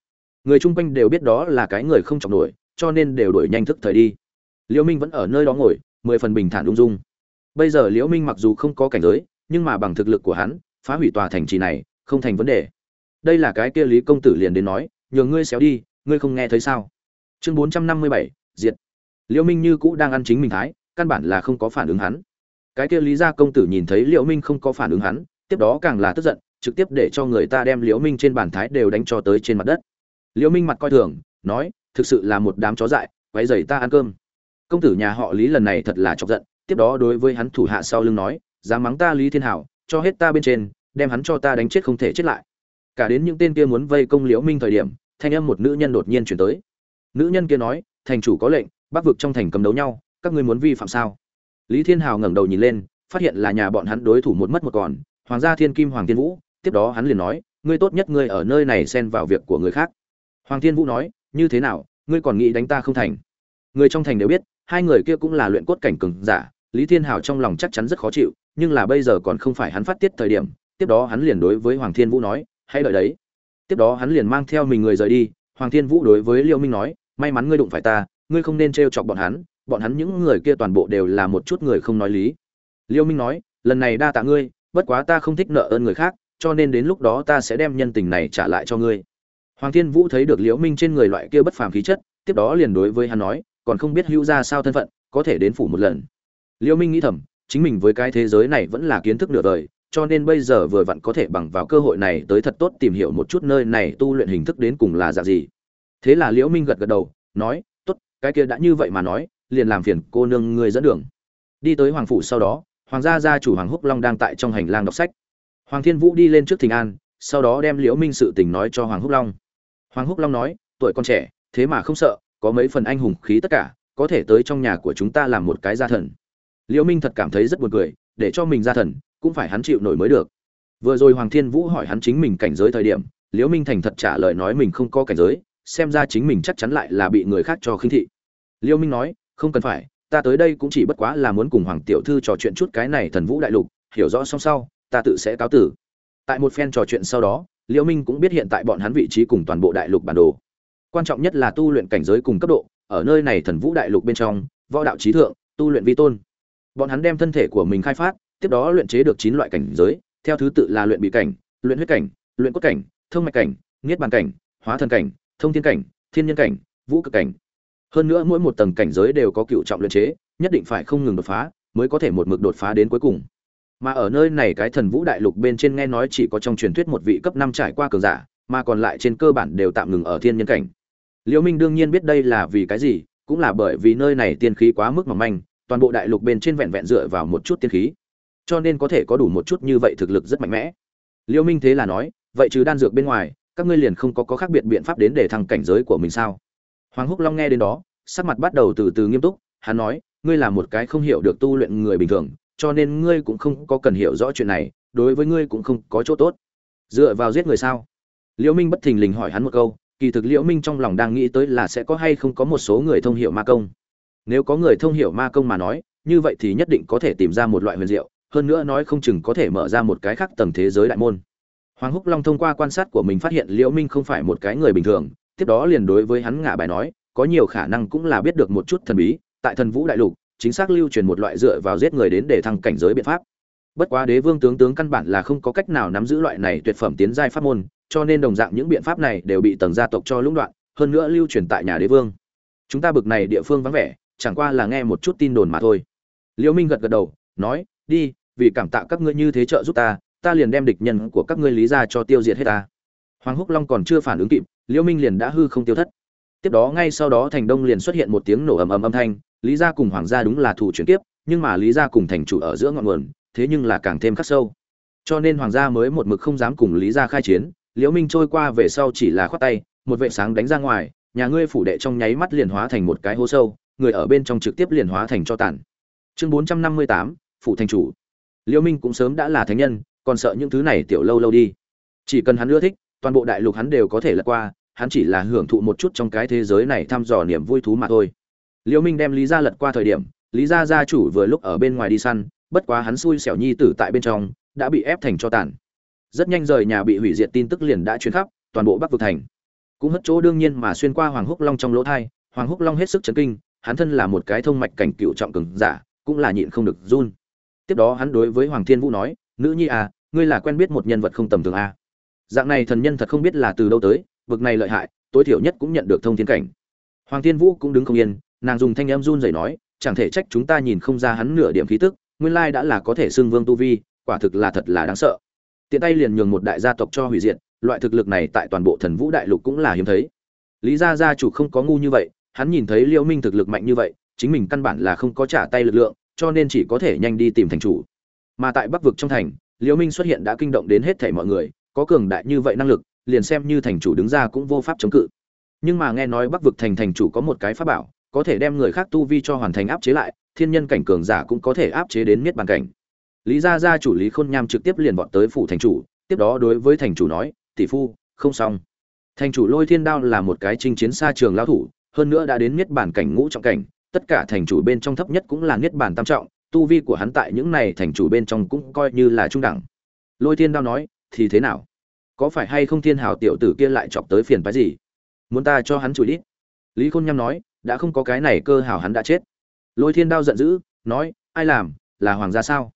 Người chung quanh đều biết đó là cái người không trọng nổi, cho nên đều đổi nhanh thức thời đi. Liễu minh vẫn ở nơi đó ngồi, mười phần bình thản ung dung. Bây giờ liễu minh mặc dù không có cảnh giới, nhưng mà bằng thực lực của hắn, phá hủy tòa thành trì này, không thành vấn đề. Đây là cái kia lý công tử liền đến nói, nhường ngươi xéo đi, ngươi không nghe thấy sao? Chương bốn trăm năm mươi bảy, diệt. Liễu minh như cũ đang ăn chính mình thái căn bản là không có phản ứng hắn. Cái kia lý gia công tử nhìn thấy liễu minh không có phản ứng hắn, tiếp đó càng là tức giận, trực tiếp để cho người ta đem liễu minh trên bàn thái đều đánh cho tới trên mặt đất. Liễu minh mặt coi thường, nói, thực sự là một đám chó dại, quấy rầy ta ăn cơm. Công tử nhà họ lý lần này thật là chọc giận, tiếp đó đối với hắn thủ hạ sau lưng nói, dám mắng ta lý thiên hảo, cho hết ta bên trên, đem hắn cho ta đánh chết không thể chết lại. Cả đến những tên kia muốn vây công liễu minh thời điểm, thanh âm một nữ nhân đột nhiên chuyển tới. Nữ nhân kia nói, thành chủ có lệnh, bắc vực trong thành cầm đấu nhau các ngươi muốn vi phạm sao? Lý thiên hào ngẩng đầu nhìn lên, phát hiện là nhà bọn hắn đối thủ một mất một còn, hoàng gia thiên kim hoàng thiên vũ, tiếp đó hắn liền nói, ngươi tốt nhất ngươi ở nơi này xen vào việc của người khác. Hoàng thiên vũ nói, như thế nào, ngươi còn nghĩ đánh ta không thành? Người trong thành đều biết, hai người kia cũng là luyện cốt cảnh cường giả, lý thiên hào trong lòng chắc chắn rất khó chịu, nhưng là bây giờ còn không phải hắn phát tiết thời điểm, tiếp đó hắn liền đối với hoàng thiên vũ nói, hãy đợi đấy. Tiếp đó hắn liền mang theo mình người rời đi, hoàng thiên vũ đối với liêu minh nói, may mắn ngươi đụng phải ta, ngươi không nên t chọc bọn hắn bọn hắn những người kia toàn bộ đều là một chút người không nói lý. Liêu minh nói, lần này đa tạ ngươi, bất quá ta không thích nợ ơn người khác, cho nên đến lúc đó ta sẽ đem nhân tình này trả lại cho ngươi. Hoàng thiên vũ thấy được liễu minh trên người loại kia bất phàm khí chất, tiếp đó liền đối với hắn nói, còn không biết hữu ra sao thân phận, có thể đến phủ một lần. Liễu minh nghĩ thầm, chính mình với cái thế giới này vẫn là kiến thức nửa đời, cho nên bây giờ vừa vặn có thể bằng vào cơ hội này tới thật tốt tìm hiểu một chút nơi này tu luyện hình thức đến cùng là dạng gì. Thế là liễu minh gật gật đầu, nói, tốt, cái kia đã như vậy mà nói liền làm phiền cô nương người dẫn đường. Đi tới hoàng phủ sau đó, hoàng gia gia chủ hoàng húc long đang tại trong hành lang đọc sách. Hoàng thiên vũ đi lên trước thình an, sau đó đem liễu minh sự tình nói cho hoàng húc long. Hoàng húc long nói, tuổi con trẻ, thế mà không sợ, có mấy phần anh hùng khí tất cả, có thể tới trong nhà của chúng ta làm một cái gia thần. Liễu minh thật cảm thấy rất buồn cười, để cho mình gia thần, cũng phải hắn chịu nổi mới được. Vừa rồi hoàng thiên vũ hỏi hắn chính mình cảnh giới thời điểm, liễu minh thành thật trả lời nói mình không có cảnh giới, xem ra chính mình chắc chắn lại là bị người khác cho khinh thị. Liễu minh nói không cần phải, ta tới đây cũng chỉ bất quá là muốn cùng hoàng tiểu thư trò chuyện chút cái này thần vũ đại lục, hiểu rõ xong sau, ta tự sẽ cáo tử. Tại một phen trò chuyện sau đó, liễu minh cũng biết hiện tại bọn hắn vị trí cùng toàn bộ đại lục bản đồ. Quan trọng nhất là tu luyện cảnh giới cùng cấp độ, ở nơi này thần vũ đại lục bên trong, võ đạo trí thượng, tu luyện vi tôn. Bọn hắn đem thân thể của mình khai phát, tiếp đó luyện chế được chín loại cảnh giới, theo thứ tự là luyện bị cảnh, luyện huyết cảnh, luyện cốt cảnh, thông mạch cảnh, niết bàn cảnh, hóa thần cảnh, thông thiên cảnh, thiên nhân cảnh, vũ cực cảnh hơn nữa mỗi một tầng cảnh giới đều có cựu trọng luyện chế, nhất định phải không ngừng đột phá mới có thể một mực đột phá đến cuối cùng. Mà ở nơi này cái thần vũ đại lục bên trên nghe nói chỉ có trong truyền thuyết một vị cấp năm trải qua cường giả, mà còn lại trên cơ bản đều tạm ngừng ở thiên nhân cảnh. Liễu minh đương nhiên biết đây là vì cái gì, cũng là bởi vì nơi này tiên khí quá mức mỏng manh, toàn bộ đại lục bên trên vẹn vẹn dựa vào một chút tiên khí. Cho nên có thể có đủ một chút như vậy thực lực rất mạnh mẽ. Liễu minh thế là nói, vậy chứ đan dược bên ngoài, các ngươi liền không có có khác biệt biện pháp đến để thăng cảnh giới của mình sao? Hoàng húc long nghe đến đó, sắc mặt bắt đầu từ từ nghiêm túc, hắn nói, ngươi là một cái không hiểu được tu luyện người bình thường, cho nên ngươi cũng không có cần hiểu rõ chuyện này, đối với ngươi cũng không có chỗ tốt. Dựa vào giết người sao? Liễu minh bất thình lình hỏi hắn một câu, kỳ thực liễu minh trong lòng đang nghĩ tới là sẽ có hay không có một số người thông hiểu ma công. Nếu có người thông hiểu ma công mà nói, như vậy thì nhất định có thể tìm ra một loại huyền diệu, hơn nữa nói không chừng có thể mở ra một cái khác tầng thế giới đại môn. Hoàng húc long thông qua quan sát của mình phát hiện liễu minh không phải một cái người bình thường tiếp đó liền đối với hắn ngả bài nói, có nhiều khả năng cũng là biết được một chút thần bí, tại thần vũ đại lục, chính xác lưu truyền một loại dựa vào giết người đến để thăng cảnh giới biện pháp. Bất quá đế vương tướng tướng căn bản là không có cách nào nắm giữ loại này tuyệt phẩm tiến giai pháp môn, cho nên đồng dạng những biện pháp này đều bị tầng gia tộc cho lũng đoạn, hơn nữa lưu truyền tại nhà đế vương. Chúng ta bực này địa phương vắng vẻ, chẳng qua là nghe một chút tin đồn mà thôi. Liễu minh gật gật đầu, nói, đi, vì cảm tạ các ngươi như thế trợ giúp ta ta liền đem địch nhân của các ngươi lý ra cho tiêu diệt hết ta. Hoàng húc long còn chưa phản ứng kịp liễu minh liền đã hư không tiêu thất. Tiếp đó ngay sau đó thành đông liền xuất hiện một tiếng nổ ầm ầm âm thanh lý gia cùng hoàng gia đúng là thủ chuyển tiếp nhưng mà lý gia cùng thành chủ ở giữa ngọn nguồn thế nhưng là càng thêm khắc sâu. Cho nên hoàng gia mới một mực không dám cùng lý gia khai chiến liễu minh trôi qua về sau chỉ là khoát tay một vệ sáng đánh ra ngoài nhà ngươi phủ đệ trong nháy mắt liền hóa thành một cái hố sâu người ở bên trong trực tiếp liền hóa thành cho tàn. Chương 458, phủ thành chủ. Liễu minh cũng sớm đã là thánh nhân còn sợ những thứ này tiểu lâu lâu đi. Chỉ cần hắn ưa thích toàn bộ đại lục hắn đều có thể lật qua hắn chỉ là hưởng thụ một chút trong cái thế giới này thăm dò niềm vui thú mà thôi. Liễu minh đem lý gia lật qua thời điểm, lý gia gia chủ vừa lúc ở bên ngoài đi săn, bất quá hắn xui xẻo nhi tử tại bên trong, đã bị ép thành cho tàn. Rất nhanh rời nhà bị hủy diệt tin tức liền đã truyền khắp, toàn bộ bắc vực thành. Cũng mất chỗ đương nhiên mà xuyên qua hoàng húc long trong lỗ thai, hoàng húc long hết sức chấn kinh, hắn thân là một cái thông mạch cảnh cựu trọng cường giả, cũng là nhịn không được run. Tiếp đó hắn đối với hoàng thiên vũ nói, nữ nhi à ngươi là quen biết một nhân vật không tầm thường à. dạng này thần nhân thật không biết là từ đâu tới vực này lợi hại, tối thiểu nhất cũng nhận được thông thiên cảnh. Hoàng thiên vũ cũng đứng không yên, nàng dùng thanh em run rẩy nói, chẳng thể trách chúng ta nhìn không ra hắn nửa điểm khí tức, nguyên lai đã là có thể xưng vương tu vi, quả thực là thật là đáng sợ. Tiện tay liền nhường một đại gia tộc cho hủy diệt, loại thực lực này tại toàn bộ thần vũ đại lục cũng là hiếm thấy. Lý gia gia chủ không có ngu như vậy, hắn nhìn thấy liễu minh thực lực mạnh như vậy, chính mình căn bản là không có trả tay lực lượng, cho nên chỉ có thể nhanh đi tìm thành chủ. Mà tại bắc vực trong thành liễu minh xuất hiện đã kinh động đến hết thảy mọi người, có cường đại như vậy năng lực liền xem như thành chủ đứng ra cũng vô pháp chống cự. Nhưng mà nghe nói bắc vực thành thành chủ có một cái pháp bảo, có thể đem người khác tu vi cho hoàn thành áp chế lại, thiên nhân cảnh cường giả cũng có thể áp chế đến miết bàn cảnh. Lý gia gia chủ lý khôn nham trực tiếp liền vọt tới phủ thành chủ, tiếp đó đối với thành chủ nói, tỷ phu, không xong. Thành chủ lôi thiên đao là một cái chinh chiến xa trường lao thủ, hơn nữa đã đến miết bản cảnh ngũ trọng cảnh, tất cả thành chủ bên trong thấp nhất cũng là miết bản tam trọng, tu vi của hắn tại những này thành chủ bên trong cũng coi như là trung đẳng. Lôi thiên đao nói, thì thế nào? Có phải hay không thiên hào tiểu tử kia lại chọc tới phiền phái gì? Muốn ta cho hắn chùi đít lý khôn nham nói, đã không có cái này cơ hào hắn đã chết. Lôi thiên đao giận dữ, nói, ai làm, là hoàng gia sao?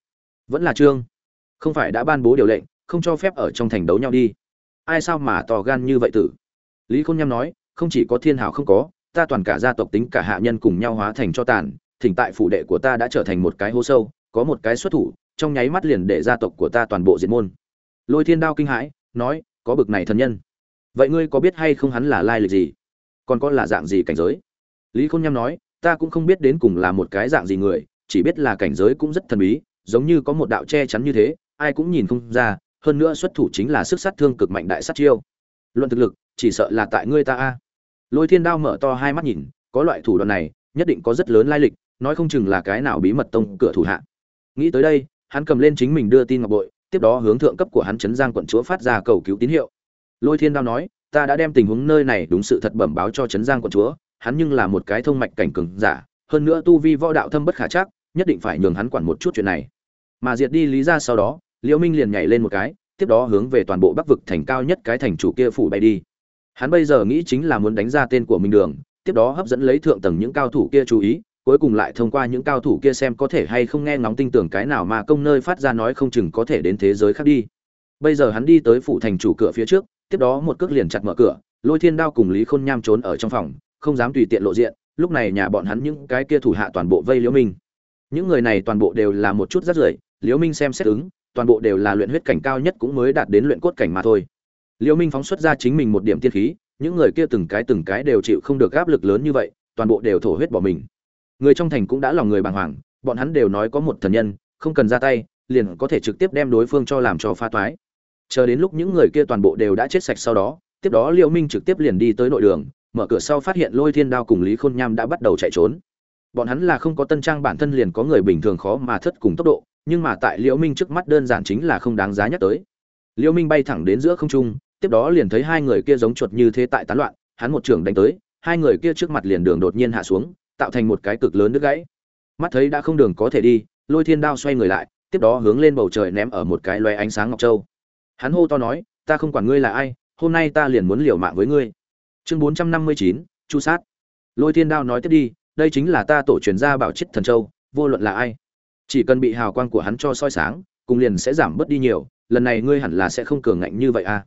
Vẫn là trương. Không phải đã ban bố điều lệnh, không cho phép ở trong thành đấu nhau đi. Ai sao mà to gan như vậy tử? Lý khôn nham nói, không chỉ có thiên hào không có, ta toàn cả gia tộc tính cả hạ nhân cùng nhau hóa thành cho tàn, thỉnh tại phủ đệ của ta đã trở thành một cái hố sâu, có một cái xuất thủ, trong nháy mắt liền để gia tộc của ta toàn bộ diệt môn. Lôi thiên đao kinh hãi nói, có bực này thần nhân. Vậy ngươi có biết hay không hắn là lai lịch gì? Còn có là dạng gì cảnh giới? Lý khôn nham nói, ta cũng không biết đến cùng là một cái dạng gì người, chỉ biết là cảnh giới cũng rất thần bí, giống như có một đạo che chắn như thế, ai cũng nhìn không ra, hơn nữa xuất thủ chính là sức sát thương cực mạnh đại sát chiêu. Luận thực lực, chỉ sợ là tại ngươi ta a. Lôi thiên đao mở to hai mắt nhìn, có loại thủ đoạn này, nhất định có rất lớn lai lịch, nói không chừng là cái nào bí mật tông cửa thủ hạ. Nghĩ tới đây, hắn cầm lên chính mình đưa tin ngọc bội tiếp đó hướng thượng cấp của hắn chấn giang quận chúa phát ra cầu cứu tín hiệu. Lôi thiên đao nói, ta đã đem tình huống nơi này đúng sự thật bẩm báo cho chấn giang quận chúa, hắn nhưng là một cái thông mạch cảnh cường giả, hơn nữa tu vi võ đạo thâm bất khả chắc, nhất định phải nhường hắn quản một chút chuyện này. Mà diệt đi lý ra sau đó, liễu minh liền nhảy lên một cái, tiếp đó hướng về toàn bộ bắc vực thành cao nhất cái thành chủ kia phủ bay đi. Hắn bây giờ nghĩ chính là muốn đánh ra tên của mình đường, tiếp đó hấp dẫn lấy thượng tầng những cao thủ kia chú ý cuối cùng lại thông qua những cao thủ kia xem có thể hay không nghe ngóng tin tưởng cái nào mà công nơi phát ra nói không chừng có thể đến thế giới khác đi. Bây giờ hắn đi tới phủ thành chủ cửa phía trước, tiếp đó một cước liền chặt mở cửa, lôi thiên đao cùng lý khôn nham trốn ở trong phòng, không dám tùy tiện lộ diện, lúc này nhà bọn hắn những cái kia thủ hạ toàn bộ vây liễu minh. Những người này toàn bộ đều là một chút rất rưởi, liễu minh xem xét ứng, toàn bộ đều là luyện huyết cảnh cao nhất cũng mới đạt đến luyện cốt cảnh mà thôi. Liễu minh phóng xuất ra chính mình một điểm tiên khí, những người kia từng cái từng cái đều chịu không được áp lực lớn như vậy, toàn bộ đều thổ huyết bỏ mình người trong thành cũng đã lòng người bàng hoàng, bọn hắn đều nói có một thần nhân, không cần ra tay, liền có thể trực tiếp đem đối phương cho làm cho pha toái. Chờ đến lúc những người kia toàn bộ đều đã chết sạch sau đó, tiếp đó liễu minh trực tiếp liền đi tới nội đường, mở cửa sau phát hiện lôi thiên đao cùng lý khôn nham đã bắt đầu chạy trốn. Bọn hắn là không có tân trang bản thân liền có người bình thường khó mà thất cùng tốc độ, nhưng mà tại liễu minh trước mắt đơn giản chính là không đáng giá nhắc tới. Liễu minh bay thẳng đến giữa không trung, tiếp đó liền thấy hai người kia giống chuột như thế tại tán loạn, hắn một trường đánh tới, hai người kia trước mặt liền đường đột nhiên hạ xuống tạo thành một cái cực lớn đứt gãy. Mắt thấy đã không đường có thể đi, lôi thiên đao xoay người lại, tiếp đó hướng lên bầu trời ném ở một cái loé ánh sáng ngọc châu. Hắn hô to nói, ta không quản ngươi là ai, hôm nay ta liền muốn liều mạng với ngươi. Chương bốn trăm năm mươi chín, chu sát. Lôi thiên đao nói tiếp đi, đây chính là ta tổ truyền gia bảo chết thần châu, vô luận là ai. Chỉ cần bị hào quang của hắn cho soi sáng, cùng liền sẽ giảm bớt đi nhiều, lần này ngươi hẳn là sẽ không cường ngạnh như vậy a à.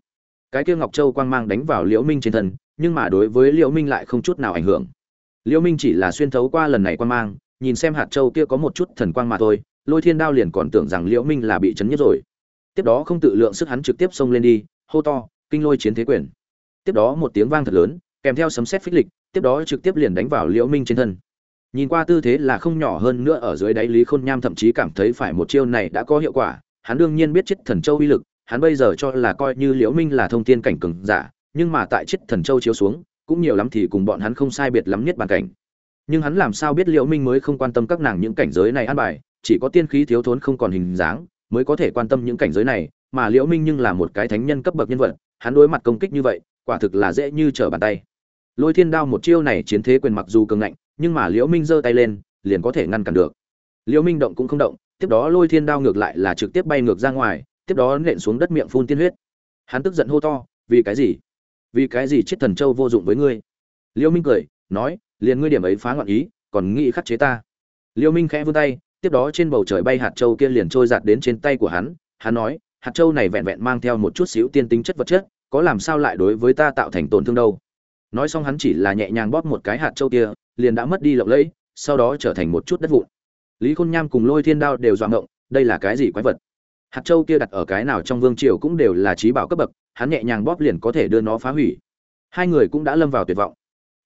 cái kia ngọc châu quang mang đánh vào liễu minh trên thân, nhưng mà đối với liễu minh lại không chút nào ảnh hưởng liễu minh chỉ là xuyên thấu qua lần này quan mang, nhìn xem hạt châu kia có một chút thần quang mà thôi, lôi thiên đao liền còn tưởng rằng liễu minh là bị chấn nhất rồi. Tiếp đó không tự lượng sức hắn trực tiếp xông lên đi, hô to, kinh lôi chiến thế quyền! Tiếp đó một tiếng vang thật lớn, kèm theo sấm sét phích lịch, tiếp đó trực tiếp liền đánh vào liễu minh trên thân. Nhìn qua tư thế là không nhỏ hơn nữa ở dưới đáy lý khôn nham thậm chí cảm thấy phải một chiêu này đã có hiệu quả, hắn đương nhiên biết chết thần châu uy lực, hắn bây giờ cho là coi như liễu minh là thông thiên cảnh cường giả, nhưng mà tại chết thần châu chiếu xuống cũng nhiều lắm thì cùng bọn hắn không sai biệt lắm nhất bàn cảnh. Nhưng hắn làm sao biết liễu minh mới không quan tâm các nàng những cảnh giới này an bài, chỉ có tiên khí thiếu thốn không còn hình dáng, mới có thể quan tâm những cảnh giới này, mà liễu minh nhưng là một cái thánh nhân cấp bậc nhân vật, hắn đối mặt công kích như vậy, quả thực là dễ như trở bàn tay. Lôi thiên đao một chiêu này chiến thế quyền mặc dù cường ngạnh, nhưng mà liễu minh giơ tay lên, liền có thể ngăn cản được. Liễu minh động cũng không động, tiếp đó lôi thiên đao ngược lại là trực tiếp bay ngược ra ngoài, tiếp đó nện xuống đất miệng phun tiên huyết. Hắn tức giận hô to, vì cái gì? Vì cái gì chết thần châu vô dụng với ngươi? Liêu minh cười, nói, liền ngươi điểm ấy phá ngọn ý, còn nghĩ khắc chế ta. Liêu minh khẽ vươn tay, tiếp đó trên bầu trời bay hạt châu kia liền trôi giạt đến trên tay của hắn. Hắn nói, hạt châu này vẹn vẹn mang theo một chút xíu tiên tính chất vật chất, có làm sao lại đối với ta tạo thành tổn thương đâu? Nói xong hắn chỉ là nhẹ nhàng bóp một cái hạt châu kia, liền đã mất đi lộng lẫy, sau đó trở thành một chút đất vụn. Lý khôn nham cùng lôi thiên đao đều dọa ngộng, đây là cái gì quái vật? Hạt châu kia đặt ở cái nào trong vương triều cũng đều là trí bảo cấp bậc, hắn nhẹ nhàng bóp liền có thể đưa nó phá hủy. Hai người cũng đã lâm vào tuyệt vọng.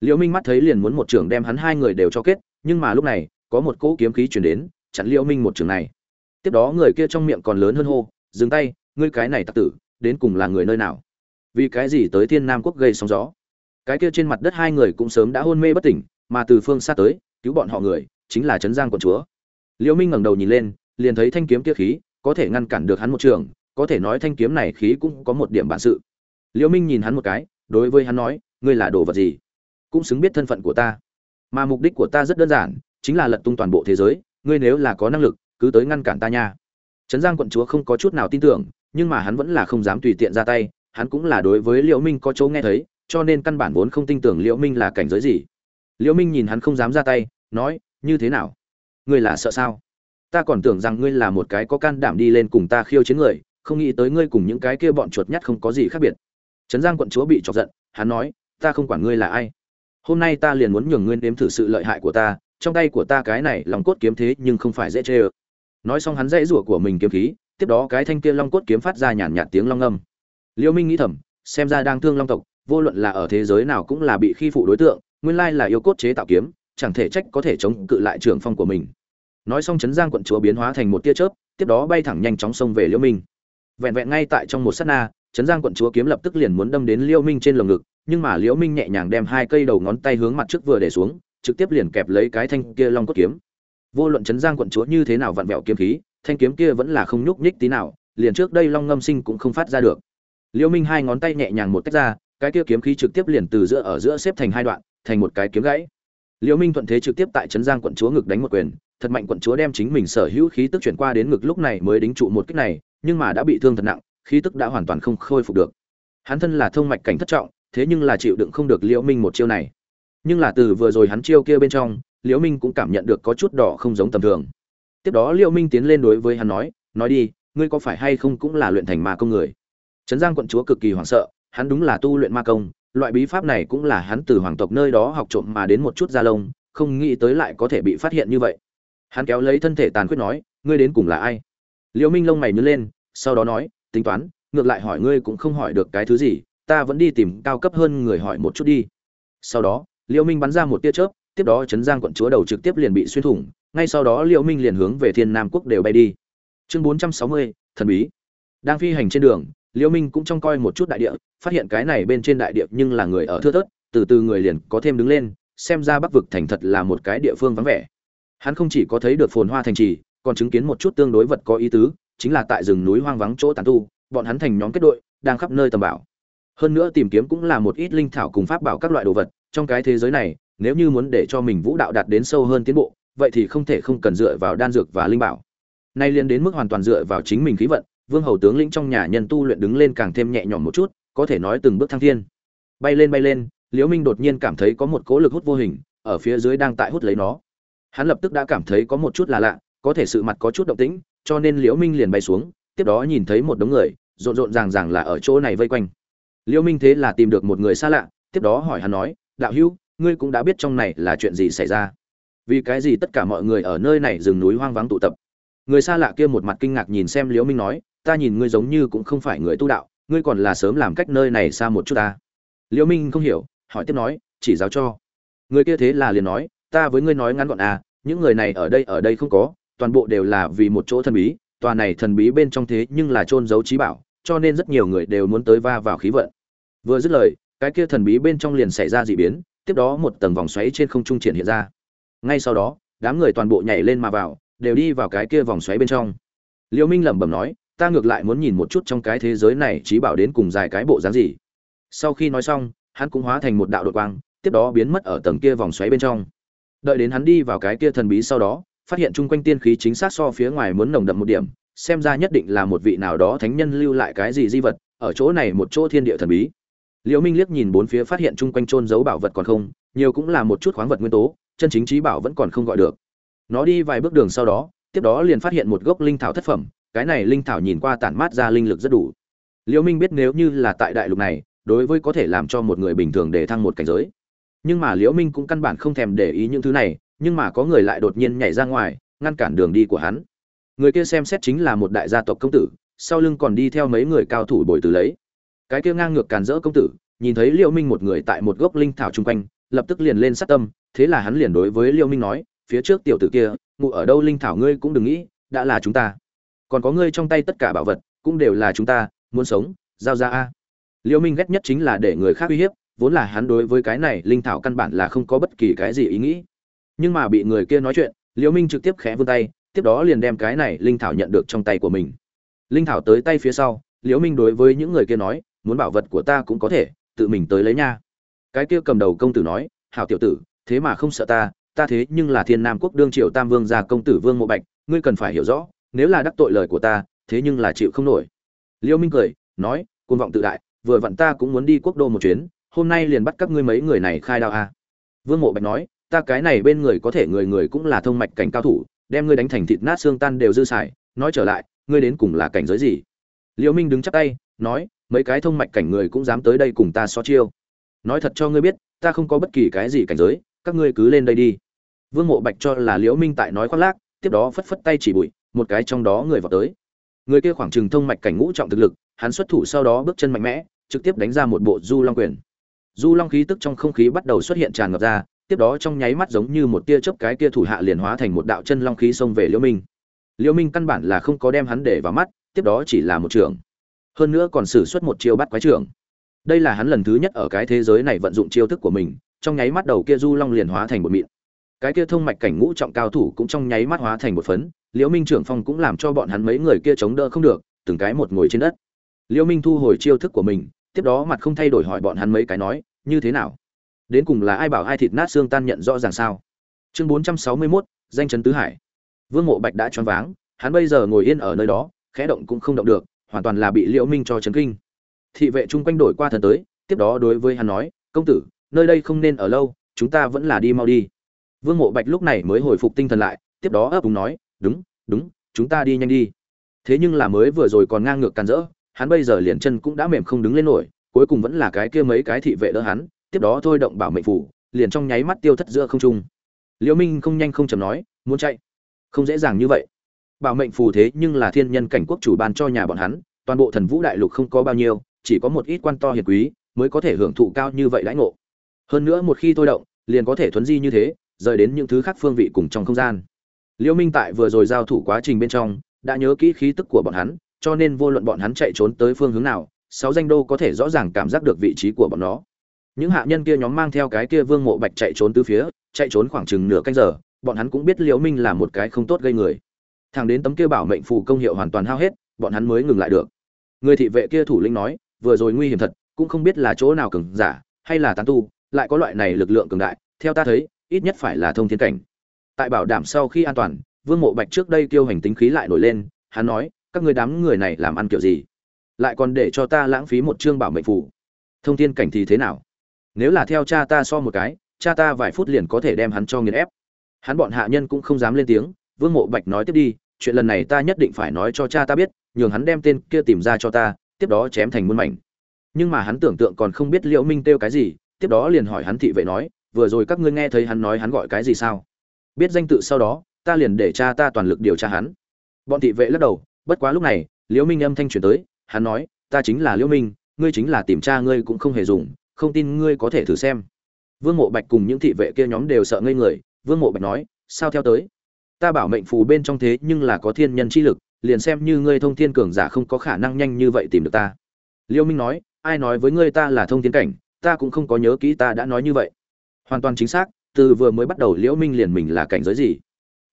Liễu minh mắt thấy liền muốn một trưởng đem hắn hai người đều cho kết, nhưng mà lúc này, có một cỗ kiếm khí truyền đến, chặn liễu minh một trường này. Tiếp đó người kia trong miệng còn lớn hơn hô, dừng tay, ngươi cái này tặc tử, đến cùng là người nơi nào? Vì cái gì tới thiên nam quốc gây sóng gió? Cái kia trên mặt đất hai người cũng sớm đã hôn mê bất tỉnh, mà từ phương xa tới, cứu bọn họ người, chính là trấn giang quận chúa. Liễu minh ngẩng đầu nhìn lên, liền thấy thanh kiếm kia khí có thể ngăn cản được hắn một trường, có thể nói thanh kiếm này khí cũng có một điểm bản sự. Liễu minh nhìn hắn một cái, đối với hắn nói, ngươi là đồ vật gì? Cũng xứng biết thân phận của ta. Mà mục đích của ta rất đơn giản, chính là lật tung toàn bộ thế giới, ngươi nếu là có năng lực, cứ tới ngăn cản ta nha. Trấn giang quận chúa không có chút nào tin tưởng, nhưng mà hắn vẫn là không dám tùy tiện ra tay, hắn cũng là đối với liễu minh có chỗ nghe thấy, cho nên căn bản vốn không tin tưởng liễu minh là cảnh giới gì. Liễu minh nhìn hắn không dám ra tay, nói, như thế nào? Ngươi là sợ sao? Ta còn tưởng rằng ngươi là một cái có can đảm đi lên cùng ta khiêu chiến người, không nghĩ tới ngươi cùng những cái kia bọn chuột nhắt không có gì khác biệt. Trấn giang quận chúa bị chọc giận, hắn nói, ta không quản ngươi là ai. Hôm nay ta liền muốn nhường ngươi nếm thử sự lợi hại của ta, trong tay của ta cái này lòng cốt kiếm thế nhưng không phải dễ chê ơ. Nói xong hắn dãy rủa của mình kiếm khí, tiếp đó cái thanh kia long cốt kiếm phát ra nhàn nhạt tiếng long âm. Liêu minh nghĩ thầm, xem ra đang thương long tộc, vô luận là ở thế giới nào cũng là bị khi phụ đối tượng, nguyên lai là yêu cốt chế tạo kiếm, chẳng thể trách có thể chống cự lại trường phong của mình nói xong chấn giang quận chúa biến hóa thành một tia chớp, tiếp đó bay thẳng nhanh chóng xông về liễu minh. Vẹn vẹn ngay tại trong một sát na, chấn giang quận chúa kiếm lập tức liền muốn đâm đến liễu minh trên lồng ngực, nhưng mà liễu minh nhẹ nhàng đem hai cây đầu ngón tay hướng mặt trước vừa để xuống, trực tiếp liền kẹp lấy cái thanh kia long cốt kiếm. Vô luận chấn giang quận chúa như thế nào vặn vẹo kiếm khí, thanh kiếm kia vẫn là không nhúc nhích tí nào, liền trước đây long ngâm sinh cũng không phát ra được. Liễu minh hai ngón tay nhẹ nhàng một tách ra, cái kia kiếm khí trực tiếp liền từ giữa ở giữa xếp thành hai đoạn, thành một cái kiếm gãy. Liễu minh thuận thế trực tiếp tại trấn giang quận chúa ngực đánh một quyền thật mạnh quận chúa đem chính mình sở hữu khí tức chuyển qua đến ngực lúc này mới đính trụ một kích này, nhưng mà đã bị thương thật nặng, khí tức đã hoàn toàn không khôi phục được. Hắn thân là thông mạch cảnh thất trọng, thế nhưng là chịu đựng không được liễu minh một chiêu này. Nhưng là từ vừa rồi hắn chiêu kia bên trong, liễu minh cũng cảm nhận được có chút đỏ không giống tầm thường. Tiếp đó liễu minh tiến lên đối với hắn nói nói đi, ngươi có phải hay không cũng là luyện thành ma công người? Trấn giang quận chúa cực kỳ hoảng sợ, hắn đúng là tu luyện ma công, loại bí pháp này cũng là hắn từ hoàng tộc nơi đó học trộm mà đến một chút gia lông, không nghĩ tới lại có thể bị phát hiện như vậy hắn kéo lấy thân thể tàn khuyết nói ngươi đến cùng là ai? Liễu minh lông mày nhướng lên sau đó nói tính toán ngược lại hỏi ngươi cũng không hỏi được cái thứ gì ta vẫn đi tìm cao cấp hơn người hỏi một chút đi. Sau đó liễu minh bắn ra một tia chớp tiếp đó chấn giang quận chúa đầu trực tiếp liền bị xuyên thủng ngay sau đó liễu minh liền hướng về thiên nam quốc đều bay đi. Chương 460, thần bí. Đang phi hành trên đường liễu minh cũng trong coi một chút đại địa phát hiện cái này bên trên đại địa nhưng là người ở thưa thớt từ từ người liền có thêm đứng lên xem ra bắc vực thành thật là một cái địa phương vắng vẻ hắn không chỉ có thấy được phồn hoa thành trì, còn chứng kiến một chút tương đối vật có ý tứ, chính là tại rừng núi hoang vắng chỗ tàn tu, bọn hắn thành nhóm kết đội, đang khắp nơi tầm bảo. Hơn nữa tìm kiếm cũng là một ít linh thảo cùng pháp bảo các loại đồ vật, trong cái thế giới này, nếu như muốn để cho mình vũ đạo đạt đến sâu hơn tiến bộ, vậy thì không thể không cần dựa vào đan dược và linh bảo. Nay liên đến mức hoàn toàn dựa vào chính mình khí vận, vương hầu tướng lĩnh trong nhà nhân tu luyện đứng lên càng thêm nhẹ nhõm một chút, có thể nói từng bước thăng thiên. Bay lên bay lên, liễu minh đột nhiên cảm thấy có một cỗ lực hút vô hình, ở phía dưới đang tại hút lấy nó hắn lập tức đã cảm thấy có một chút là lạ, có thể sự mặt có chút động tĩnh, cho nên liễu minh liền bay xuống, tiếp đó nhìn thấy một đống người, rộn rộn ràng ràng là ở chỗ này vây quanh. Liễu minh thế là tìm được một người xa lạ, tiếp đó hỏi hắn nói, đạo hữu, ngươi cũng đã biết trong này là chuyện gì xảy ra? Vì cái gì tất cả mọi người ở nơi này rừng núi hoang vắng tụ tập? Người xa lạ kia một mặt kinh ngạc nhìn xem liễu minh nói, ta nhìn ngươi giống như cũng không phải người tu đạo, ngươi còn là sớm làm cách nơi này xa một chút ta. Liễu minh không hiểu, hỏi tiếp nói, chỉ giáo cho. Người kia thế là liền nói ta với ngươi nói ngắn gọn à những người này ở đây ở đây không có, toàn bộ đều là vì một chỗ thần bí, tòa này thần bí bên trong thế nhưng là trôn giấu trí bảo, cho nên rất nhiều người đều muốn tới va vào khí vận. Vừa dứt lời, cái kia thần bí bên trong liền xảy ra dị biến, tiếp đó một tầng vòng xoáy trên không trung triển hiện ra. Ngay sau đó, đám người toàn bộ nhảy lên mà vào, đều đi vào cái kia vòng xoáy bên trong. Liễu minh lẩm bẩm nói, ta ngược lại muốn nhìn một chút trong cái thế giới này trí bảo đến cùng dài cái bộ dáng gì. Sau khi nói xong, hắn cũng hóa thành một đạo đột quang, tiếp đó biến mất ở tầng kia vòng xoáy bên trong đợi đến hắn đi vào cái kia thần bí sau đó, phát hiện chung quanh tiên khí chính xác so phía ngoài muốn nồng đậm một điểm, xem ra nhất định là một vị nào đó thánh nhân lưu lại cái gì di vật, ở chỗ này một chỗ thiên địa thần bí. Liễu minh liếc nhìn bốn phía phát hiện chung quanh trôn giấu bảo vật còn không, nhiều cũng là một chút khoáng vật nguyên tố, chân chính trí bảo vẫn còn không gọi được. Nó đi vài bước đường sau đó, tiếp đó liền phát hiện một gốc linh thảo thất phẩm, cái này linh thảo nhìn qua tản mát ra linh lực rất đủ. Liễu minh biết nếu như là tại đại lục này, đối với có thể làm cho một người bình thường để thăng một cảnh giới nhưng mà liễu minh cũng căn bản không thèm để ý những thứ này, nhưng mà có người lại đột nhiên nhảy ra ngoài, ngăn cản đường đi của hắn. Người kia xem xét chính là một đại gia tộc công tử, sau lưng còn đi theo mấy người cao thủ bồi từ lấy. Cái kia ngang ngược càn rỡ công tử, nhìn thấy liễu minh một người tại một gốc linh thảo chung quanh, lập tức liền lên sát tâm, thế là hắn liền đối với liễu minh nói, phía trước tiểu tử kia ngụ ở đâu linh thảo ngươi cũng đừng nghĩ, đã là chúng ta. Còn có ngươi trong tay tất cả bảo vật, cũng đều là chúng ta, muốn sống, giao ra a. Liễu minh ghét nhất chính là để người khác uy hiếp vốn là hắn đối với cái này linh thảo căn bản là không có bất kỳ cái gì ý nghĩ. Nhưng mà bị người kia nói chuyện, liễu minh trực tiếp khẽ vươn tay, tiếp đó liền đem cái này linh thảo nhận được trong tay của mình. Linh thảo tới tay phía sau, liễu minh đối với những người kia nói, muốn bảo vật của ta cũng có thể, tự mình tới lấy nha. Cái kia cầm đầu công tử nói, hảo tiểu tử, thế mà không sợ ta ta thế nhưng là thiên nam quốc đương triều tam vương gia công tử vương mộ bạch, ngươi cần phải hiểu rõ, nếu là đắc tội lời của ta, thế nhưng là chịu không nổi. Liễu minh cười, nói, cuồng vọng tự đại, vừa vặn ta cũng muốn đi quốc đô một chuyến hôm nay liền bắt các ngươi mấy người này khai đao a. Vương mộ bạch nói, ta cái này bên người có thể người người cũng là thông mạch cảnh cao thủ, đem ngươi đánh thành thịt nát xương tan đều dư xài. Nói trở lại, ngươi đến cùng là cảnh giới gì? Liễu minh đứng chắp tay, nói, mấy cái thông mạch cảnh người cũng dám tới đây cùng ta so chiêu. Nói thật cho ngươi biết, ta không có bất kỳ cái gì cảnh giới, các ngươi cứ lên đây đi. Vương mộ bạch cho là liễu minh tại nói khoác lác, tiếp đó phất phất tay chỉ bụi, một cái trong đó người vào tới. Người kia khoảng trừng thông mạch cảnh ngũ trọng thực lực, hắn xuất thủ sau đó bước chân mạnh mẽ, trực tiếp đánh ra một bộ du long quyền du long khí tức trong không khí bắt đầu xuất hiện tràn ngập ra, tiếp đó trong nháy mắt giống như một tia chớp cái kia thủ hạ liền hóa thành một đạo chân long khí xông về liễu minh. Liễu minh căn bản là không có đem hắn để vào mắt, tiếp đó chỉ là một trưởng. Hơn nữa còn sử xuất một chiêu bắt quái trưởng. Đây là hắn lần thứ nhất ở cái thế giới này vận dụng chiêu thức của mình, trong nháy mắt đầu kia du long liền hóa thành một mịn. Cái kia thông mạch cảnh ngũ trọng cao thủ cũng trong nháy mắt hóa thành một phấn, liễu minh trưởng phong cũng làm cho bọn hắn mấy người kia chống đỡ không được, từng cái một ngồi trên đất. Liễu minh thu hồi chiêu thức của mình tiếp đó mặt không thay đổi hỏi bọn hắn mấy cái nói như thế nào? Đến cùng là ai bảo ai thịt nát xương tan nhận rõ ràng sao? Chương 461, danh chấn tứ hải. Vương mộ bạch đã choáng váng hắn bây giờ ngồi yên ở nơi đó khẽ động cũng không động được hoàn toàn là bị liễu minh cho chấn kinh. Thị vệ chung quanh đổi qua thần tới tiếp đó đối với hắn nói công tử nơi đây không nên ở lâu chúng ta vẫn là đi mau đi. Vương mộ bạch lúc này mới hồi phục tinh thần lại tiếp đó ấp úng nói đúng đúng chúng ta đi nhanh đi. Thế nhưng là mới vừa rồi còn ngang ngược càn rỡ hắn bây giờ liền chân cũng đã mềm không đứng lên nổi, cuối cùng vẫn là cái kia mấy cái thị vệ đỡ hắn, tiếp đó thôi động bảo mệnh phủ, liền trong nháy mắt tiêu thất giữa không trung. Liễu minh không nhanh không chậm nói, muốn chạy? Không dễ dàng như vậy. Bảo mệnh phù thế nhưng là thiên nhân cảnh quốc chủ ban cho nhà bọn hắn, toàn bộ thần vũ đại lục không có bao nhiêu, chỉ có một ít quan to hiền quý mới có thể hưởng thụ cao như vậy lãnh ngộ. Hơn nữa một khi thôi động, liền có thể thuấn di như thế, rời đến những thứ khác phương vị cùng trong không gian. Liễu minh tại vừa rồi giao thủ quá trình bên trong, đã nhớ kỹ khí tức của bọn hắn cho nên vô luận bọn hắn chạy trốn tới phương hướng nào, sáu danh đô có thể rõ ràng cảm giác được vị trí của bọn nó. Những hạ nhân kia nhóm mang theo cái kia vương mộ bạch chạy trốn từ phía, chạy trốn khoảng chừng nửa canh giờ, bọn hắn cũng biết liễu minh là một cái không tốt gây người. Thằng đến tấm kia bảo mệnh phù công hiệu hoàn toàn hao hết, bọn hắn mới ngừng lại được. Người thị vệ kia thủ lĩnh nói, vừa rồi nguy hiểm thật, cũng không biết là chỗ nào cường giả, hay là tán tu, lại có loại này lực lượng cường đại, theo ta thấy, ít nhất phải là thông thiên cảnh. Tại bảo đảm sau khi an toàn, vương mộ bạch trước đây tiêu hành tính khí lại nổi lên, hắn nói các người đám người này làm ăn kiểu gì? Lại còn để cho ta lãng phí một chương bảo mệnh phủ. thông thiên cảnh thì thế nào? Nếu là theo cha ta so một cái, cha ta vài phút liền có thể đem hắn cho nghiền ép. Hắn bọn hạ nhân cũng không dám lên tiếng, vương mộ bạch nói tiếp đi, chuyện lần này ta nhất định phải nói cho cha ta biết, nhường hắn đem tên kia tìm ra cho ta, tiếp đó chém thành muôn mảnh. Nhưng mà hắn tưởng tượng còn không biết liệu minh kêu cái gì, tiếp đó liền hỏi hắn thị vệ nói, vừa rồi các ngươi nghe thấy hắn nói hắn gọi cái gì sao? Biết danh tự sau đó, ta liền để cha ta toàn lực điều tra hắn. Bọn thị vệ lắc đầu bất quá lúc này, liễu minh âm thanh truyền tới, hắn nói, ta chính là liễu minh, ngươi chính là tìm cha ngươi cũng không hề dùng, không tin ngươi có thể thử xem. Vương mộ bạch cùng những thị vệ kia nhóm đều sợ ngây người, vương mộ bạch nói, sao theo tới? Ta bảo mệnh phù bên trong thế nhưng là có thiên nhân chi lực, liền xem như ngươi thông thiên cường giả không có khả năng nhanh như vậy tìm được ta. Liêu minh nói, ai nói với ngươi ta là thông thiên cảnh, ta cũng không có nhớ kỹ ta đã nói như vậy. Hoàn toàn chính xác, từ vừa mới bắt đầu liễu minh liền mình là cảnh giới gì?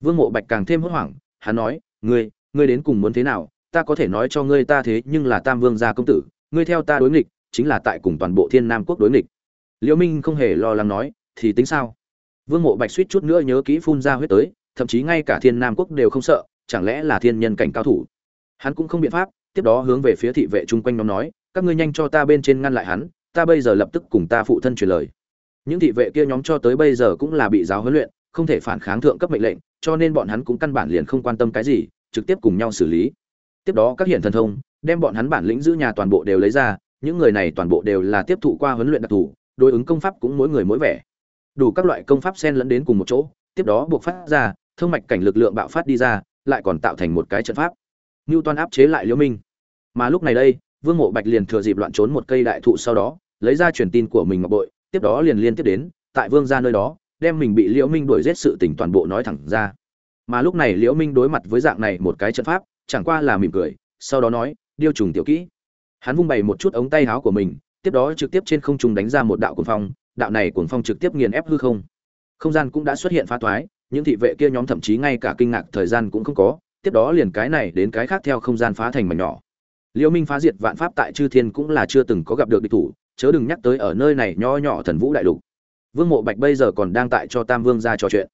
Vương mộ bạch càng thêm hốt hoảng, hắn nói, ngươi ngươi đến cùng muốn thế nào, ta có thể nói cho ngươi ta thế nhưng là tam vương gia công tử, ngươi theo ta đối nghịch, chính là tại cùng toàn bộ thiên nam quốc đối nghịch. Liễu minh không hề lo lắng nói, thì tính sao? Vương mộ bạch suýt chút nữa nhớ kỹ phun ra huyết tới, thậm chí ngay cả thiên nam quốc đều không sợ, chẳng lẽ là thiên nhân cảnh cao thủ? Hắn cũng không biện pháp, tiếp đó hướng về phía thị vệ chung quanh nhóm nói, các ngươi nhanh cho ta bên trên ngăn lại hắn, ta bây giờ lập tức cùng ta phụ thân truyền lời. Những thị vệ kia nhóm cho tới bây giờ cũng là bị giáo huấn luyện, không thể phản kháng thượng cấp mệnh lệnh, cho nên bọn hắn cũng căn bản liền không quan tâm cái gì trực tiếp cùng nhau xử lý. Tiếp đó các hiện thần thông, đem bọn hắn bản lĩnh giữ nhà toàn bộ đều lấy ra, những người này toàn bộ đều là tiếp thụ qua huấn luyện đặc thù, đối ứng công pháp cũng mỗi người mỗi vẻ. Đủ các loại công pháp xen lẫn đến cùng một chỗ, tiếp đó buộc phát ra, thông mạch cảnh lực lượng bạo phát đi ra, lại còn tạo thành một cái trận pháp. Ngưu toan áp chế lại liễu minh. Mà lúc này đây, vương mộ bạch liền thừa dịp loạn trốn một cây đại thụ sau đó, lấy ra truyền tin của mình ngọc bội, tiếp đó liền liên tiếp đến, tại vương gia nơi đó, đem mình bị liễu minh đuổi giết sự tình toàn bộ nói thẳng ra mà lúc này liễu minh đối mặt với dạng này một cái trận pháp, chẳng qua là mỉm cười, sau đó nói, điêu trùng tiểu kỹ. Hắn vung bày một chút ống tay áo của mình, tiếp đó trực tiếp trên không trung đánh ra một đạo cuồng phong, đạo này cuồng phong trực tiếp nghiền ép hư không. Không gian cũng đã xuất hiện phá toái, những thị vệ kia nhóm thậm chí ngay cả kinh ngạc thời gian cũng không có, tiếp đó liền cái này đến cái khác theo không gian phá thành mảnh nhỏ. Liễu minh phá diệt vạn pháp tại chư thiên cũng là chưa từng có gặp được địch thủ, chớ đừng nhắc tới ở nơi này nho nhỏ thần vũ đại lục. Vương mộ bạch bây giờ còn đang tại cho tam vương ra trò chuyện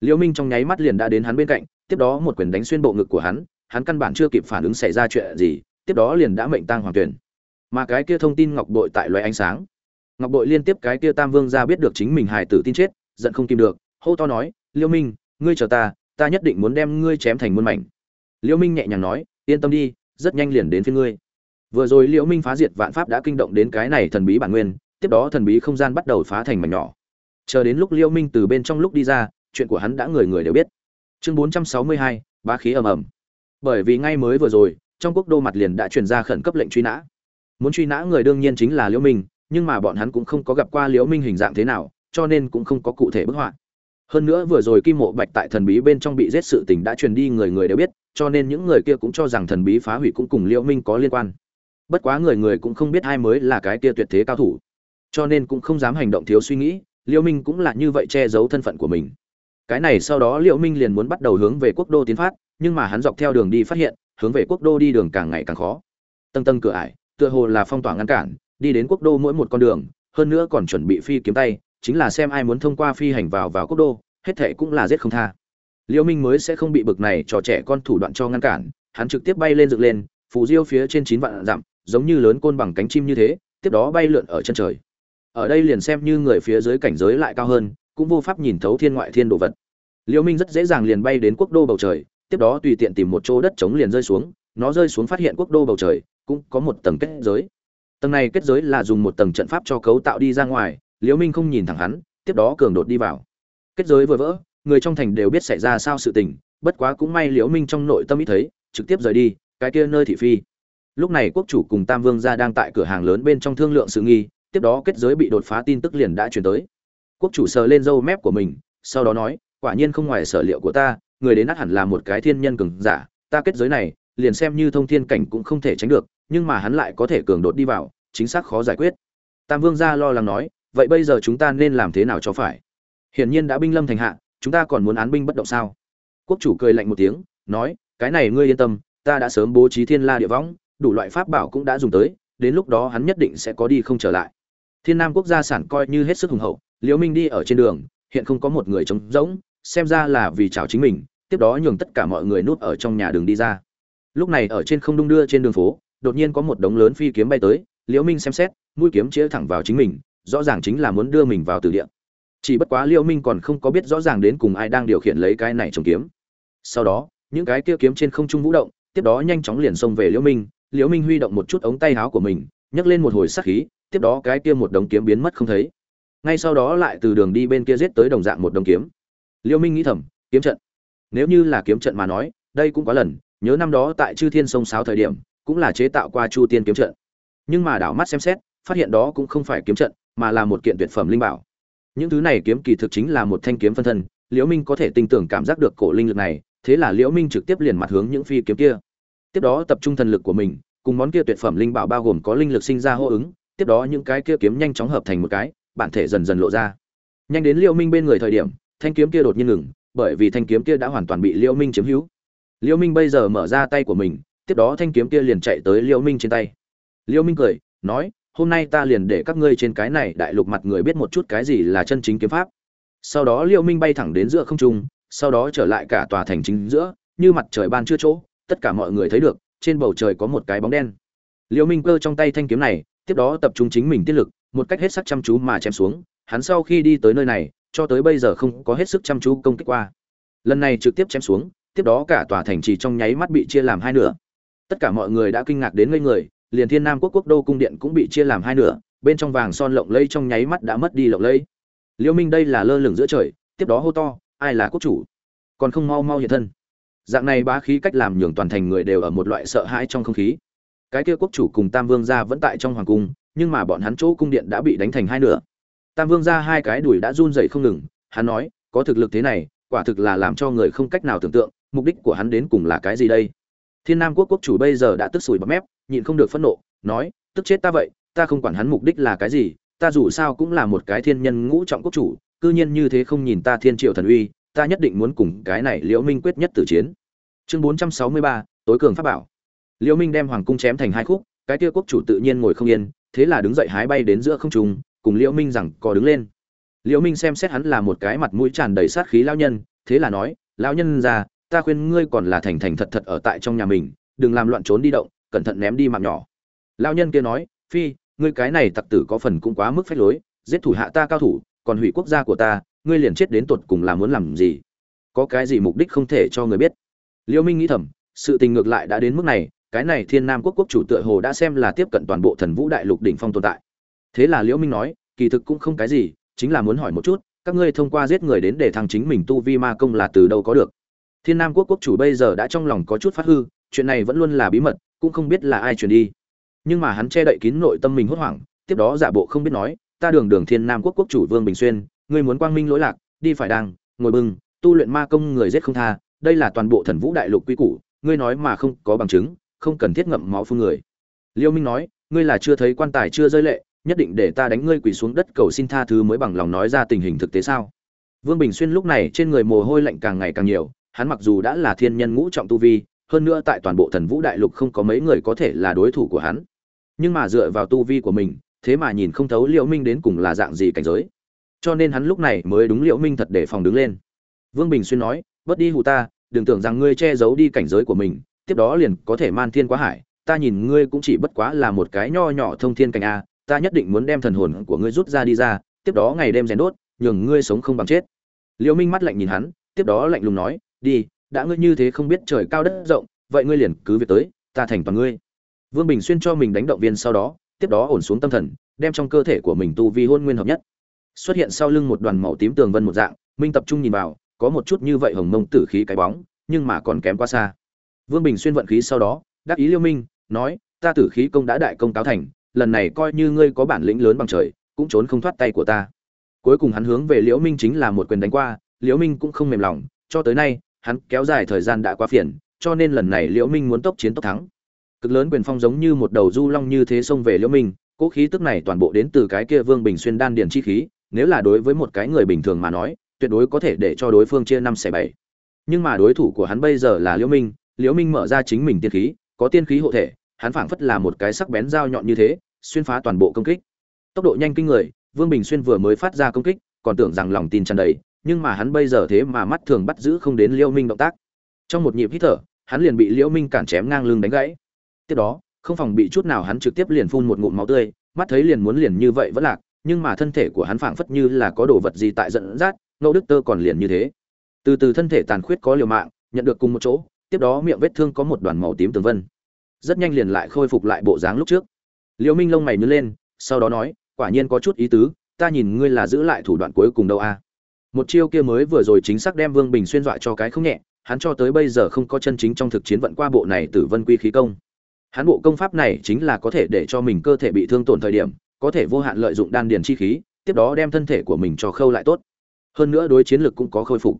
liễu minh trong nháy mắt liền đã đến hắn bên cạnh, tiếp đó một quyền đánh xuyên bộ ngực của hắn hắn căn bản chưa kịp phản ứng xảy ra chuyện gì, tiếp đó liền đã mệnh tang hoàng tuyển. Mà cái kia thông tin ngọc bội tại loại ánh sáng. Ngọc bội liên tiếp cái kia tam vương ra biết được chính mình hài tử tin chết, giận không kìm được, hô to nói, liễu minh, ngươi chờ ta ta nhất định muốn đem ngươi chém thành muôn mảnh. Liễu minh nhẹ nhàng nói, yên tâm đi, rất nhanh liền đến phía ngươi. Vừa rồi liễu minh phá diệt vạn pháp đã kinh động đến cái này thần bí bản nguyên, tiếp đó thần bí không gian bắt đầu phá thành mảnh nhỏ. Chờ đến lúc liễu minh từ bên trong lúc đi ra chuyện của hắn đã người người đều biết. Chương 462, bá khí ầm ầm. Bởi vì ngay mới vừa rồi trong quốc đô mặt liền đã truyền ra khẩn cấp lệnh truy nã. Muốn truy nã người đương nhiên chính là liễu minh nhưng mà bọn hắn cũng không có gặp qua liễu minh hình dạng thế nào cho nên cũng không có cụ thể bức họa. Hơn nữa vừa rồi kim mộ bạch tại thần bí bên trong bị giết sự tình đã truyền đi người người đều biết cho nên những người kia cũng cho rằng thần bí phá hủy cũng cùng liễu minh có liên quan. Bất quá người người cũng không biết ai mới là cái kia tuyệt thế cao thủ. Cho nên cũng không dám hành động thiếu suy nghĩ liễu minh cũng là như vậy che giấu thân phận của mình cái này sau đó liễu minh liền muốn bắt đầu hướng về quốc đô tiến phát, nhưng mà hắn dọc theo đường đi phát hiện, hướng về quốc đô đi đường càng ngày càng khó. Tầng tầng cửa ải, tựa hồ là phong tỏa ngăn cản, đi đến quốc đô mỗi một con đường, hơn nữa còn chuẩn bị phi kiếm tay, chính là xem ai muốn thông qua phi hành vào vào quốc đô, hết thệ cũng là giết không tha. Liễu minh mới sẽ không bị bực này trò trẻ con thủ đoạn cho ngăn cản, hắn trực tiếp bay lên dựng lên, phù diêu phía trên chín vạn dặm, giống như lớn côn bằng cánh chim như thế, tiếp đó bay lượn ở chân trời. Ở đây liền xem như người phía dưới cảnh giới lại cao hơn cũng vô pháp nhìn thấu thiên ngoại thiên đồ vật. Liễu minh rất dễ dàng liền bay đến quốc đô bầu trời, tiếp đó tùy tiện tìm một chỗ đất trống liền rơi xuống, nó rơi xuống phát hiện quốc đô bầu trời, cũng có một tầng kết giới. Tầng này kết giới là dùng một tầng trận pháp cho cấu tạo đi ra ngoài liễu minh không nhìn thẳng hắn, tiếp đó cường đột đi vào. Kết giới vừa vỡ, người trong thành đều biết xảy ra sao sự tình, bất quá cũng may liễu minh trong nội tâm ý thấy, trực tiếp rời đi, cái kia nơi thị phi. Lúc này quốc chủ cùng tam vương gia đang tại cửa hàng lớn bên trong thương lượng sự nghi, tiếp đó kết giới bị đột phá tin tức liền đã truyền tới quốc chủ sờ lên râu mép của mình, sau đó nói, quả nhiên không ngoài sở liệu của ta, người đến át hẳn là một cái thiên nhân cường giả, ta kết giới này, liền xem như thông thiên cảnh cũng không thể tránh được, nhưng mà hắn lại có thể cường đột đi vào, chính xác khó giải quyết. Tam vương gia lo lắng nói, vậy bây giờ chúng ta nên làm thế nào cho phải? Hiển nhiên đã binh lâm thành hạ, chúng ta còn muốn án binh bất động sao? Quốc chủ cười lạnh một tiếng, nói, cái này ngươi yên tâm, ta đã sớm bố trí thiên la địa võng, đủ loại pháp bảo cũng đã dùng tới, đến lúc đó hắn nhất định sẽ có đi không trở lại. Thiên nam quốc gia sản coi như hết sức hùng hậu liễu minh đi ở trên đường, hiện không có một người trống rỗng, xem ra là vì chào chính mình, tiếp đó nhường tất cả mọi người núp ở trong nhà đường đi ra. Lúc này ở trên không đung đưa trên đường phố, đột nhiên có một đống lớn phi kiếm bay tới, liễu minh xem xét, mũi kiếm chĩa thẳng vào chính mình, rõ ràng chính là muốn đưa mình vào tử địa. Chỉ bất quá liễu minh còn không có biết rõ ràng đến cùng ai đang điều khiển lấy cái này trồng kiếm. Sau đó, những cái kia kiếm trên không trung vũ động, tiếp đó nhanh chóng liền xông về liễu minh liễu minh huy động một chút ống tay áo của mình, nhấc lên một hồi sát khí, tiếp đó cái kia một đống kiếm biến mất không thấy ngay sau đó lại từ đường đi bên kia giết tới đồng dạng một đồng kiếm. Liễu minh nghĩ thầm, kiếm trận. Nếu như là kiếm trận mà nói, đây cũng quá lần, nhớ năm đó tại chư thiên sông sáo thời điểm, cũng là chế tạo qua chu tiên kiếm trận. Nhưng mà đảo mắt xem xét, phát hiện đó cũng không phải kiếm trận, mà là một kiện tuyệt phẩm linh bảo. Những thứ này kiếm kỳ thực chính là một thanh kiếm phân thân, liễu minh có thể tinh tưởng cảm giác được cổ linh lực này, thế là liễu minh trực tiếp liền mặt hướng những phi kiếm kia. Tiếp đó tập trung thần lực của mình, cùng món kia tuyệt phẩm linh bảo bao gồm có linh lực sinh ra hô ứng, tiếp đó những cái kia kiếm nhanh chóng hợp thành một cái bản thể dần dần lộ ra. Nhanh đến liễu minh bên người thời điểm, thanh kiếm kia đột nhiên ngừng, bởi vì thanh kiếm kia đã hoàn toàn bị liễu minh chiếm hữu. Liễu minh bây giờ mở ra tay của mình, tiếp đó thanh kiếm kia liền chạy tới liễu minh trên tay. Liễu minh cười, nói, hôm nay ta liền để các ngươi trên cái này đại lục mặt người biết một chút cái gì là chân chính kiếm pháp. Sau đó liễu minh bay thẳng đến giữa không trung, sau đó trở lại cả tòa thành chính giữa, như mặt trời ban chưa chỗ, tất cả mọi người thấy được, trên bầu trời có một cái bóng đen. Liễu minh cơ trong tay thanh kiếm này, tiếp đó tập trung chính mình tiết lực một cách hết sức chăm chú mà chém xuống, hắn sau khi đi tới nơi này, cho tới bây giờ không có hết sức chăm chú công kích qua. Lần này trực tiếp chém xuống, tiếp đó cả tòa thành trì trong nháy mắt bị chia làm hai nửa. Tất cả mọi người đã kinh ngạc đến ngây người, liền thiên nam quốc quốc đô cung điện cũng bị chia làm hai nửa, bên trong vàng son lộng lẫy trong nháy mắt đã mất đi lộng lẫy. Liễu minh đây là lơ lửng giữa trời, tiếp đó hô to, ai là quốc chủ? Còn không mau mau hiện thân. Dạng này bá khí cách làm nhường toàn thành người đều ở một loại sợ hãi trong không khí. Cái kia quốc chủ cùng tam vương gia vẫn tại trong hoàng cung nhưng mà bọn hắn chỗ cung điện đã bị đánh thành hai nửa. Tam vương gia hai cái đùi đã run rẩy không ngừng hắn nói có thực lực thế này quả thực là làm cho người không cách nào tưởng tượng mục đích của hắn đến cùng là cái gì đây? Thiên nam quốc quốc chủ bây giờ đã tức sủi bọt mép nhịn không được phẫn nộ nói tức chết ta vậy ta không quản hắn mục đích là cái gì ta dù sao cũng là một cái thiên nhân ngũ trọng quốc chủ cư nhiên như thế không nhìn ta thiên triệu thần uy ta nhất định muốn cùng cái này liễu minh quyết nhất tử chiến. Chương 463, tối cường pháp bảo. Liễu minh đem hoàng cung chém thành hai khúc cái kia quốc chủ tự nhiên ngồi không yên thế là đứng dậy hái bay đến giữa không trung, cùng liễu minh rằng có đứng lên. Liễu minh xem xét hắn là một cái mặt mũi tràn đầy sát khí lão nhân, thế là nói, lão nhân già ta khuyên ngươi còn là thành thành thật thật ở tại trong nhà mình, đừng làm loạn trốn đi động, cẩn thận ném đi mạng nhỏ. Lão nhân kia nói, phi, ngươi cái này tặc tử có phần cũng quá mức phách lối, giết thủ hạ ta cao thủ, còn hủy quốc gia của ta, ngươi liền chết đến tột cùng là muốn làm gì? Có cái gì mục đích không thể cho người biết? Liễu minh nghĩ thầm, sự tình ngược lại đã đến mức này cái này thiên nam quốc quốc chủ tựa hồ đã xem là tiếp cận toàn bộ thần vũ đại lục đỉnh phong tồn tại. Thế là liễu minh nói kỳ thực cũng không cái gì chính là muốn hỏi một chút các ngươi thông qua giết người đến để thằng chính mình tu vi ma công là từ đâu có được? Thiên nam quốc quốc chủ bây giờ đã trong lòng có chút phát hư chuyện này vẫn luôn là bí mật cũng không biết là ai truyền đi. Nhưng mà hắn che đậy kín nội tâm mình hốt hoảng tiếp đó giả bộ không biết nói ta đường đường thiên nam quốc quốc chủ vương bình xuyên ngươi muốn quang minh lỗi lạc đi phải đang ngồi bưng, tu luyện ma công người giết không tha đây là toàn bộ thần vũ đại lục quy củ ngươi nói mà không có bằng chứng không cần thiết ngậm máu phun người. Liêu minh nói, ngươi là chưa thấy quan tài chưa rơi lệ, nhất định để ta đánh ngươi quỳ xuống đất cầu xin tha thứ mới bằng lòng nói ra tình hình thực tế sao? Vương bình xuyên lúc này trên người mồ hôi lạnh càng ngày càng nhiều, hắn mặc dù đã là thiên nhân ngũ trọng tu vi, hơn nữa tại toàn bộ thần vũ đại lục không có mấy người có thể là đối thủ của hắn. Nhưng mà dựa vào tu vi của mình, thế mà nhìn không thấu liễu minh đến cùng là dạng gì cảnh giới. Cho nên hắn lúc này mới đúng liễu minh thật để phòng đứng lên. Vương bình xuyên nói, bớt đi hù ta, đừng tưởng rằng ngươi che giấu đi cảnh giới của mình tiếp đó liền có thể man thiên quá hải, ta nhìn ngươi cũng chỉ bất quá là một cái nho nhỏ thông thiên cảnh a, ta nhất định muốn đem thần hồn của ngươi rút ra đi ra, tiếp đó ngày đêm rèn đốt, nhường ngươi sống không bằng chết. Liễu minh mắt lạnh nhìn hắn, tiếp đó lạnh lùng nói, đi, đã ngươi như thế không biết trời cao đất rộng, vậy ngươi liền cứ việc tới, ta thành toàn ngươi. Vương bình xuyên cho mình đánh động viên sau đó, tiếp đó ổn xuống tâm thần, đem trong cơ thể của mình tu vi hôn nguyên hợp nhất. Xuất hiện sau lưng một đoàn màu tím tường vân một dạng, minh tập trung nhìn vào, có một chút như vậy hồng mông tử khí cái bóng, nhưng mà còn kém quá xa vương bình xuyên vận khí sau đó đáp ý liêu minh, nói, ta tử khí công đã đại công cáo thành, lần này coi như ngươi có bản lĩnh lớn bằng trời, cũng trốn không thoát tay của ta. Cuối cùng hắn hướng về liễu minh chính là một quyền đánh qua, liễu minh cũng không mềm lòng, cho tới nay, hắn kéo dài thời gian đã quá phiền, cho nên lần này liễu minh muốn tốc chiến tốc thắng. Cực lớn quyền phong giống như một đầu du long như thế xông về liễu minh, cỗ khí tức này toàn bộ đến từ cái kia vương bình xuyên đan điền chi khí, nếu là đối với một cái người bình thường mà nói, tuyệt đối có thể để cho đối phương chia năm xẻ bảy. Nhưng mà đối thủ của hắn bây giờ là liễu minh liễu minh mở ra chính mình tiên khí, có tiên khí hộ thể, hắn phảng phất là một cái sắc bén dao nhọn như thế, xuyên phá toàn bộ công kích. Tốc độ nhanh kinh người, vương bình xuyên vừa mới phát ra công kích, còn tưởng rằng lòng tin tràn đầy, nhưng mà hắn bây giờ thế mà mắt thường bắt giữ không đến liễu minh động tác. Trong một nhịp hít thở, hắn liền bị liễu minh cản chém ngang lưng đánh gãy. Tiếp đó, không phòng bị chút nào hắn trực tiếp liền phun một ngụm máu tươi, mắt thấy liền muốn liền như vậy vẫn lạc, nhưng mà thân thể của hắn phảng phất như là có đồ vật gì tại dẫn dắt ngẫu đức tơ còn liền như thế. Từ từ thân thể tàn khuyết có liều mạng, nhận được cùng một chỗ tiếp đó miệng vết thương có một đoàn màu tím tường vân. Rất nhanh liền lại khôi phục lại bộ dáng lúc trước. Liễu minh lông mày nhướng lên, sau đó nói, quả nhiên có chút ý tứ, ta nhìn ngươi là giữ lại thủ đoạn cuối cùng đâu a. Một chiêu kia mới vừa rồi chính xác đem vương bình xuyên dọa cho cái không nhẹ, hắn cho tới bây giờ không có chân chính trong thực chiến vận qua bộ này tử vân quy khí công. Hắn bộ công pháp này chính là có thể để cho mình cơ thể bị thương tổn thời điểm, có thể vô hạn lợi dụng đan điền chi khí, tiếp đó đem thân thể của mình cho khâu lại tốt. Hơn nữa đối chiến lực cũng có khôi phục.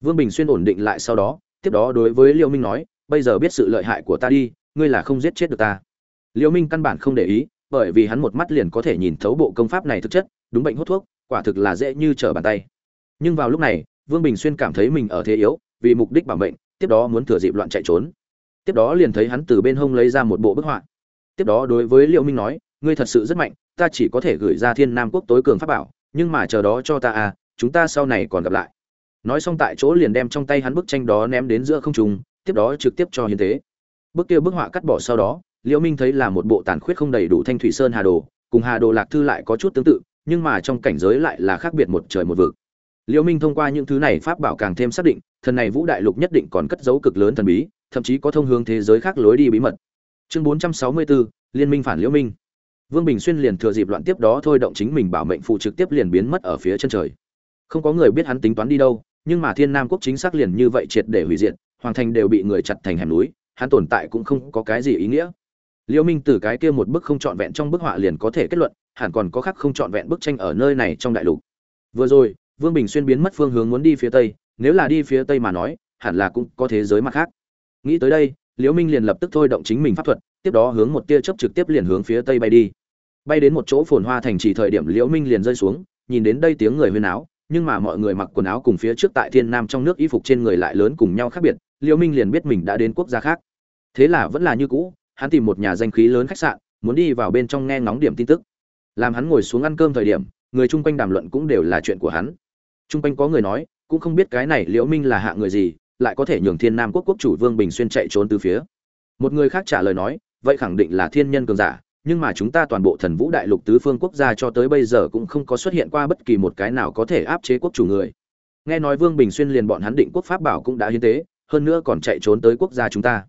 Vương bình xuyên ổn định lại sau đó tiếp đó đối với liêu minh nói, bây giờ biết sự lợi hại của ta đi, ngươi là không giết chết được ta. Liêu minh căn bản không để ý, bởi vì hắn một mắt liền có thể nhìn thấu bộ công pháp này thực chất, đúng bệnh hút thuốc, quả thực là dễ như trở bàn tay. Nhưng vào lúc này, vương bình xuyên cảm thấy mình ở thế yếu, vì mục đích bảo mệnh, tiếp đó muốn thừa dịp loạn chạy trốn. Tiếp đó liền thấy hắn từ bên hông lấy ra một bộ bức họa. Tiếp đó đối với liêu minh nói, ngươi thật sự rất mạnh, ta chỉ có thể gửi ra thiên nam quốc tối cường pháp bảo, nhưng mà chờ đó cho ta à chúng ta sau này còn gặp lại nói xong tại chỗ liền đem trong tay hắn bức tranh đó ném đến giữa không trung tiếp đó trực tiếp cho hiến tế. Bức kia bức họa cắt bỏ sau đó liễu minh thấy là một bộ tàn khuyết không đầy đủ thanh thủy sơn hà đồ cùng hà đồ lạc thư lại có chút tương tự nhưng mà trong cảnh giới lại là khác biệt một trời một vực. Liễu minh thông qua những thứ này pháp bảo càng thêm xác định thần này vũ đại lục nhất định còn cất giấu cực lớn thần bí thậm chí có thông hướng thế giới khác lối đi bí mật. Chương 464, liên minh phản liễu minh. Vương bình xuyên liền thừa dịp loạn tiếp đó thôi động chính mình bảo mệnh phụ trực tiếp liền biến mất ở phía chân trời. Không có người biết hắn tính toán đi đâu nhưng mà thiên nam quốc chính xác liền như vậy triệt để hủy diệt, hoàng thành đều bị người chặt thành hẻm núi, hắn tồn tại cũng không có cái gì ý nghĩa. Liễu minh từ cái kia một bức không trọn vẹn trong bức họa liền có thể kết luận, hẳn còn có khác không trọn vẹn bức tranh ở nơi này trong đại lục. Vừa rồi, vương bình xuyên biến mất phương hướng muốn đi phía tây, nếu là đi phía tây mà nói, hẳn là cũng có thế giới mặt khác. Nghĩ tới đây liễu minh liền lập tức thôi động chính mình pháp thuật, tiếp đó hướng một tia chớp trực tiếp liền hướng phía tây bay đi. Bay đến một chỗ phồn hoa thành trì thời điểm liễu minh liền rơi xuống, nhìn đến đây tiếng người huyên áo nhưng mà mọi người mặc quần áo cùng phía trước tại thiên nam trong nước y phục trên người lại lớn cùng nhau khác biệt, liễu minh liền biết mình đã đến quốc gia khác. Thế là vẫn là như cũ, hắn tìm một nhà danh khí lớn khách sạn, muốn đi vào bên trong nghe ngóng điểm tin tức. Làm hắn ngồi xuống ăn cơm thời điểm, người chung quanh đàm luận cũng đều là chuyện của hắn. Chung quanh có người nói, cũng không biết cái này liễu minh là hạ người gì, lại có thể nhường thiên nam quốc quốc chủ vương bình xuyên chạy trốn từ phía. Một người khác trả lời nói, vậy khẳng định là thiên nhân cường giả nhưng mà chúng ta toàn bộ thần vũ đại lục tứ phương quốc gia cho tới bây giờ cũng không có xuất hiện qua bất kỳ một cái nào có thể áp chế quốc chủ người. Nghe nói vương bình xuyên liền bọn hắn định quốc pháp bảo cũng đã hiến tế, hơn nữa còn chạy trốn tới quốc gia chúng ta.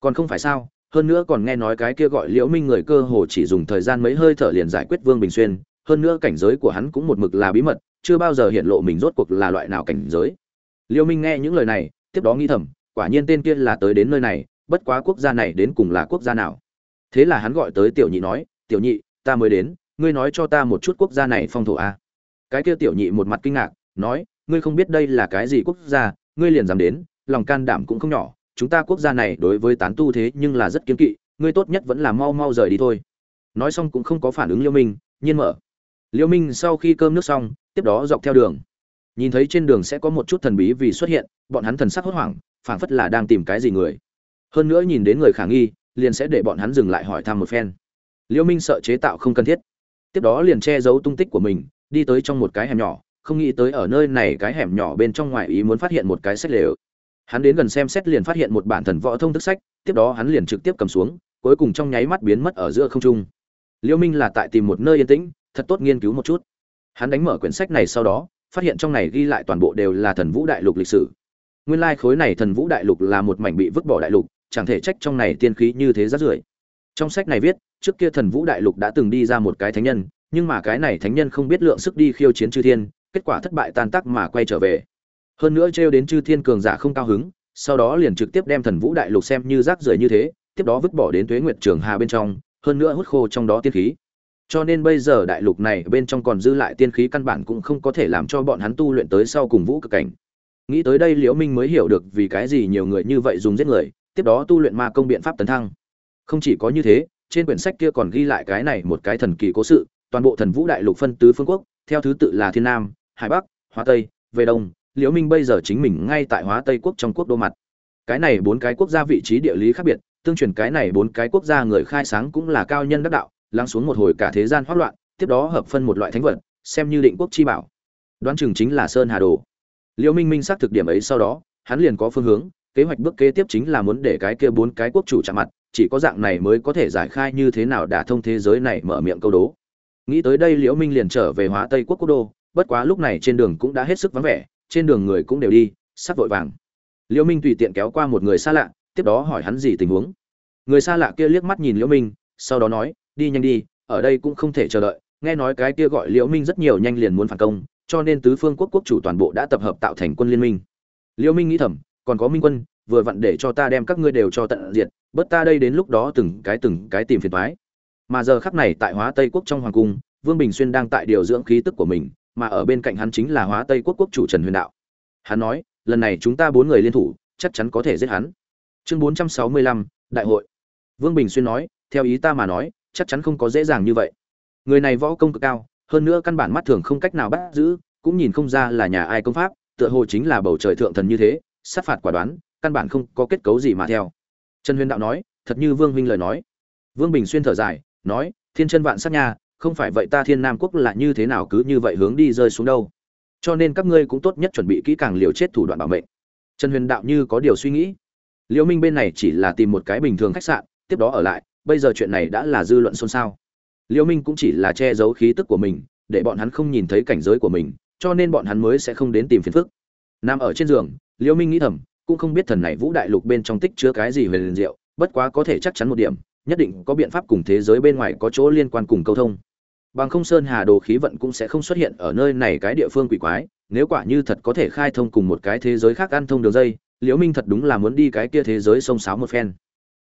Còn không phải sao, hơn nữa còn nghe nói cái kia gọi liễu minh người cơ hồ chỉ dùng thời gian mấy hơi thở liền giải quyết vương bình xuyên, hơn nữa cảnh giới của hắn cũng một mực là bí mật, chưa bao giờ hiện lộ mình rốt cuộc là loại nào cảnh giới. Liễu minh nghe những lời này, tiếp đó nghĩ thầm, quả nhiên tên kia là tới đến nơi này, bất quá quốc gia này đến cùng là quốc gia nào? Thế là hắn gọi tới tiểu nhị nói, tiểu nhị, ta mới đến, ngươi nói cho ta một chút quốc gia này phong thổ a. À? cái kia tiểu nhị một mặt kinh ngạc, nói, ngươi không biết đây là cái gì quốc gia, ngươi liền dám đến, lòng can đảm cũng không nhỏ, chúng ta quốc gia này đối với tán tu thế nhưng là rất kiên kỵ, ngươi tốt nhất vẫn là mau mau rời đi thôi. Nói xong cũng không có phản ứng liêu minh, nhiên mở. Liêu minh sau khi cơm nước xong, tiếp đó dọc theo đường. Nhìn thấy trên đường sẽ có một chút thần bí vì xuất hiện, bọn hắn thần sắc hốt hoảng, phảng phất là đang tìm cái gì người. Hơn nữa nhìn đến người khả nghi liền sẽ để bọn hắn dừng lại hỏi thăm một phen. Liêu minh sợ chế tạo không cần thiết. Tiếp đó liền che giấu tung tích của mình, đi tới trong một cái hẻm nhỏ, không nghĩ tới ở nơi này cái hẻm nhỏ bên trong ngoài ý muốn phát hiện một cái sách lều. Hắn đến gần xem xét liền phát hiện một bản thần võ thông thức sách, tiếp đó hắn liền trực tiếp cầm xuống, cuối cùng trong nháy mắt biến mất ở giữa không trung. Liêu minh là tại tìm một nơi yên tĩnh, thật tốt nghiên cứu một chút. Hắn đánh mở quyển sách này sau đó, phát hiện trong này ghi lại toàn bộ đều là thần vũ đại lục lịch sử. Nguyên lai khối này thần vũ đại lục là một mảnh bị vứt bỏ đại lục chẳng thể trách trong này tiên khí như thế rất rưởi. Trong sách này viết, trước kia thần vũ đại lục đã từng đi ra một cái thánh nhân, nhưng mà cái này thánh nhân không biết lượng sức đi khiêu chiến chư thiên, kết quả thất bại tan tác mà quay trở về. Hơn nữa trêu đến chư thiên cường giả không cao hứng, sau đó liền trực tiếp đem thần vũ đại lục xem như rác rưởi như thế, tiếp đó vứt bỏ đến tuế nguyệt trường hà bên trong, hơn nữa hút khô trong đó tiên khí. Cho nên bây giờ đại lục này bên trong còn dư lại tiên khí căn bản cũng không có thể làm cho bọn hắn tu luyện tới sau cùng vũ cực cảnh. Nghĩ tới đây liễu minh mới hiểu được vì cái gì nhiều người như vậy dùng giết người tiếp đó tu luyện ma công biện pháp tấn thăng. Không chỉ có như thế, trên quyển sách kia còn ghi lại cái này một cái thần kỳ cố sự, toàn bộ thần vũ đại lục phân tứ phương quốc, theo thứ tự là thiên nam, hải bắc, hóa tây, về đông, liễu minh bây giờ chính mình ngay tại hóa tây quốc trong quốc đô mặt. Cái này bốn cái quốc gia vị trí địa lý khác biệt, tương truyền cái này bốn cái quốc gia người khai sáng cũng là cao nhân đắc đạo, lắng xuống một hồi cả thế gian hoắc loạn, tiếp đó hợp phân một loại thánh vật, xem như định quốc chi bảo. Đoán chừng chính là sơn hà đồ. Liễu minh minh xác thực điểm ấy sau đó, hắn liền có phương hướng kế hoạch bước kế tiếp chính là muốn để cái kia bốn cái quốc chủ chạm mặt, chỉ có dạng này mới có thể giải khai như thế nào đả thông thế giới này mở miệng câu đố. Nghĩ tới đây liễu minh liền trở về hóa tây quốc quốc đô, bất quá lúc này trên đường cũng đã hết sức vắng vẻ, trên đường người cũng đều đi, sắp vội vàng. Liễu minh tùy tiện kéo qua một người xa lạ, tiếp đó hỏi hắn gì tình huống. Người xa lạ kia liếc mắt nhìn liễu minh, sau đó nói, đi nhanh đi, ở đây cũng không thể chờ đợi, nghe nói cái kia gọi liễu minh rất nhiều nhanh liền muốn phản công, cho nên tứ phương quốc quốc chủ toàn bộ đã tập hợp tạo thành quân liên minh. Liễu minh nghĩ thầm còn có minh quân, vừa vặn để cho ta đem các ngươi đều cho tận diệt, bớt ta đây đến lúc đó từng cái từng cái tìm phiền thoái mà giờ khắc này tại hóa tây quốc trong hoàng cung, vương bình xuyên đang tại điều dưỡng khí tức của mình, mà ở bên cạnh hắn chính là hóa tây quốc quốc chủ trần huyền đạo. Hắn nói, lần này chúng ta bốn người liên thủ, chắc chắn có thể giết hắn. Chương bốn trăm sáu mươi lăm, đại hội. Vương bình xuyên nói, theo ý ta mà nói, chắc chắn không có dễ dàng như vậy. Người này võ công cực cao, hơn nữa căn bản mắt thường không cách nào bắt giữ, cũng nhìn không ra là nhà ai công pháp, tựa hồ chính là bầu trời thượng thần như thế sát phạt quả đoán, căn bản không có kết cấu gì mà theo. Trần huyền đạo nói, thật như vương huynh lời nói. Vương bình xuyên thở dài, nói, thiên chân vạn sát nha, không phải vậy ta thiên nam quốc là như thế nào cứ như vậy hướng đi rơi xuống đâu. Cho nên các ngươi cũng tốt nhất chuẩn bị kỹ càng liều chết thủ đoạn bảo mệnh. Trần huyền đạo như có điều suy nghĩ. Liễu minh bên này chỉ là tìm một cái bình thường khách sạn, tiếp đó ở lại, bây giờ chuyện này đã là dư luận xôn xao. Liễu minh cũng chỉ là che giấu khí tức của mình, để bọn hắn không nhìn thấy cảnh giới của mình, cho nên bọn hắn mới sẽ không đến tìm phiền phức. Nằm ở trên giường liễu minh nghĩ thầm, cũng không biết thần này vũ đại lục bên trong tích chứa cái gì về liền diệu, bất quá có thể chắc chắn một điểm, nhất định có biện pháp cùng thế giới bên ngoài có chỗ liên quan cùng câu thông. Bằng không sơn hà đồ khí vận cũng sẽ không xuất hiện ở nơi này cái địa phương quỷ quái, nếu quả như thật có thể khai thông cùng một cái thế giới khác ăn thông đường dây, liễu minh thật đúng là muốn đi cái kia thế giới sông sáo một phen.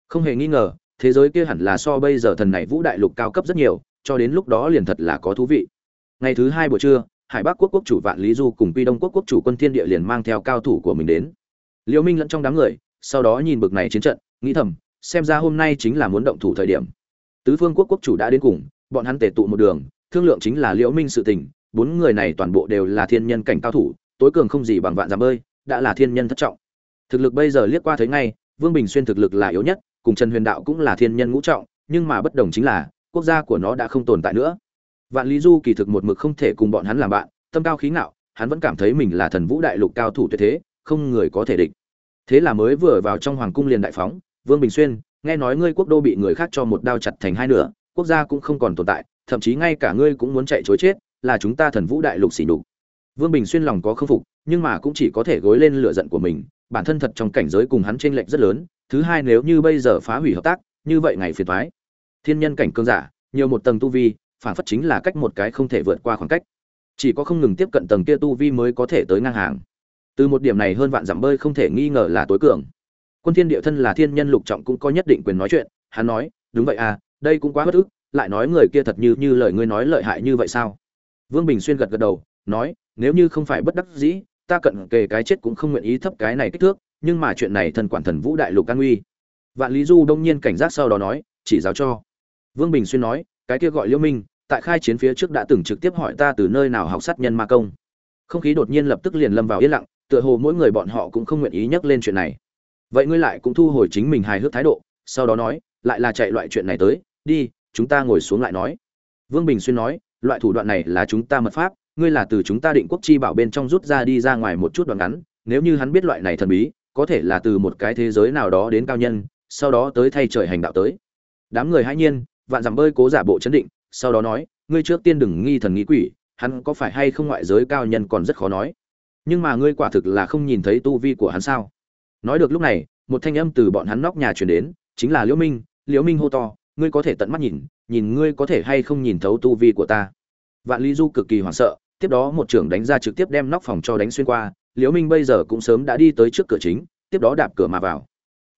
Không hề nghi ngờ, thế giới kia hẳn là so bây giờ thần này vũ đại lục cao cấp rất nhiều, cho đến lúc đó liền thật là có thú vị. Ngày thứ hai buổi trưa hải bắc quốc quốc chủ vạn lý du cùng pi đông quốc quốc chủ quân thiên địa liền mang theo cao thủ của mình đến. Liễu minh lẫn trong đám người, sau đó nhìn bực này chiến trận, nghĩ thầm, xem ra hôm nay chính là muốn động thủ thời điểm. Tứ phương quốc quốc chủ đã đến cùng, bọn hắn tề tụ một đường, thương lượng chính là liễu minh sự tình, bốn người này toàn bộ đều là thiên nhân cảnh cao thủ, tối cường không gì bằng vạn giảm bơi, đã là thiên nhân thất trọng. Thực lực bây giờ liếc qua thấy ngay, vương bình xuyên thực lực là yếu nhất, cùng trần huyền đạo cũng là thiên nhân ngũ trọng, nhưng mà bất đồng chính là, quốc gia của nó đã không tồn tại nữa vạn lý du kỳ thực một mực không thể cùng bọn hắn làm bạn, tâm cao khí ngạo, hắn vẫn cảm thấy mình là thần vũ đại lục cao thủ tuyệt thế, không người có thể địch. Thế là mới vừa vào trong hoàng cung liền đại phóng, vương bình xuyên, nghe nói ngươi quốc đô bị người khác cho một đao chặt thành hai nửa, quốc gia cũng không còn tồn tại, thậm chí ngay cả ngươi cũng muốn chạy chối chết, là chúng ta thần vũ đại lục xỉ nhục. Vương bình xuyên lòng có khâm phục, nhưng mà cũng chỉ có thể gối lên lửa giận của mình, bản thân thật trong cảnh giới cùng hắn chênh lệch rất lớn, thứ hai nếu như bây giờ phá hủy hợp tác, như vậy ngày phiền toái. Thiên nhân cảnh cương giả, nhiều một tầng tu vi phản phất chính là cách một cái không thể vượt qua khoảng cách. Chỉ có không ngừng tiếp cận tầng kia tu vi mới có thể tới ngang hàng. Từ một điểm này hơn vạn dặm bơi không thể nghi ngờ là tối cường. Quân thiên địa thân là thiên nhân lục trọng cũng có nhất định quyền nói chuyện, hắn nói, đúng vậy à đây cũng quá bất ức, lại nói người kia thật như như lời ngươi nói lợi hại như vậy sao? Vương bình xuyên gật gật đầu, nói, nếu như không phải bất đắc dĩ, ta cận kề cái chết cũng không nguyện ý thấp cái này kích thước, nhưng mà chuyện này thần quản thần vũ đại lục can uy vạn lý du đông nhiên cảnh giác sau đó nói, chỉ giáo cho. Vương bình xuyên nói, cái kia gọi liễu minh tại khai chiến phía trước đã từng trực tiếp hỏi ta từ nơi nào học sát nhân ma công. Không khí đột nhiên lập tức liền lâm vào yên lặng, tựa hồ mỗi người bọn họ cũng không nguyện ý nhắc lên chuyện này. Vậy ngươi lại cũng thu hồi chính mình hài hước thái độ, sau đó nói, lại là chạy loại chuyện này tới, đi, chúng ta ngồi xuống lại nói. Vương bình xuyên nói, loại thủ đoạn này là chúng ta mật pháp, ngươi là từ chúng ta định quốc chi bảo bên trong rút ra đi ra ngoài một chút đoạn ngắn, nếu như hắn biết loại này thần bí, có thể là từ một cái thế giới nào đó đến cao nhân, sau đó tới thay trời hành đạo tới. Đám người hãy nhiên, vạn dặm bơi cố giả bộ chấn định sau đó nói, ngươi trước tiên đừng nghi thần nghĩ quỷ, hắn có phải hay không ngoại giới cao nhân còn rất khó nói. Nhưng mà ngươi quả thực là không nhìn thấy tu vi của hắn sao? Nói được lúc này, một thanh âm từ bọn hắn nóc nhà truyền đến, chính là liễu minh liễu minh hô to, ngươi có thể tận mắt nhìn nhìn ngươi có thể hay không nhìn thấu tu vi của ta. Vạn lý du cực kỳ hoảng sợ, tiếp đó một trưởng đánh ra trực tiếp đem nóc phòng cho đánh xuyên qua, liễu minh bây giờ cũng sớm đã đi tới trước cửa chính, tiếp đó đạp cửa mà vào.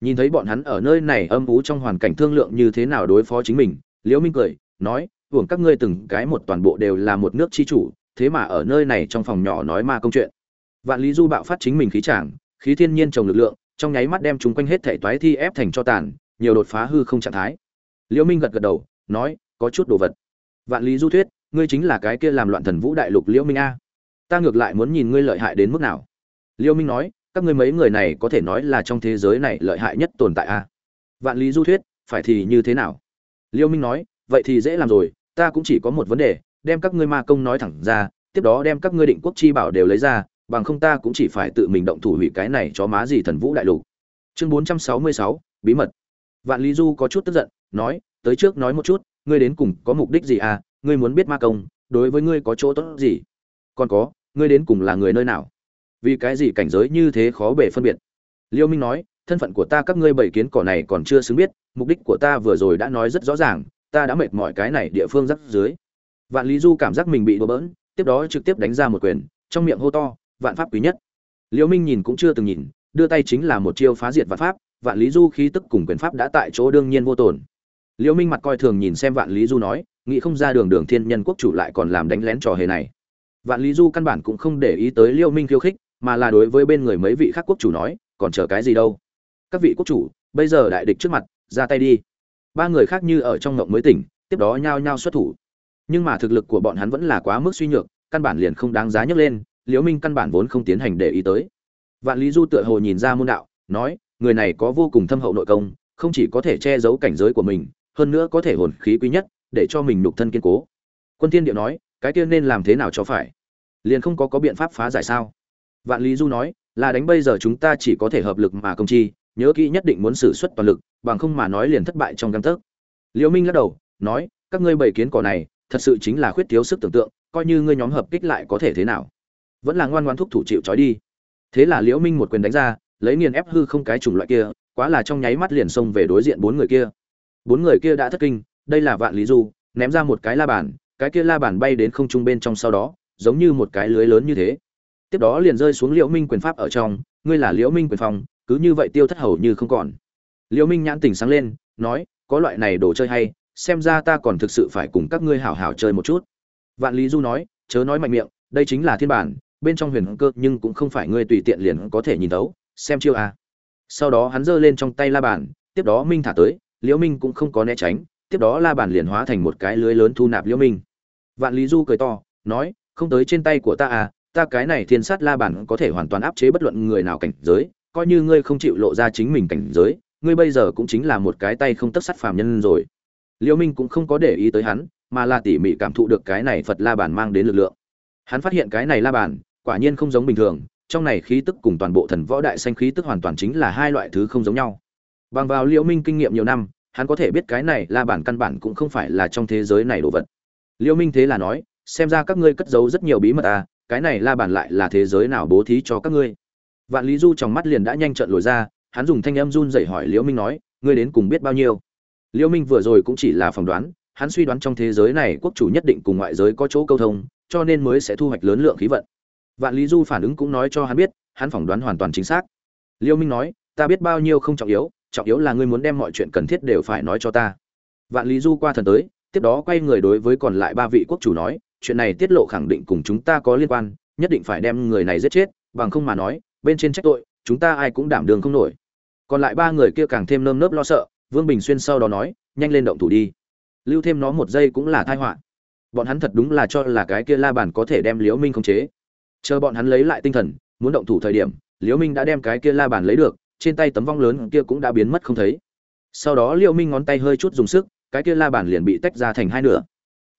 Nhìn thấy bọn hắn ở nơi này âm ú trong hoàn cảnh thương lượng như thế nào đối phó chính mình, liễu minh cười, nói hưởng các ngươi từng cái một toàn bộ đều là một nước chi chủ, thế mà ở nơi này trong phòng nhỏ nói ma công chuyện. Vạn lý du bạo phát chính mình khí tràng khí thiên nhiên trồng lực lượng, trong nháy mắt đem chúng quanh hết thể toái thi ép thành cho tàn, nhiều đột phá hư không trạng thái. Liễu minh gật gật đầu, nói, có chút đồ vật. Vạn lý du thuyết, ngươi chính là cái kia làm loạn thần vũ đại lục liễu minh a. Ta ngược lại muốn nhìn ngươi lợi hại đến mức nào. Liễu minh nói, các ngươi mấy người này có thể nói là trong thế giới này lợi hại nhất tồn tại a. Vạn lý du thuyết, phải thì như thế nào? Liễu minh nói, vậy thì dễ làm rồi ta cũng chỉ có một vấn đề đem các ngươi ma công nói thẳng ra tiếp đó đem các ngươi định quốc chi bảo đều lấy ra bằng không ta cũng chỉ phải tự mình động thủ hủy cái này cho má gì thần vũ đại lục. Chương 466, bí mật. Vạn lý du có chút tức giận nói tới trước nói một chút ngươi đến cùng có mục đích gì à ngươi muốn biết ma công đối với ngươi có chỗ tốt gì? Còn có ngươi đến cùng là người nơi nào? Vì cái gì cảnh giới như thế khó bề phân biệt? Liêu minh nói thân phận của ta các ngươi bảy kiến cỏ này còn chưa xứng biết mục đích của ta vừa rồi đã nói rất rõ ràng ta đã mệt mỏi cái này địa phương rắc dưới. Vạn lý du cảm giác mình bị đổ bỡn, tiếp đó trực tiếp đánh ra một quyền, trong miệng hô to, vạn pháp quý nhất. Liễu minh nhìn cũng chưa từng nhìn, đưa tay chính là một chiêu phá diệt vạn pháp, vạn lý du khí tức cùng quyền pháp đã tại chỗ đương nhiên vô tổn liễu minh mặt coi thường nhìn xem vạn lý du nói, nghĩ không ra đường đường thiên nhân quốc chủ lại còn làm đánh lén trò hề này. Vạn lý du căn bản cũng không để ý tới liễu minh khiêu khích, mà là đối với bên người mấy vị khác quốc chủ nói, còn chờ cái gì đâu? Các vị quốc chủ, bây giờ đại địch trước mặt, ra tay đi ba người khác như ở trong ngộng mới tỉnh, tiếp đó nhao nhao xuất thủ. Nhưng mà thực lực của bọn hắn vẫn là quá mức suy nhược, căn bản liền không đáng giá nhấc lên, liễu minh căn bản vốn không tiến hành để ý tới. Vạn lý du tựa hồ nhìn ra môn đạo, nói, người này có vô cùng thâm hậu nội công, không chỉ có thể che giấu cảnh giới của mình, hơn nữa có thể hồn khí quý nhất, để cho mình nhục thân kiên cố. Quân Thiên điệu nói, cái kia nên làm thế nào cho phải? Liền không có có biện pháp phá giải sao? Vạn lý du nói, là đánh bây giờ chúng ta chỉ có thể hợp lực mà công chi nhớ kỹ nhất định muốn sử xuất toàn lực, bằng không mà nói liền thất bại trong găng tấc. Liễu minh lắc đầu, nói, các ngươi bày kiến cỏ này, thật sự chính là khuyết thiếu sức tưởng tượng, coi như ngươi nhóm hợp kích lại có thể thế nào? Vẫn là ngoan ngoan thúc thủ chịu trói đi. Thế là liễu minh một quyền đánh ra, lấy nghiền ép hư không cái chủng loại kia, quá là trong nháy mắt liền xông về đối diện bốn người kia. Bốn người kia đã thất kinh, đây là vạn lý du, ném ra một cái la bàn, cái kia la bàn bay đến không trung bên trong sau đó, giống như một cái lưới lớn như thế. Tiếp đó liền rơi xuống liễu minh quyền pháp ở trong, ngươi là liễu minh quyền phong cứ như vậy tiêu thất hầu như không còn. Liễu minh nhãn tỉnh sáng lên, nói, có loại này đồ chơi hay, xem ra ta còn thực sự phải cùng các ngươi hảo hảo chơi một chút. Vạn lý du nói, chớ nói mạnh miệng, đây chính là thiên bản, bên trong huyền cơ nhưng cũng không phải ngươi tùy tiện liền có thể nhìn thấu, xem chiêu à. Sau đó hắn giơ lên trong tay la bàn, tiếp đó minh thả tới, liễu minh cũng không có né tránh, tiếp đó la bàn liền hóa thành một cái lưới lớn thu nạp liễu minh. Vạn lý du cười to, nói, không tới trên tay của ta à ta cái này thiên sát la bàn có thể hoàn toàn áp chế bất luận người nào cảnh giới coi như ngươi không chịu lộ ra chính mình cảnh giới, ngươi bây giờ cũng chính là một cái tay không tất sắt phàm nhân rồi. Liễu minh cũng không có để ý tới hắn, mà là tỉ mỉ cảm thụ được cái này phật la bàn mang đến lực lượng. Hắn phát hiện cái này la bàn, quả nhiên không giống bình thường, trong này khí tức cùng toàn bộ thần võ đại xanh khí tức hoàn toàn chính là hai loại thứ không giống nhau. Bằng vào liễu minh kinh nghiệm nhiều năm, hắn có thể biết cái này la bản căn bản cũng không phải là trong thế giới này đồ vật. Liễu minh thế là nói, xem ra các ngươi cất giấu rất nhiều bí mật à cái này la bản lại là thế giới nào bố thí cho các ngươi? Vạn lý du trong mắt liền đã nhanh trợn lồi ra, hắn dùng thanh âm run rẩy hỏi liễu minh nói, ngươi đến cùng biết bao nhiêu? Liễu minh vừa rồi cũng chỉ là phỏng đoán, hắn suy đoán trong thế giới này quốc chủ nhất định cùng ngoại giới có chỗ câu thông, cho nên mới sẽ thu hoạch lớn lượng khí vận. Vạn lý du phản ứng cũng nói cho hắn biết, hắn phỏng đoán hoàn toàn chính xác. Liễu minh nói, ta biết bao nhiêu không trọng yếu trọng yếu là ngươi muốn đem mọi chuyện cần thiết đều phải nói cho ta. Vạn lý du qua thần tới, tiếp đó quay người đối với còn lại ba vị quốc chủ nói, chuyện này tiết lộ khẳng định cùng chúng ta có liên quan, nhất định phải đem người này giết chết, bằng không mà nói bên trên trách tội, chúng ta ai cũng đảm đường không nổi. Còn lại ba người kia càng thêm nơm nớp lo sợ, vương bình xuyên sau đó nói, nhanh lên động thủ đi. Lưu thêm nó một giây cũng là tai họa. Bọn hắn thật đúng là cho là cái kia la bàn có thể đem liễu minh khống chế. Chờ bọn hắn lấy lại tinh thần, muốn động thủ thời điểm, liễu minh đã đem cái kia la bàn lấy được, trên tay tấm vong lớn kia cũng đã biến mất không thấy. Sau đó liễu minh ngón tay hơi chút dùng sức, cái kia la bàn liền bị tách ra thành hai nửa.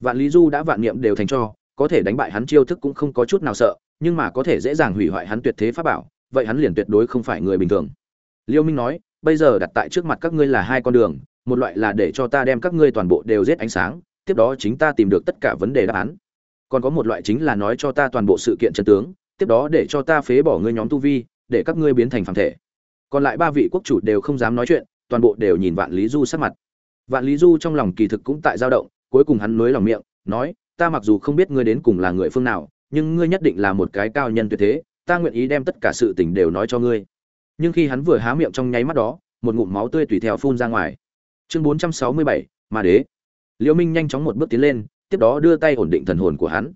Vạn lý du đã vạn niệm đều thành cho, có thể đánh bại hắn chiêu thức cũng không có chút nào sợ, nhưng mà có thể dễ dàng hủy hoại hắn tuyệt thế pháp bảo vậy hắn liền tuyệt đối không phải người bình thường. Liêu minh nói, bây giờ đặt tại trước mặt các ngươi là hai con đường, một loại là để cho ta đem các ngươi toàn bộ đều giết ánh sáng, tiếp đó chính ta tìm được tất cả vấn đề đáp án. Còn có một loại chính là nói cho ta toàn bộ sự kiện chân tướng, tiếp đó để cho ta phế bỏ ngươi nhóm tu vi, để các ngươi biến thành phản thể. Còn lại ba vị quốc chủ đều không dám nói chuyện, toàn bộ đều nhìn vạn lý du sắc mặt. Vạn lý du trong lòng kỳ thực cũng tại dao động, cuối cùng hắn nối lòng miệng, nói, ta mặc dù không biết ngươi đến cùng là người phương nào, nhưng ngươi nhất định là một cái cao nhân tuyệt thế ta nguyện ý đem tất cả sự tình đều nói cho ngươi. Nhưng khi hắn vừa há miệng trong nháy mắt đó, một ngụm máu tươi tùy theo phun ra ngoài. Chương bốn trăm sáu mươi bảy, ma đế. Liễu minh nhanh chóng một bước tiến lên, tiếp đó đưa tay ổn định thần hồn của hắn.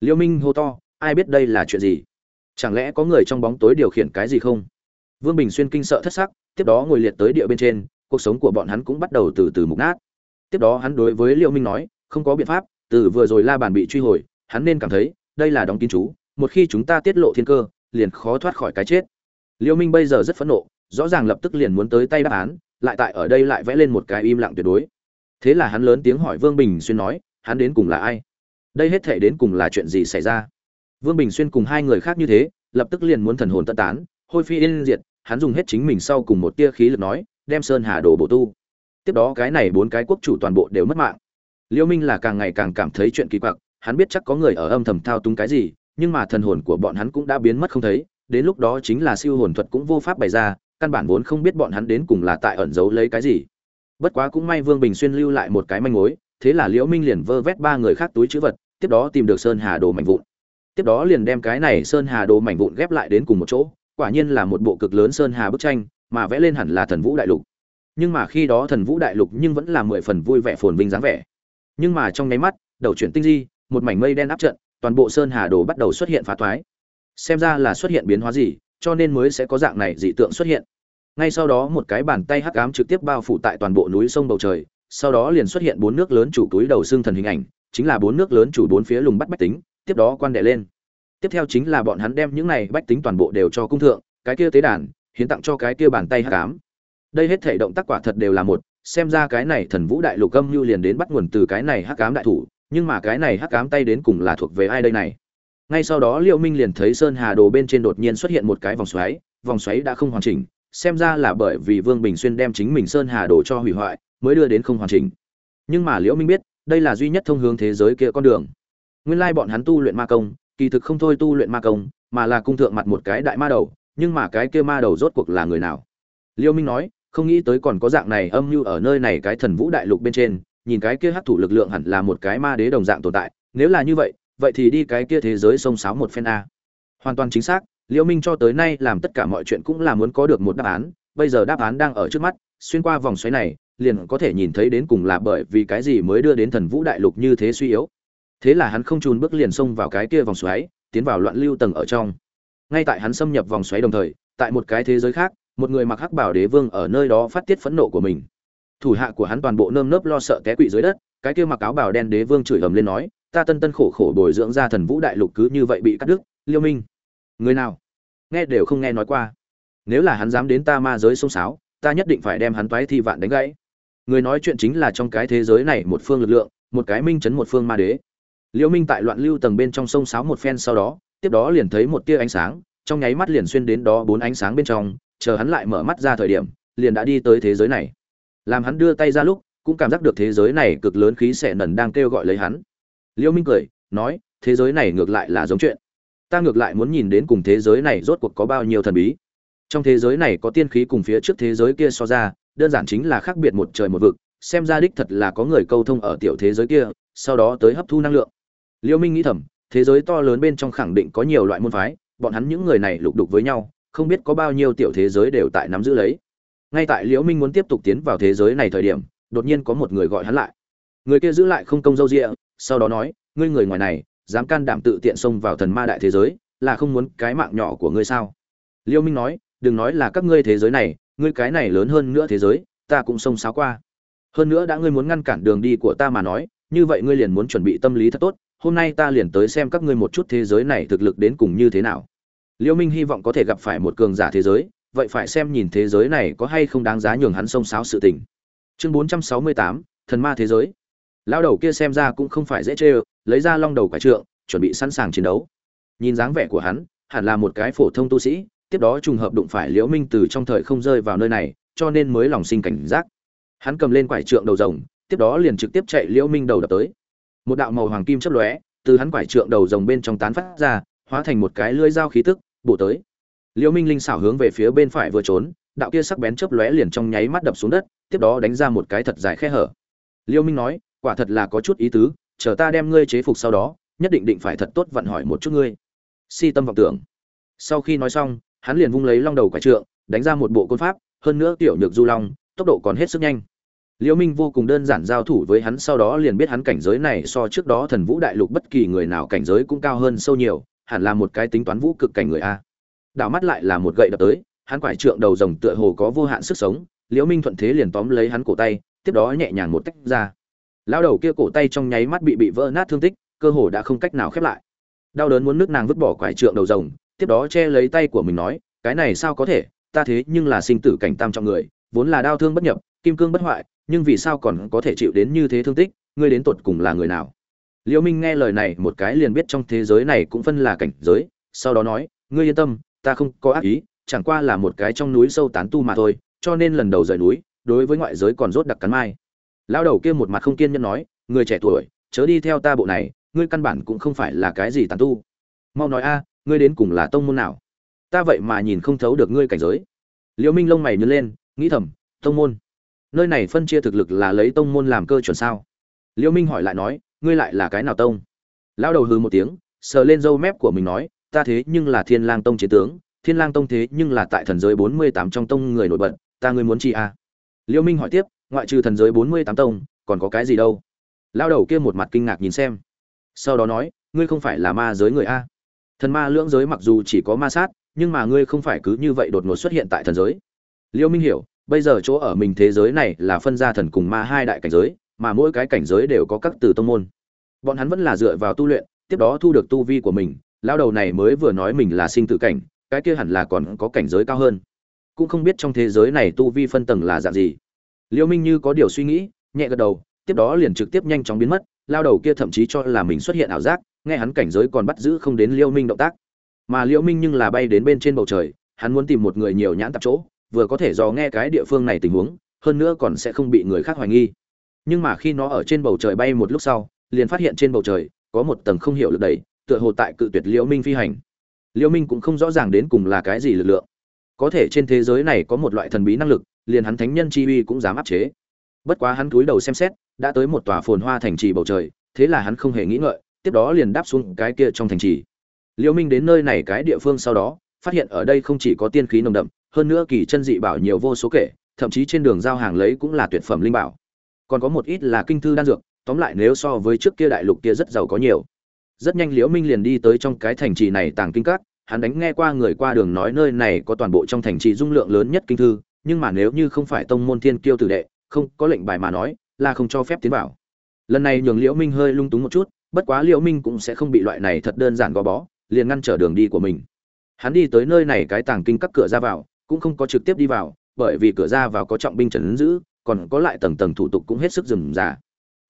Liễu minh hô to, ai biết đây là chuyện gì? Chẳng lẽ có người trong bóng tối điều khiển cái gì không? Vương bình xuyên kinh sợ thất sắc, tiếp đó ngồi liệt tới địa bên trên, cuộc sống của bọn hắn cũng bắt đầu từ từ mục nát. Tiếp đó hắn đối với Liễu minh nói, không có biện pháp, từ vừa rồi la bàn bị truy hồi, hắn nên cảm thấy, đây là đóng kín chú một khi chúng ta tiết lộ thiên cơ, liền khó thoát khỏi cái chết. Liêu minh bây giờ rất phẫn nộ, rõ ràng lập tức liền muốn tới tay đáp án, lại tại ở đây lại vẽ lên một cái im lặng tuyệt đối. Thế là hắn lớn tiếng hỏi vương bình xuyên nói, hắn đến cùng là ai? Đây hết thể đến cùng là chuyện gì xảy ra? Vương bình xuyên cùng hai người khác như thế, lập tức liền muốn thần hồn tận tán, hôi phi yên diệt, hắn dùng hết chính mình sau cùng một tia khí lực nói, đem sơn hà đồ bổ tu. Tiếp đó cái này bốn cái quốc chủ toàn bộ đều mất mạng. Liêu minh là càng ngày càng cảm thấy chuyện kỳ quặc, hắn biết chắc có người ở âm thầm thao túng cái gì nhưng mà thần hồn của bọn hắn cũng đã biến mất không thấy, đến lúc đó chính là siêu hồn thuật cũng vô pháp bày ra, căn bản vốn không biết bọn hắn đến cùng là tại ẩn giấu lấy cái gì. Bất quá cũng may vương bình xuyên lưu lại một cái manh mối, thế là liễu minh liền vơ vét ba người khác túi chữ vật, tiếp đó tìm được sơn hà đồ mảnh vụn. Tiếp đó liền đem cái này sơn hà đồ mảnh vụn ghép lại đến cùng một chỗ, quả nhiên là một bộ cực lớn sơn hà bức tranh, mà vẽ lên hẳn là thần vũ đại lục. Nhưng mà khi đó thần vũ đại lục nhưng vẫn là mười phần vui vẻ phồn vinh dáng vẻ. Nhưng mà trong nháy mắt, đầu chuyển tinh di, một mảnh mây đen áp trận toàn bộ sơn hà đồ bắt đầu xuất hiện phá thoái. Xem ra là xuất hiện biến hóa gì, cho nên mới sẽ có dạng này dị tượng xuất hiện. Ngay sau đó một cái bàn tay hắc ám trực tiếp bao phủ tại toàn bộ núi sông bầu trời, sau đó liền xuất hiện bốn nước lớn chủ túi đầu xương thần hình ảnh, chính là bốn nước lớn chủ bốn phía lùng bắt bách tính, tiếp đó quan đệ lên. Tiếp theo chính là bọn hắn đem những này bách tính toàn bộ đều cho cung thượng, cái kia tế đàn, hiến tặng cho cái kia bàn tay hắc ám. Đây hết thể động tác quả thật đều là một, xem ra cái này thần vũ đại lục âm như liền đến bắt nguồn từ cái này hắc ám đại thủ nhưng mà cái này hắc ám tay đến cùng là thuộc về ai đây này? Ngay sau đó liệu minh liền thấy sơn hà đồ bên trên đột nhiên xuất hiện một cái vòng xoáy vòng xoáy đã không hoàn chỉnh, xem ra là bởi vì vương bình xuyên đem chính mình sơn hà đồ cho hủy hoại, mới đưa đến không hoàn chỉnh. Nhưng mà liễu minh biết, đây là duy nhất thông hướng thế giới kia con đường. Nguyên lai bọn hắn tu luyện ma công, kỳ thực không thôi tu luyện ma công, mà là cung thượng mặt một cái đại ma đầu, nhưng mà cái kia ma đầu rốt cuộc là người nào? Liễu minh nói, không nghĩ tới còn có dạng này âm mưu ở nơi này cái thần vũ đại lục bên trên nhìn cái kia hấp thụ lực lượng hẳn là một cái ma đế đồng dạng tồn tại, nếu là như vậy vậy thì đi cái kia thế giới sông sáo một phen a. Hoàn toàn chính xác, liễu minh cho tới nay làm tất cả mọi chuyện cũng là muốn có được một đáp án, bây giờ đáp án đang ở trước mắt, xuyên qua vòng xoáy này, liền có thể nhìn thấy đến cùng là bởi vì cái gì mới đưa đến thần vũ đại lục như thế suy yếu. Thế là hắn không chùn bước liền xông vào cái kia vòng xoáy, tiến vào loạn lưu tầng ở trong. Ngay tại hắn xâm nhập vòng xoáy đồng thời, tại một cái thế giới khác, một người mặc hắc bảo đế vương ở nơi đó phát tiết phẫn nộ của mình thủ hạ của hắn toàn bộ nơm nớp lo sợ té quỵ dưới đất, cái kia mặc áo bào đen đế vương chửi ầm lên nói, ta tân tân khổ khổ bồi dưỡng ra thần vũ đại lục cứ như vậy bị cắt đứt, liêu minh. Người nào? Nghe đều không nghe nói qua. Nếu là hắn dám đến ta ma giới sông sáo ta nhất định phải đem hắn toái thi vạn đánh gãy. Người nói chuyện chính là trong cái thế giới này một phương lực lượng, một cái minh chấn một phương ma đế. Liêu minh tại loạn lưu tầng bên trong sông sáo một phen sau đó, tiếp đó liền thấy một tia ánh sáng, trong nháy mắt liền xuyên đến đó bốn ánh sáng bên trong, chờ hắn lại mở mắt ra thời điểm, liền đã đi tới thế giới này làm hắn đưa tay ra lúc, cũng cảm giác được thế giới này cực lớn khí xẻ nần đang kêu gọi lấy hắn. Liêu minh cười, nói, thế giới này ngược lại là giống chuyện. Ta ngược lại muốn nhìn đến cùng thế giới này rốt cuộc có bao nhiêu thần bí. Trong thế giới này có tiên khí cùng phía trước thế giới kia so ra, đơn giản chính là khác biệt một trời một vực, xem ra đích thật là có người câu thông ở tiểu thế giới kia, sau đó tới hấp thu năng lượng. Liêu minh nghĩ thầm, thế giới to lớn bên trong khẳng định có nhiều loại môn phái, bọn hắn những người này lục đục với nhau, không biết có bao nhiêu tiểu thế giới đều tại nắm giữ lấy ngay tại liễu minh muốn tiếp tục tiến vào thế giới này thời điểm đột nhiên có một người gọi hắn lại. Người kia giữ lại không công dâu dịa, sau đó nói ngươi người ngoài này dám can đảm tự tiện xông vào thần ma đại thế giới là không muốn cái mạng nhỏ của ngươi sao? Liễu minh nói đừng nói là các ngươi thế giới này ngươi cái này lớn hơn nữa thế giới ta cũng xông xáo qua. Hơn nữa đã ngươi muốn ngăn cản đường đi của ta mà nói như vậy ngươi liền muốn chuẩn bị tâm lý thật tốt hôm nay ta liền tới xem các ngươi một chút thế giới này thực lực đến cùng như thế nào. Liễu minh hy vọng có thể gặp phải một cường giả thế giới vậy phải xem nhìn thế giới này có hay không đáng giá nhường hắn xông xáo sự tình. Chương bốn trăm sáu mươi tám, thần ma thế giới. Lao đầu kia xem ra cũng không phải dễ chê lấy ra long đầu quả trượng, chuẩn bị sẵn sàng chiến đấu. Nhìn dáng vẻ của hắn, hẳn là một cái phổ thông tu sĩ, tiếp đó trùng hợp đụng phải liễu minh từ trong thời không rơi vào nơi này, cho nên mới lòng sinh cảnh giác. Hắn cầm lên quải trượng đầu rồng, tiếp đó liền trực tiếp chạy liễu minh đầu đập tới. Một đạo màu hoàng kim chớp lóe, từ hắn quải trượng đầu rồng bên trong tán phát ra, hóa thành một cái lưỡi dao khí tức, bổ tới liễu minh linh xảo hướng về phía bên phải vừa trốn, đạo kia sắc bén chớp lóe liền trong nháy mắt đập xuống đất, tiếp đó đánh ra một cái thật dài khe hở. Liễu minh nói, quả thật là có chút ý tứ, chờ ta đem ngươi chế phục sau đó, nhất định định phải thật tốt vận hỏi một chút ngươi. Si tâm vọng tưởng. Sau khi nói xong, hắn liền vung lấy long đầu quả trượng, đánh ra một bộ côn pháp, hơn nữa tiểu nhược du long, tốc độ còn hết sức nhanh. Liễu minh vô cùng đơn giản giao thủ với hắn sau đó liền biết hắn cảnh giới này so trước đó thần vũ đại lục bất kỳ người nào cảnh giới cũng cao hơn sâu nhiều, hẳn là một cái tính toán vũ cực cảnh người a đảo mắt lại là một gậy đập tới, hắn quải trượng đầu rồng tựa hồ có vô hạn sức sống, liễu minh thuận thế liền tóm lấy hắn cổ tay, tiếp đó nhẹ nhàng một tách ra. Lao đầu kia cổ tay trong nháy mắt bị bị vỡ nát thương tích, cơ hồ đã không cách nào khép lại. Đau đớn muốn nước nàng vứt bỏ quải trượng đầu rồng, tiếp đó che lấy tay của mình nói, cái này sao có thể? Ta thế nhưng là sinh tử cảnh tam trọng người, vốn là đau thương bất nhập, kim cương bất hoại, nhưng vì sao còn có thể chịu đến như thế thương tích, ngươi đến tột cùng là người nào? Liễu minh nghe lời này một cái liền biết trong thế giới này cũng phân là cảnh giới, sau đó nói, ngươi yên tâm ta không có ác ý, chẳng qua là một cái trong núi sâu tán tu mà thôi, cho nên lần đầu rời núi, đối với ngoại giới còn rốt đặc cắn mai. Lão đầu kia một mặt không kiên nhẫn nói, người trẻ tuổi, chớ đi theo ta bộ này, ngươi căn bản cũng không phải là cái gì tán tu. Mau nói a, ngươi đến cùng là tông môn nào? Ta vậy mà nhìn không thấu được ngươi cảnh giới. Liễu minh lông mày nhướng lên, nghĩ thầm, tông môn? Nơi này phân chia thực lực là lấy tông môn làm cơ chuẩn sao? Liễu minh hỏi lại nói, ngươi lại là cái nào tông? Lão đầu hừ một tiếng, sờ lên râu mép của mình nói ta thế nhưng là thiên lang tông chiến tướng, thiên lang tông thế nhưng là tại thần giới bốn mươi tám trong tông người nổi bật, ta ngươi muốn chi à? a liễu minh hỏi tiếp, ngoại trừ thần giới bốn mươi tám tông, còn có cái gì đâu? Lão đầu kia một mặt kinh ngạc nhìn xem. Sau đó nói, ngươi không phải là ma giới người a? Thần ma lưỡng giới mặc dù chỉ có ma sát, nhưng mà ngươi không phải cứ như vậy đột ngột xuất hiện tại thần giới. Liêu minh hiểu, bây giờ chỗ ở mình thế giới này là phân ra thần cùng ma hai đại cảnh giới, mà mỗi cái cảnh giới đều có các từ tông môn. Bọn hắn vẫn là dựa vào tu luyện, tiếp đó thu được tu vi của mình lao đầu này mới vừa nói mình là sinh tử cảnh, cái kia hẳn là còn có cảnh giới cao hơn. Cũng không biết trong thế giới này tu vi phân tầng là dạng gì. Liêu minh như có điều suy nghĩ, nhẹ gật đầu, tiếp đó liền trực tiếp nhanh chóng biến mất lao đầu kia thậm chí cho là mình xuất hiện ảo giác, nghe hắn cảnh giới còn bắt giữ không đến liêu minh động tác. Mà liêu minh nhưng là bay đến bên trên bầu trời, hắn muốn tìm một người nhiều nhãn tạp chỗ, vừa có thể dò nghe cái địa phương này tình huống, hơn nữa còn sẽ không bị người khác hoài nghi. Nhưng mà khi nó ở trên bầu trời bay một lúc sau, liền phát hiện trên bầu trời có một tầng không hiểu lực đẩy tựa hồ tại cự tuyệt liễu minh phi hành. Liễu minh cũng không rõ ràng đến cùng là cái gì lực lượng. Có thể trên thế giới này có một loại thần bí năng lực, liền hắn thánh nhân chi uy cũng dám áp chế. Bất quá hắn cúi đầu xem xét, đã tới một tòa phồn hoa thành trì bầu trời, thế là hắn không hề nghĩ ngợi, tiếp đó liền đáp xuống cái kia trong thành trì. Liễu minh đến nơi này cái địa phương sau đó, phát hiện ở đây không chỉ có tiên khí nồng đậm, hơn nữa kỳ chân dị bảo nhiều vô số kể, thậm chí trên đường giao hàng lấy cũng là tuyệt phẩm linh bảo. Còn có một ít là kinh thư đan dược, tóm lại nếu so với trước kia đại lục kia rất giàu có nhiều rất nhanh liễu minh liền đi tới trong cái thành trì này tàng kinh các. Hắn đánh nghe qua người qua đường nói nơi này có toàn bộ trong thành trì dung lượng lớn nhất kinh thư, nhưng mà nếu như không phải tông môn thiên kiêu tử đệ, không có lệnh bài mà nói, là không cho phép tiến vào. Lần này nhường liễu minh hơi lung túng một chút, bất quá liễu minh cũng sẽ không bị loại này thật đơn giản gò bó, liền ngăn trở đường đi của mình. Hắn đi tới nơi này cái tàng kinh các cửa ra vào, cũng không có trực tiếp đi vào, bởi vì cửa ra vào có trọng binh trấn giữ, còn có lại tầng tầng thủ tục cũng hết sức rườm rà.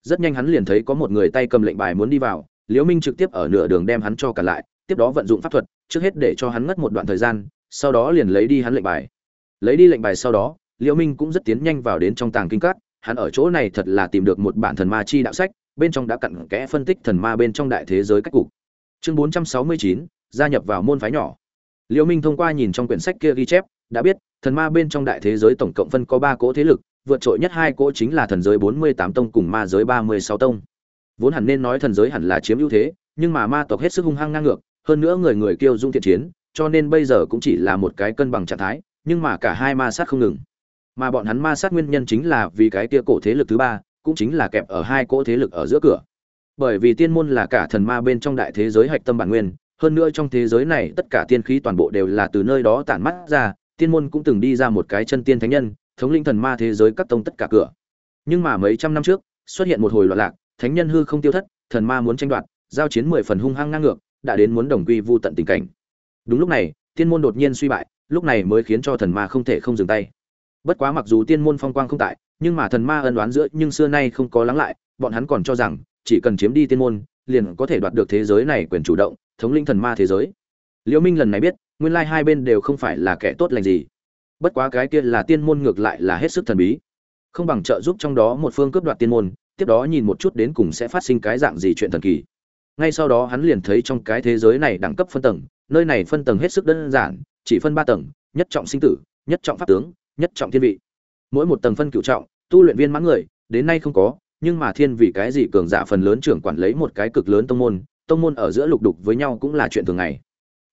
Rất nhanh hắn liền thấy có một người tay cầm lệnh bài muốn đi vào liễu minh trực tiếp ở nửa đường đem hắn cho cả lại tiếp đó vận dụng pháp thuật trước hết để cho hắn ngất một đoạn thời gian sau đó liền lấy đi hắn lệnh bài. Lấy đi lệnh bài sau đó liễu minh cũng rất tiến nhanh vào đến trong tàng kinh cát hắn ở chỗ này thật là tìm được một bản thần ma chi đạo sách bên trong đã cặn kẽ phân tích thần ma bên trong đại thế giới cách cục. Chương 469, gia nhập vào môn phái nhỏ. Liễu minh thông qua nhìn trong quyển sách kia ghi chép đã biết thần ma bên trong đại thế giới tổng cộng phân có ba cỗ thế lực vượt trội nhất hai cỗ chính là thần giới 48 tông cùng ma giới 36 tông vốn hẳn nên nói thần giới hẳn là chiếm ưu thế, nhưng mà ma tộc hết sức hung hăng ngang ngược, hơn nữa người người kêu dung thiện chiến, cho nên bây giờ cũng chỉ là một cái cân bằng trạng thái, nhưng mà cả hai ma sát không ngừng. Mà bọn hắn ma sát nguyên nhân chính là vì cái kia cổ thế lực thứ ba, cũng chính là kẹp ở hai cỗ thế lực ở giữa cửa. Bởi vì tiên môn là cả thần ma bên trong đại thế giới hạch tâm bản nguyên, hơn nữa trong thế giới này tất cả tiên khí toàn bộ đều là từ nơi đó tản mắt ra, tiên môn cũng từng đi ra một cái chân tiên thánh nhân, thống linh thần ma thế giới các tông tất cả cửa. Nhưng mà mấy trăm năm trước, xuất hiện một hồi loạn lạc thánh nhân hư không tiêu thất, thần ma muốn tranh đoạt, giao chiến mười phần hung hăng ngang ngược, đã đến muốn đồng quy vu tận tình cảnh. Đúng lúc này, tiên môn đột nhiên suy bại, lúc này mới khiến cho thần ma không thể không dừng tay. Bất quá mặc dù tiên môn phong quang không tại, nhưng mà thần ma ân đoán giữa nhưng xưa nay không có lắng lại, bọn hắn còn cho rằng, chỉ cần chiếm đi tiên môn, liền có thể đoạt được thế giới này quyền chủ động, thống lĩnh thần ma thế giới. Liễu minh lần này biết, nguyên lai hai bên đều không phải là kẻ tốt lành gì. Bất quá cái kia là tiên môn ngược lại là hết sức thần bí. Không bằng trợ giúp trong đó một phương cướp đoạt tiên môn tiếp đó nhìn một chút đến cùng sẽ phát sinh cái dạng gì chuyện thần kỳ. Ngay sau đó hắn liền thấy trong cái thế giới này đẳng cấp phân tầng, nơi này phân tầng hết sức đơn giản, chỉ phân ba tầng, nhất trọng sinh tử, nhất trọng pháp tướng, nhất trọng thiên vị. Mỗi một tầng phân cựu trọng, tu luyện viên mãn người, đến nay không có, nhưng mà thiên vị cái gì cường giả phần lớn trưởng quản lấy một cái cực lớn tông môn tông môn ở giữa lục đục với nhau cũng là chuyện thường ngày.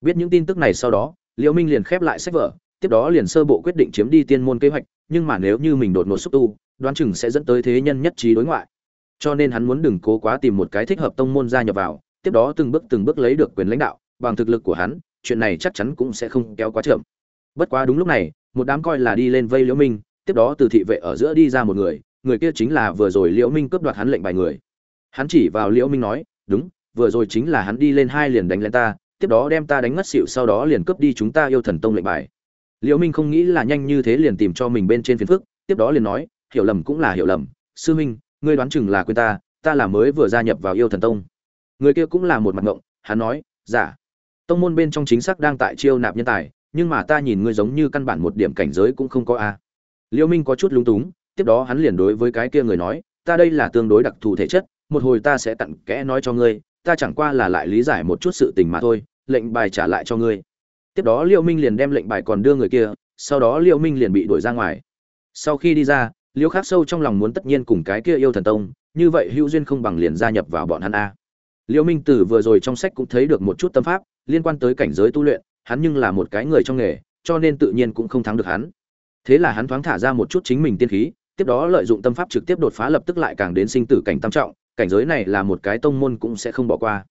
Biết những tin tức này sau đó, liễu minh liền khép lại sách vở, tiếp đó liền sơ bộ quyết định chiếm đi tiên môn kế hoạch, nhưng mà nếu như mình đột ngột xúc tu, đoán chừng sẽ dẫn tới thế nhân nhất trí đối ngoại cho nên hắn muốn đừng cố quá tìm một cái thích hợp tông môn gia nhập vào, tiếp đó từng bước từng bước lấy được quyền lãnh đạo, bằng thực lực của hắn, chuyện này chắc chắn cũng sẽ không kéo quá chậm. Bất quá đúng lúc này, một đám coi là đi lên vây liễu minh, tiếp đó từ thị vệ ở giữa đi ra một người người kia chính là vừa rồi liễu minh cướp đoạt hắn lệnh bài người. Hắn chỉ vào liễu minh nói, đúng, vừa rồi chính là hắn đi lên hai liền đánh lên ta, tiếp đó đem ta đánh ngất xỉu, sau đó liền cướp đi chúng ta yêu thần tông lệnh bài. Liễu minh không nghĩ là nhanh như thế liền tìm cho mình bên trên phiền phức, tiếp đó liền nói, hiểu lầm cũng là hiểu lầm, sư minh ngươi đoán chừng là quên ta ta là mới vừa gia nhập vào yêu thần tông. Người kia cũng là một mặt ngộng, hắn nói giả tông môn bên trong chính xác đang tại chiêu nạp nhân tài, nhưng mà ta nhìn ngươi giống như căn bản một điểm cảnh giới cũng không có a. Liêu minh có chút lúng túng, tiếp đó hắn liền đối với cái kia người nói, ta đây là tương đối đặc thù thể chất, một hồi ta sẽ tận kẽ nói cho ngươi, ta chẳng qua là lại lý giải một chút sự tình mà thôi, lệnh bài trả lại cho ngươi. Tiếp đó Liêu minh liền đem lệnh bài còn đưa người kia, sau đó Liêu minh liền bị đuổi ra ngoài. Sau khi đi ra liễu khắc sâu trong lòng muốn tất nhiên cùng cái kia yêu thần tông, như vậy hữu duyên không bằng liền gia nhập vào bọn hắn a. Liễu minh tử vừa rồi trong sách cũng thấy được một chút tâm pháp, liên quan tới cảnh giới tu luyện, hắn nhưng là một cái người trong nghề, cho nên tự nhiên cũng không thắng được hắn. Thế là hắn thoáng thả ra một chút chính mình tiên khí, tiếp đó lợi dụng tâm pháp trực tiếp đột phá lập tức lại càng đến sinh tử cảnh tam trọng, cảnh giới này là một cái tông môn cũng sẽ không bỏ qua.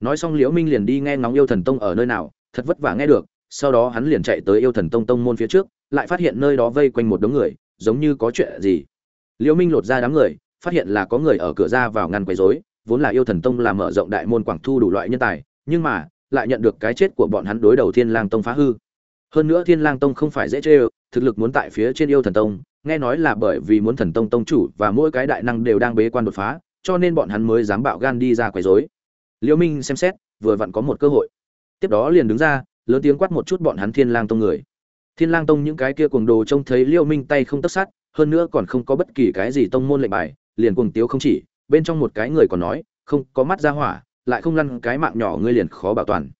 Nói xong liễu minh liền đi nghe ngóng yêu thần tông ở nơi nào, thật vất vả nghe được, sau đó hắn liền chạy tới yêu thần tông tông môn phía trước, lại phát hiện nơi đó vây quanh một đống người giống như có chuyện gì. Liễu minh lột ra đám người, phát hiện là có người ở cửa ra vào ngăn quấy rối, vốn là yêu thần tông là mở rộng đại môn quảng thu đủ loại nhân tài, nhưng mà lại nhận được cái chết của bọn hắn đối đầu thiên lang tông phá hư. Hơn nữa thiên lang tông không phải dễ chơi thực lực muốn tại phía trên yêu thần tông, nghe nói là bởi vì muốn thần tông tông chủ và mỗi cái đại năng đều đang bế quan đột phá, cho nên bọn hắn mới dám bạo gan đi ra quấy rối. Liễu minh xem xét, vừa vặn có một cơ hội. Tiếp đó liền đứng ra, lớn tiếng quát một chút bọn hắn thiên lang tông người thiên lang tông những cái kia cuồng đồ trông thấy Liêu minh tay không tấc sát, hơn nữa còn không có bất kỳ cái gì tông môn lệnh bài, liền cuồng tiếu không chỉ, bên trong một cái người còn nói, không, có mắt ra hỏa, lại không lăn cái mạng nhỏ ngươi liền khó bảo toàn.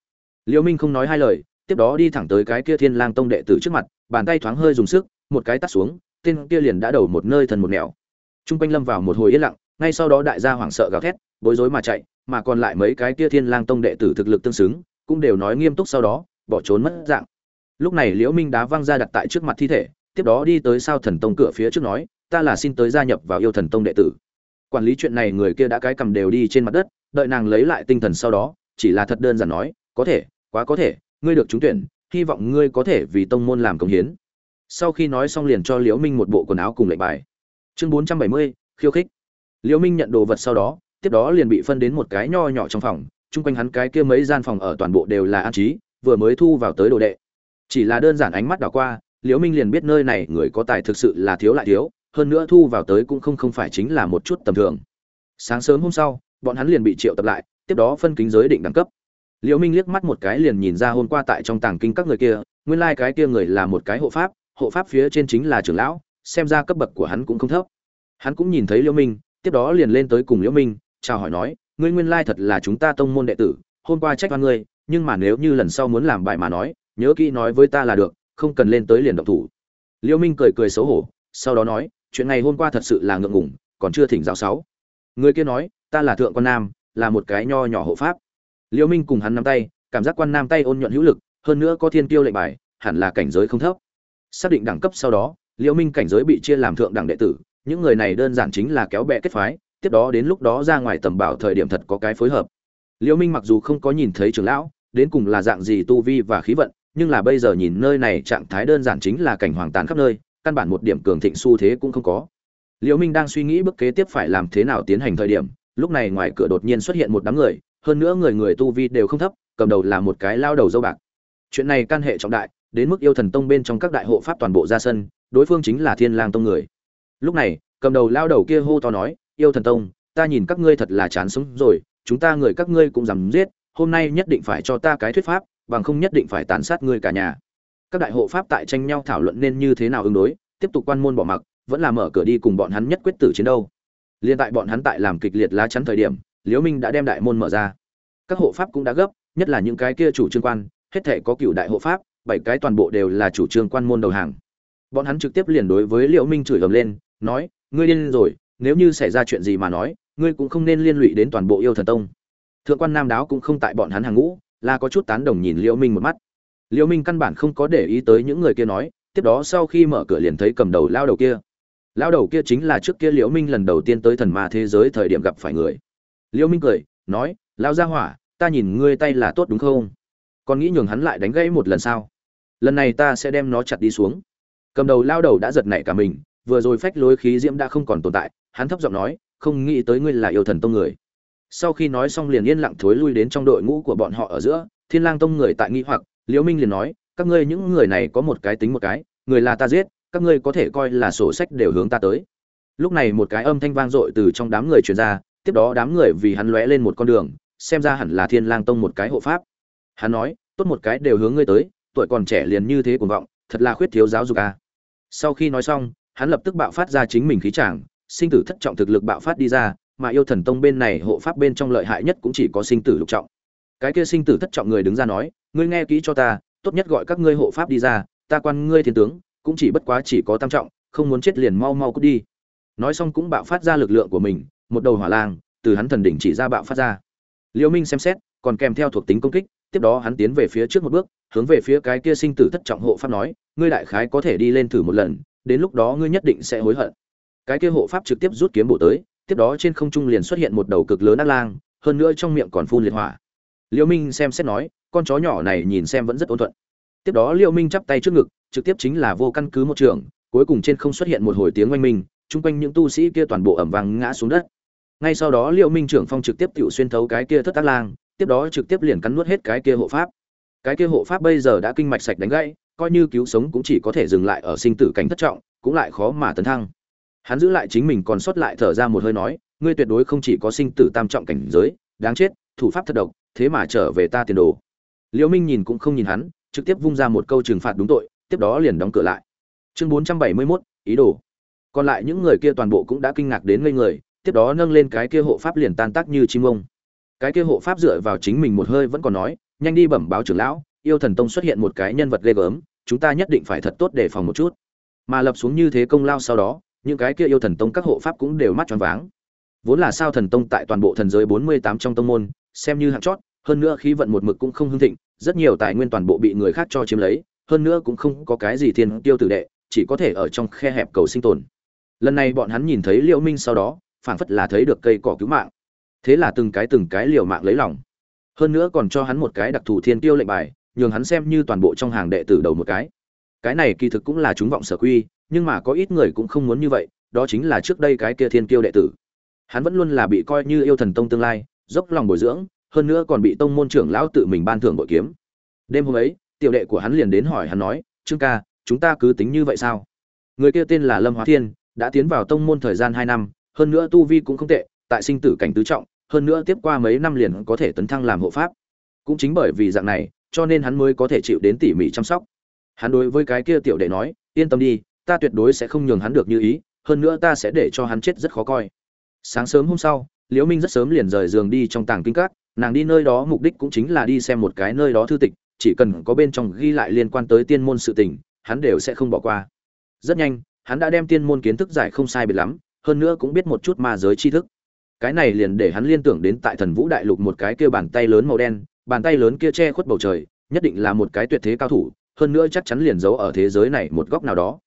Liêu minh không nói hai lời, tiếp đó đi thẳng tới cái kia thiên lang tông đệ tử trước mặt, bàn tay thoáng hơi dùng sức, một cái tát xuống, tên kia liền đã đầu một nơi thần một nẻo. Trung quanh lâm vào một hồi yên lặng, ngay sau đó đại gia hoảng sợ gào thét, bối rối mà chạy, mà còn lại mấy cái kia thiên lang tông đệ tử thực lực tương xứng, cũng đều nói nghiêm túc sau đó, bỏ trốn mất dạng lúc này liễu minh đá văng ra đặt tại trước mặt thi thể, tiếp đó đi tới sao thần tông cửa phía trước nói, ta là xin tới gia nhập vào yêu thần tông đệ tử. Quản lý chuyện này người kia đã cái cầm đều đi trên mặt đất, đợi nàng lấy lại tinh thần sau đó, chỉ là thật đơn giản nói, có thể, quá có thể, ngươi được trúng tuyển, hy vọng ngươi có thể vì tông môn làm công hiến. Sau khi nói xong liền cho liễu minh một bộ quần áo cùng lệnh bài. Chương bốn trăm bảy mươi, khiêu khích. Liễu minh nhận đồ vật sau đó, tiếp đó liền bị phân đến một cái nho nhỏ trong phòng, chung quanh hắn cái kia mấy gian phòng ở toàn bộ đều là an trí, vừa mới thu vào tới đồ đệ chỉ là đơn giản ánh mắt đảo qua, liễu minh liền biết nơi này người có tài thực sự là thiếu lại thiếu, hơn nữa thu vào tới cũng không không phải chính là một chút tầm thường. Sáng sớm hôm sau, bọn hắn liền bị triệu tập lại, tiếp đó phân kính giới định đẳng cấp. Liễu minh liếc mắt một cái liền nhìn ra hôm qua tại trong tàng kinh các người kia, nguyên lai like cái kia người là một cái hộ pháp hộ pháp phía trên chính là trưởng lão, xem ra cấp bậc của hắn cũng không thấp. Hắn cũng nhìn thấy liễu minh, tiếp đó liền lên tới cùng liễu minh, chào hỏi nói, ngươi nguyên lai thật là chúng ta tông môn đệ tử, hôm qua trách oan ngươi, nhưng mà nếu như lần sau muốn làm bài mà nói nhớ kỹ nói với ta là được, không cần lên tới liền động thủ. Liễu minh cười cười xấu hổ, sau đó nói, chuyện này hôm qua thật sự là ngượng ngùng, còn chưa thỉnh giáo sáu. Người kia nói, ta là thượng quan nam, là một cái nho nhỏ hộ pháp. Liễu minh cùng hắn nắm tay, cảm giác quan nam tay ôn nhuận hữu lực, hơn nữa có thiên tiêu lệnh bài, hẳn là cảnh giới không thấp. Xác định đẳng cấp sau đó liễu minh cảnh giới bị chia làm thượng đẳng đệ tử, những người này đơn giản chính là kéo bè kết phái, tiếp đó đến lúc đó ra ngoài tầm bảo thời điểm thật có cái phối hợp. Liễu minh mặc dù không có nhìn thấy trưởng lão, đến cùng là dạng gì tu vi và khí vận nhưng là bây giờ nhìn nơi này trạng thái đơn giản chính là cảnh hoàng tàn khắp nơi, căn bản một điểm cường thịnh xu thế cũng không có. Liễu minh đang suy nghĩ bước kế tiếp phải làm thế nào tiến hành thời điểm, lúc này ngoài cửa đột nhiên xuất hiện một đám người, hơn nữa người người tu vi đều không thấp, cầm đầu là một cái lao đầu dâu bạc. Chuyện này can hệ trọng đại, đến mức yêu thần tông bên trong các đại hộ pháp toàn bộ ra sân, đối phương chính là thiên lang tông người. Lúc này, cầm đầu lao đầu kia hô to nói, yêu thần tông, ta nhìn các ngươi thật là chán sống rồi, chúng ta người các ngươi cũng dám giết, hôm nay nhất định phải cho ta cái thuyết pháp bằng không nhất định phải tàn sát ngươi cả nhà. Các đại hộ pháp tại tranh nhau thảo luận nên như thế nào ứng đối, tiếp tục quan môn bỏ mặc, vẫn là mở cửa đi cùng bọn hắn nhất quyết tử chiến đâu. Liên tại bọn hắn tại làm kịch liệt lá chắn thời điểm, liễu minh đã đem đại môn mở ra. Các hộ pháp cũng đã gấp, nhất là những cái kia chủ trương quan, hết thể có cựu đại hộ pháp, bảy cái toàn bộ đều là chủ trương quan môn đầu hàng. Bọn hắn trực tiếp liền đối với liễu minh chửi ầm lên, nói, ngươi điên rồi, nếu như xảy ra chuyện gì mà nói, ngươi cũng không nên liên lụy đến toàn bộ yêu thần tông. Thượng quan nam đáo cũng không tại bọn hắn hàng ngũ là có chút tán đồng nhìn liễu minh một mắt. Liễu minh căn bản không có để ý tới những người kia nói, tiếp đó sau khi mở cửa liền thấy cầm đầu lao đầu kia. Lao đầu kia chính là trước kia liễu minh lần đầu tiên tới thần ma thế giới thời điểm gặp phải người. Liễu minh cười, nói lao gia hỏa, ta nhìn ngươi tay là tốt đúng không? Còn nghĩ nhường hắn lại đánh gãy một lần sao? Lần này ta sẽ đem nó chặt đi xuống. Cầm đầu lao đầu đã giật nảy cả mình, vừa rồi phách lối khí diễm đã không còn tồn tại, hắn thấp giọng nói, không nghĩ tới ngươi là yêu thần tông người sau khi nói xong liền yên lặng thối lui đến trong đội ngũ của bọn họ ở giữa, thiên lang tông người tại nghi hoặc, liễu minh liền nói, các ngươi những người này có một cái tính một cái, người là ta giết, các ngươi có thể coi là sổ sách đều hướng ta tới lúc này một cái âm thanh vang dội từ trong đám người truyền ra, tiếp đó đám người vì hắn lóe lên một con đường, xem ra hẳn là thiên lang tông một cái hộ pháp hắn nói, tốt một cái đều hướng ngươi tới, tuổi còn trẻ liền như thế cuồng vọng, thật là khuyết thiếu giáo dục à. sau khi nói xong, hắn lập tức bạo phát ra chính mình khí tràng sinh tử thất trọng thực lực bạo phát đi ra mà yêu thần tông bên này hộ pháp bên trong lợi hại nhất cũng chỉ có sinh tử lục trọng. Cái kia sinh tử thất trọng người đứng ra nói, ngươi nghe kỹ cho ta, tốt nhất gọi các ngươi hộ pháp đi ra, ta quan ngươi thiên tướng, cũng chỉ bất quá chỉ có tam trọng, không muốn chết liền mau mau cút đi. Nói xong cũng bạo phát ra lực lượng của mình, một đầu hỏa lang, từ hắn thần đỉnh chỉ ra bạo phát ra. Liễu minh xem xét, còn kèm theo thuộc tính công kích, tiếp đó hắn tiến về phía trước một bước, hướng về phía cái kia sinh tử thất trọng hộ pháp nói, ngươi đại khái có thể đi lên thử một lần, đến lúc đó ngươi nhất định sẽ hối hận. Cái kia hộ pháp trực tiếp rút kiếm bổ tới tiếp đó trên không trung liền xuất hiện một đầu cực lớn ác lang, hơn nữa trong miệng còn phun liệt hỏa. Liễu minh xem xét nói, con chó nhỏ này nhìn xem vẫn rất ôn thuận. Tiếp đó liễu minh chắp tay trước ngực, trực tiếp chính là vô căn cứ một trường, cuối cùng trên không xuất hiện một hồi tiếng oanh minh, chung quanh những tu sĩ kia toàn bộ ẩm vàng ngã xuống đất. Ngay sau đó liễu minh trưởng phong trực tiếp tiểu xuyên thấu cái kia thất ác lang, tiếp đó trực tiếp liền cắn nuốt hết cái kia hộ pháp. Cái kia hộ pháp bây giờ đã kinh mạch sạch đánh gãy, coi như cứu sống cũng chỉ có thể dừng lại ở sinh tử cảnh thất trọng, cũng lại khó mà tấn thăng hắn giữ lại chính mình còn sót lại thở ra một hơi nói ngươi tuyệt đối không chỉ có sinh tử tam trọng cảnh giới đáng chết thủ pháp thật độc thế mà trở về ta tiền đồ. Liễu minh nhìn cũng không nhìn hắn trực tiếp vung ra một câu trừng phạt đúng tội tiếp đó liền đóng cửa lại. Chương 471, ý đồ. Còn lại những người kia toàn bộ cũng đã kinh ngạc đến ngây người tiếp đó nâng lên cái kia hộ pháp liền tan tác như chim ông. Cái kia hộ pháp dựa vào chính mình một hơi vẫn còn nói nhanh đi bẩm báo trưởng lão yêu thần tông xuất hiện một cái nhân vật ghê gớm chúng ta nhất định phải thật tốt để phòng một chút. Mà lập xuống như thế công lao sau đó những cái kia yêu thần tông các hộ pháp cũng đều mắt tròn váng. Vốn là sao thần tông tại toàn bộ thần giới bốn mươi tám trong tông môn, xem như hạng chót, hơn nữa khí vận một mực cũng không hưng thịnh, rất nhiều tài nguyên toàn bộ bị người khác cho chiếm lấy, hơn nữa cũng không có cái gì thiên tiêu tử đệ, chỉ có thể ở trong khe hẹp cầu sinh tồn. Lần này bọn hắn nhìn thấy liễu minh sau đó, phảng phất là thấy được cây cỏ cứu mạng. Thế là từng cái từng cái liều mạng lấy lòng. Hơn nữa còn cho hắn một cái đặc thù thiên tiêu lệnh bài, nhường hắn xem như toàn bộ trong hàng đệ tử đầu một cái. Cái này kỳ thực cũng là chúng vọng sở quy nhưng mà có ít người cũng không muốn như vậy, đó chính là trước đây cái kia thiên tiêu đệ tử. Hắn vẫn luôn là bị coi như yêu thần tông tương lai, dốc lòng bồi dưỡng, hơn nữa còn bị tông môn trưởng lão tự mình ban thưởng bội kiếm. Đêm hôm ấy, tiểu đệ của hắn liền đến hỏi hắn nói, trương ca, chúng ta cứ tính như vậy sao? Người kia tên là lâm hóa thiên, đã tiến vào tông môn thời gian hai năm, hơn nữa tu vi cũng không tệ, tại sinh tử cảnh tứ trọng, hơn nữa tiếp qua mấy năm liền có thể tấn thăng làm hộ pháp. Cũng chính bởi vì dạng này, cho nên hắn mới có thể chịu đến tỉ mỉ chăm sóc. Hắn đối với cái kia tiểu đệ nói, yên tâm đi ta tuyệt đối sẽ không nhường hắn được như ý, hơn nữa ta sẽ để cho hắn chết rất khó coi. Sáng sớm hôm sau, liễu minh rất sớm liền rời giường đi trong tàng kinh các, nàng đi nơi đó mục đích cũng chính là đi xem một cái nơi đó thư tịch, chỉ cần có bên trong ghi lại liên quan tới tiên môn sự tình, hắn đều sẽ không bỏ qua. Rất nhanh, hắn đã đem tiên môn kiến thức giải không sai biệt lắm, hơn nữa cũng biết một chút ma giới tri thức. Cái này liền để hắn liên tưởng đến tại thần vũ đại lục một cái kia bàn tay lớn màu đen, bàn tay lớn kia che khuất bầu trời, nhất định là một cái tuyệt thế cao thủ, hơn nữa chắc chắn liền giấu ở thế giới này một góc nào đó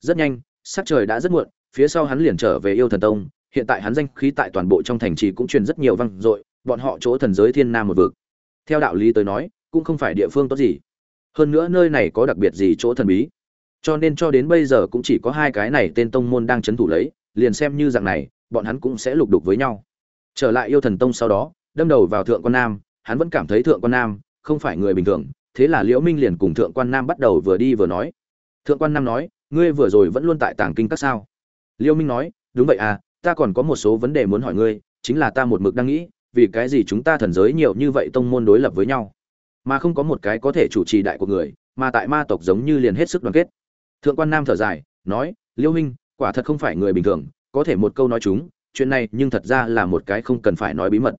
rất nhanh, sắc trời đã rất muộn, phía sau hắn liền trở về yêu thần tông, hiện tại hắn danh khí tại toàn bộ trong thành trì cũng truyền rất nhiều vang dội, bọn họ chỗ thần giới thiên nam một vực. Theo đạo lý tới nói, cũng không phải địa phương tốt gì. Hơn nữa nơi này có đặc biệt gì chỗ thần bí? Cho nên cho đến bây giờ cũng chỉ có hai cái này tên tông môn đang chấn thủ lấy, liền xem như dạng này, bọn hắn cũng sẽ lục đục với nhau. Trở lại yêu thần tông sau đó, đâm đầu vào thượng quan nam, hắn vẫn cảm thấy thượng quan nam không phải người bình thường, thế là liễu minh liền cùng thượng quan nam bắt đầu vừa đi vừa nói. Thượng quan nam nói ngươi vừa rồi vẫn luôn tại tàng kinh các sao? Liêu minh nói, đúng vậy à ta còn có một số vấn đề muốn hỏi ngươi, chính là ta một mực đang nghĩ, vì cái gì chúng ta thần giới nhiều như vậy tông môn đối lập với nhau? Mà không có một cái có thể chủ trì đại của người, mà tại ma tộc giống như liền hết sức đoàn kết. Thượng quan nam thở dài, nói, Liêu minh, quả thật không phải người bình thường, có thể một câu nói chúng, chuyện này nhưng thật ra là một cái không cần phải nói bí mật.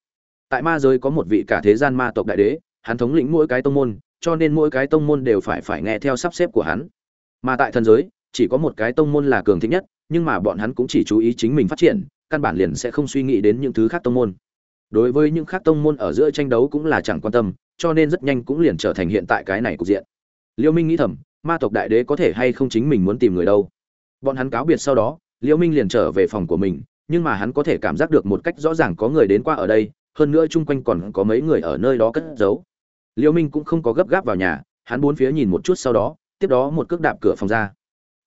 Tại ma giới có một vị cả thế gian ma tộc đại đế, hắn thống lĩnh mỗi cái tông môn, cho nên mỗi cái tông môn đều phải phải nghe theo sắp xếp của hắn. Mà tại thần giới chỉ có một cái tông môn là cường thịnh nhất, nhưng mà bọn hắn cũng chỉ chú ý chính mình phát triển, căn bản liền sẽ không suy nghĩ đến những thứ khác tông môn. Đối với những khác tông môn ở giữa tranh đấu cũng là chẳng quan tâm, cho nên rất nhanh cũng liền trở thành hiện tại cái này cục diện. Liêu minh nghĩ thầm, ma tộc đại đế có thể hay không chính mình muốn tìm người đâu? Bọn hắn cáo biệt sau đó, Liêu minh liền trở về phòng của mình, nhưng mà hắn có thể cảm giác được một cách rõ ràng có người đến qua ở đây, hơn nữa chung quanh còn có mấy người ở nơi đó cất giấu. Liêu minh cũng không có gấp gáp vào nhà, hắn bốn phía nhìn một chút sau đó, tiếp đó một cước đạp cửa phòng ra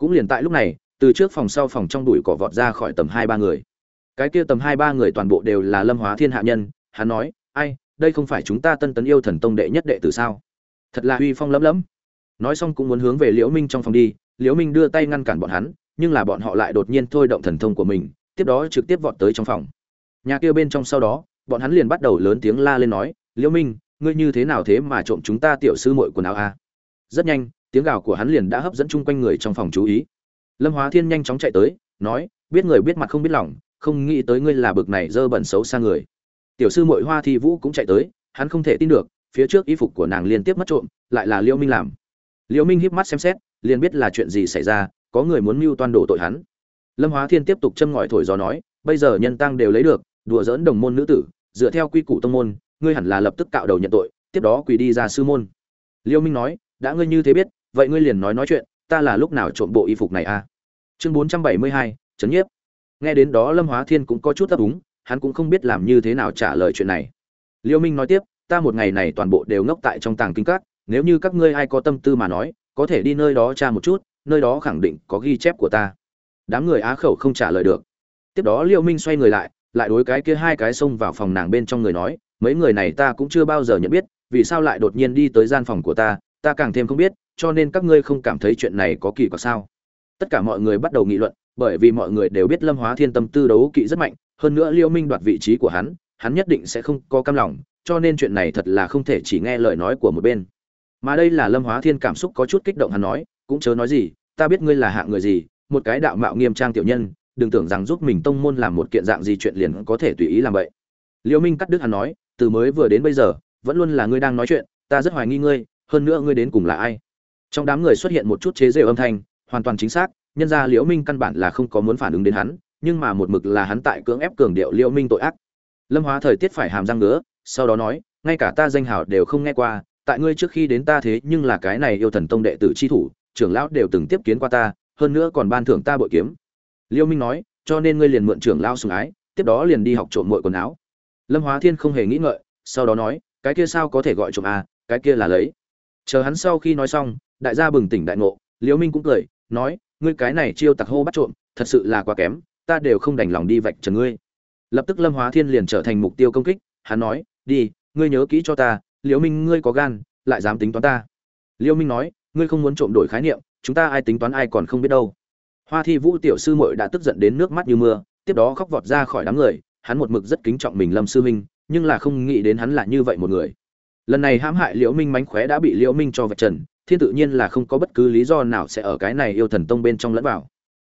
cũng liền tại lúc này, từ trước phòng sau phòng trong đùi cỏ vọt ra khỏi tầm hai ba người. Cái kia tầm hai ba người toàn bộ đều là lâm hóa thiên hạ nhân, hắn nói, ai, đây không phải chúng ta tân tấn yêu thần tông đệ nhất đệ tử sao? Thật là uy phong lấm lấm nói xong cũng muốn hướng về liễu minh trong phòng đi, liễu minh đưa tay ngăn cản bọn hắn, nhưng là bọn họ lại đột nhiên thôi động thần thông của mình, tiếp đó trực tiếp vọt tới trong phòng. Nhà kia bên trong sau đó, bọn hắn liền bắt đầu lớn tiếng la lên nói, liễu minh, ngươi như thế nào thế mà trộm chúng ta tiểu sư muội quần áo a? À? rất nhanh tiếng gào của hắn liền đã hấp dẫn chung quanh người trong phòng chú ý. Lâm hóa thiên nhanh chóng chạy tới, nói, biết người biết mặt không biết lòng, không nghĩ tới ngươi là bực này dơ bẩn xấu xa người. Tiểu sư muội hoa thi vũ cũng chạy tới, hắn không thể tin được, phía trước y phục của nàng liên tiếp mất trộm, lại là liễu minh làm. Liễu minh híp mắt xem xét, liền biết là chuyện gì xảy ra, có người muốn mưu toan đổ tội hắn. Lâm hóa thiên tiếp tục châm ngòi thổi gió nói, bây giờ nhân tăng đều lấy được, đùa dỡn đồng môn nữ tử, dựa theo quy củ tông môn, ngươi hẳn là lập tức cạo đầu nhận tội, tiếp đó quỳ đi ra sư môn. Liêu minh nói, đã ngươi như thế biết vậy ngươi liền nói nói chuyện, ta là lúc nào trộm bộ y phục này a à? chương bốn trăm bảy mươi hai, trấn nhiếp. Nghe đến đó lâm hóa thiên cũng có chút ấp úng, hắn cũng không biết làm như thế nào trả lời chuyện này. Liêu minh nói tiếp, ta một ngày này toàn bộ đều ngốc tại trong tàng kinh các, nếu như các ngươi ai có tâm tư mà nói, có thể đi nơi đó tra một chút, nơi đó khẳng định có ghi chép của ta. Đám người á khẩu không trả lời được. Tiếp đó liêu minh xoay người lại lại đối cái kia hai cái xông vào phòng nàng bên trong người nói, mấy người này ta cũng chưa bao giờ nhận biết, vì sao lại đột nhiên đi tới gian phòng của ta ta càng thêm không biết, cho nên các ngươi không cảm thấy chuyện này có kỳ quặc sao? Tất cả mọi người bắt đầu nghị luận, bởi vì mọi người đều biết lâm hóa thiên tâm tư đấu kỵ rất mạnh, hơn nữa liêu minh đoạt vị trí của hắn hắn nhất định sẽ không có cam lòng, cho nên chuyện này thật là không thể chỉ nghe lời nói của một bên. Mà đây là lâm hóa thiên cảm xúc có chút kích động hắn nói, cũng chớ nói gì, ta biết ngươi là hạng người gì, một cái đạo mạo nghiêm trang tiểu nhân, đừng tưởng rằng giúp mình tông môn làm một kiện dạng gì chuyện liền có thể tùy ý làm vậy liêu minh cắt đứt hắn nói, từ mới vừa đến bây giờ, vẫn luôn là ngươi đang nói chuyện, ta rất hoài nghi ngươi hơn nữa ngươi đến cùng là ai? Trong đám người xuất hiện một chút chế rêu âm thanh, hoàn toàn chính xác, nhân ra liễu minh căn bản là không có muốn phản ứng đến hắn, nhưng mà một mực là hắn tại cưỡng ép cường điệu liễu minh tội ác. Lâm hóa thời tiết phải hàm răng nữa sau đó nói, ngay cả ta danh hào đều không nghe qua, tại ngươi trước khi đến ta thế nhưng là cái này yêu thần tông đệ tử chi thủ, trưởng lão đều từng tiếp kiến qua ta, hơn nữa còn ban thưởng ta bội kiếm. Liễu minh nói, cho nên ngươi liền mượn trưởng lão sùng ái, tiếp đó liền đi học trộm muội quần áo. Lâm hóa thiên không hề nghĩ ngợi, sau đó nói, cái kia sao có thể gọi trộm à cái kia là lấy chờ hắn sau khi nói xong, đại gia bừng tỉnh đại ngộ, liễu minh cũng cười, nói, ngươi cái này chiêu tặc hô bắt trộm, thật sự là quá kém, ta đều không đành lòng đi vạch trần ngươi. Lập tức lâm hóa thiên liền trở thành mục tiêu công kích, hắn nói, đi, ngươi nhớ kỹ cho ta, liễu minh ngươi có gan, lại dám tính toán ta. Liễu minh nói, ngươi không muốn trộm đổi khái niệm, chúng ta ai tính toán ai còn không biết đâu. Hoa thi vũ tiểu sư muội đã tức giận đến nước mắt như mưa, tiếp đó khóc vọt ra khỏi đám người, hắn một mực rất kính trọng mình lâm sư minh nhưng là không nghĩ đến hắn là như vậy một người lần này hãm hại liễu minh mánh khóe đã bị liễu minh cho vạch trần, thiên tự nhiên là không có bất cứ lý do nào sẽ ở cái này yêu thần tông bên trong lẫn vào.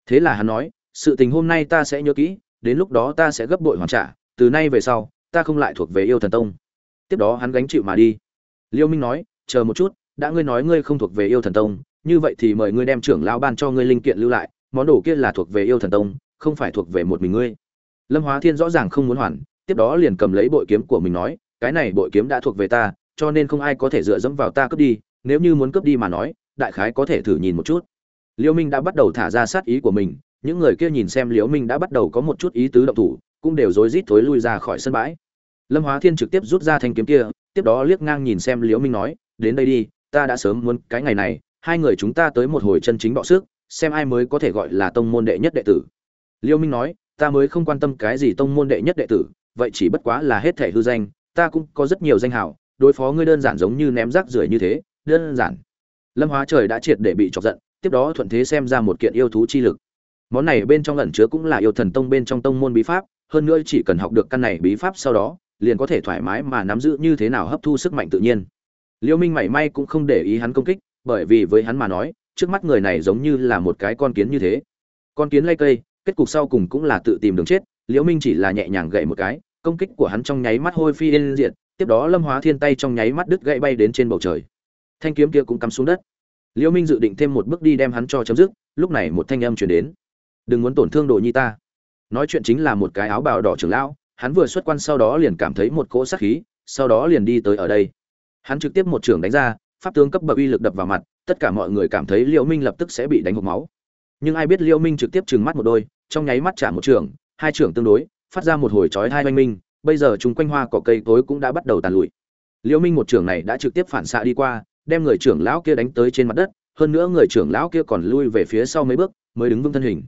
Thế là hắn nói, sự tình hôm nay ta sẽ nhớ kỹ, đến lúc đó ta sẽ gấp bội hoàn trả, từ nay về sau, ta không lại thuộc về yêu thần tông. Tiếp đó hắn gánh chịu mà đi. Liễu minh nói, chờ một chút, đã ngươi nói ngươi không thuộc về yêu thần tông, như vậy thì mời ngươi đem trưởng lão ban cho ngươi linh kiện lưu lại, món đồ kia là thuộc về yêu thần tông, không phải thuộc về một mình ngươi. Lâm hóa thiên rõ ràng không muốn hoàn, tiếp đó liền cầm lấy bội kiếm của mình nói, cái này bội kiếm đã thuộc về ta cho nên không ai có thể dựa dẫm vào ta cướp đi, nếu như muốn cướp đi mà nói, đại khái có thể thử nhìn một chút. Liễu minh đã bắt đầu thả ra sát ý của mình, những người kia nhìn xem liễu minh đã bắt đầu có một chút ý tứ động thủ, cũng đều rối rít thối lui ra khỏi sân bãi. Lâm hóa thiên trực tiếp rút ra thanh kiếm kia, tiếp đó liếc ngang nhìn xem liễu minh nói, đến đây đi, ta đã sớm muốn cái ngày này, hai người chúng ta tới một hồi chân chính bọ sức xem ai mới có thể gọi là tông môn đệ nhất đệ tử. Liễu minh nói, ta mới không quan tâm cái gì tông môn đệ nhất đệ tử, vậy chỉ bất quá là hết thể hư danh, ta cũng có rất nhiều danh hào đối phó ngươi đơn giản giống như ném rác rưởi như thế, đơn giản. Lâm hóa trời đã triệt để bị chọc giận, tiếp đó thuận thế xem ra một kiện yêu thú chi lực. Món này bên trong ẩn chứa cũng là yêu thần tông bên trong tông môn bí pháp, hơn nữa chỉ cần học được căn này bí pháp sau đó, liền có thể thoải mái mà nắm giữ như thế nào hấp thu sức mạnh tự nhiên. Liêu minh mảy may cũng không để ý hắn công kích, bởi vì với hắn mà nói, trước mắt người này giống như là một cái con kiến như thế. Con kiến lay cây, kết cục sau cùng cũng là tự tìm đường chết liễu minh chỉ là nhẹ nhàng gậy một cái, công kích của hắn trong nháy mắt hôi phi yên diệt tiếp đó lâm hóa thiên tay trong nháy mắt đứt gãy bay đến trên bầu trời. Thanh kiếm kia cũng cắm xuống đất. Liễu minh dự định thêm một bước đi đem hắn cho chấm dứt, lúc này một thanh âm truyền đến. Đừng muốn tổn thương đồ nhi ta. Nói chuyện chính là một cái áo bào đỏ trưởng lão, hắn vừa xuất quan sau đó liền cảm thấy một cỗ sát khí, sau đó liền đi tới ở đây. Hắn trực tiếp một trưởng đánh ra, pháp tướng cấp bậc uy lực đập vào mặt, tất cả mọi người cảm thấy liễu minh lập tức sẽ bị đánh hộc máu. Nhưng ai biết liễu minh trực tiếp trừng mắt một đôi, trong nháy mắt trả một trưởng, hai trưởng tương đối, phát ra một hồi chói hai oanh minh bây giờ chúng quanh hoa cỏ cây tối cũng đã bắt đầu tàn lụi. Liễu minh một trưởng này đã trực tiếp phản xạ đi qua đem người trưởng lão kia đánh tới trên mặt đất hơn nữa người trưởng lão kia còn lui về phía sau mấy bước mới đứng vững thân hình.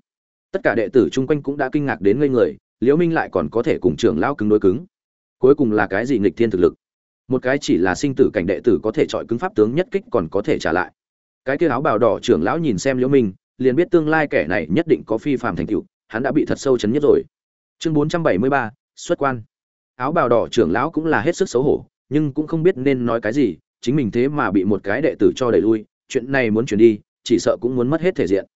Tất cả đệ tử chung quanh cũng đã kinh ngạc đến ngây người liễu minh lại còn có thể cùng trưởng lão cứng đối cứng. Cuối cùng là cái gì nghịch thiên thực lực? Một cái chỉ là sinh tử cảnh đệ tử có thể chọi cứng pháp tướng nhất kích còn có thể trả lại. Cái kia áo bào đỏ trưởng lão nhìn xem liễu minh liền biết tương lai kẻ này nhất định có phi phàm thành tựu hắn đã bị thật sâu chấn nhất rồi. Chương 473, xuất quan áo bào đỏ trưởng lão cũng là hết sức xấu hổ, nhưng cũng không biết nên nói cái gì, chính mình thế mà bị một cái đệ tử cho đẩy lui, chuyện này muốn chuyển đi, chỉ sợ cũng muốn mất hết thể diện.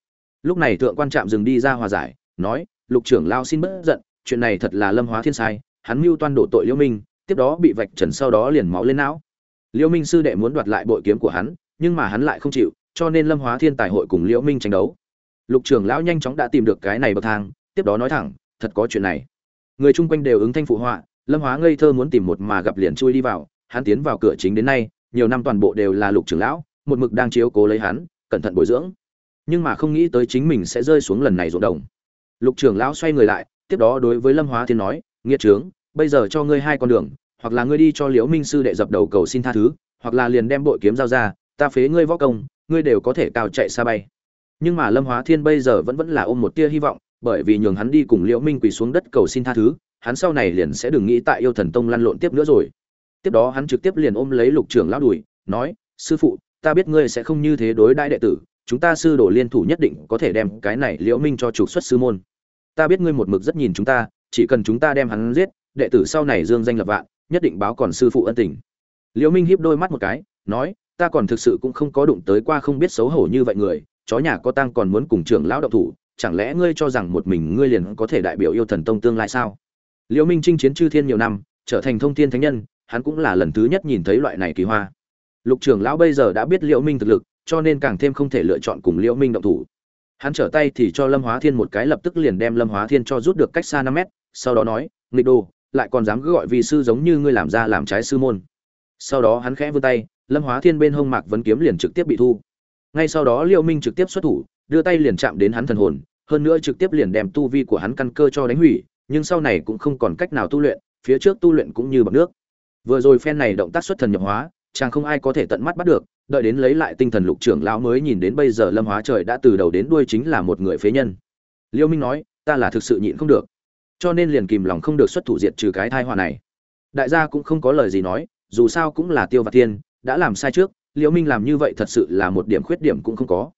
Lúc này thượng quan trạm dừng đi ra hòa giải, nói, lục trưởng lao xin bớt giận, chuyện này thật là lâm hóa thiên sai, hắn mưu toan đổ tội liễu minh, tiếp đó bị vạch trần sau đó liền máu lên não. Liễu minh sư đệ muốn đoạt lại bội kiếm của hắn, nhưng mà hắn lại không chịu, cho nên lâm hóa thiên tài hội cùng liễu minh tranh đấu. Lục trưởng lão nhanh chóng đã tìm được cái này bậc thang, tiếp đó nói thẳng, thật có chuyện này. Người chung quanh đều ứng thanh phụ họa lâm hóa ngây thơ muốn tìm một mà gặp liền chui đi vào, hắn tiến vào cửa chính đến nay, nhiều năm toàn bộ đều là lục trưởng lão, một mực đang chiếu cố lấy hắn, cẩn thận bồi dưỡng. Nhưng mà không nghĩ tới chính mình sẽ rơi xuống lần này ruộng đồng. Lục trưởng lão xoay người lại, tiếp đó đối với lâm hóa thiên nói nghĩa trướng, bây giờ cho ngươi hai con đường, hoặc là ngươi đi cho liễu minh sư đệ dập đầu cầu xin tha thứ, hoặc là liền đem bội kiếm giao ra, ta phế ngươi võ công, ngươi đều có thể cao chạy xa bay. Nhưng mà lâm hóa thiên bây giờ vẫn vẫn là ôm một tia hy vọng, bởi vì nhường hắn đi cùng liễu minh quỳ xuống đất cầu xin tha thứ hắn sau này liền sẽ đừng nghĩ tại yêu thần tông lăn lộn tiếp nữa rồi. Tiếp đó hắn trực tiếp liền ôm lấy lục trưởng lão đùi, nói, sư phụ, ta biết ngươi sẽ không như thế đối đãi đệ tử, chúng ta sư đồ liên thủ nhất định có thể đem cái này liễu minh cho trục xuất sư môn. Ta biết ngươi một mực rất nhìn chúng ta, chỉ cần chúng ta đem hắn giết, đệ tử sau này dương danh lập vạn, nhất định báo còn sư phụ ân tình. Liễu minh híp đôi mắt một cái, nói, ta còn thực sự cũng không có đụng tới qua không biết xấu hổ như vậy người, chó nhà có tăng còn muốn cùng trưởng lão động thủ, chẳng lẽ ngươi cho rằng một mình ngươi liền có thể đại biểu yêu thần tông tương lai sao? Liễu minh chinh chiến chư thiên nhiều năm, trở thành thông thiên thánh nhân, hắn cũng là lần thứ nhất nhìn thấy loại này kỳ hoa. Lục trưởng lão bây giờ đã biết liễu minh thực lực, cho nên càng thêm không thể lựa chọn cùng liễu minh động thủ. Hắn trở tay thì cho lâm hóa thiên một cái lập tức liền đem lâm hóa thiên cho rút được cách xa năm mét, sau đó nói, nghịch đồ, lại còn dám cứ gọi vì sư giống như ngươi làm ra làm trái sư môn. Sau đó hắn khẽ vươn tay, lâm hóa thiên bên hông mạc vấn kiếm liền trực tiếp bị thu. Ngay sau đó liễu minh trực tiếp xuất thủ, đưa tay liền chạm đến hắn thần hồn, hơn nữa trực tiếp liền đem tu vi của hắn căn cơ cho đánh hủy nhưng sau này cũng không còn cách nào tu luyện, phía trước tu luyện cũng như bằng nước. Vừa rồi phen này động tác xuất thần nhập hóa, chàng không ai có thể tận mắt bắt được, đợi đến lấy lại tinh thần lục trưởng lão mới nhìn đến bây giờ lâm hóa trời đã từ đầu đến đuôi chính là một người phế nhân. Liêu minh nói, ta là thực sự nhịn không được. Cho nên liền kìm lòng không được xuất thủ diệt trừ cái tai họa này. Đại gia cũng không có lời gì nói, dù sao cũng là tiêu và tiên đã làm sai trước liễu minh làm như vậy thật sự là một điểm khuyết điểm cũng không có.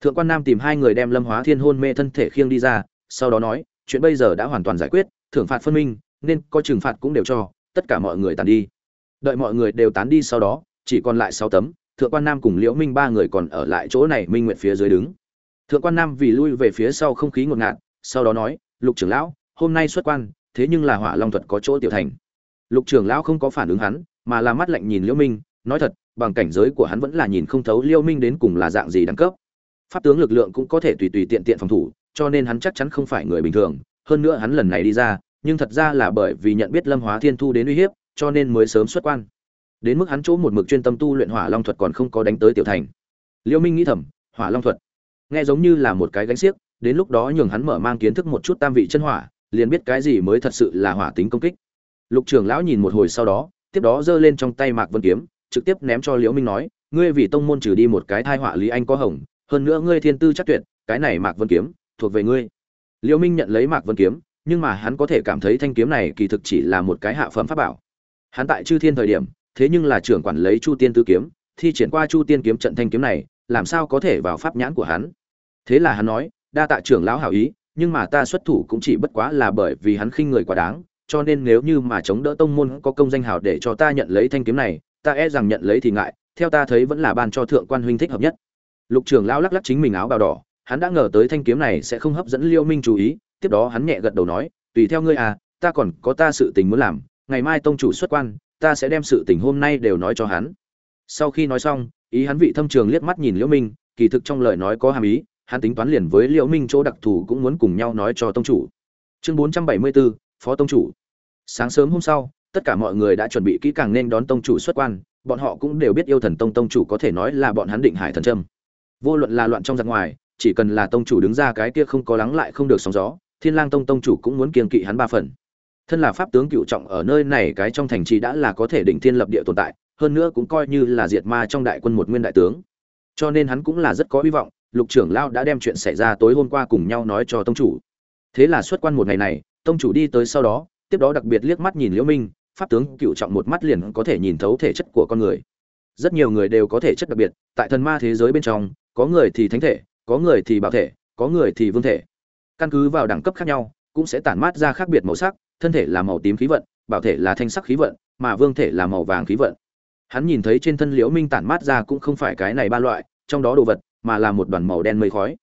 Thượng quan nam tìm hai người đem lâm hóa thiên hôn mê thân thể khiêng đi ra, sau đó nói chuyện bây giờ đã hoàn toàn giải quyết, thưởng phạt phân minh, nên có trừng phạt cũng đều cho, tất cả mọi người tàn đi. Đợi mọi người đều tán đi sau đó, chỉ còn lại sáu tấm, thượng quan nam cùng liễu minh ba người còn ở lại chỗ này minh nguyện phía dưới đứng. Thượng quan nam vì lui về phía sau không khí ngột ngạt, sau đó nói, lục trưởng lão, hôm nay xuất quan, thế nhưng là hỏa long thuật có chỗ tiểu thành. Lục trưởng lão không có phản ứng hắn, mà là mắt lạnh nhìn liễu minh, nói thật, bằng cảnh giới của hắn vẫn là nhìn không thấu liễu minh đến cùng là dạng gì đẳng cấp. Pháp tướng lực lượng cũng có thể tùy tùy tiện tiện phòng thủ cho nên hắn chắc chắn không phải người bình thường, hơn nữa hắn lần này đi ra, nhưng thật ra là bởi vì nhận biết lâm hóa thiên thu đến uy hiếp, cho nên mới sớm xuất quan. Đến mức hắn chỗ một mực chuyên tâm tu luyện hỏa long thuật còn không có đánh tới tiểu thành. Liêu minh nghĩ thầm, hỏa long thuật, nghe giống như là một cái gánh xiếc, đến lúc đó nhường hắn mở mang kiến thức một chút tam vị chân hỏa, liền biết cái gì mới thật sự là hỏa tính công kích. Lục trưởng lão nhìn một hồi sau đó, tiếp đó giơ lên trong tay mạc vân kiếm, trực tiếp ném cho liễu minh nói, ngươi vì tông môn trừ đi một cái thai họa lý anh có hồng, hơn nữa ngươi thiên tư chắc tuyệt, cái này mạc vân kiếm thuộc về ngươi. Liễu minh nhận lấy mạc vân kiếm, nhưng mà hắn có thể cảm thấy thanh kiếm này kỳ thực chỉ là một cái hạ phẩm pháp bảo. Hắn tại chư thiên thời điểm, thế nhưng là trưởng quản lấy chu tiên tứ kiếm, thi triển qua chu tiên kiếm trận thanh kiếm này, làm sao có thể vào pháp nhãn của hắn? Thế là hắn nói, đa tạ trưởng lão hảo ý, nhưng mà ta xuất thủ cũng chỉ bất quá là bởi vì hắn khinh người quá đáng, cho nên nếu như mà chống đỡ tông môn có công danh hào để cho ta nhận lấy thanh kiếm này, ta e rằng nhận lấy thì ngại, theo ta thấy vẫn là ban cho thượng quan huynh thích hợp nhất. Lục trưởng lão lắc lắc chính mình áo bào đỏ hắn đã ngờ tới thanh kiếm này sẽ không hấp dẫn liêu minh chú ý tiếp đó hắn nhẹ gật đầu nói tùy theo ngươi à ta còn có ta sự tình muốn làm ngày mai tông chủ xuất quan ta sẽ đem sự tình hôm nay đều nói cho hắn. Sau khi nói xong ý hắn vị thâm trường liếc mắt nhìn liễu minh kỳ thực trong lời nói có hàm ý hắn tính toán liền với liễu minh chỗ đặc thù cũng muốn cùng nhau nói cho tông chủ. Chương 474, phó tông chủ. Sáng sớm hôm sau tất cả mọi người đã chuẩn bị kỹ càng nên đón tông chủ xuất quan bọn họ cũng đều biết yêu thần tông tông chủ có thể nói là bọn hắn định hải thần trâm vô luận là loạn trong giặc ngoài chỉ cần là tông chủ đứng ra cái kia không có lắng lại không được sóng gió, thiên lang tông tông chủ cũng muốn kiêng kỵ hắn ba phần. Thân là pháp tướng cựu trọng ở nơi này cái trong thành trì đã là có thể định thiên lập địa tồn tại, hơn nữa cũng coi như là diệt ma trong đại quân một nguyên đại tướng. Cho nên hắn cũng là rất có hy vọng, lục trưởng lao đã đem chuyện xảy ra tối hôm qua cùng nhau nói cho tông chủ. Thế là xuất quan một ngày này, tông chủ đi tới sau đó, tiếp đó đặc biệt liếc mắt nhìn liễu minh, pháp tướng cựu trọng một mắt liền có thể nhìn thấu thể chất của con người. Rất nhiều người đều có thể chất đặc biệt, tại thần ma thế giới bên trong, có người thì thánh thể có người thì bảo thể, có người thì vương thể. Căn cứ vào đẳng cấp khác nhau, cũng sẽ tản mát ra khác biệt màu sắc, thân thể là màu tím khí vận, bảo thể là thanh sắc khí vận, mà vương thể là màu vàng khí vận. Hắn nhìn thấy trên thân liễu minh tản mát ra cũng không phải cái này ba loại, trong đó đồ vật, mà là một đoàn màu đen mây khói.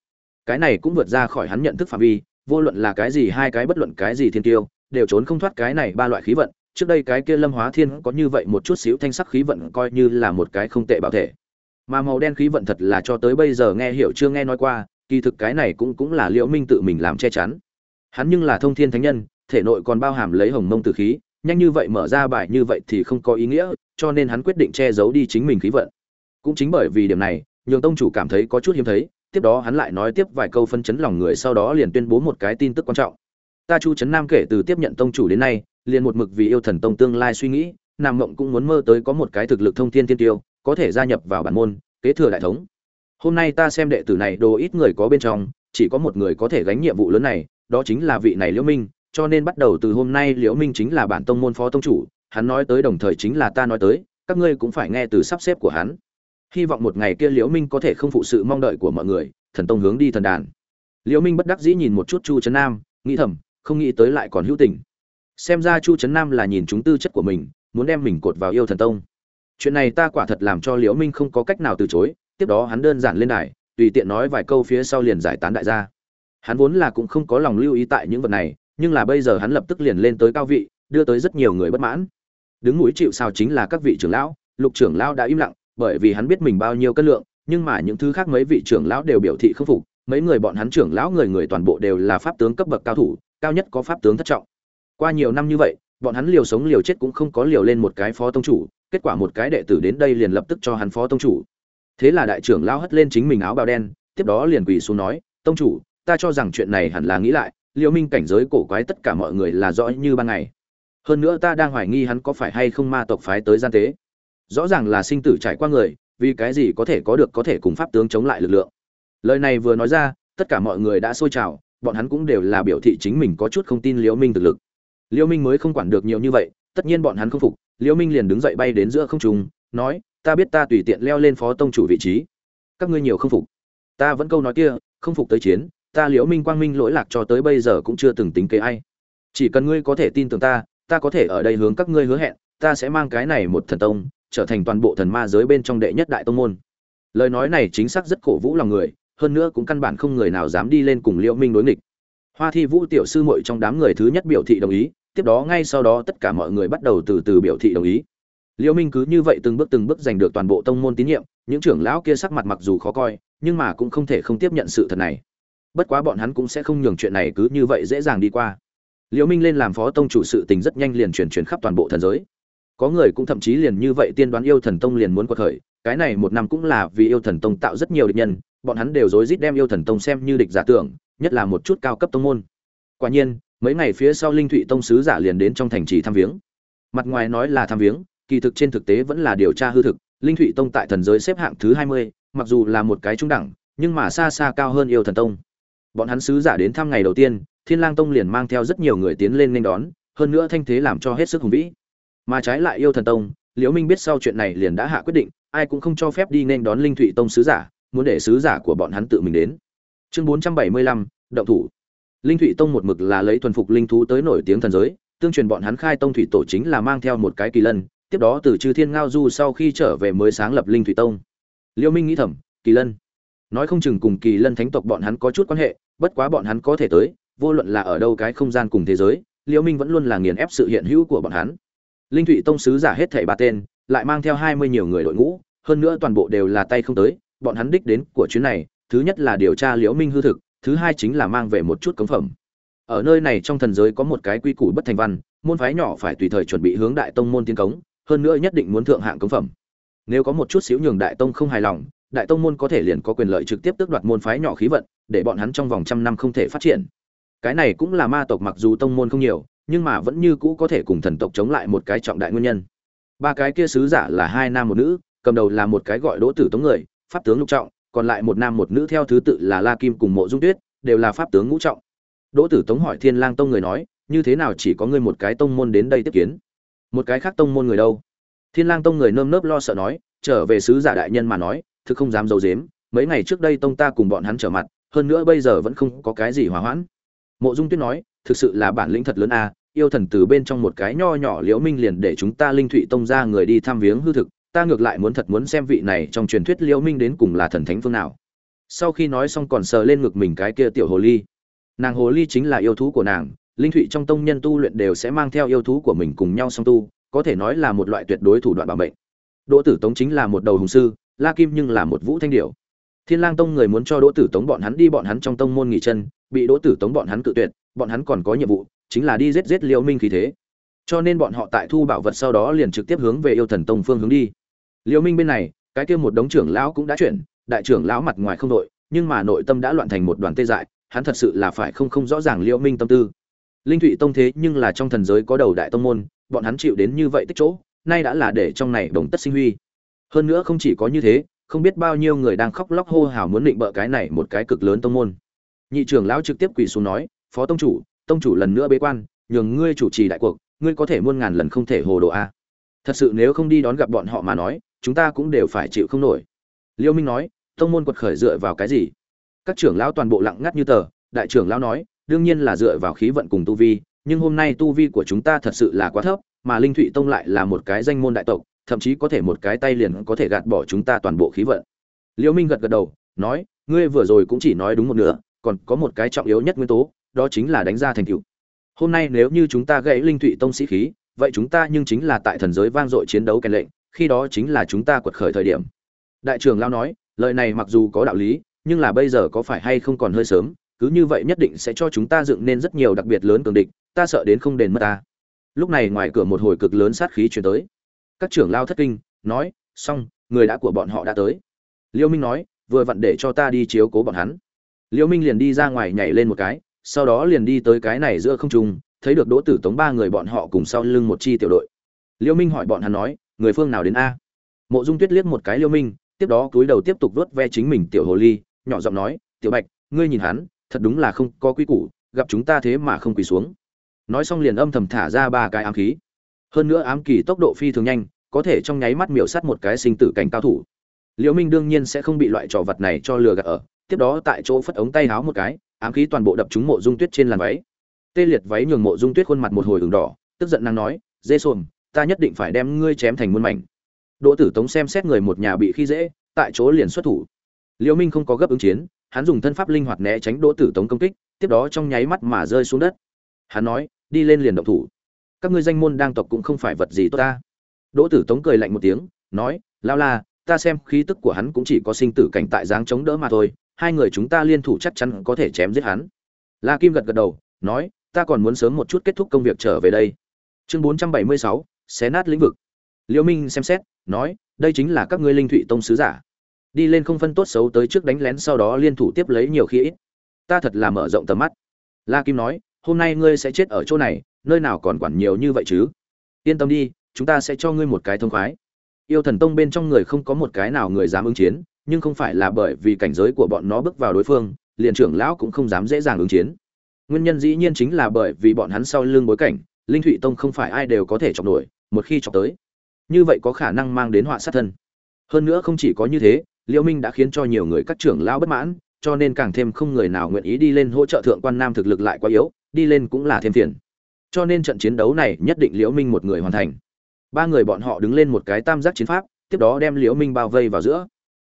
Cái này cũng vượt ra khỏi hắn nhận thức phạm vi, vô luận là cái gì hai cái bất luận cái gì thiên tiêu, đều trốn không thoát cái này ba loại khí vận. Trước đây cái kia lâm hóa thiên có như vậy một chút xíu thanh sắc khí vận coi như là một cái không tệ bảo thể mà màu đen khí vận thật là cho tới bây giờ nghe hiểu chưa nghe nói qua, kỳ thực cái này cũng cũng là liễu minh tự mình làm che chắn. Hắn nhưng là thông thiên thánh nhân, thể nội còn bao hàm lấy hồng mông tử khí, nhanh như vậy mở ra bài như vậy thì không có ý nghĩa, cho nên hắn quyết định che giấu đi chính mình khí vận. Cũng chính bởi vì điểm này, nhường tông chủ cảm thấy có chút hiếm thấy, tiếp đó hắn lại nói tiếp vài câu phân chấn lòng người sau đó liền tuyên bố một cái tin tức quan trọng. Ta chu trấn nam kể từ tiếp nhận tông chủ đến nay, liền một mực vì yêu thần tông tương lai suy nghĩ, nam mộng cũng muốn mơ tới có một cái thực lực thông thiên tiên tiêu có thể gia nhập vào bản môn, kế thừa đại thống. Hôm nay ta xem đệ tử này đồ ít người có bên trong, chỉ có một người có thể gánh nhiệm vụ lớn này, đó chính là vị này liễu minh, cho nên bắt đầu từ hôm nay liễu minh chính là bản tông môn phó tông chủ, hắn nói tới đồng thời chính là ta nói tới, các ngươi cũng phải nghe từ sắp xếp của hắn. Hy vọng một ngày kia liễu minh có thể không phụ sự mong đợi của mọi người, thần tông hướng đi thần đàn. Liễu minh bất đắc dĩ nhìn một chút chu trấn nam, nghĩ thầm, không nghĩ tới lại còn hữu tình. Xem ra chu trấn nam là nhìn chúng tư chất của mình, muốn đem mình cột vào yêu thần tông chuyện này ta quả thật làm cho liễu minh không có cách nào từ chối, tiếp đó hắn đơn giản lên đài, tùy tiện nói vài câu phía sau liền giải tán đại gia. Hắn vốn là cũng không có lòng lưu ý tại những vật này, nhưng là bây giờ hắn lập tức liền lên tới cao vị, đưa tới rất nhiều người bất mãn. Đứng mũi chịu sao chính là các vị trưởng lão, lục trưởng lão đã im lặng, bởi vì hắn biết mình bao nhiêu cân lượng, nhưng mà những thứ khác mấy vị trưởng lão đều biểu thị khước phục, mấy người bọn hắn trưởng lão người người toàn bộ đều là pháp tướng cấp bậc cao thủ, cao nhất có pháp tướng thất trọng. Qua nhiều năm như vậy, bọn hắn liều sống liều chết cũng không có liều lên một cái phó tông chủ kết quả một cái đệ tử đến đây liền lập tức cho hắn phó tông chủ. Thế là đại trưởng lao hất lên chính mình áo bào đen, tiếp đó liền quỳ xuống nói, tông chủ, ta cho rằng chuyện này hẳn là nghĩ lại, liễu minh cảnh giới cổ quái tất cả mọi người là rõ như ban ngày. Hơn nữa ta đang hoài nghi hắn có phải hay không ma tộc phái tới gian tế. Rõ ràng là sinh tử trải qua người, vì cái gì có thể có được có thể cùng pháp tướng chống lại lực lượng. Lời này vừa nói ra, tất cả mọi người đã sôi trào, bọn hắn cũng đều là biểu thị chính mình có chút không tin liễu minh thực lực. Liễu minh mới không quản được nhiều như vậy tất nhiên bọn hắn không phục, liễu minh liền đứng dậy bay đến giữa không trung, nói, ta biết ta tùy tiện leo lên phó tông chủ vị trí. Các ngươi nhiều không phục. Ta vẫn câu nói kia, không phục tới chiến, ta liễu minh quang minh lỗi lạc cho tới bây giờ cũng chưa từng tính kế ai. Chỉ cần ngươi có thể tin tưởng ta ta có thể ở đây hướng các ngươi hứa hẹn, ta sẽ mang cái này một thần tông, trở thành toàn bộ thần ma giới bên trong đệ nhất đại tông môn. Lời nói này chính xác rất cổ vũ lòng người, hơn nữa cũng căn bản không người nào dám đi lên cùng liễu minh đối nghịch. Hoa thi vũ tiểu sư muội trong đám người thứ nhất biểu thị đồng ý tiếp đó ngay sau đó tất cả mọi người bắt đầu từ từ biểu thị đồng ý. Liễu minh cứ như vậy từng bước từng bước giành được toàn bộ tông môn tín nhiệm, những trưởng lão kia sắc mặt mặc dù khó coi, nhưng mà cũng không thể không tiếp nhận sự thật này. Bất quá bọn hắn cũng sẽ không nhường chuyện này cứ như vậy dễ dàng đi qua. Liễu minh lên làm phó tông chủ sự tình rất nhanh liền truyền truyền khắp toàn bộ thần giới. Có người cũng thậm chí liền như vậy tiên đoán yêu thần tông liền muốn quật khởi, cái này một năm cũng là vì yêu thần tông tạo rất nhiều địch nhân, bọn hắn đều rối rít đem yêu thần tông xem như địch giả tưởng, nhất là một chút cao cấp tông môn. Quả nhiên mấy ngày phía sau linh thụy tông sứ giả liền đến trong thành trì thăm viếng. Mặt ngoài nói là thăm viếng kỳ thực trên thực tế vẫn là điều tra hư thực linh thụy tông tại thần giới xếp hạng thứ hai mươi mặc dù là một cái trung đẳng nhưng mà xa xa cao hơn yêu thần tông. Bọn hắn sứ giả đến thăm ngày đầu tiên thiên lang tông liền mang theo rất nhiều người tiến lên nên đón hơn nữa thanh thế làm cho hết sức hùng vĩ. Mà trái lại yêu thần tông liễu minh biết sau chuyện này liền đã hạ quyết định ai cũng không cho phép đi nên đón linh thụy tông sứ giả muốn để sứ giả của bọn hắn tự mình đến. Chương 475, động thủ linh thụy tông một mực là lấy thuần phục linh thú tới nổi tiếng thần giới, tương truyền bọn hắn khai tông thủy tổ chính là mang theo một cái kỳ lân, tiếp đó từ chư thiên ngao du sau khi trở về mới sáng lập linh thủy tông. Liễu minh nghĩ thầm, kỳ lân. Nói không chừng cùng kỳ lân thánh tộc bọn hắn có chút quan hệ, bất quá bọn hắn có thể tới, vô luận là ở đâu cái không gian cùng thế giới liễu minh vẫn luôn là nghiền ép sự hiện hữu của bọn hắn. Linh thụy tông sứ giả hết thảy ba tên, lại mang theo hai mươi nhiều người đội ngũ, hơn nữa toàn bộ đều là tay không tới, bọn hắn đích đến của chuyến này, thứ nhất là điều tra liễu minh hư thực thứ hai chính là mang về một chút cống phẩm. Ở nơi này trong thần giới có một cái quy củ bất thành văn, môn phái nhỏ phải tùy thời chuẩn bị hướng đại tông môn tiến cống, hơn nữa nhất định muốn thượng hạng cống phẩm. Nếu có một chút xíu nhường đại tông không hài lòng, đại tông môn có thể liền có quyền lợi trực tiếp tước đoạt môn phái nhỏ khí vận, để bọn hắn trong vòng trăm năm không thể phát triển. Cái này cũng là ma tộc mặc dù tông môn không nhiều, nhưng mà vẫn như cũ có thể cùng thần tộc chống lại một cái trọng đại nguyên nhân. Ba cái kia sứ giả là hai nam một nữ, cầm đầu là một cái gọi đỗ tử tống người, pháp tướng lục trọng còn lại một nam một nữ theo thứ tự là la kim cùng mộ dung tuyết, đều là pháp tướng ngũ trọng. Đỗ tử tống hỏi thiên lang tông người nói, như thế nào chỉ có ngươi một cái tông môn đến đây tiếp kiến? Một cái khác tông môn người đâu? Thiên lang tông người nơm nớp lo sợ nói, trở về sứ giả đại nhân mà nói, thực không dám giấu giếm, mấy ngày trước đây tông ta cùng bọn hắn trở mặt, hơn nữa bây giờ vẫn không có cái gì hòa hoãn. Mộ dung tuyết nói, thực sự là bản lĩnh thật lớn a, yêu thần từ bên trong một cái nho nhỏ liễu minh liền để chúng ta linh thụy tông ra người đi thăm viếng hư thực ta ngược lại muốn thật muốn xem vị này trong truyền thuyết liễu minh đến cùng là thần thánh phương nào. Sau khi nói xong còn sờ lên ngực mình cái kia tiểu hồ ly. Nàng hồ ly chính là yêu thú của nàng, linh thụy trong tông nhân tu luyện đều sẽ mang theo yêu thú của mình cùng nhau song tu, có thể nói là một loại tuyệt đối thủ đoạn bảo mệnh. Đỗ tử tống chính là một đầu hùng sư, la kim nhưng là một vũ thanh điểu. Thiên lang tông người muốn cho đỗ tử tống bọn hắn đi bọn hắn trong tông môn nghỉ chân, bị đỗ tử tống bọn hắn cự tuyệt, bọn hắn còn có nhiệm vụ, chính là đi giết giết liễu minh khí thế. Cho nên bọn họ tại thu bảo vật sau đó liền trực tiếp hướng về yêu thần tông phương hướng đi liễu minh bên này, cái kia một đống trưởng lão cũng đã chuyển, đại trưởng lão mặt ngoài không đội, nhưng mà nội tâm đã loạn thành một đoàn tê dại, hắn thật sự là phải không không rõ ràng liễu minh tâm tư. Linh thụy tông thế nhưng là trong thần giới có đầu đại tông môn, bọn hắn chịu đến như vậy tích chỗ, nay đã là để trong này đồng tất sinh huy. Hơn nữa không chỉ có như thế, không biết bao nhiêu người đang khóc lóc hô hào muốn định bợ cái này một cái cực lớn tông môn. Nhị trưởng lão trực tiếp quỳ xuống nói, phó tông chủ tông chủ lần nữa bế quan, nhường ngươi chủ trì đại cuộc, ngươi có thể muôn ngàn lần không thể hồ đồ a. Thật sự nếu không đi đón gặp bọn họ mà nói chúng ta cũng đều phải chịu không nổi. Liêu minh nói, tông môn quật khởi dựa vào cái gì? Các trưởng lão toàn bộ lặng ngắt như tờ, đại trưởng lão nói, đương nhiên là dựa vào khí vận cùng tu vi, nhưng hôm nay tu vi của chúng ta thật sự là quá thấp, mà linh thụy tông lại là một cái danh môn đại tộc, thậm chí có thể một cái tay liền có thể gạt bỏ chúng ta toàn bộ khí vận. Liêu minh gật gật đầu, nói, ngươi vừa rồi cũng chỉ nói đúng một nửa, còn có một cái trọng yếu nhất nguyên tố, đó chính là đánh ra thành tựu. Hôm nay nếu như chúng ta gãy linh thụy tông sĩ khí, vậy chúng ta nhưng chính là tại thần giới vang dội chiến đấu kèn lệnh khi đó chính là chúng ta quật khởi thời điểm. Đại trưởng lao nói, lời này mặc dù có đạo lý, nhưng là bây giờ có phải hay không còn hơi sớm, cứ như vậy nhất định sẽ cho chúng ta dựng nên rất nhiều đặc biệt lớn cường địch, ta sợ đến không đền mất ta. Lúc này ngoài cửa một hồi cực lớn sát khí chuyển tới. Các trưởng lao thất kinh, nói, xong, người đã của bọn họ đã tới. Liêu minh nói, vừa vặn để cho ta đi chiếu cố bọn hắn. Liêu minh liền đi ra ngoài nhảy lên một cái, sau đó liền đi tới cái này giữa không trung, thấy được đỗ tử tống ba người bọn họ cùng sau lưng một chi tiểu đội. Liêu minh hỏi bọn hắn nói người phương nào đến a? Mộ dung tuyết liếc một cái liêu minh, tiếp đó cúi đầu tiếp tục vớt ve chính mình tiểu hồ ly, nhỏ giọng nói, tiểu bạch, ngươi nhìn hắn, thật đúng là không có quy củ, gặp chúng ta thế mà không quỳ xuống. Nói xong liền âm thầm thả ra ba cái ám khí. Hơn nữa ám kỳ tốc độ phi thường nhanh, có thể trong nháy mắt miểu sát một cái sinh tử cảnh cao thủ. Liễu minh đương nhiên sẽ không bị loại trò vật này cho lừa gạt ở, tiếp đó tại chỗ phất ống tay háo một cái, ám khí toàn bộ đập trúng mộ dung tuyết trên làn váy. Tê liệt váy nhường mộ dung tuyết khuôn mặt một hồi ửng đỏ, tức giận nàng nói, dê xuồng ta nhất định phải đem ngươi chém thành muôn mảnh. Đỗ tử tống xem xét người một nhà bị khi dễ tại chỗ liền xuất thủ. Liễu minh không có gấp ứng chiến hắn dùng thân pháp linh hoạt né tránh đỗ tử tống công kích tiếp đó trong nháy mắt mà rơi xuống đất. Hắn nói đi lên liền động thủ. Các ngươi danh môn đang tộc cũng không phải vật gì tốt ta. Đỗ tử tống cười lạnh một tiếng nói lao la ta xem khí tức của hắn cũng chỉ có sinh tử cảnh tại dáng chống đỡ mà thôi hai người chúng ta liên thủ chắc chắn có thể chém giết hắn. La kim gật gật đầu nói ta còn muốn sớm một chút kết thúc công việc trở về đây. Chương 476, xé nát lĩnh vực. Liễu minh xem xét, nói, đây chính là các ngươi linh thụy tông sứ giả. Đi lên không phân tốt xấu tới trước đánh lén sau đó liên thủ tiếp lấy nhiều khi ít. Ta thật là mở rộng tầm mắt. La kim nói, hôm nay ngươi sẽ chết ở chỗ này, nơi nào còn quản nhiều như vậy chứ? Yên tâm đi, chúng ta sẽ cho ngươi một cái thông khoái. Yêu thần tông bên trong người không có một cái nào người dám ứng chiến, nhưng không phải là bởi vì cảnh giới của bọn nó bước vào đối phương, liền trưởng lão cũng không dám dễ dàng ứng chiến. Nguyên nhân dĩ nhiên chính là bởi vì bọn hắn sau lưng bối cảnh, linh thụy tông không phải ai đều có thể chọc nổi một khi chọc tới. Như vậy có khả năng mang đến họa sát thân. Hơn nữa không chỉ có như thế, liễu minh đã khiến cho nhiều người các trưởng lão bất mãn, cho nên càng thêm không người nào nguyện ý đi lên hỗ trợ thượng quan nam thực lực lại quá yếu, đi lên cũng là thêm phiền. Cho nên trận chiến đấu này nhất định liễu minh một người hoàn thành. Ba người bọn họ đứng lên một cái tam giác chiến pháp, tiếp đó đem liễu minh bao vây vào giữa.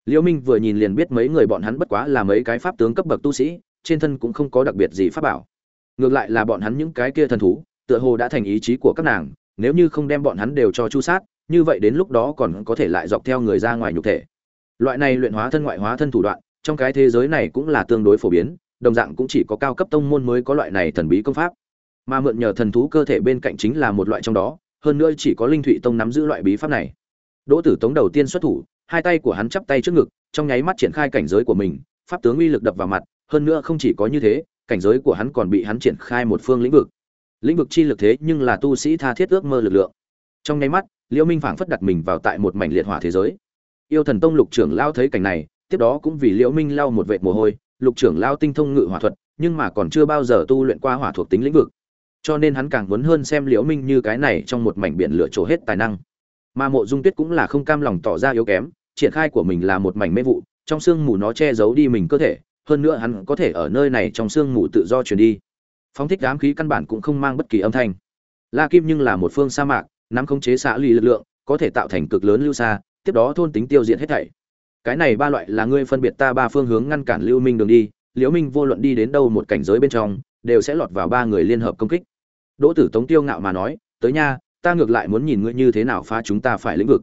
Liễu minh vừa nhìn liền biết mấy người bọn hắn bất quá là mấy cái pháp tướng cấp bậc tu sĩ, trên thân cũng không có đặc biệt gì pháp bảo. Ngược lại là bọn hắn những cái kia thần thú, tựa hồ đã thành ý chí của các nàng nếu như không đem bọn hắn đều cho chu sát, như vậy đến lúc đó còn có thể lại dọc theo người ra ngoài nhục thể. Loại này luyện hóa thân ngoại hóa thân thủ đoạn, trong cái thế giới này cũng là tương đối phổ biến, đồng dạng cũng chỉ có cao cấp tông môn mới có loại này thần bí công pháp. Mà mượn nhờ thần thú cơ thể bên cạnh chính là một loại trong đó, hơn nữa chỉ có linh thụy tông nắm giữ loại bí pháp này. Đỗ tử tống đầu tiên xuất thủ, hai tay của hắn chắp tay trước ngực, trong nháy mắt triển khai cảnh giới của mình, pháp tướng uy lực đập vào mặt, hơn nữa không chỉ có như thế, cảnh giới của hắn còn bị hắn triển khai một phương lĩnh vực lĩnh vực chi lực thế nhưng là tu sĩ tha thiết ước mơ lực lượng. Trong nháy mắt, liễu minh phảng phất đặt mình vào tại một mảnh liệt hỏa thế giới. Yêu thần tông lục trưởng lao thấy cảnh này, tiếp đó cũng vì liễu minh lau một vệt mồ hôi, lục trưởng lao tinh thông ngự hỏa thuật, nhưng mà còn chưa bao giờ tu luyện qua hỏa thuộc tính lĩnh vực. Cho nên hắn càng muốn hơn xem liễu minh như cái này trong một mảnh biển lửa trổ hết tài năng. Mà mộ dung tuyết cũng là không cam lòng tỏ ra yếu kém, triển khai của mình là một mảnh mê vụ, trong xương mù nó che giấu đi mình cơ thể, hơn nữa hắn có thể ở nơi này trong xương mù tự do truyền đi phóng thích đám khí căn bản cũng không mang bất kỳ âm thanh. La kim nhưng là một phương sa mạc, nắm khống chế xạ lì lực lượng, có thể tạo thành cực lớn lưu xa, tiếp đó thôn tính tiêu diệt hết thảy. Cái này ba loại là ngươi phân biệt ta ba phương hướng ngăn cản lưu minh đường đi, liễu minh vô luận đi đến đâu một cảnh giới bên trong, đều sẽ lọt vào ba người liên hợp công kích. Đỗ tử tống tiêu ngạo mà nói, tới nha, ta ngược lại muốn nhìn ngươi như thế nào phá chúng ta phải lĩnh vực.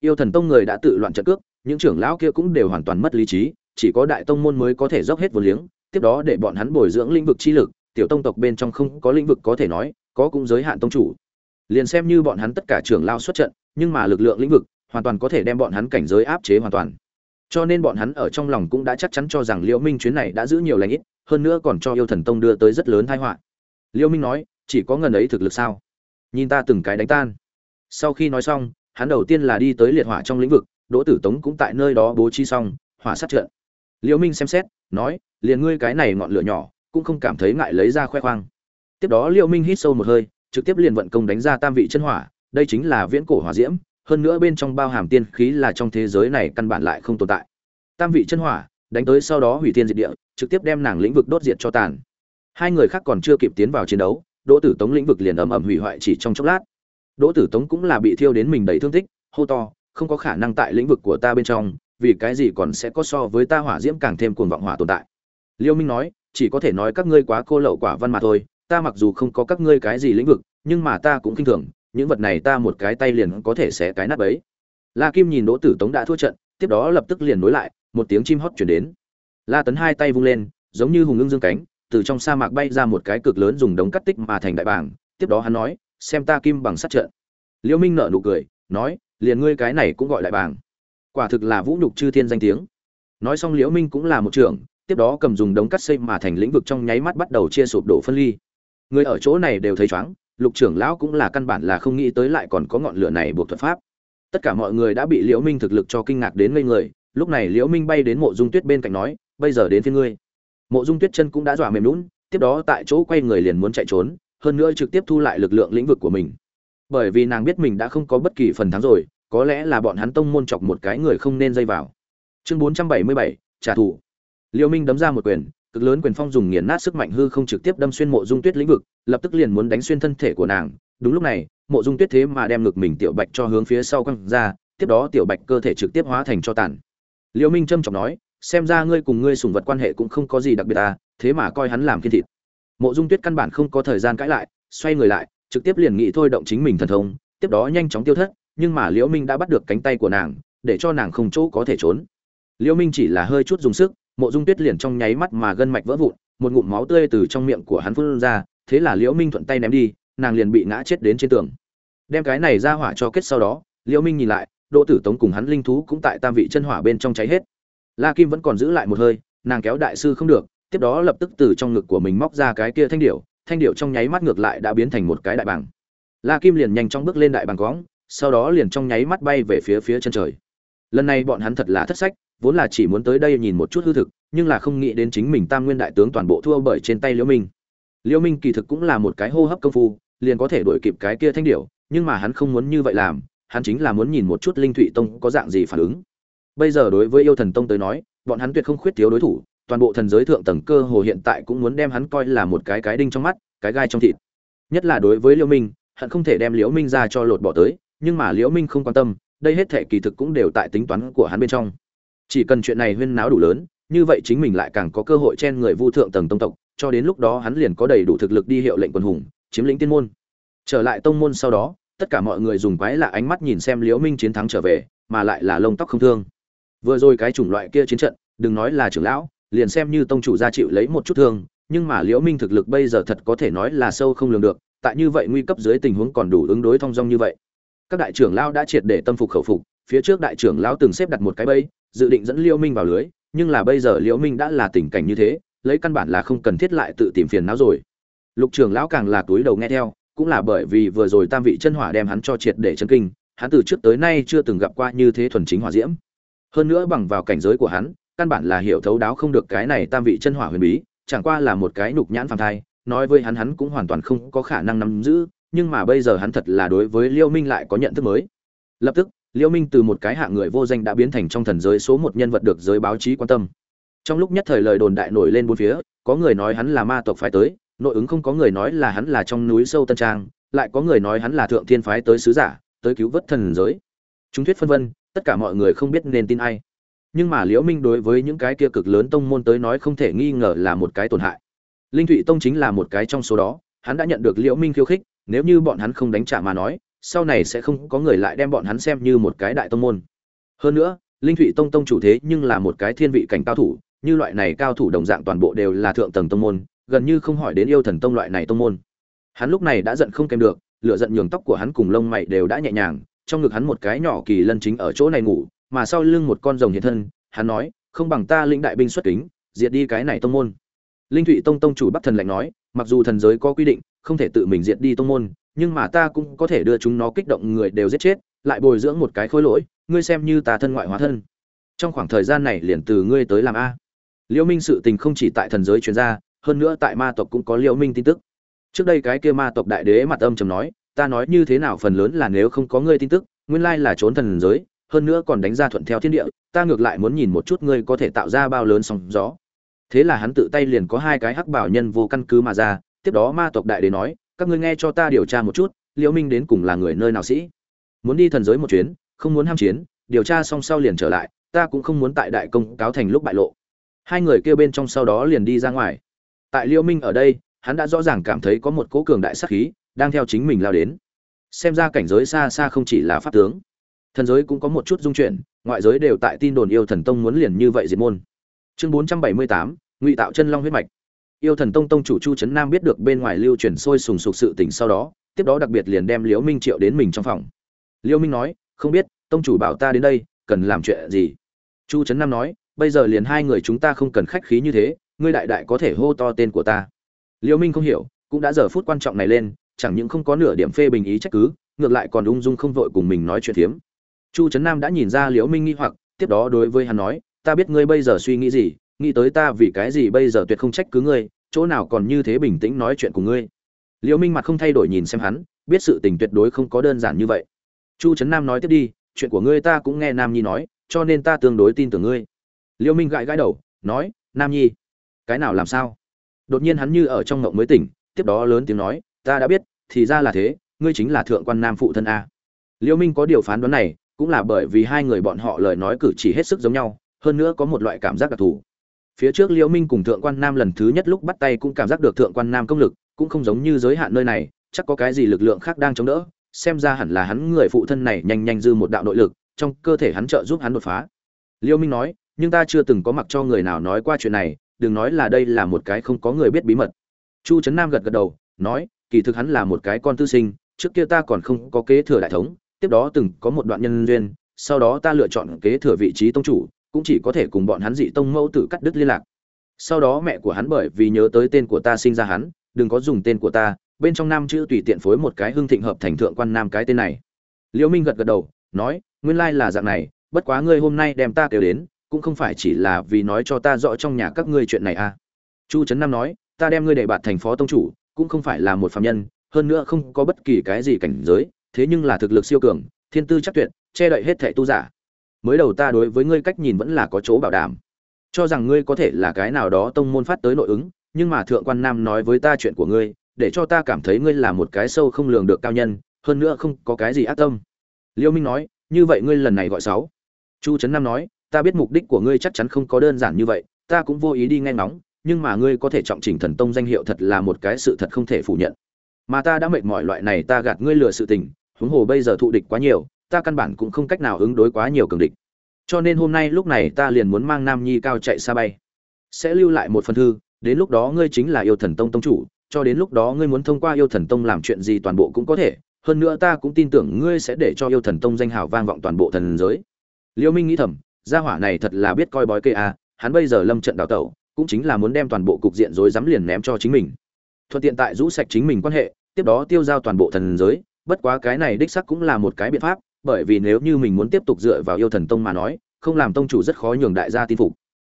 Yêu thần tông người đã tự loạn trận cước, những trưởng lão kia cũng đều hoàn toàn mất lý trí, chỉ có đại tông môn mới có thể dốc hết vốn liếng, tiếp đó để bọn hắn bồi dưỡng lĩnh vực chi lực tiểu tông tộc bên trong không có lĩnh vực có thể nói, có cũng giới hạn tông chủ. Liền xem như bọn hắn tất cả trưởng lao xuất trận, nhưng mà lực lượng lĩnh vực, hoàn toàn có thể đem bọn hắn cảnh giới áp chế hoàn toàn. Cho nên bọn hắn ở trong lòng cũng đã chắc chắn cho rằng liễu minh chuyến này đã giữ nhiều lãnh ít, hơn nữa còn cho yêu thần tông đưa tới rất lớn tai họa. Liễu minh nói, chỉ có ngần ấy thực lực sao? Nhìn ta từng cái đánh tan. Sau khi nói xong, hắn đầu tiên là đi tới liệt hỏa trong lĩnh vực, đỗ tử tống cũng tại nơi đó bố trí xong, hỏa sát trận. Liễu minh xem xét, nói, liền ngươi cái này ngọn lửa nhỏ cũng không cảm thấy ngại lấy ra khoe khoang. Tiếp đó liễu minh hít sâu một hơi, trực tiếp liền vận công đánh ra tam vị chân hỏa, đây chính là viễn cổ hỏa diễm, hơn nữa bên trong bao hàm tiên khí là trong thế giới này căn bản lại không tồn tại. Tam vị chân hỏa, đánh tới sau đó hủy tiên diệt địa, trực tiếp đem nàng lĩnh vực đốt diệt cho tàn. Hai người khác còn chưa kịp tiến vào chiến đấu, đỗ tử tống lĩnh vực liền ầm ầm hủy hoại chỉ trong chốc lát. Đỗ tử tống cũng là bị thiêu đến mình đầy thương tích, hô to, không có khả năng tại lĩnh vực của ta bên trong, vì cái gì còn sẽ có so với ta hỏa diễm càng thêm cuồng vọng hỏa tồn tại. Liêu minh nói chỉ có thể nói các ngươi quá cô lậu quả văn mà thôi, ta mặc dù không có các ngươi cái gì lĩnh vực, nhưng mà ta cũng kinh thường, những vật này ta một cái tay liền có thể xé cái nát ấy. la kim nhìn đỗ tử tống đã thua trận, tiếp đó lập tức liền nối lại, một tiếng chim hót chuyển đến. La tấn hai tay vung lên, giống như hùng ngưng dương cánh, từ trong sa mạc bay ra một cái cực lớn dùng đống cắt tích mà thành đại bảng tiếp đó hắn nói, xem ta kim bằng sát trận. Liễu minh nở nụ cười, nói, liền ngươi cái này cũng gọi đại bảng quả thực là vũ nhục chư thiên danh tiếng. Nói xong liễu minh cũng là một trưởng tiếp đó cầm dùng đống cắt xây mà thành lĩnh vực trong nháy mắt bắt đầu chia sụp đổ phân ly. Người ở chỗ này đều thấy chóng lục trưởng lão cũng là căn bản là không nghĩ tới lại còn có ngọn lửa này buộc thuật pháp. Tất cả mọi người đã bị liễu minh thực lực cho kinh ngạc đến ngây người lúc này liễu minh bay đến mộ dung tuyết bên cạnh nói bây giờ đến phía ngươi. Mộ dung tuyết chân cũng đã dọa mềm lún tiếp đó tại chỗ quay người liền muốn chạy trốn hơn nữa trực tiếp thu lại lực lượng lĩnh vực của mình. Bởi vì nàng biết mình đã không có bất kỳ phần thắng rồi có lẽ là bọn hắn tông môn chọc một cái người không nên dây vào. Chương 477, trả thù. Liêu minh đấm ra một quyền, cực lớn quyền phong dùng nghiền nát sức mạnh hư không trực tiếp đâm xuyên mộ dung tuyết lĩnh vực, lập tức liền muốn đánh xuyên thân thể của nàng. Đúng lúc này, mộ dung tuyết thế mà đem ngực mình tiểu bạch cho hướng phía sau quăng ra, tiếp đó tiểu bạch cơ thể trực tiếp hóa thành cho tàn. Liêu minh trâm trọng nói, xem ra ngươi cùng ngươi sùng vật quan hệ cũng không có gì đặc biệt à thế mà coi hắn làm kiên thịt. Mộ dung tuyết căn bản không có thời gian cãi lại, xoay người lại, trực tiếp liền nghĩ thôi động chính mình thần thông, tiếp đó nhanh chóng tiêu thất, nhưng mà liễu minh đã bắt được cánh tay của nàng, để cho nàng không chỗ có thể trốn. Liễu minh chỉ là hơi chút dùng sức mộ dung tuyết liền trong nháy mắt mà gân mạch vỡ vụn, một ngụm máu tươi từ trong miệng của hắn phun ra, thế là liễu minh thuận tay ném đi, nàng liền bị ngã chết đến trên tường. Đem cái này ra hỏa cho kết sau đó, liễu minh nhìn lại, đỗ tử tống cùng hắn linh thú cũng tại tam vị chân hỏa bên trong cháy hết. La kim vẫn còn giữ lại một hơi, nàng kéo đại sư không được, tiếp đó lập tức từ trong ngực của mình móc ra cái kia thanh điểu thanh điểu trong nháy mắt ngược lại đã biến thành một cái đại bảng la kim liền nhanh chóng bước lên đại bảng cóng sau đó liền trong nháy mắt bay về phía phía chân trời. Lần này bọn hắn thật là thất sách vốn là chỉ muốn tới đây nhìn một chút hư thực, nhưng là không nghĩ đến chính mình tam nguyên đại tướng toàn bộ thua bởi trên tay liễu minh. Liễu minh kỳ thực cũng là một cái hô hấp công phu, liền có thể đuổi kịp cái kia thanh điểu, nhưng mà hắn không muốn như vậy làm, hắn chính là muốn nhìn một chút linh thụy tông có dạng gì phản ứng. Bây giờ đối với yêu thần tông tới nói, bọn hắn tuyệt không khuyết thiếu đối thủ, toàn bộ thần giới thượng tầng cơ hồ hiện tại cũng muốn đem hắn coi là một cái cái đinh trong mắt, cái gai trong thịt. Nhất là đối với liễu minh, hắn không thể đem liễu minh ra cho lột bỏ tới, nhưng mà liễu minh không quan tâm, đây hết thể kỳ thực cũng đều tại tính toán của hắn bên trong chỉ cần chuyện này huyên náo đủ lớn, như vậy chính mình lại càng có cơ hội chen người vu thượng tầng tông tộc, cho đến lúc đó hắn liền có đầy đủ thực lực đi hiệu lệnh quân hùng, chiếm lĩnh tiên môn. Trở lại tông môn sau đó, tất cả mọi người dùng quái lạ ánh mắt nhìn xem liễu minh chiến thắng trở về, mà lại là lông tóc không thương. Vừa rồi cái chủng loại kia chiến trận, đừng nói là trưởng lão, liền xem như tông chủ gia chịu lấy một chút thương, nhưng mà liễu minh thực lực bây giờ thật có thể nói là sâu không lường được, tại như vậy nguy cấp dưới tình huống còn đủ ứng đối thông dong như vậy. Các đại trưởng lão đã triệt để tâm phục khẩu phục phía trước đại trưởng lão từng xếp đặt một cái bẫy, dự định dẫn liễu minh vào lưới, nhưng là bây giờ liễu minh đã là tình cảnh như thế, lấy căn bản là không cần thiết lại tự tìm phiền não rồi. Lục trưởng lão càng là túi đầu nghe theo, cũng là bởi vì vừa rồi tam vị chân hỏa đem hắn cho triệt để chấn kinh, hắn từ trước tới nay chưa từng gặp qua như thế thuần chính hỏa diễm. Hơn nữa bằng vào cảnh giới của hắn, căn bản là hiểu thấu đáo không được cái này tam vị chân hỏa huyền bí, chẳng qua là một cái nhục nhãn phàm thai, nói với hắn hắn cũng hoàn toàn không có khả năng nắm giữ, nhưng mà bây giờ hắn thật là đối với liêu minh lại có nhận thức mới. Lập tức Liễu minh từ một cái hạng người vô danh đã biến thành trong thần giới số một nhân vật được giới báo chí quan tâm. Trong lúc nhất thời lời đồn đại nổi lên bốn phía, có người nói hắn là ma tộc phái tới, nội ứng không có người nói là hắn là trong núi sâu tân trang, lại có người nói hắn là thượng thiên phái tới sứ giả, tới cứu vớt thần giới. Chúng thuyết phân vân, tất cả mọi người không biết nên tin ai. Nhưng mà liễu minh đối với những cái kia cực lớn tông môn tới nói không thể nghi ngờ là một cái tổn hại. Linh thụy tông chính là một cái trong số đó, hắn đã nhận được liễu minh khiêu khích, nếu như bọn hắn không đánh trả mà nói sau này sẽ không có người lại đem bọn hắn xem như một cái đại tông môn. Hơn nữa, linh thụy tông tông chủ thế nhưng là một cái thiên vị cảnh cao thủ, như loại này cao thủ đồng dạng toàn bộ đều là thượng tầng tông môn, gần như không hỏi đến yêu thần tông loại này tông môn. Hắn lúc này đã giận không kèm được, lửa giận nhường tóc của hắn cùng lông mày đều đã nhẹ nhàng, trong ngực hắn một cái nhỏ kỳ lân chính ở chỗ này ngủ, mà sau lưng một con rồng hiện thân, hắn nói, không bằng ta lĩnh đại binh xuất kính, diệt đi cái này tông môn. Linh thụy tông tông chủ bắc thần lạnh nói, mặc dù thần giới có quy định, không thể tự mình diệt đi tông môn nhưng mà ta cũng có thể đưa chúng nó kích động người đều giết chết, lại bồi dưỡng một cái khối lỗi, ngươi xem như ta thân ngoại hóa thân. Trong khoảng thời gian này liền từ ngươi tới làm a. Liễu minh sự tình không chỉ tại thần giới truyền ra, hơn nữa tại ma tộc cũng có liễu minh tin tức. Trước đây cái kia ma tộc đại đế mặt âm trầm nói, ta nói như thế nào phần lớn là nếu không có ngươi tin tức, nguyên lai là trốn thần giới, hơn nữa còn đánh ra thuận theo thiên địa, ta ngược lại muốn nhìn một chút ngươi có thể tạo ra bao lớn sóng gió. Thế là hắn tự tay liền có hai cái hắc bảo nhân vô căn cứ mà ra, tiếp đó ma tộc đại đế nói các ngươi nghe cho ta điều tra một chút liễu minh đến cùng là người nơi nào sĩ? Muốn đi thần giới một chuyến không muốn ham chiến điều tra xong sau liền trở lại ta cũng không muốn tại đại công cáo thành lúc bại lộ. Hai người kêu bên trong sau đó liền đi ra ngoài. Tại liễu minh ở đây hắn đã rõ ràng cảm thấy có một cỗ cường đại sát khí đang theo chính mình lao đến. Xem ra cảnh giới xa xa không chỉ là pháp tướng. Thần giới cũng có một chút dung chuyển ngoại giới đều tại tin đồn yêu thần tông muốn liền như vậy diệt môn. Chương 478, ngụy tạo chân long huyết mạch yêu thần tông tông chủ chu trấn nam biết được bên ngoài lưu truyền sôi sùng sục sự tình sau đó, tiếp đó đặc biệt liền đem liễu minh triệu đến mình trong phòng. Liễu minh nói, không biết, tông chủ bảo ta đến đây, cần làm chuyện gì? Chu trấn nam nói, bây giờ liền hai người chúng ta không cần khách khí như thế, ngươi đại đại có thể hô to tên của ta. Liễu minh không hiểu, cũng đã giờ phút quan trọng này lên, chẳng những không có nửa điểm phê bình ý trách cứ, ngược lại còn ung dung không vội cùng mình nói chuyện thiếm. Chu trấn nam đã nhìn ra liễu minh nghi hoặc, tiếp đó đối với hắn nói, ta biết ngươi bây giờ suy nghĩ gì nghĩ tới ta vì cái gì bây giờ tuyệt không trách cứ ngươi, chỗ nào còn như thế bình tĩnh nói chuyện cùng ngươi. Liễu minh mặt không thay đổi nhìn xem hắn, biết sự tình tuyệt đối không có đơn giản như vậy. Chu trấn nam nói tiếp đi, chuyện của ngươi ta cũng nghe nam nhi nói, cho nên ta tương đối tin tưởng ngươi. Liễu minh gãi gãi đầu, nói, nam nhi, cái nào làm sao? Đột nhiên hắn như ở trong ngộng mới tỉnh, tiếp đó lớn tiếng nói, ta đã biết, thì ra là thế, ngươi chính là thượng quan nam phụ thân a. Liễu minh có điều phán đoán này, cũng là bởi vì hai người bọn họ lời nói cử chỉ hết sức giống nhau, hơn nữa có một loại cảm giác đặc thù phía trước liễu minh cùng thượng quan nam lần thứ nhất lúc bắt tay cũng cảm giác được thượng quan nam công lực, cũng không giống như giới hạn nơi này, chắc có cái gì lực lượng khác đang chống đỡ, xem ra hẳn là hắn người phụ thân này nhanh nhanh dư một đạo nội lực, trong cơ thể hắn trợ giúp hắn đột phá. Liễu minh nói, nhưng ta chưa từng có mặc cho người nào nói qua chuyện này, đừng nói là đây là một cái không có người biết bí mật. Chu trấn nam gật gật đầu, nói, kỳ thực hắn là một cái con tư sinh, trước kia ta còn không có kế thừa đại thống, tiếp đó từng có một đoạn nhân duyên, sau đó ta lựa chọn kế thừa vị trí tông chủ cũng chỉ có thể cùng bọn hắn dị tông mẫu tử cắt đứt liên lạc. Sau đó mẹ của hắn bởi vì nhớ tới tên của ta sinh ra hắn, đừng có dùng tên của ta, bên trong nam chữ tùy tiện phối một cái hưng thịnh hợp thành thượng quan nam cái tên này. Liễu minh gật gật đầu, nói, nguyên lai là dạng này, bất quá ngươi hôm nay đem ta kêu đến, cũng không phải chỉ là vì nói cho ta rõ trong nhà các ngươi chuyện này à. Chu trấn nam nói, ta đem ngươi để bạt thành phó tông chủ, cũng không phải là một phạm nhân, hơn nữa không có bất kỳ cái gì cảnh giới, thế nhưng là thực lực siêu cường, thiên tư chắc tuyệt, che đậy hết thệ tu giả mới đầu ta đối với ngươi cách nhìn vẫn là có chỗ bảo đảm. Cho rằng ngươi có thể là cái nào đó tông môn phát tới nội ứng, nhưng mà thượng quan nam nói với ta chuyện của ngươi, để cho ta cảm thấy ngươi là một cái sâu không lường được cao nhân, hơn nữa không có cái gì ác tâm. Liêu minh nói, như vậy ngươi lần này gọi sáu. Chu trấn nam nói, ta biết mục đích của ngươi chắc chắn không có đơn giản như vậy, ta cũng vô ý đi nghe ngóng, nhưng mà ngươi có thể trọng chỉnh thần tông danh hiệu thật là một cái sự thật không thể phủ nhận. Mà ta đã mệt mỏi loại này ta gạt ngươi lừa sự tình, huống hồ bây giờ thụ địch quá nhiều ta căn bản cũng không cách nào ứng đối quá nhiều cường địch. Cho nên hôm nay lúc này ta liền muốn mang nam nhi cao chạy xa bay. Sẽ lưu lại một phần thư đến lúc đó ngươi chính là yêu thần tông tông chủ cho đến lúc đó ngươi muốn thông qua yêu thần tông làm chuyện gì toàn bộ cũng có thể. Hơn nữa ta cũng tin tưởng ngươi sẽ để cho yêu thần tông danh hào vang vọng toàn bộ thần giới. Liêu minh nghĩ thầm gia hỏa này thật là biết coi bói kê à, hắn bây giờ lâm trận đào tẩu cũng chính là muốn đem toàn bộ cục diện rối rắm liền ném cho chính mình. Thuận tiện tại rũ sạch chính mình quan hệ tiếp đó tiêu giao toàn bộ thần giới bất quá cái này đích sắc cũng là một cái biện pháp bởi vì nếu như mình muốn tiếp tục dựa vào yêu thần tông mà nói, không làm tông chủ rất khó nhường đại gia tin phục.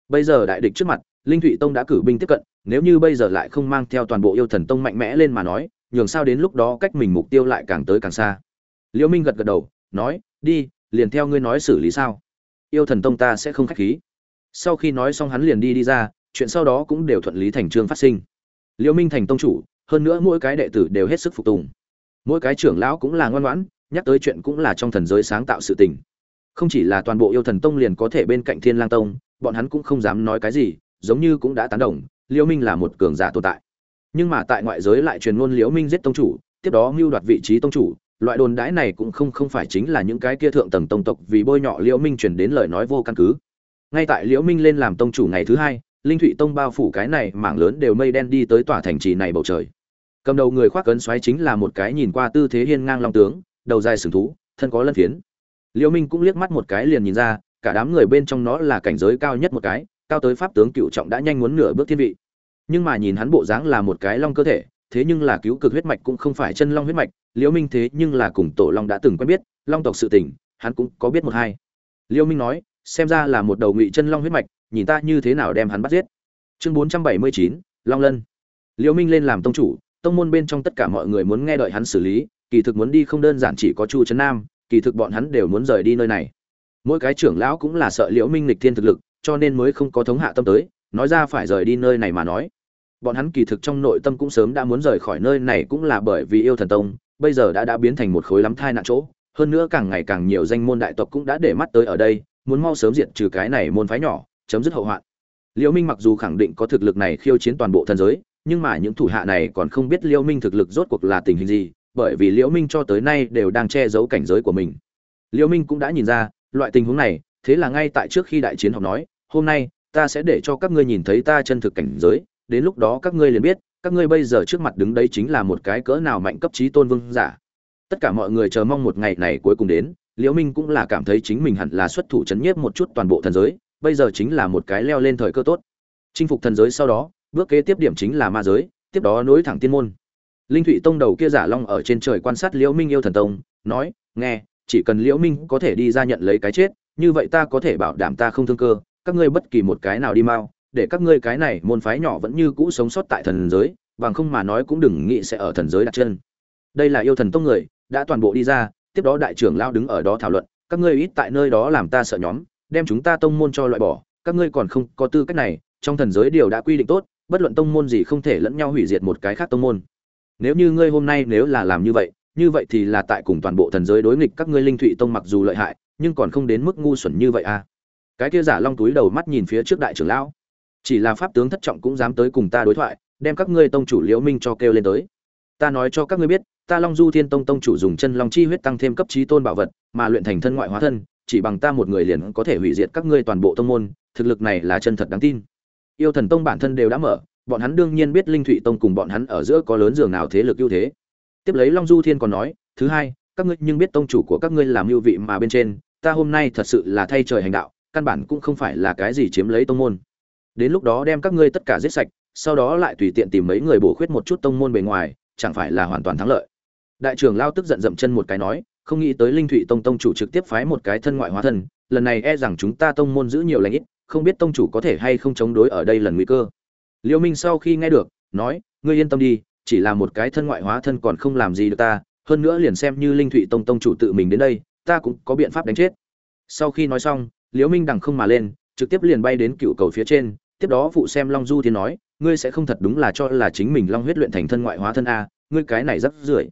Bây giờ đại địch trước mặt, linh thụy tông đã cử binh tiếp cận, nếu như bây giờ lại không mang theo toàn bộ yêu thần tông mạnh mẽ lên mà nói, nhường sao đến lúc đó cách mình mục tiêu lại càng tới càng xa. Liễu minh gật gật đầu, nói, đi, liền theo ngươi nói xử lý sao. Yêu thần tông ta sẽ không khách khí. Sau khi nói xong hắn liền đi đi ra, chuyện sau đó cũng đều thuận lý thành trương phát sinh. Liễu minh thành tông chủ, hơn nữa mỗi cái đệ tử đều hết sức phục tùng. Mỗi cái trưởng lão cũng là ngoan ngoãn nhắc tới chuyện cũng là trong thần giới sáng tạo sự tình. Không chỉ là toàn bộ yêu thần tông liền có thể bên cạnh thiên lang tông, bọn hắn cũng không dám nói cái gì, giống như cũng đã tán đồng, liễu minh là một cường giả tồn tại. Nhưng mà tại ngoại giới lại truyền ngôn liễu minh giết tông chủ, tiếp đó mưu đoạt vị trí tông chủ, loại đồn đãi này cũng không không phải chính là những cái kia thượng tầng tông tộc vì bôi nhọ liễu minh truyền đến lời nói vô căn cứ. Ngay tại liễu minh lên làm tông chủ ngày thứ hai, linh thụy tông bao phủ cái này mảng lớn đều mây đen đi tới tòa thành trì này bầu trời. Cầm đầu người khoác cấn xoáy chính là một cái nhìn qua tư thế hiên ngang long tướng đầu dài sừng thú thân có lân phiến. Liêu minh cũng liếc mắt một cái liền nhìn ra cả đám người bên trong nó là cảnh giới cao nhất một cái cao tới pháp tướng cựu trọng đã nhanh muốn nửa bước thiên vị. Nhưng mà nhìn hắn bộ dáng là một cái long cơ thể thế nhưng là cứu cực huyết mạch cũng không phải chân long huyết mạch liễu minh thế nhưng là cùng tổ long đã từng quen biết long tộc sự tình hắn cũng có biết một hai. Liễu minh nói xem ra là một đầu ngụy chân long huyết mạch nhìn ta như thế nào đem hắn bắt giết. Chương 479, long lân. Liễu minh lên làm tông chủ tông môn bên trong tất cả mọi người muốn nghe đợi hắn xử lý kỳ thực muốn đi không đơn giản chỉ có chu trấn nam, kỳ thực bọn hắn đều muốn rời đi nơi này. Mỗi cái trưởng lão cũng là sợ liễu minh lịch thiên thực lực, cho nên mới không có thống hạ tâm tới, nói ra phải rời đi nơi này mà nói. Bọn hắn kỳ thực trong nội tâm cũng sớm đã muốn rời khỏi nơi này cũng là bởi vì yêu thần tông, bây giờ đã đã biến thành một khối lắm thai nạn chỗ. Hơn nữa càng ngày càng nhiều danh môn đại tộc cũng đã để mắt tới ở đây, muốn mau sớm diệt trừ cái này môn phái nhỏ, chấm dứt hậu hoạn. Liễu minh mặc dù khẳng định có thực lực này khiêu chiến toàn bộ thần giới, nhưng mà những thủ hạ này còn không biết liễu minh thực lực rốt cuộc là tình hình gì bởi vì liễu minh cho tới nay đều đang che giấu cảnh giới của mình. Liễu minh cũng đã nhìn ra, loại tình huống này, thế là ngay tại trước khi đại chiến học nói, hôm nay, ta sẽ để cho các ngươi nhìn thấy ta chân thực cảnh giới, đến lúc đó các ngươi liền biết, các ngươi bây giờ trước mặt đứng đấy chính là một cái cỡ nào mạnh cấp trí tôn vương giả. Tất cả mọi người chờ mong một ngày này cuối cùng đến, liễu minh cũng là cảm thấy chính mình hẳn là xuất thủ chấn nhiếp một chút toàn bộ thần giới, bây giờ chính là một cái leo lên thời cơ tốt. Chinh phục thần giới sau đó, bước kế tiếp điểm chính là ma giới, tiếp đó nối thẳng tiên môn linh thụy tông đầu kia giả long ở trên trời quan sát liễu minh yêu thần tông, nói, nghe, chỉ cần liễu minh có thể đi ra nhận lấy cái chết, như vậy ta có thể bảo đảm ta không thương cơ, các ngươi bất kỳ một cái nào đi mau, để các ngươi cái này môn phái nhỏ vẫn như cũ sống sót tại thần giới, bằng không mà nói cũng đừng nghĩ sẽ ở thần giới đặt chân. Đây là yêu thần tông người, đã toàn bộ đi ra, tiếp đó đại trưởng lao đứng ở đó thảo luận, các ngươi ít tại nơi đó làm ta sợ nhóm, đem chúng ta tông môn cho loại bỏ, các ngươi còn không có tư cách này, trong thần giới điều đã quy định tốt, bất luận tông môn gì không thể lẫn nhau hủy diệt một cái khác tông môn nếu như ngươi hôm nay nếu là làm như vậy như vậy thì là tại cùng toàn bộ thần giới đối nghịch các ngươi linh thụy tông mặc dù lợi hại, nhưng còn không đến mức ngu xuẩn như vậy à? Cái kia giả long túi đầu mắt nhìn phía trước đại trưởng lão. Chỉ là pháp tướng thất trọng cũng dám tới cùng ta đối thoại, đem các ngươi tông chủ liễu minh cho kêu lên tới. Ta nói cho các ngươi biết, ta long du thiên tông tông chủ dùng chân long chi huyết tăng thêm cấp trí tôn bảo vật, mà luyện thành thân ngoại hóa thân, chỉ bằng ta một người liền có thể hủy diệt các ngươi toàn bộ tông môn, thực lực này là chân thật đáng tin. Yêu thần tông bản thân đều đã mở bọn hắn đương nhiên biết linh thụy tông cùng bọn hắn ở giữa có lớn giường nào thế lực ưu thế. Tiếp lấy long du thiên còn nói, thứ hai, các ngươi nhưng biết tông chủ của các ngươi làm mưu vị mà bên trên, ta hôm nay thật sự là thay trời hành đạo, căn bản cũng không phải là cái gì chiếm lấy tông môn. Đến lúc đó đem các ngươi tất cả giết sạch, sau đó lại tùy tiện tìm mấy người bổ khuyết một chút tông môn bề ngoài, chẳng phải là hoàn toàn thắng lợi. Đại trưởng lao tức giận dậm chân một cái nói, không nghĩ tới linh thụy tông tông chủ trực tiếp phái một cái thân ngoại hóa thân, lần này e rằng chúng ta tông môn giữ nhiều lãnh ít, không biết tông chủ có thể hay không chống đối ở đây lần nguy cơ liêu minh sau khi nghe được, nói, ngươi yên tâm đi, chỉ là một cái thân ngoại hóa thân còn không làm gì được ta, hơn nữa liền xem như linh thụy tông tông chủ tự mình đến đây, ta cũng có biện pháp đánh chết. Sau khi nói xong liễu minh đằng không mà lên, trực tiếp liền bay đến cựu cầu phía trên, tiếp đó phụ xem long du thiên nói, ngươi sẽ không thật đúng là cho là chính mình long huyết luyện thành thân ngoại hóa thân a, ngươi cái này rất rưởi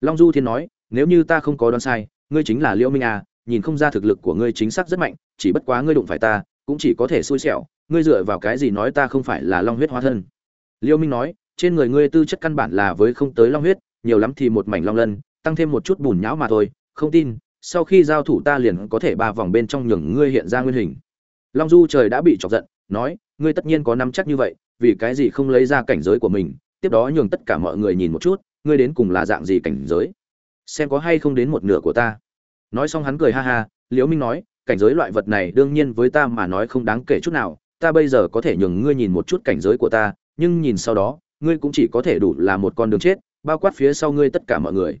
long du thiên nói, nếu như ta không có đoán sai, ngươi chính là liễu minh a, nhìn không ra thực lực của ngươi chính xác rất mạnh, chỉ bất quá ngươi đụng phải ta, cũng chỉ có thể xui xẻo ngươi dựa vào cái gì nói ta không phải là long huyết hóa thân? Liêu minh nói, trên người ngươi tư chất căn bản là với không tới long huyết, nhiều lắm thì một mảnh long lân, tăng thêm một chút bùn nhão mà thôi. Không tin, sau khi giao thủ ta liền có thể ba vòng bên trong nhường ngươi hiện ra nguyên hình. Long du trời đã bị chọc giận, nói, ngươi tất nhiên có nắm chắc như vậy, vì cái gì không lấy ra cảnh giới của mình? Tiếp đó nhường tất cả mọi người nhìn một chút, ngươi đến cùng là dạng gì cảnh giới? Xem có hay không đến một nửa của ta. Nói xong hắn cười ha ha, liễu minh nói, cảnh giới loại vật này đương nhiên với ta mà nói không đáng kể chút nào ta bây giờ có thể nhường ngươi nhìn một chút cảnh giới của ta, nhưng nhìn sau đó, ngươi cũng chỉ có thể đủ là một con đường chết, bao quát phía sau ngươi tất cả mọi người.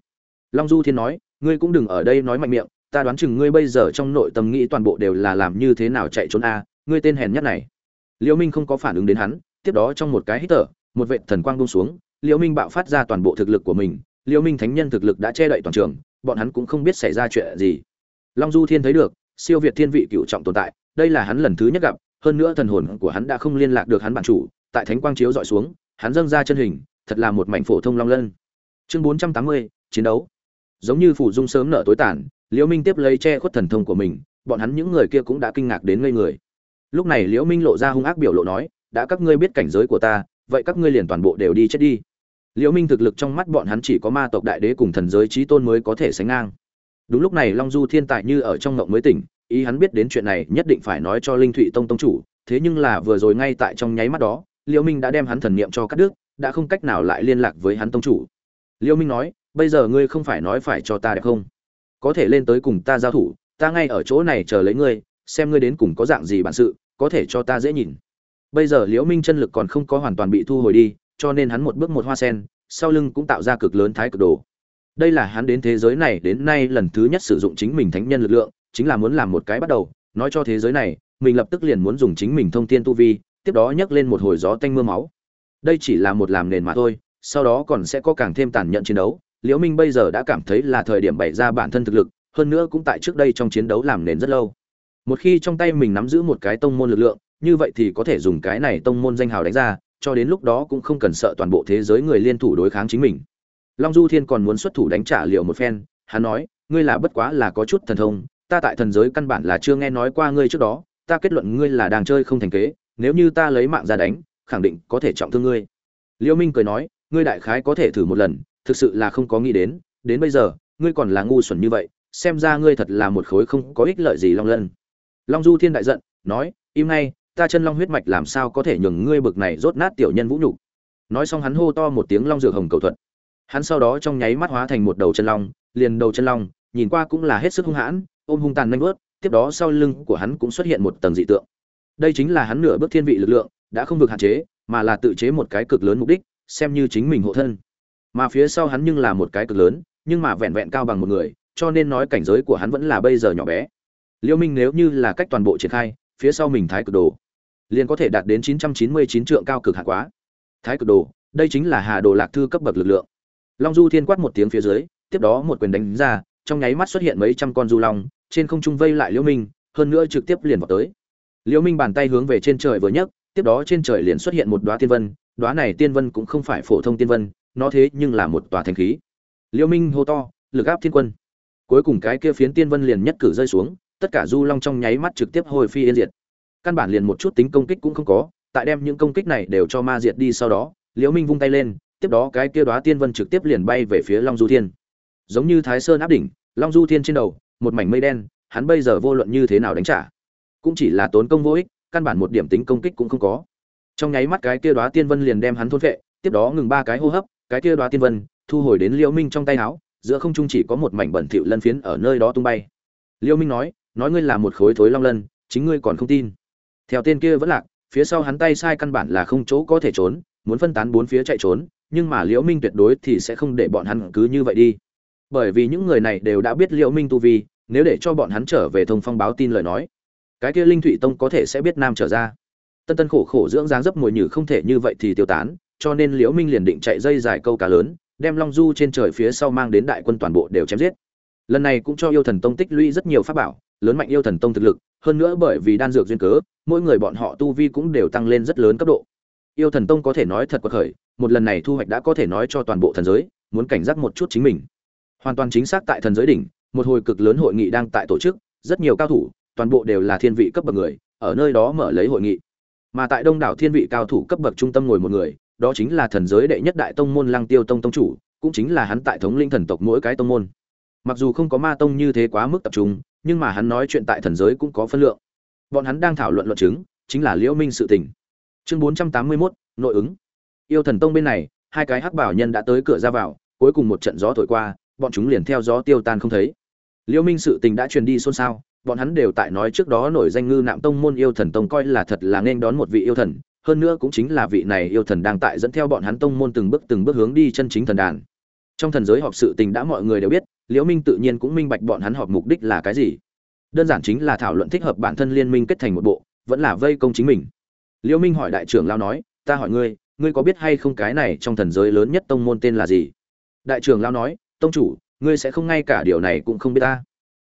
Long du thiên nói, ngươi cũng đừng ở đây nói mạnh miệng, ta đoán chừng ngươi bây giờ trong nội tâm nghĩ toàn bộ đều là làm như thế nào chạy trốn a, ngươi tên hèn nhất này. Liễu minh không có phản ứng đến hắn, tiếp đó trong một cái hít thở, một vệ thần quang buông xuống, liễu minh bạo phát ra toàn bộ thực lực của mình, liễu minh thánh nhân thực lực đã che đậy toàn trường, bọn hắn cũng không biết xảy ra chuyện gì. Long du thiên thấy được, siêu việt thiên vị cựu trọng tồn tại, đây là hắn lần thứ nhất gặp hơn nữa thần hồn của hắn đã không liên lạc được hắn bản chủ, tại thánh quang chiếu dọi xuống, hắn dâng ra chân hình, thật là một mảnh phổ thông long lân. Chương bốn trăm tám mươi, chiến đấu. Giống như phủ dung sớm nở tối tàn, liễu minh tiếp lấy che khuất thần thông của mình, bọn hắn những người kia cũng đã kinh ngạc đến ngây người. Lúc này liễu minh lộ ra hung ác biểu lộ nói, đã các ngươi biết cảnh giới của ta, vậy các ngươi liền toàn bộ đều đi chết đi. Liễu minh thực lực trong mắt bọn hắn chỉ có ma tộc đại đế cùng thần giới trí tôn mới có thể sánh ngang đúng lúc này long du thiên tài như ở trong ngộng mới tỉnh, ý hắn biết đến chuyện này nhất định phải nói cho linh thụy tông tông chủ, thế nhưng là vừa rồi ngay tại trong nháy mắt đó, liễu minh đã đem hắn thần niệm cho cắt đứt, đã không cách nào lại liên lạc với hắn tông chủ. Liễu minh nói, bây giờ ngươi không phải nói phải cho ta đẹp không? Có thể lên tới cùng ta giao thủ, ta ngay ở chỗ này chờ lấy ngươi, xem ngươi đến cùng có dạng gì bản sự, có thể cho ta dễ nhìn. Bây giờ liễu minh chân lực còn không có hoàn toàn bị thu hồi đi, cho nên hắn một bước một hoa sen, sau lưng cũng tạo ra cực lớn thái cực đồ đây là hắn đến thế giới này đến nay lần thứ nhất sử dụng chính mình thánh nhân lực lượng, chính là muốn làm một cái bắt đầu. Nói cho thế giới này, mình lập tức liền muốn dùng chính mình thông thiên tu vi, tiếp đó nhấc lên một hồi gió tanh mưa máu. Đây chỉ là một làm nền mà thôi, sau đó còn sẽ có càng thêm tàn nhẫn chiến đấu. Liễu minh bây giờ đã cảm thấy là thời điểm bày ra bản thân thực lực, hơn nữa cũng tại trước đây trong chiến đấu làm nền rất lâu. Một khi trong tay mình nắm giữ một cái tông môn lực lượng, như vậy thì có thể dùng cái này tông môn danh hào đánh ra, cho đến lúc đó cũng không cần sợ toàn bộ thế giới người liên thủ đối kháng chính mình long du thiên còn muốn xuất thủ đánh trả liệu một phen, hắn nói, ngươi là bất quá là có chút thần thông, ta tại thần giới căn bản là chưa nghe nói qua ngươi trước đó, ta kết luận ngươi là đang chơi không thành kế, nếu như ta lấy mạng ra đánh, khẳng định có thể trọng thương ngươi. Liêu minh cười nói, ngươi đại khái có thể thử một lần, thực sự là không có nghĩ đến đến bây giờ, ngươi còn là ngu xuẩn như vậy, xem ra ngươi thật là một khối không có ích lợi gì long lân. Long du thiên đại giận, nói, im ngay, ta chân long huyết mạch làm sao có thể nhường ngươi bực này rốt nát tiểu nhân vũ nhục? Nói xong hắn hô to một tiếng long dược hồng cầu thuật hắn sau đó trong nháy mắt hóa thành một đầu chân long, liền đầu chân long, nhìn qua cũng là hết sức hung hãn, ôm hung tàn nanh vớt, tiếp đó sau lưng của hắn cũng xuất hiện một tầng dị tượng. Đây chính là hắn nửa bước thiên vị lực lượng, đã không vực hạn chế, mà là tự chế một cái cực lớn mục đích, xem như chính mình hộ thân. Mà phía sau hắn nhưng là một cái cực lớn, nhưng mà vẹn vẹn cao bằng một người, cho nên nói cảnh giới của hắn vẫn là bây giờ nhỏ bé. Liêu minh nếu như là cách toàn bộ triển khai, phía sau mình thái cực đồ, liền có thể đạt đến 999 trượng cao cực hạ quá. Thái cực đồ, đây chính là hà đồ lạc thư cấp bậc lực lượng long du thiên quát một tiếng phía dưới, tiếp đó một quyền đánh ra, trong nháy mắt xuất hiện mấy trăm con du long, trên không trung vây lại liễu minh, hơn nữa trực tiếp liền vào tới. Liễu minh bàn tay hướng về trên trời vừa nhấc, tiếp đó trên trời liền xuất hiện một đóa tiên vân, đóa này tiên vân cũng không phải phổ thông tiên vân, nó thế nhưng là một tòa thánh khí. Liễu minh hô to, lực áp thiên quân. Cuối cùng cái kia phiến tiên vân liền nhất cử rơi xuống, tất cả du long trong nháy mắt trực tiếp hồi phi yên diệt. Căn bản liền một chút tính công kích cũng không có, tại đem những công kích này đều cho ma diệt đi sau đó, liễu minh vung tay lên tiếp đó cái kia đóa tiên vân trực tiếp liền bay về phía long du thiên. Giống như thái sơn áp đỉnh long du thiên trên đầu một mảnh mây đen hắn bây giờ vô luận như thế nào đánh trả cũng chỉ là tốn công vô ích căn bản một điểm tính công kích cũng không có. Trong nháy mắt cái kia đóa tiên vân liền đem hắn thôn phệ, tiếp đó ngừng ba cái hô hấp cái kia đóa tiên vân thu hồi đến liễu minh trong tay áo giữa không trung chỉ có một mảnh bẩn thỉu lân phiến ở nơi đó tung bay. Liễu minh nói nói ngươi là một khối thối long lân chính ngươi còn không tin. Theo tên kia vẫn lạc phía sau hắn tay sai căn bản là không chỗ có thể trốn muốn phân tán bốn phía chạy trốn nhưng mà liễu minh tuyệt đối thì sẽ không để bọn hắn cứ như vậy đi. Bởi vì những người này đều đã biết liễu minh tu vi, nếu để cho bọn hắn trở về thông phong báo tin lời nói, cái kia linh thụy tông có thể sẽ biết nam trở ra. Tân tân khổ khổ dưỡng dáng dấp mùi nhử không thể như vậy thì tiêu tán, cho nên liễu minh liền định chạy dây dài câu cá lớn, đem long du trên trời phía sau mang đến đại quân toàn bộ đều chém giết. Lần này cũng cho yêu thần tông tích lũy rất nhiều pháp bảo, lớn mạnh yêu thần tông thực lực, hơn nữa bởi vì đan dược duyên cớ, mỗi người bọn họ tu vi cũng đều tăng lên rất lớn cấp độ. Yêu thần tông có thể nói thật quật khởi một lần này thu hoạch đã có thể nói cho toàn bộ thần giới muốn cảnh giác một chút chính mình. Hoàn toàn chính xác tại thần giới đỉnh một hồi cực lớn hội nghị đang tại tổ chức rất nhiều cao thủ toàn bộ đều là thiên vị cấp bậc người ở nơi đó mở lấy hội nghị. Mà tại đông đảo thiên vị cao thủ cấp bậc trung tâm ngồi một người đó chính là thần giới đệ nhất đại tông môn lăng tiêu tông tông chủ cũng chính là hắn tại thống linh thần tộc mỗi cái tông môn. Mặc dù không có ma tông như thế quá mức tập trung nhưng mà hắn nói chuyện tại thần giới cũng có phân lượng. Bọn hắn đang thảo luận luận chứng chính là liễu minh sự tình. Chương 481, nội ứng yêu thần tông bên này, hai cái hắc bảo nhân đã tới cửa ra vào, cuối cùng một trận gió thổi qua, bọn chúng liền theo gió tiêu tan không thấy. Liễu minh sự tình đã truyền đi xôn xao, bọn hắn đều tại nói trước đó nổi danh ngư nạm tông môn yêu thần tông coi là thật là nên đón một vị yêu thần, hơn nữa cũng chính là vị này yêu thần đang tại dẫn theo bọn hắn tông môn từng bước từng bước hướng đi chân chính thần đàn. Trong thần giới họp sự tình đã mọi người đều biết liễu minh tự nhiên cũng minh bạch bọn hắn họp mục đích là cái gì. Đơn giản chính là thảo luận thích hợp bản thân liên minh kết thành một bộ, vẫn là vây công chính mình. Liễu minh hỏi đại trưởng lao nói, ta hỏi ngươi ngươi có biết hay không cái này trong thần giới lớn nhất tông môn tên là gì? Đại trưởng lão nói, tông chủ, ngươi sẽ không ngay cả điều này cũng không biết ta.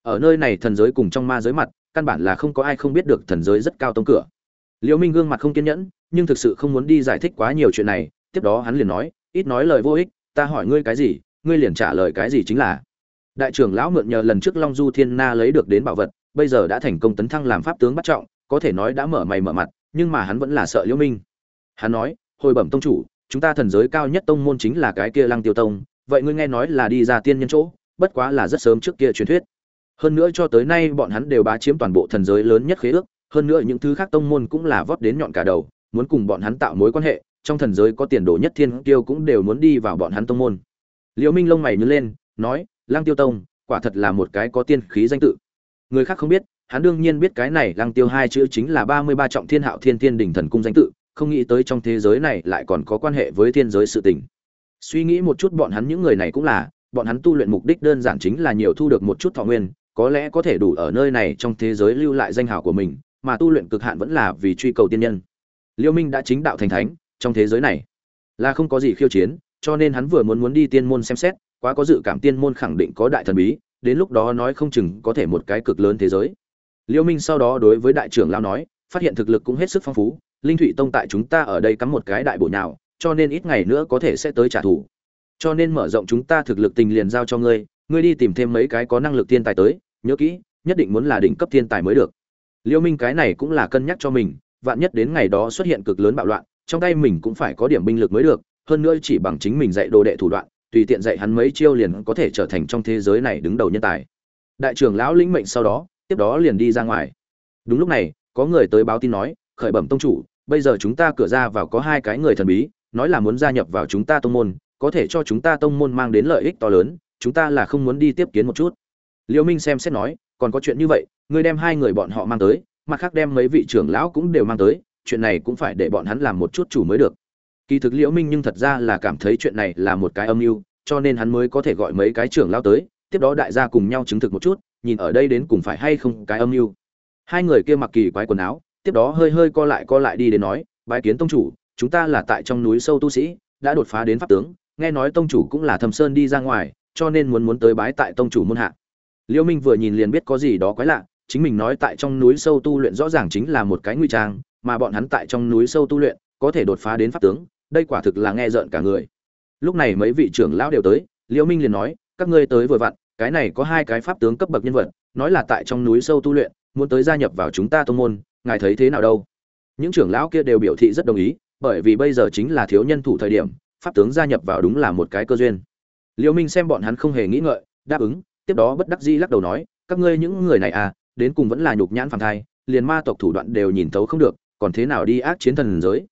Ở nơi này thần giới cùng trong ma giới mặt, căn bản là không có ai không biết được thần giới rất cao tông cửa. Liễu minh gương mặt không kiên nhẫn, nhưng thực sự không muốn đi giải thích quá nhiều chuyện này. Tiếp đó hắn liền nói, ít nói lời vô ích, ta hỏi ngươi cái gì, ngươi liền trả lời cái gì chính là. Đại trưởng lão mượn nhờ lần trước long du thiên na lấy được đến bảo vật, bây giờ đã thành công tấn thăng làm pháp tướng bắt trọng, có thể nói đã mở mày mở mặt, nhưng mà hắn vẫn là sợ liễu minh. Hắn nói hồi bẩm tông chủ, chúng ta thần giới cao nhất tông môn chính là cái kia lăng tiêu tông, vậy ngươi nghe nói là đi ra tiên nhân chỗ, bất quá là rất sớm trước kia truyền thuyết. Hơn nữa cho tới nay bọn hắn đều bá chiếm toàn bộ thần giới lớn nhất khế ước, hơn nữa những thứ khác tông môn cũng là vót đến nhọn cả đầu, muốn cùng bọn hắn tạo mối quan hệ, trong thần giới có tiền đồ nhất thiên tiêu cũng đều muốn đi vào bọn hắn tông môn. Liễu minh lông mày nhướng lên, nói, lăng tiêu tông, quả thật là một cái có tiên khí danh tự. Người khác không biết, hắn đương nhiên biết cái này lăng tiêu hai chữ chính là ba mươi ba trọng thiên hạo thiên tiên đỉnh thần cung danh tự không nghĩ tới trong thế giới này lại còn có quan hệ với thiên giới sự tình. Suy nghĩ một chút bọn hắn những người này cũng là, bọn hắn tu luyện mục đích đơn giản chính là nhiều thu được một chút thọ nguyên, có lẽ có thể đủ ở nơi này trong thế giới lưu lại danh hào của mình, mà tu luyện cực hạn vẫn là vì truy cầu tiên nhân. Liêu minh đã chính đạo thành thánh trong thế giới này. Là không có gì khiêu chiến, cho nên hắn vừa muốn muốn đi tiên môn xem xét, quá có dự cảm tiên môn khẳng định có đại thần bí, đến lúc đó nói không chừng có thể một cái cực lớn thế giới. Liêu minh sau đó đối với đại trưởng lão nói, phát hiện thực lực cũng hết sức phong phú linh thụy tông tại chúng ta ở đây cắm một cái đại bổ nào cho nên ít ngày nữa có thể sẽ tới trả thù. Cho nên mở rộng chúng ta thực lực tình liền giao cho ngươi ngươi đi tìm thêm mấy cái có năng lực thiên tài tới, nhớ kỹ, nhất định muốn là đỉnh cấp thiên tài mới được. Liêu minh cái này cũng là cân nhắc cho mình, vạn nhất đến ngày đó xuất hiện cực lớn bạo loạn, trong tay mình cũng phải có điểm binh lực mới được, hơn nữa chỉ bằng chính mình dạy đồ đệ thủ đoạn, tùy tiện dạy hắn mấy chiêu liền có thể trở thành trong thế giới này đứng đầu nhân tài. Đại trưởng lão lĩnh mệnh sau đó, tiếp đó liền đi ra ngoài. Đúng lúc này, có người tới báo tin nói khởi bẩm tông chủ, bây giờ chúng ta cửa ra vào có hai cái người thần bí, nói là muốn gia nhập vào chúng ta tông môn, có thể cho chúng ta tông môn mang đến lợi ích to lớn, chúng ta là không muốn đi tiếp kiến một chút. Liễu minh xem xét nói, còn có chuyện như vậy, ngươi đem hai người bọn họ mang tới, mặt khác đem mấy vị trưởng lão cũng đều mang tới, chuyện này cũng phải để bọn hắn làm một chút chủ mới được. Kỳ thực liễu minh nhưng thật ra là cảm thấy chuyện này là một cái âm mưu, cho nên hắn mới có thể gọi mấy cái trưởng lão tới, tiếp đó đại gia cùng nhau chứng thực một chút, nhìn ở đây đến cùng phải hay không cái âm mưu. Hai người kia mặc kỳ quái quần áo tiếp đó hơi hơi co lại co lại đi đến nói, bái kiến tông chủ, chúng ta là tại trong núi sâu tu sĩ, đã đột phá đến pháp tướng, nghe nói tông chủ cũng là thầm sơn đi ra ngoài, cho nên muốn muốn tới bái tại tông chủ môn hạ. Liễu minh vừa nhìn liền biết có gì đó quái lạ, chính mình nói tại trong núi sâu tu luyện rõ ràng chính là một cái nguy trang, mà bọn hắn tại trong núi sâu tu luyện, có thể đột phá đến pháp tướng, đây quả thực là nghe rợn cả người. Lúc này mấy vị trưởng lão đều tới liễu minh liền nói, các ngươi tới vừa vặn, cái này có hai cái pháp tướng cấp bậc nhân vật, nói là tại trong núi sâu tu luyện, muốn tới gia nhập vào chúng ta tông môn ngài thấy thế nào đâu? Những trưởng lão kia đều biểu thị rất đồng ý, bởi vì bây giờ chính là thiếu nhân thủ thời điểm, pháp tướng gia nhập vào đúng là một cái cơ duyên. Liễu minh xem bọn hắn không hề nghĩ ngợi, đáp ứng, tiếp đó bất đắc dĩ lắc đầu nói, các ngươi những người này à đến cùng vẫn là nhục nhãn phàm thai, liền ma tộc thủ đoạn đều nhìn thấu không được, còn thế nào đi ác chiến thần giới?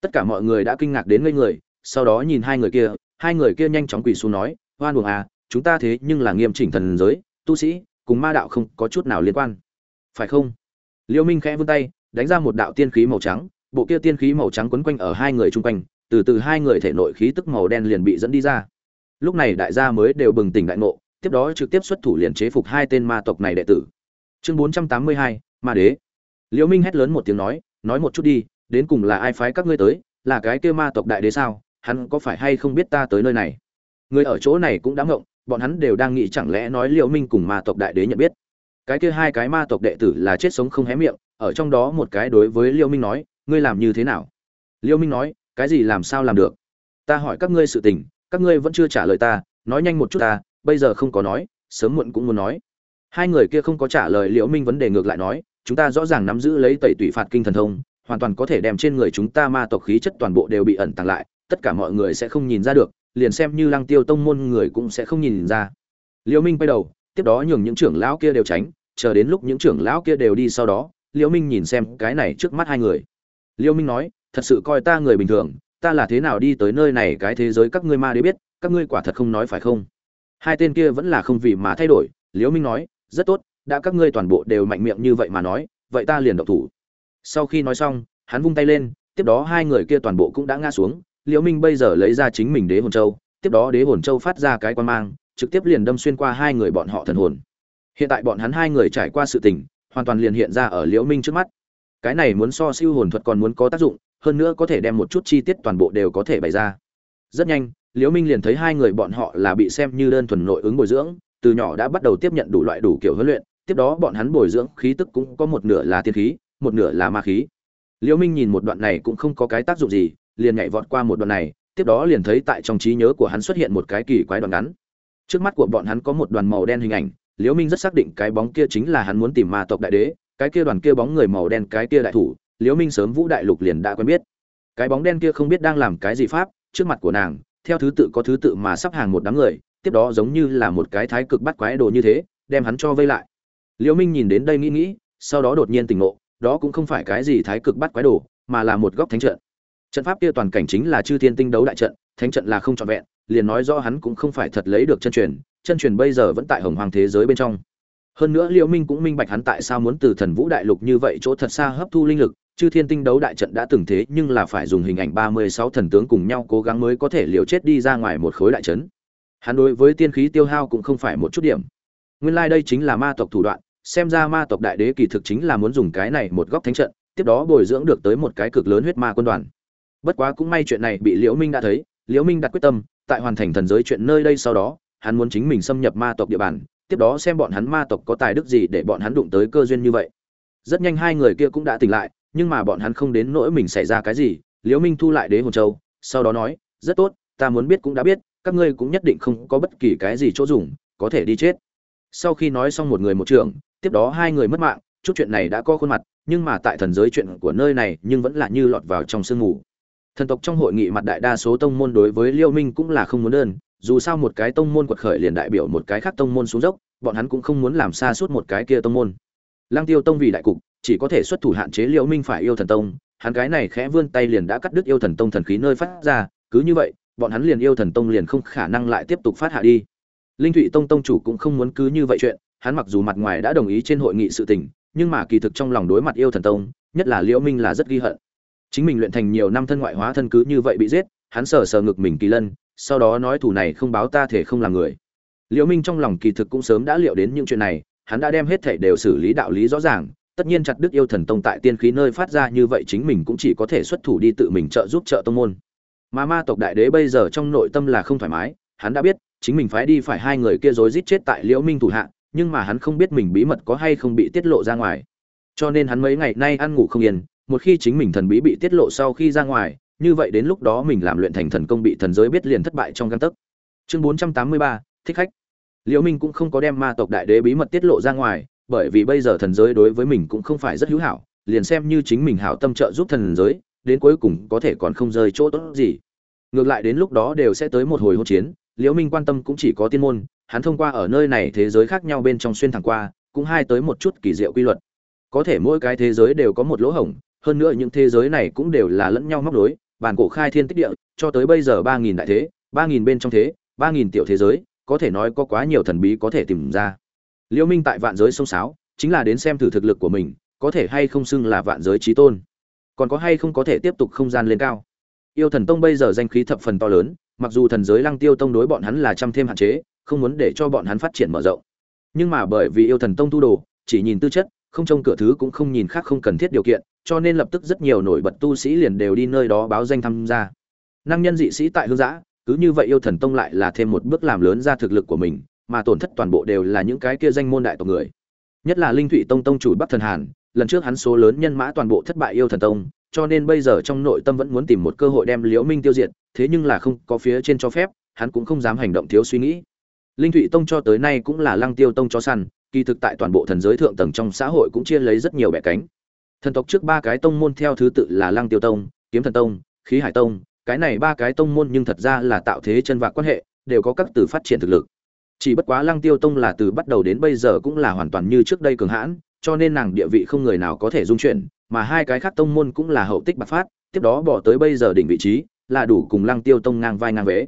Tất cả mọi người đã kinh ngạc đến ngây người, sau đó nhìn hai người kia, hai người kia nhanh chóng quỳ xuống nói hoan buồng à chúng ta thế nhưng là nghiêm chỉnh thần giới, tu sĩ, cùng ma đạo không có chút nào liên quan. Phải không? Liêu minh khẽ vươn tay, đánh ra một đạo tiên khí màu trắng, bộ kia tiên khí màu trắng quấn quanh ở hai người chung quanh, từ từ hai người thể nội khí tức màu đen liền bị dẫn đi ra. Lúc này đại gia mới đều bừng tỉnh đại ngộ, tiếp đó trực tiếp xuất thủ liền chế phục hai tên ma tộc này đệ tử. Chương bốn trăm tám mươi hai, ma đế. Liễu minh hét lớn một tiếng nói nói một chút đi, đến cùng là ai phái các ngươi tới, là cái kia ma tộc đại đế sao? Hắn có phải hay không biết ta tới nơi này? Người ở chỗ này cũng đã ngộng, bọn hắn đều đang nghĩ chẳng lẽ nói liễu minh cùng ma tộc đại đế nhận biết cái kia hai cái ma tộc đệ tử là chết sống không hé miệng, ở trong đó một cái đối với liêu minh nói, ngươi làm như thế nào? Liêu minh nói, cái gì làm sao làm được? Ta hỏi các ngươi sự tình, các ngươi vẫn chưa trả lời ta, nói nhanh một chút ta, bây giờ không có nói, sớm muộn cũng muốn nói. Hai người kia không có trả lời liễu minh vấn đề ngược lại nói, chúng ta rõ ràng nắm giữ lấy tẩy tủy phạt kinh thần thông, hoàn toàn có thể đem trên người chúng ta ma tộc khí chất toàn bộ đều bị ẩn tàng lại, tất cả mọi người sẽ không nhìn ra được, liền xem như lăng tiêu tông môn người cũng sẽ không nhìn ra. Liễu minh quay đầu, tiếp đó nhường những trưởng lão kia đều tránh chờ đến lúc những trưởng lão kia đều đi sau đó, liễu minh nhìn xem cái này trước mắt hai người. Liễu minh nói, thật sự coi ta người bình thường, ta là thế nào đi tới nơi này cái thế giới các ngươi ma đế biết, các ngươi quả thật không nói phải không? Hai tên kia vẫn là không vì mà thay đổi, liễu minh nói, rất tốt, đã các ngươi toàn bộ đều mạnh miệng như vậy mà nói, vậy ta liền động thủ. Sau khi nói xong, hắn vung tay lên, tiếp đó hai người kia toàn bộ cũng đã ngã xuống, liễu minh bây giờ lấy ra chính mình đế hồn châu, tiếp đó đế hồn châu phát ra cái quan mang, trực tiếp liền đâm xuyên qua hai người bọn họ thần hồn hiện tại bọn hắn hai người trải qua sự tình, hoàn toàn liền hiện ra ở liễu minh trước mắt. Cái này muốn so siêu hồn thuật còn muốn có tác dụng, hơn nữa có thể đem một chút chi tiết toàn bộ đều có thể bày ra. Rất nhanh, liễu minh liền thấy hai người bọn họ là bị xem như đơn thuần nội ứng bồi dưỡng, từ nhỏ đã bắt đầu tiếp nhận đủ loại đủ kiểu huấn luyện, tiếp đó bọn hắn bồi dưỡng khí tức cũng có một nửa là tiên khí, một nửa là ma khí. Liễu minh nhìn một đoạn này cũng không có cái tác dụng gì, liền nhảy vọt qua một đoạn này, tiếp đó liền thấy tại trong trí nhớ của hắn xuất hiện một cái kỳ quái đoạn ngắn. Trước mắt của bọn hắn có một đoàn màu đen hình ảnh liễu minh rất xác định cái bóng kia chính là hắn muốn tìm ma tộc đại đế, cái kia đoàn kia bóng người màu đen, cái kia đại thủ, liễu minh sớm vũ đại lục liền đã quen biết. Cái bóng đen kia không biết đang làm cái gì pháp, trước mặt của nàng, theo thứ tự có thứ tự mà sắp hàng một đám người, tiếp đó giống như là một cái thái cực bắt quái đồ như thế, đem hắn cho vây lại. Liễu minh nhìn đến đây nghĩ nghĩ, sau đó đột nhiên tỉnh ngộ, đó cũng không phải cái gì thái cực bắt quái đồ, mà là một góc thánh trận. Trận pháp kia toàn cảnh chính là chư thiên tinh đấu đại trận, thánh trận là không trọn vẹn, liền nói rõ hắn cũng không phải thật lấy được chân truyền chân truyền bây giờ vẫn tại hồng hoàng thế giới bên trong. Hơn nữa liễu minh cũng minh bạch hắn tại sao muốn từ thần vũ đại lục như vậy chỗ thật xa hấp thu linh lực, chư thiên tinh đấu đại trận đã từng thế nhưng là phải dùng hình ảnh ba mươi sáu thần tướng cùng nhau cố gắng mới có thể liều chết đi ra ngoài một khối đại trấn. Hắn đối với tiên khí tiêu hao cũng không phải một chút điểm. Nguyên lai like đây chính là ma tộc thủ đoạn, xem ra ma tộc đại đế kỳ thực chính là muốn dùng cái này một góc thánh trận, tiếp đó bồi dưỡng được tới một cái cực lớn huyết ma quân đoàn. Bất quá cũng may chuyện này bị liễu minh đã thấy, liễu minh đặt quyết tâm, tại hoàn thành thần giới chuyện nơi đây sau đó hắn muốn chính mình xâm nhập ma tộc địa bàn, tiếp đó xem bọn hắn ma tộc có tài đức gì để bọn hắn đụng tới cơ duyên như vậy. Rất nhanh hai người kia cũng đã tỉnh lại, nhưng mà bọn hắn không đến nỗi mình xảy ra cái gì, liễu minh thu lại đế hồn châu, sau đó nói, rất tốt, ta muốn biết cũng đã biết, các ngươi cũng nhất định không có bất kỳ cái gì chỗ dùng, có thể đi chết. Sau khi nói xong một người một trường tiếp đó hai người mất mạng, chút chuyện này đã có khuôn mặt, nhưng mà tại thần giới chuyện của nơi này nhưng vẫn là như lọt vào trong sương mù. Thần tộc trong hội nghị mặt đại đa số tông môn đối với liêu minh cũng là không muốn đơn dù sao một cái tông môn quật khởi liền đại biểu một cái khác tông môn xuống dốc, bọn hắn cũng không muốn làm xa suốt một cái kia tông môn. Lăng tiêu tông vì đại cục, chỉ có thể xuất thủ hạn chế liễu minh phải yêu thần tông, hắn cái này khẽ vươn tay liền đã cắt đứt yêu thần tông thần khí nơi phát ra, cứ như vậy, bọn hắn liền yêu thần tông liền không khả năng lại tiếp tục phát hạ đi. Linh thụy tông tông chủ cũng không muốn cứ như vậy chuyện, hắn mặc dù mặt ngoài đã đồng ý trên hội nghị sự tình, nhưng mà kỳ thực trong lòng đối mặt yêu thần tông, nhất là liễu minh là rất ghi hận. Chính mình luyện thành nhiều năm thân ngoại hóa thân cứ như vậy bị giết, hắn sờ sờ ngực mình kỳ lân sau đó nói thủ này không báo ta thể không làm người. Liễu minh trong lòng kỳ thực cũng sớm đã liệu đến những chuyện này, hắn đã đem hết thảy đều xử lý đạo lý rõ ràng, tất nhiên chặt đức yêu thần tông tại tiên khí nơi phát ra như vậy chính mình cũng chỉ có thể xuất thủ đi tự mình trợ giúp trợ tông môn. Mà ma tộc đại đế bây giờ trong nội tâm là không thoải mái, hắn đã biết, chính mình phải đi phải hai người kia rối giết chết tại liễu minh thủ hạ, nhưng mà hắn không biết mình bí mật có hay không bị tiết lộ ra ngoài. Cho nên hắn mấy ngày nay ăn ngủ không yên, một khi chính mình thần bí bị tiết lộ sau khi ra ngoài như vậy đến lúc đó mình làm luyện thành thần công bị thần giới biết liền thất bại trong căn tấc. Chương bốn trăm tám mươi ba, thích khách. Liễu minh cũng không có đem ma tộc đại đế bí mật tiết lộ ra ngoài, bởi vì bây giờ thần giới đối với mình cũng không phải rất hữu hảo, liền xem như chính mình hảo tâm trợ giúp thần giới, đến cuối cùng có thể còn không rơi chỗ tốt gì. Ngược lại đến lúc đó đều sẽ tới một hồi hỗn chiến, liễu minh quan tâm cũng chỉ có tiên môn, hắn thông qua ở nơi này thế giới khác nhau bên trong xuyên thẳng qua, cũng hai tới một chút kỳ diệu quy luật. Có thể mỗi cái thế giới đều có một lỗ hổng, hơn nữa những thế giới này cũng đều là lẫn nhau móc đối bản cổ khai thiên tích địa, cho tới bây giờ ba nghìn đại thế, ba nghìn bên trong thế, ba nghìn tiểu thế giới, có thể nói có quá nhiều thần bí có thể tìm ra. Liễu minh tại vạn giới sông sáo, chính là đến xem thử thực lực của mình, có thể hay không xưng là vạn giới trí tôn. Còn có hay không có thể tiếp tục không gian lên cao. Yêu thần tông bây giờ danh khí thập phần to lớn, mặc dù thần giới lăng tiêu tông đối bọn hắn là trăm thêm hạn chế, không muốn để cho bọn hắn phát triển mở rộng. Nhưng mà bởi vì yêu thần tông tu đồ, chỉ nhìn tư chất không trông cửa thứ cũng không nhìn khác không cần thiết điều kiện, cho nên lập tức rất nhiều nổi bật tu sĩ liền đều đi nơi đó báo danh tham gia. Năng nhân dị sĩ tại hương giã, cứ như vậy yêu thần tông lại là thêm một bước làm lớn ra thực lực của mình, mà tổn thất toàn bộ đều là những cái kia danh môn đại tộc người. Nhất là linh thủy tông tông chủ bắc thần hàn, lần trước hắn số lớn nhân mã toàn bộ thất bại yêu thần tông, cho nên bây giờ trong nội tâm vẫn muốn tìm một cơ hội đem liễu minh tiêu diệt, thế nhưng là không có phía trên cho phép, hắn cũng không dám hành động thiếu suy nghĩ. Linh thủy tông cho tới nay cũng là lăng tiêu tông cho săn kỳ thực tại toàn bộ thần giới thượng tầng trong xã hội cũng chia lấy rất nhiều bẻ cánh. Thần tộc trước ba cái tông môn theo thứ tự là lăng tiêu tông, kiếm thần tông, khí hải tông. Cái này ba cái tông môn nhưng thật ra là tạo thế chân vạc quan hệ, đều có các từ phát triển thực lực. Chỉ bất quá lăng tiêu tông là từ bắt đầu đến bây giờ cũng là hoàn toàn như trước đây cường hãn, cho nên nàng địa vị không người nào có thể dung chuyển, mà hai cái khác tông môn cũng là hậu tích bạc phát, tiếp đó bỏ tới bây giờ đỉnh vị trí, là đủ cùng lăng tiêu tông ngang vai ngang vế.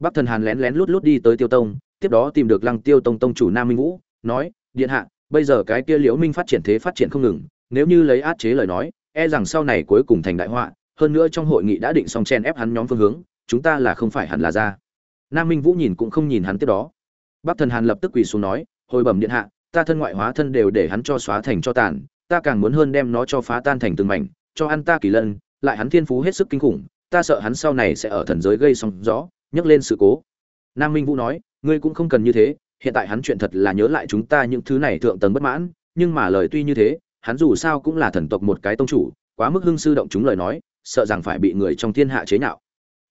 Bắc thần hàn lén lén lút lút đi tới tiêu tông, tiếp đó tìm được lăng tiêu tông tông chủ nam minh vũ, nói điện hạ, bây giờ cái kia liễu minh phát triển thế phát triển không ngừng, nếu như lấy át chế lời nói e rằng sau này cuối cùng thành đại họa, hơn nữa trong hội nghị đã định xong chen ép hắn nhóm phương hướng, chúng ta là không phải hẳn là ra. Nam minh vũ nhìn cũng không nhìn hắn tiếp đó. Bắc thần hàn lập tức quỳ xuống nói, hồi bẩm điện hạ, ta thân ngoại hóa thân đều để hắn cho xóa thành cho tàn, ta càng muốn hơn đem nó cho phá tan thành từng mảnh, cho ăn ta kỳ lân, lại hắn thiên phú hết sức kinh khủng, ta sợ hắn sau này sẽ ở thần giới gây sóng gió, nhấc lên sự cố. Nam minh vũ nói, ngươi cũng không cần như thế hiện tại hắn chuyện thật là nhớ lại chúng ta những thứ này thượng tầng bất mãn, nhưng mà lời tuy như thế, hắn dù sao cũng là thần tộc một cái tông chủ, quá mức hưng sư động chúng lời nói, sợ rằng phải bị người trong thiên hạ chế nhạo.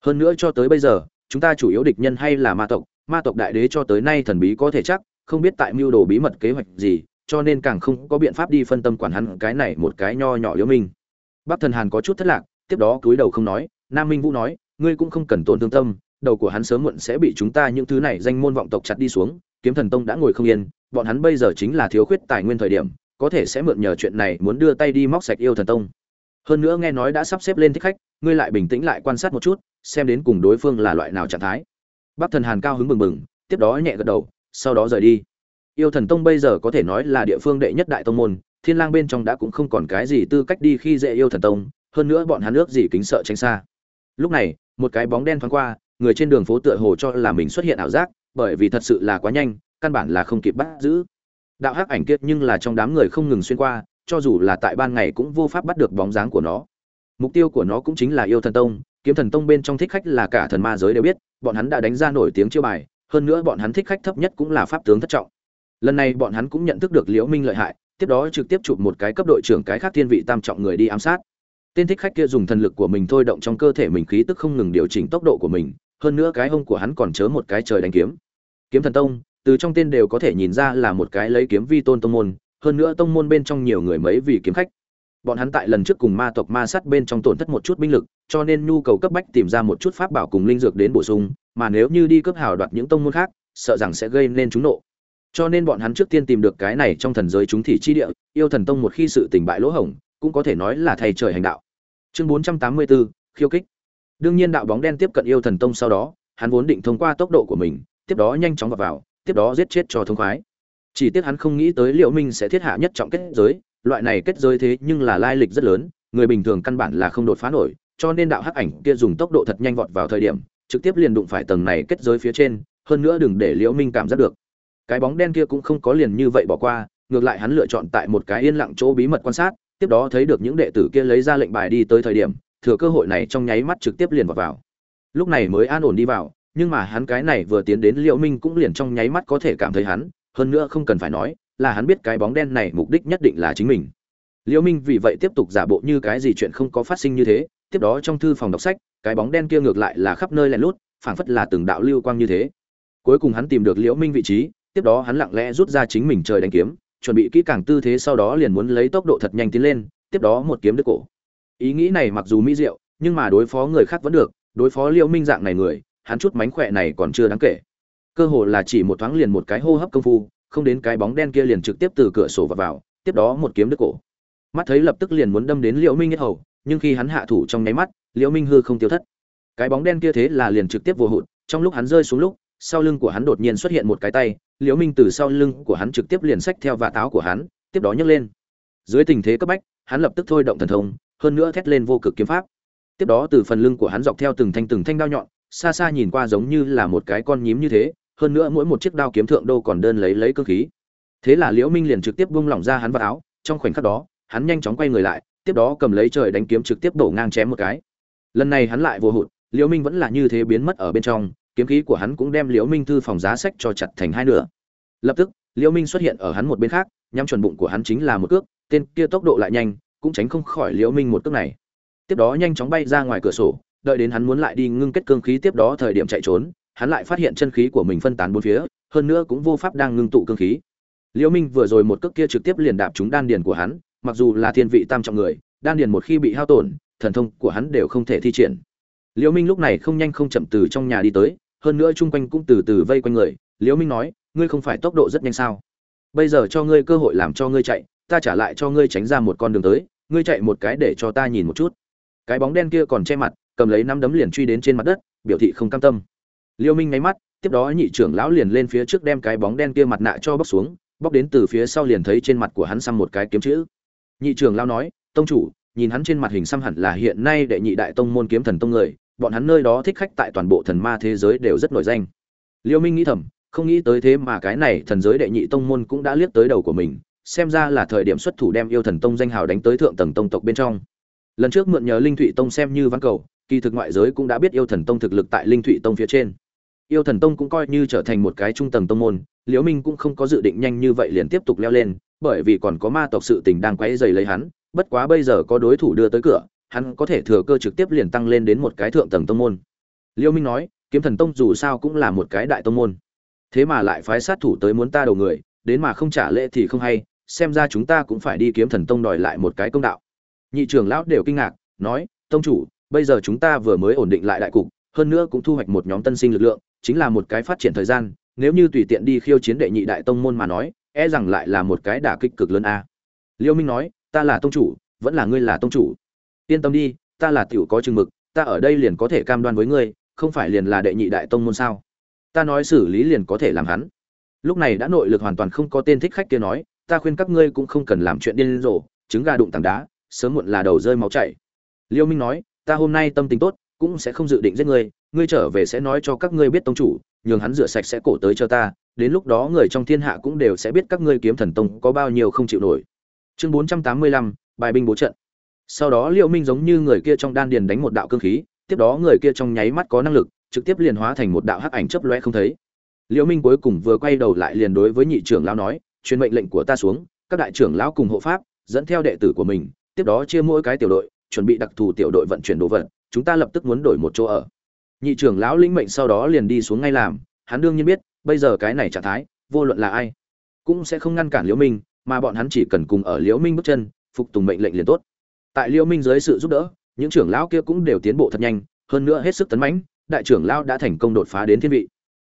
Hơn nữa cho tới bây giờ, chúng ta chủ yếu địch nhân hay là ma tộc ma tộc đại đế cho tới nay thần bí có thể chắc, không biết tại mưu đồ bí mật kế hoạch gì, cho nên càng không có biện pháp đi phân tâm quản hắn cái này một cái nho nhỏ liễu minh. Bắc thần hàn có chút thất lạc, tiếp đó cúi đầu không nói, nam minh vũ nói, ngươi cũng không cần tổn thương tâm đầu của hắn sớm muộn sẽ bị chúng ta những thứ này danh môn vọng tộc chặt đi xuống, kiếm thần tông đã ngồi không yên, bọn hắn bây giờ chính là thiếu khuyết tài nguyên thời điểm, có thể sẽ mượn nhờ chuyện này muốn đưa tay đi móc sạch yêu thần tông. Hơn nữa nghe nói đã sắp xếp lên thích khách, ngươi lại bình tĩnh lại quan sát một chút, xem đến cùng đối phương là loại nào trạng thái. Bắc thần hàn cao hứng bừng bừng, tiếp đó nhẹ gật đầu, sau đó rời đi. Yêu thần tông bây giờ có thể nói là địa phương đệ nhất đại tông môn, thiên lang bên trong đã cũng không còn cái gì tư cách đi khi dễ yêu thần tông, hơn nữa bọn hắn nước gì kính sợ tránh xa. Lúc này, một cái bóng đen thoáng qua người trên đường phố tựa hồ cho là mình xuất hiện ảo giác, bởi vì thật sự là quá nhanh, căn bản là không kịp bắt giữ. Đạo hắc ảnh kiệt nhưng là trong đám người không ngừng xuyên qua, cho dù là tại ban ngày cũng vô pháp bắt được bóng dáng của nó. Mục tiêu của nó cũng chính là yêu thần tông, kiếm thần tông bên trong thích khách là cả thần ma giới đều biết, bọn hắn đã đánh ra nổi tiếng chiêu bài, hơn nữa bọn hắn thích khách thấp nhất cũng là pháp tướng thất trọng. Lần này bọn hắn cũng nhận thức được liễu minh lợi hại, tiếp đó trực tiếp chụp một cái cấp đội trưởng cái khác thiên vị tam trọng người đi ám sát. Tên thích khách kia dùng thần lực của mình thôi động trong cơ thể mình khí tức không ngừng điều chỉnh tốc độ của mình hơn nữa cái hông của hắn còn chớ một cái trời đánh kiếm. Kiếm thần tông từ trong tên đều có thể nhìn ra là một cái lấy kiếm vi tôn tông môn hơn nữa tông môn bên trong nhiều người mấy vì kiếm khách. Bọn hắn tại lần trước cùng ma tộc ma sát bên trong tổn thất một chút binh lực cho nên nhu cầu cấp bách tìm ra một chút pháp bảo cùng linh dược đến bổ sung mà nếu như đi cướp hào đoạt những tông môn khác sợ rằng sẽ gây nên chúng nộ. Cho nên bọn hắn trước tiên tìm được cái này trong thần giới chúng thị chi địa yêu thần tông một khi sự tình bại lỗ hổng cũng có thể nói là thầy trời hành đạo. Chương 484, khiêu kích đương nhiên đạo bóng đen tiếp cận yêu thần tông sau đó, hắn vốn định thông qua tốc độ của mình, tiếp đó nhanh chóng vào vào, tiếp đó giết chết cho thông khoái. Chỉ tiếc hắn không nghĩ tới liệu minh sẽ thiết hạ nhất trọng kết giới, loại này kết giới thế nhưng là lai lịch rất lớn, người bình thường căn bản là không đột phá nổi, cho nên đạo hắc ảnh kia dùng tốc độ thật nhanh vọt vào thời điểm, trực tiếp liền đụng phải tầng này kết giới phía trên, hơn nữa đừng để liễu minh cảm giác được. Cái bóng đen kia cũng không có liền như vậy bỏ qua, ngược lại hắn lựa chọn tại một cái yên lặng chỗ bí mật quan sát, tiếp đó thấy được những đệ tử kia lấy ra lệnh bài đi tới thời điểm thừa cơ hội này trong nháy mắt trực tiếp liền vào vào. Lúc này mới an ổn đi vào, nhưng mà hắn cái này vừa tiến đến liễu minh cũng liền trong nháy mắt có thể cảm thấy hắn, hơn nữa không cần phải nói, là hắn biết cái bóng đen này mục đích nhất định là chính mình. Liễu minh vì vậy tiếp tục giả bộ như cái gì chuyện không có phát sinh như thế, tiếp đó trong thư phòng đọc sách, cái bóng đen kia ngược lại là khắp nơi lẻn lút, phảng phất là từng đạo lưu quang như thế. Cuối cùng hắn tìm được liễu minh vị trí, tiếp đó hắn lặng lẽ rút ra chính mình trời đánh kiếm, chuẩn bị kỹ càng tư thế sau đó liền muốn lấy tốc độ thật nhanh tiến lên, tiếp đó một kiếm đứt cổ ý nghĩ này mặc dù mỹ diệu nhưng mà đối phó người khác vẫn được đối phó liễu minh dạng này người hắn chút mánh khỏe này còn chưa đáng kể. Cơ hồ là chỉ một thoáng liền một cái hô hấp công phu không đến cái bóng đen kia liền trực tiếp từ cửa sổ vào, vào tiếp đó một kiếm đứt cổ. Mắt thấy lập tức liền muốn đâm đến liễu minh nhất hầu nhưng khi hắn hạ thủ trong nháy mắt liễu minh hư không tiêu thất. Cái bóng đen kia thế là liền trực tiếp vô hụt trong lúc hắn rơi xuống lúc sau lưng của hắn đột nhiên xuất hiện một cái tay liễu minh từ sau lưng của hắn trực tiếp liền xách theo vạt áo của hắn tiếp đó nhấc lên. Dưới tình thế cấp bách hắn lập tức thôi động thần thông hơn nữa thét lên vô cực kiếm pháp. Tiếp đó từ phần lưng của hắn dọc theo từng thanh từng thanh đao nhọn, xa xa nhìn qua giống như là một cái con nhím như thế, hơn nữa mỗi một chiếc đao kiếm thượng đô còn đơn lấy lấy cơ khí. Thế là liễu minh liền trực tiếp buông lỏng ra hắn vào áo, trong khoảnh khắc đó, hắn nhanh chóng quay người lại, tiếp đó cầm lấy trời đánh kiếm trực tiếp đổ ngang chém một cái. Lần này hắn lại vô hụt, liễu minh vẫn là như thế biến mất ở bên trong, kiếm khí của hắn cũng đem liễu minh thư phòng giá sách cho chặt thành hai nửa. Lập tức, liễu minh xuất hiện ở hắn một bên khác, nhắm chuẩn bụng của hắn chính là một cước, tên kia tốc độ lại nhanh cũng tránh không khỏi liễu minh một cước này. Tiếp đó nhanh chóng bay ra ngoài cửa sổ, đợi đến hắn muốn lại đi ngưng kết cương khí tiếp đó thời điểm chạy trốn, hắn lại phát hiện chân khí của mình phân tán bốn phía, hơn nữa cũng vô pháp đang ngưng tụ cương khí. Liễu minh vừa rồi một cước kia trực tiếp liền đạp trúng đan điền của hắn, mặc dù là thiên vị tam trọng người, đan điền một khi bị hao tổn, thần thông của hắn đều không thể thi triển. Liễu minh lúc này không nhanh không chậm từ trong nhà đi tới, hơn nữa chung quanh cũng từ từ vây quanh người. Liễu minh nói, ngươi không phải tốc độ rất nhanh sao? Bây giờ cho ngươi cơ hội làm cho ngươi chạy ta trả lại cho ngươi tránh ra một con đường tới, ngươi chạy một cái để cho ta nhìn một chút. Cái bóng đen kia còn che mặt, cầm lấy năm đấm liền truy đến trên mặt đất, biểu thị không cam tâm. Liêu minh nháy mắt, tiếp đó nhị trưởng lão liền lên phía trước đem cái bóng đen kia mặt nạ cho bóc xuống, bóc đến từ phía sau liền thấy trên mặt của hắn xăm một cái kiếm chữ. Nhị trưởng lão nói, tông chủ, nhìn hắn trên mặt hình xăm hẳn là hiện nay đệ nhị đại tông môn kiếm thần tông người, bọn hắn nơi đó thích khách tại toàn bộ thần ma thế giới đều rất nổi danh. Liêu minh nghĩ thầm, không nghĩ tới thế mà cái này thần giới đệ nhị tông môn cũng đã liếc tới đầu của mình xem ra là thời điểm xuất thủ đem yêu thần tông danh hào đánh tới thượng tầng tông tộc bên trong. Lần trước mượn nhờ linh thụy tông xem như văn cầu, kỳ thực ngoại giới cũng đã biết yêu thần tông thực lực tại linh thụy tông phía trên. Yêu thần tông cũng coi như trở thành một cái trung tầng tông môn, liễu minh cũng không có dự định nhanh như vậy liền tiếp tục leo lên, bởi vì còn có ma tộc sự tình đang quấy rầy lấy hắn, bất quá bây giờ có đối thủ đưa tới cửa, hắn có thể thừa cơ trực tiếp liền tăng lên đến một cái thượng tầng tông môn. Liễu minh nói, kiếm thần tông dù sao cũng là một cái đại tông môn, thế mà lại phái sát thủ tới muốn ta đầu người, đến mà không trả lễ thì không hay xem ra chúng ta cũng phải đi kiếm thần tông đòi lại một cái công đạo. Nhị trưởng lão đều kinh ngạc, nói, tông chủ, bây giờ chúng ta vừa mới ổn định lại đại cục, hơn nữa cũng thu hoạch một nhóm tân sinh lực lượng, chính là một cái phát triển thời gian, nếu như tùy tiện đi khiêu chiến đệ nhị đại tông môn mà nói e rằng lại là một cái đả kích cực lớn a. Liêu minh nói, ta là tông chủ, vẫn là ngươi là tông chủ. Yên tâm đi, ta là tiểu có chừng mực, ta ở đây liền có thể cam đoan với ngươi, không phải liền là đệ nhị đại tông môn sao? Ta nói xử lý liền có thể làm hắn. Lúc này đã nội lực hoàn toàn không có tên thích khách kia nói ta khuyên các ngươi cũng không cần làm chuyện điên rồ, trứng gà đụng tảng đá, sớm muộn là đầu rơi máu chảy. Liêu minh nói, ta hôm nay tâm tình tốt, cũng sẽ không dự định giết ngươi ngươi trở về sẽ nói cho các ngươi biết tông chủ, nhường hắn rửa sạch sẽ cổ tới cho ta, đến lúc đó người trong thiên hạ cũng đều sẽ biết các ngươi kiếm thần tông có bao nhiêu không chịu nổi. Chương bốn trăm tám mươi lăm, bài binh bố trận. Sau đó liêu minh giống như người kia trong đan điền đánh một đạo cương khí, tiếp đó người kia trong nháy mắt có năng lực, trực tiếp liền hóa thành một đạo hắc ảnh chớp lóe không thấy. Liêu minh cuối cùng vừa quay đầu lại liền đối với nhị trưởng lão nói truyền mệnh lệnh của ta xuống, các đại trưởng lão cùng hộ pháp, dẫn theo đệ tử của mình, tiếp đó chia mỗi cái tiểu đội, chuẩn bị đặc thù tiểu đội vận chuyển đồ vật, chúng ta lập tức muốn đổi một chỗ ở. Nhị trưởng lão lĩnh mệnh sau đó liền đi xuống ngay làm, hắn đương nhiên biết, bây giờ cái này trạng thái, vô luận là ai, cũng sẽ không ngăn cản liễu minh, mà bọn hắn chỉ cần cùng ở liễu minh bước chân, phục tùng mệnh lệnh liền tốt. Tại liễu minh dưới sự giúp đỡ, những trưởng lão kia cũng đều tiến bộ thật nhanh, hơn nữa hết sức tấn mãnh, đại trưởng lão đã thành công đột phá đến thiên vị.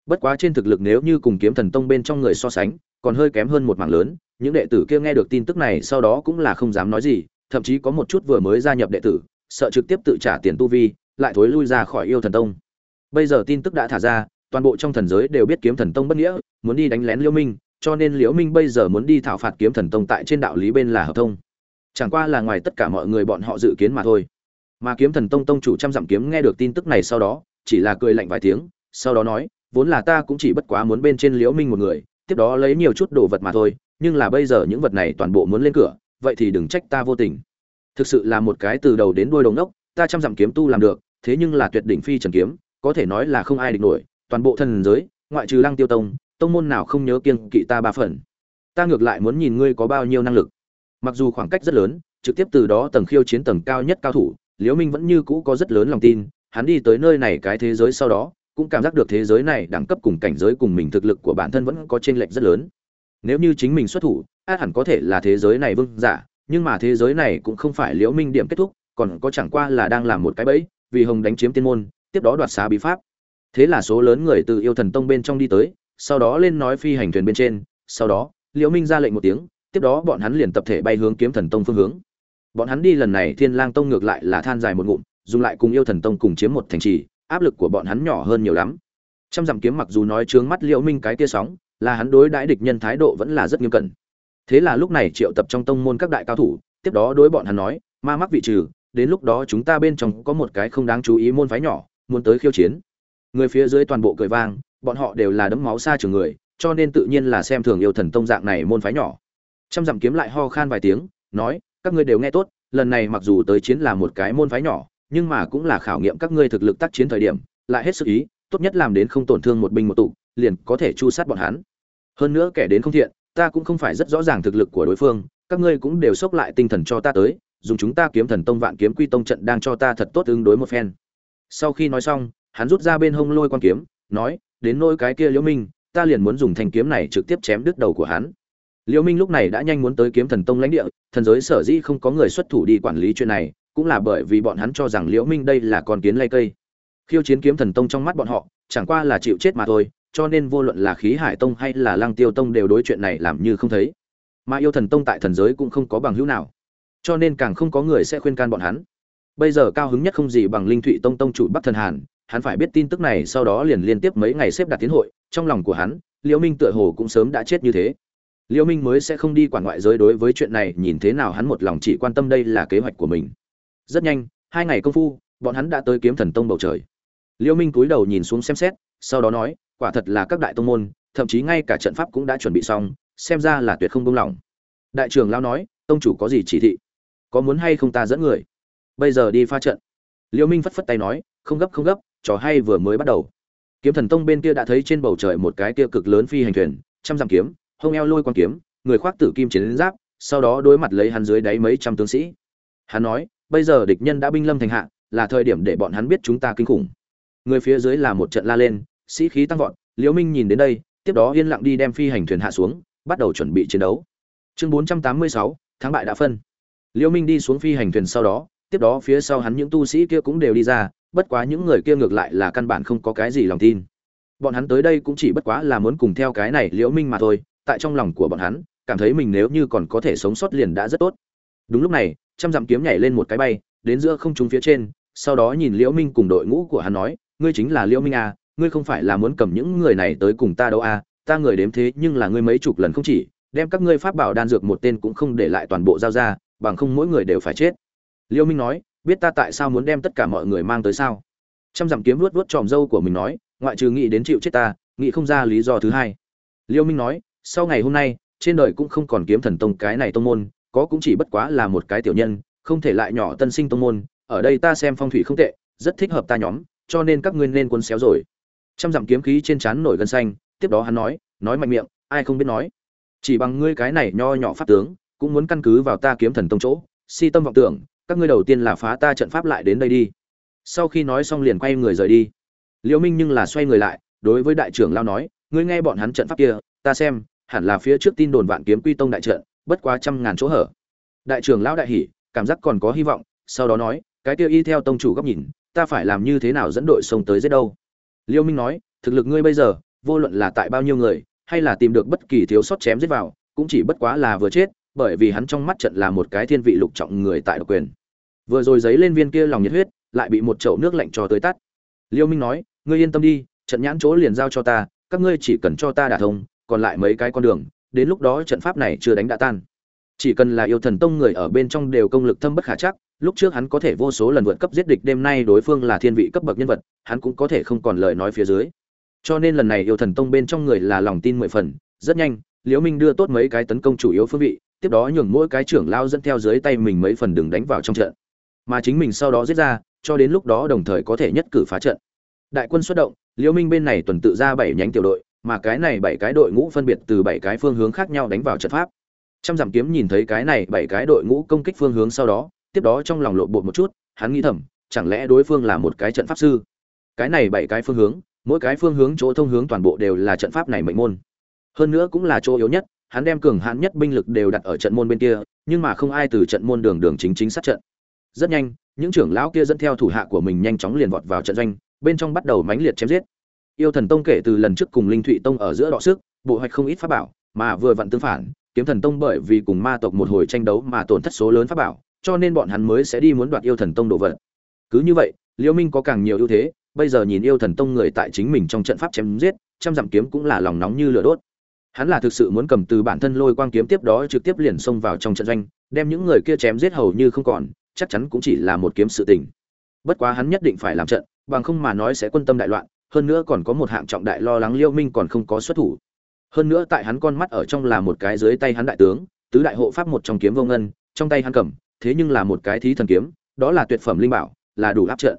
Bất quá trên thực lực nếu như cùng kiếm thần tông bên trong người so sánh còn hơi kém hơn một mảng lớn, những đệ tử kia nghe được tin tức này sau đó cũng là không dám nói gì, thậm chí có một chút vừa mới gia nhập đệ tử, sợ trực tiếp tự trả tiền tu vi, lại thối lui ra khỏi yêu thần tông. Bây giờ tin tức đã thả ra, toàn bộ trong thần giới đều biết kiếm thần tông bất nghĩa, muốn đi đánh lén liễu minh, cho nên liễu minh bây giờ muốn đi thảo phạt kiếm thần tông tại trên đạo lý bên là hợp thông. Chẳng qua là ngoài tất cả mọi người bọn họ dự kiến mà thôi. Mà kiếm thần tông tông chủ trăm dặm kiếm nghe được tin tức này sau đó, chỉ là cười lạnh vài tiếng, sau đó nói, vốn là ta cũng chỉ bất quá muốn bên trên liễu minh một người tiếp đó lấy nhiều chút đồ vật mà thôi, nhưng là bây giờ những vật này toàn bộ muốn lên cửa, vậy thì đừng trách ta vô tình. Thực sự là một cái từ đầu đến đuôi đồng đốc, ta trăm dặm kiếm tu làm được, thế nhưng là tuyệt đỉnh phi trần kiếm, có thể nói là không ai địch nổi, toàn bộ thần giới, ngoại trừ lăng tiêu tông tông môn nào không nhớ kiêng kỵ ta ba phần. Ta ngược lại muốn nhìn ngươi có bao nhiêu năng lực. Mặc dù khoảng cách rất lớn, trực tiếp từ đó tầng khiêu chiến tầng cao nhất cao thủ, liễu minh vẫn như cũ có rất lớn lòng tin, hắn đi tới nơi này cái thế giới sau đó cũng cảm giác được thế giới này đẳng cấp cùng cảnh giới cùng mình thực lực của bản thân vẫn có chênh lệch rất lớn. Nếu như chính mình xuất thủ át hẳn có thể là thế giới này vương giả, nhưng mà thế giới này cũng không phải liễu minh điểm kết thúc, còn có chẳng qua là đang làm một cái bẫy, vì hồng đánh chiếm tiên môn, tiếp đó đoạt xá bí pháp. Thế là số lớn người từ yêu thần tông bên trong đi tới, sau đó lên nói phi hành thuyền bên trên, sau đó, liễu minh ra lệnh một tiếng, tiếp đó bọn hắn liền tập thể bay hướng kiếm thần tông phương hướng. Bọn hắn đi lần này thiên lang tông ngược lại là than dài một ngụm, dùng lại cùng yêu thần tông cùng chiếm một thành trì áp lực của bọn hắn nhỏ hơn nhiều lắm. Trăm dặm kiếm mặc dù nói trướng mắt liễu minh cái tia sóng, là hắn đối đãi địch nhân thái độ vẫn là rất nghiêm cẩn. Thế là lúc này triệu tập trong tông môn các đại cao thủ, tiếp đó đối bọn hắn nói, ma mắc vị trừ, đến lúc đó chúng ta bên trong có một cái không đáng chú ý môn phái nhỏ, muốn tới khiêu chiến. Người phía dưới toàn bộ cười vang, bọn họ đều là đấm máu xa trường người, cho nên tự nhiên là xem thường yêu thần tông dạng này môn phái nhỏ. Trăm dặm kiếm lại ho khan vài tiếng, nói, các ngươi đều nghe tốt, lần này mặc dù tới chiến là một cái môn phái nhỏ nhưng mà cũng là khảo nghiệm các ngươi thực lực tác chiến thời điểm, lại hết sức ý, tốt nhất làm đến không tổn thương một binh một tụ, liền có thể chu sát bọn hắn. Hơn nữa kẻ đến không thiện, ta cũng không phải rất rõ ràng thực lực của đối phương, các ngươi cũng đều sốc lại tinh thần cho ta tới, dùng chúng ta kiếm thần tông vạn kiếm quy tông trận đang cho ta thật tốt ứng đối một phen. Sau khi nói xong, hắn rút ra bên hông lôi quan kiếm, nói, đến nỗi cái kia liễu minh, ta liền muốn dùng thanh kiếm này trực tiếp chém đứt đầu của hắn. Liễu minh lúc này đã nhanh muốn tới kiếm thần tông lãnh địa, thần giới sở dĩ không có người xuất thủ đi quản lý chuyện này cũng là bởi vì bọn hắn cho rằng liễu minh đây là con kiến lay cây. Khiêu chiến kiếm thần tông trong mắt bọn họ, chẳng qua là chịu chết mà thôi, cho nên vô luận là khí hải tông hay là lăng tiêu tông đều đối chuyện này làm như không thấy. Mà yêu thần tông tại thần giới cũng không có bằng hữu nào, cho nên càng không có người sẽ khuyên can bọn hắn. Bây giờ cao hứng nhất không gì bằng linh thụy tông tông chủ bắc thần hàn, hắn phải biết tin tức này sau đó liền liên tiếp mấy ngày xếp đặt tiến hội, trong lòng của hắn, liễu minh tựa hồ cũng sớm đã chết như thế. Liễu minh mới sẽ không đi quản ngoại giới đối với chuyện này, nhìn thế nào hắn một lòng chỉ quan tâm đây là kế hoạch của mình rất nhanh, hai ngày công phu, bọn hắn đã tới kiếm thần tông bầu trời. Liêu minh cúi đầu nhìn xuống xem xét, sau đó nói, quả thật là các đại tông môn, thậm chí ngay cả trận pháp cũng đã chuẩn bị xong, xem ra là tuyệt không buông lỏng. Đại trưởng lão nói, tông chủ có gì chỉ thị? Có muốn hay không ta dẫn người? Bây giờ đi pha trận. Liêu minh phất phất tay nói, không gấp không gấp, trò hay vừa mới bắt đầu. Kiếm thần tông bên kia đã thấy trên bầu trời một cái kia cực lớn phi hành thuyền, trăm dặm kiếm hông eo lôi quan kiếm, người khoác tử kim chiến giáp, sau đó đối mặt lấy hắn dưới đáy mấy trăm tướng sĩ. Hắn nói bây giờ địch nhân đã binh lâm thành hạ là thời điểm để bọn hắn biết chúng ta kinh khủng. Người phía dưới là một trận la lên sĩ khí tăng vọt liễu minh nhìn đến đây tiếp đó yên lặng đi đem phi hành thuyền hạ xuống bắt đầu chuẩn bị chiến đấu. Chương 486, thắng bại đã phân. Liễu minh đi xuống phi hành thuyền sau đó tiếp đó phía sau hắn những tu sĩ kia cũng đều đi ra bất quá những người kia ngược lại là căn bản không có cái gì lòng tin. Bọn hắn tới đây cũng chỉ bất quá là muốn cùng theo cái này liễu minh mà thôi tại trong lòng của bọn hắn cảm thấy mình nếu như còn có thể sống sót liền đã rất tốt. Đúng lúc này trăm dặm kiếm nhảy lên một cái bay, đến giữa không trung phía trên, sau đó nhìn liễu minh cùng đội ngũ của hắn nói, ngươi chính là liễu minh à ngươi không phải là muốn cầm những người này tới cùng ta đâu à ta người đếm thế nhưng là ngươi mấy chục lần không chỉ, đem các ngươi pháp bảo đan dược một tên cũng không để lại toàn bộ giao ra, bằng không mỗi người đều phải chết. Liễu minh nói, biết ta tại sao muốn đem tất cả mọi người mang tới sao? Trăm dặm kiếm luốt luốt tròm râu của mình nói, ngoại trừ nghĩ đến chịu chết ta, nghĩ không ra lý do thứ hai. Liễu minh nói, sau ngày hôm nay, trên đời cũng không còn kiếm thần tông cái này tông môn có cũng chỉ bất quá là một cái tiểu nhân, không thể lại nhỏ tân sinh tông môn, ở đây ta xem phong thủy không tệ, rất thích hợp ta nhóm, cho nên các ngươi nên quân xéo rồi. Trăm dặm kiếm khí trên trán nổi gân xanh, tiếp đó hắn nói nói mạnh miệng, ai không biết nói. Chỉ bằng ngươi cái này nho nhỏ pháp tướng, cũng muốn căn cứ vào ta kiếm thần tông chỗ, si tâm vọng tưởng, các ngươi đầu tiên là phá ta trận pháp lại đến đây đi. Sau khi nói xong liền quay người rời đi. Liễu minh nhưng là xoay người lại, đối với đại trưởng lao nói, ngươi nghe bọn hắn trận pháp kia, ta xem, hẳn là phía trước tin đồn vạn kiếm quy tông đại trận bất quá trăm ngàn chỗ hở. Đại trưởng lão đại hỉ, cảm giác còn có hy vọng, sau đó nói, cái kia y theo tông chủ góc nhìn, ta phải làm như thế nào dẫn đội sông tới giết đâu? Liêu minh nói, thực lực ngươi bây giờ, vô luận là tại bao nhiêu người, hay là tìm được bất kỳ thiếu sót chém giết vào, cũng chỉ bất quá là vừa chết, bởi vì hắn trong mắt trận là một cái thiên vị lục trọng người tại độc quyền. Vừa rồi giấy lên viên kia lòng nhiệt huyết, lại bị một chậu nước lạnh cho tới tắt. Liêu minh nói, ngươi yên tâm đi, trận nhãn chỗ liền giao cho ta, các ngươi chỉ cần cho ta đả thông, còn lại mấy cái con đường đến lúc đó trận pháp này chưa đánh đã tan. Chỉ cần là yêu thần tông người ở bên trong đều công lực thâm bất khả chắc, lúc trước hắn có thể vô số lần vượt cấp giết địch, đêm nay đối phương là thiên vị cấp bậc nhân vật, hắn cũng có thể không còn lời nói phía dưới. Cho nên lần này yêu thần tông bên trong người là lòng tin mười phần, rất nhanh, liễu minh đưa tốt mấy cái tấn công chủ yếu phương vị, tiếp đó nhường mỗi cái trưởng lao dẫn theo dưới tay mình mấy phần đường đánh vào trong trận. Mà chính mình sau đó giết ra, cho đến lúc đó đồng thời có thể nhất cử phá trận. Đại quân xuất động, liễu minh bên này tuần tự ra bảy nhánh tiểu đội mà cái này bảy cái đội ngũ phân biệt từ bảy cái phương hướng khác nhau đánh vào trận pháp. Trăm dặm kiếm nhìn thấy cái này bảy cái đội ngũ công kích phương hướng sau đó, tiếp đó trong lòng lộ bột một chút, hắn nghĩ thầm, chẳng lẽ đối phương là một cái trận pháp sư? Cái này bảy cái phương hướng, mỗi cái phương hướng chỗ thông hướng toàn bộ đều là trận pháp này mệnh môn. Hơn nữa cũng là chỗ yếu nhất, hắn đem cường hãn nhất binh lực đều đặt ở trận môn bên kia, nhưng mà không ai từ trận môn đường đường chính chính sát trận. Rất nhanh, những trưởng lão kia dẫn theo thủ hạ của mình nhanh chóng liền vọt vào trận doanh, bên trong bắt đầu mãnh liệt chém giết yêu thần tông kể từ lần trước cùng linh thụy tông ở giữa đọ sức, bộ hoạch không ít pháp bảo, mà vừa vặn tương phản, kiếm thần tông bởi vì cùng ma tộc một hồi tranh đấu mà tổn thất số lớn pháp bảo, cho nên bọn hắn mới sẽ đi muốn đoạt yêu thần tông đồ vật. Cứ như vậy, liễu minh có càng nhiều ưu thế, bây giờ nhìn yêu thần tông người tại chính mình trong trận pháp chém giết, trăm dặm kiếm cũng là lòng nóng như lửa đốt. Hắn là thực sự muốn cầm từ bản thân lôi quang kiếm tiếp đó trực tiếp liền xông vào trong trận doanh, đem những người kia chém giết hầu như không còn, chắc chắn cũng chỉ là một kiếm sự tình. Bất quá hắn nhất định phải làm trận, bằng không mà nói sẽ quân tâm đại loạn hơn nữa còn có một hạng trọng đại lo lắng liêu minh còn không có xuất thủ. Hơn nữa tại hắn con mắt ở trong là một cái dưới tay hắn đại tướng, tứ đại hộ pháp một trong kiếm vô ngân, trong tay hắn cầm, thế nhưng là một cái thí thần kiếm, đó là tuyệt phẩm linh bảo, là đủ áp trận.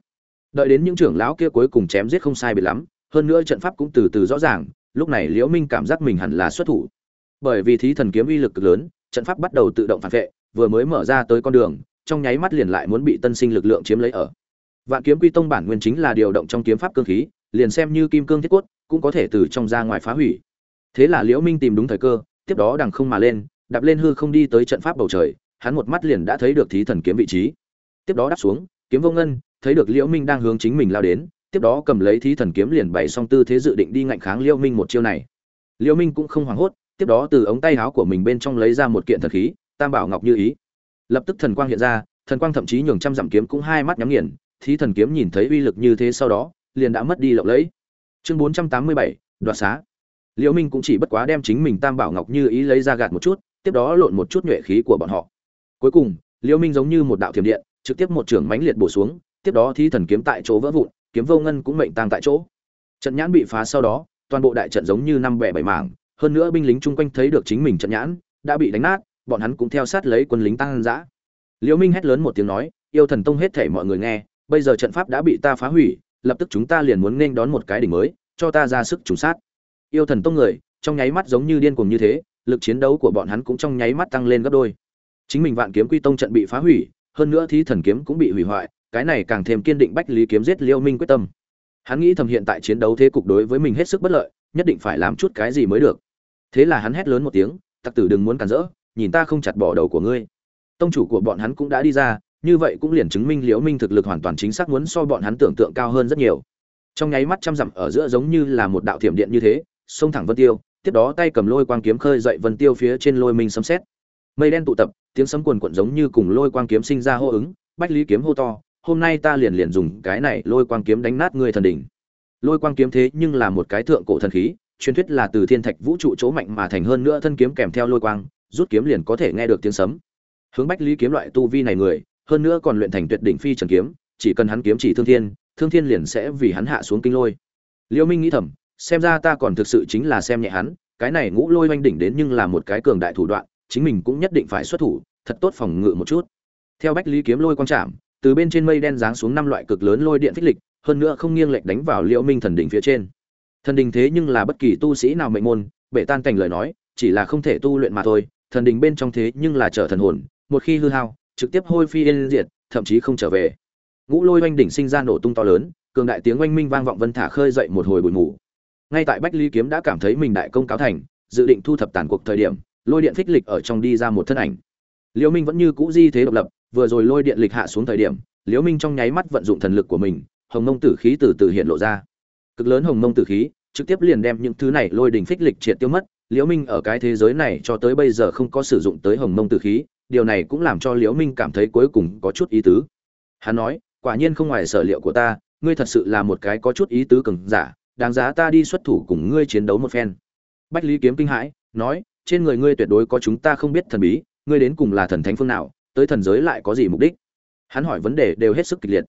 Đợi đến những trưởng lão kia cuối cùng chém giết không sai biệt lắm, hơn nữa trận pháp cũng từ từ rõ ràng, lúc này liễu minh cảm giác mình hẳn là xuất thủ. Bởi vì thí thần kiếm uy lực cực lớn, trận pháp bắt đầu tự động phản vệ, vừa mới mở ra tới con đường, trong nháy mắt liền lại muốn bị tân sinh lực lượng chiếm lấy ở. Vạn kiếm quy tông bản nguyên chính là điều động trong kiếm pháp cương khí liền xem như kim cương thiết cốt, cũng có thể từ trong ra ngoài phá hủy. Thế là liễu minh tìm đúng thời cơ, tiếp đó đằng không mà lên, đạp lên hư không đi tới trận pháp bầu trời, hắn một mắt liền đã thấy được thí thần kiếm vị trí. Tiếp đó đáp xuống, kiếm vô ngân, thấy được liễu minh đang hướng chính mình lao đến, tiếp đó cầm lấy thí thần kiếm liền bày xong tư thế dự định đi ngạnh kháng liễu minh một chiêu này. Liễu minh cũng không hoảng hốt, tiếp đó từ ống tay áo của mình bên trong lấy ra một kiện thần khí, tam bảo ngọc như ý. Lập tức thần quang hiện ra, thần quang thậm chí nhường trăm dặm kiếm cũng hai mắt nhắm nghiền, thí thần kiếm nhìn thấy uy lực như thế sau đó liền đã mất đi lộng lẫy. Chương 487, đoạt xá. Liễu minh cũng chỉ bất quá đem chính mình tam bảo ngọc như ý lấy ra gạt một chút tiếp đó lộn một chút nhuệ khí của bọn họ. Cuối cùng liễu minh giống như một đạo thiểm điện trực tiếp một trường mãnh liệt bổ xuống tiếp đó thi thần kiếm tại chỗ vỡ vụn kiếm vô ngân cũng mệnh tang tại chỗ. Trận nhãn bị phá sau đó toàn bộ đại trận giống như năm bẻ bảy mảng hơn nữa binh lính chung quanh thấy được chính mình trận nhãn đã bị đánh nát bọn hắn cũng theo sát lấy quân lính tăng dã liễu minh hét lớn một tiếng nói yêu thần tông hết thảy mọi người nghe bây giờ trận pháp đã bị ta phá hủy lập tức chúng ta liền muốn nên đón một cái đỉnh mới, cho ta ra sức trùng sát. Yêu thần tông người, trong nháy mắt giống như điên cuồng như thế, lực chiến đấu của bọn hắn cũng trong nháy mắt tăng lên gấp đôi. Chính mình vạn kiếm quy tông trận bị phá hủy, hơn nữa thí thần kiếm cũng bị hủy hoại, cái này càng thêm kiên định bách lý kiếm giết liêu minh quyết tâm. Hắn nghĩ thầm hiện tại chiến đấu thế cục đối với mình hết sức bất lợi, nhất định phải làm chút cái gì mới được. Thế là hắn hét lớn một tiếng, tặc tử đừng muốn cản rỡ, nhìn ta không chặt bỏ đầu của ngươi. Tông chủ của bọn hắn cũng đã đi ra như vậy cũng liền chứng minh liễu minh thực lực hoàn toàn chính xác muốn so bọn hắn tưởng tượng cao hơn rất nhiều. Trong nháy mắt trăm dặm ở giữa giống như là một đạo thiểm điện như thế, xông thẳng vân tiêu, tiếp đó tay cầm lôi quang kiếm khơi dậy vân tiêu phía trên lôi minh sấm xét mây đen tụ tập, tiếng sấm cuồn quận giống như cùng lôi quang kiếm sinh ra hô ứng, bách lý kiếm hô to, hôm nay ta liền liền dùng cái này lôi quang kiếm đánh nát ngươi thần đỉnh. Lôi quang kiếm thế nhưng là một cái thượng cổ thần khí, truyền thuyết là từ thiên thạch vũ trụ chỗ mạnh mà thành hơn nữa thân kiếm kèm theo lôi quang, rút kiếm liền có thể nghe được tiếng sấm. Hướng bách lý kiếm loại tu vi này người hơn nữa còn luyện thành tuyệt đỉnh phi trần kiếm, chỉ cần hắn kiếm chỉ thương thiên thương thiên liền sẽ vì hắn hạ xuống kinh lôi. Liêu minh nghĩ thầm, xem ra ta còn thực sự chính là xem nhẹ hắn, cái này ngũ lôi oanh đỉnh đến nhưng là một cái cường đại thủ đoạn, chính mình cũng nhất định phải xuất thủ, thật tốt phòng ngự một chút. Theo bách lý kiếm lôi quang chạm, từ bên trên mây đen giáng xuống năm loại cực lớn lôi điện phích lịch, hơn nữa không nghiêng lệch đánh vào liễu minh thần đỉnh phía trên. Thần đỉnh thế nhưng là bất kỳ tu sĩ nào mệnh môn, bể tan cảnh lời nói, chỉ là không thể tu luyện mà thôi, thần đỉnh bên trong thế nhưng là trở thần hồn, một khi hư hao trực tiếp hôi phi yên diệt, thậm chí không trở về. Ngũ lôi oanh đỉnh sinh ra nổ tung to lớn, cường đại tiếng oanh minh vang vọng vân thả khơi dậy một hồi bụi mù. Ngay tại bách ly kiếm đã cảm thấy mình đại công cáo thành, dự định thu thập tàn cuộc thời điểm, lôi điện phích lịch ở trong đi ra một thân ảnh. Liễu minh vẫn như cũ di thế độc lập, vừa rồi lôi điện lịch hạ xuống thời điểm, liễu minh trong nháy mắt vận dụng thần lực của mình, hồng mông tử khí từ từ hiện lộ ra. Cực lớn hồng mông tử khí, trực tiếp liền đem những thứ này lôi đỉnh phích lịch triệt tiêu mất, liễu minh ở cái thế giới này cho tới bây giờ không có sử dụng tới hồng mông tử khí điều này cũng làm cho liễu minh cảm thấy cuối cùng có chút ý tứ. Hắn nói, quả nhiên không ngoài sở liệu của ta, ngươi thật sự là một cái có chút ý tứ cường giả, đáng giá ta đi xuất thủ cùng ngươi chiến đấu một phen. Bách lý kiếm kinh hãi, nói, trên người ngươi tuyệt đối có chúng ta không biết thần bí, ngươi đến cùng là thần thánh phương nào, tới thần giới lại có gì mục đích? Hắn hỏi vấn đề đều hết sức kịch liệt.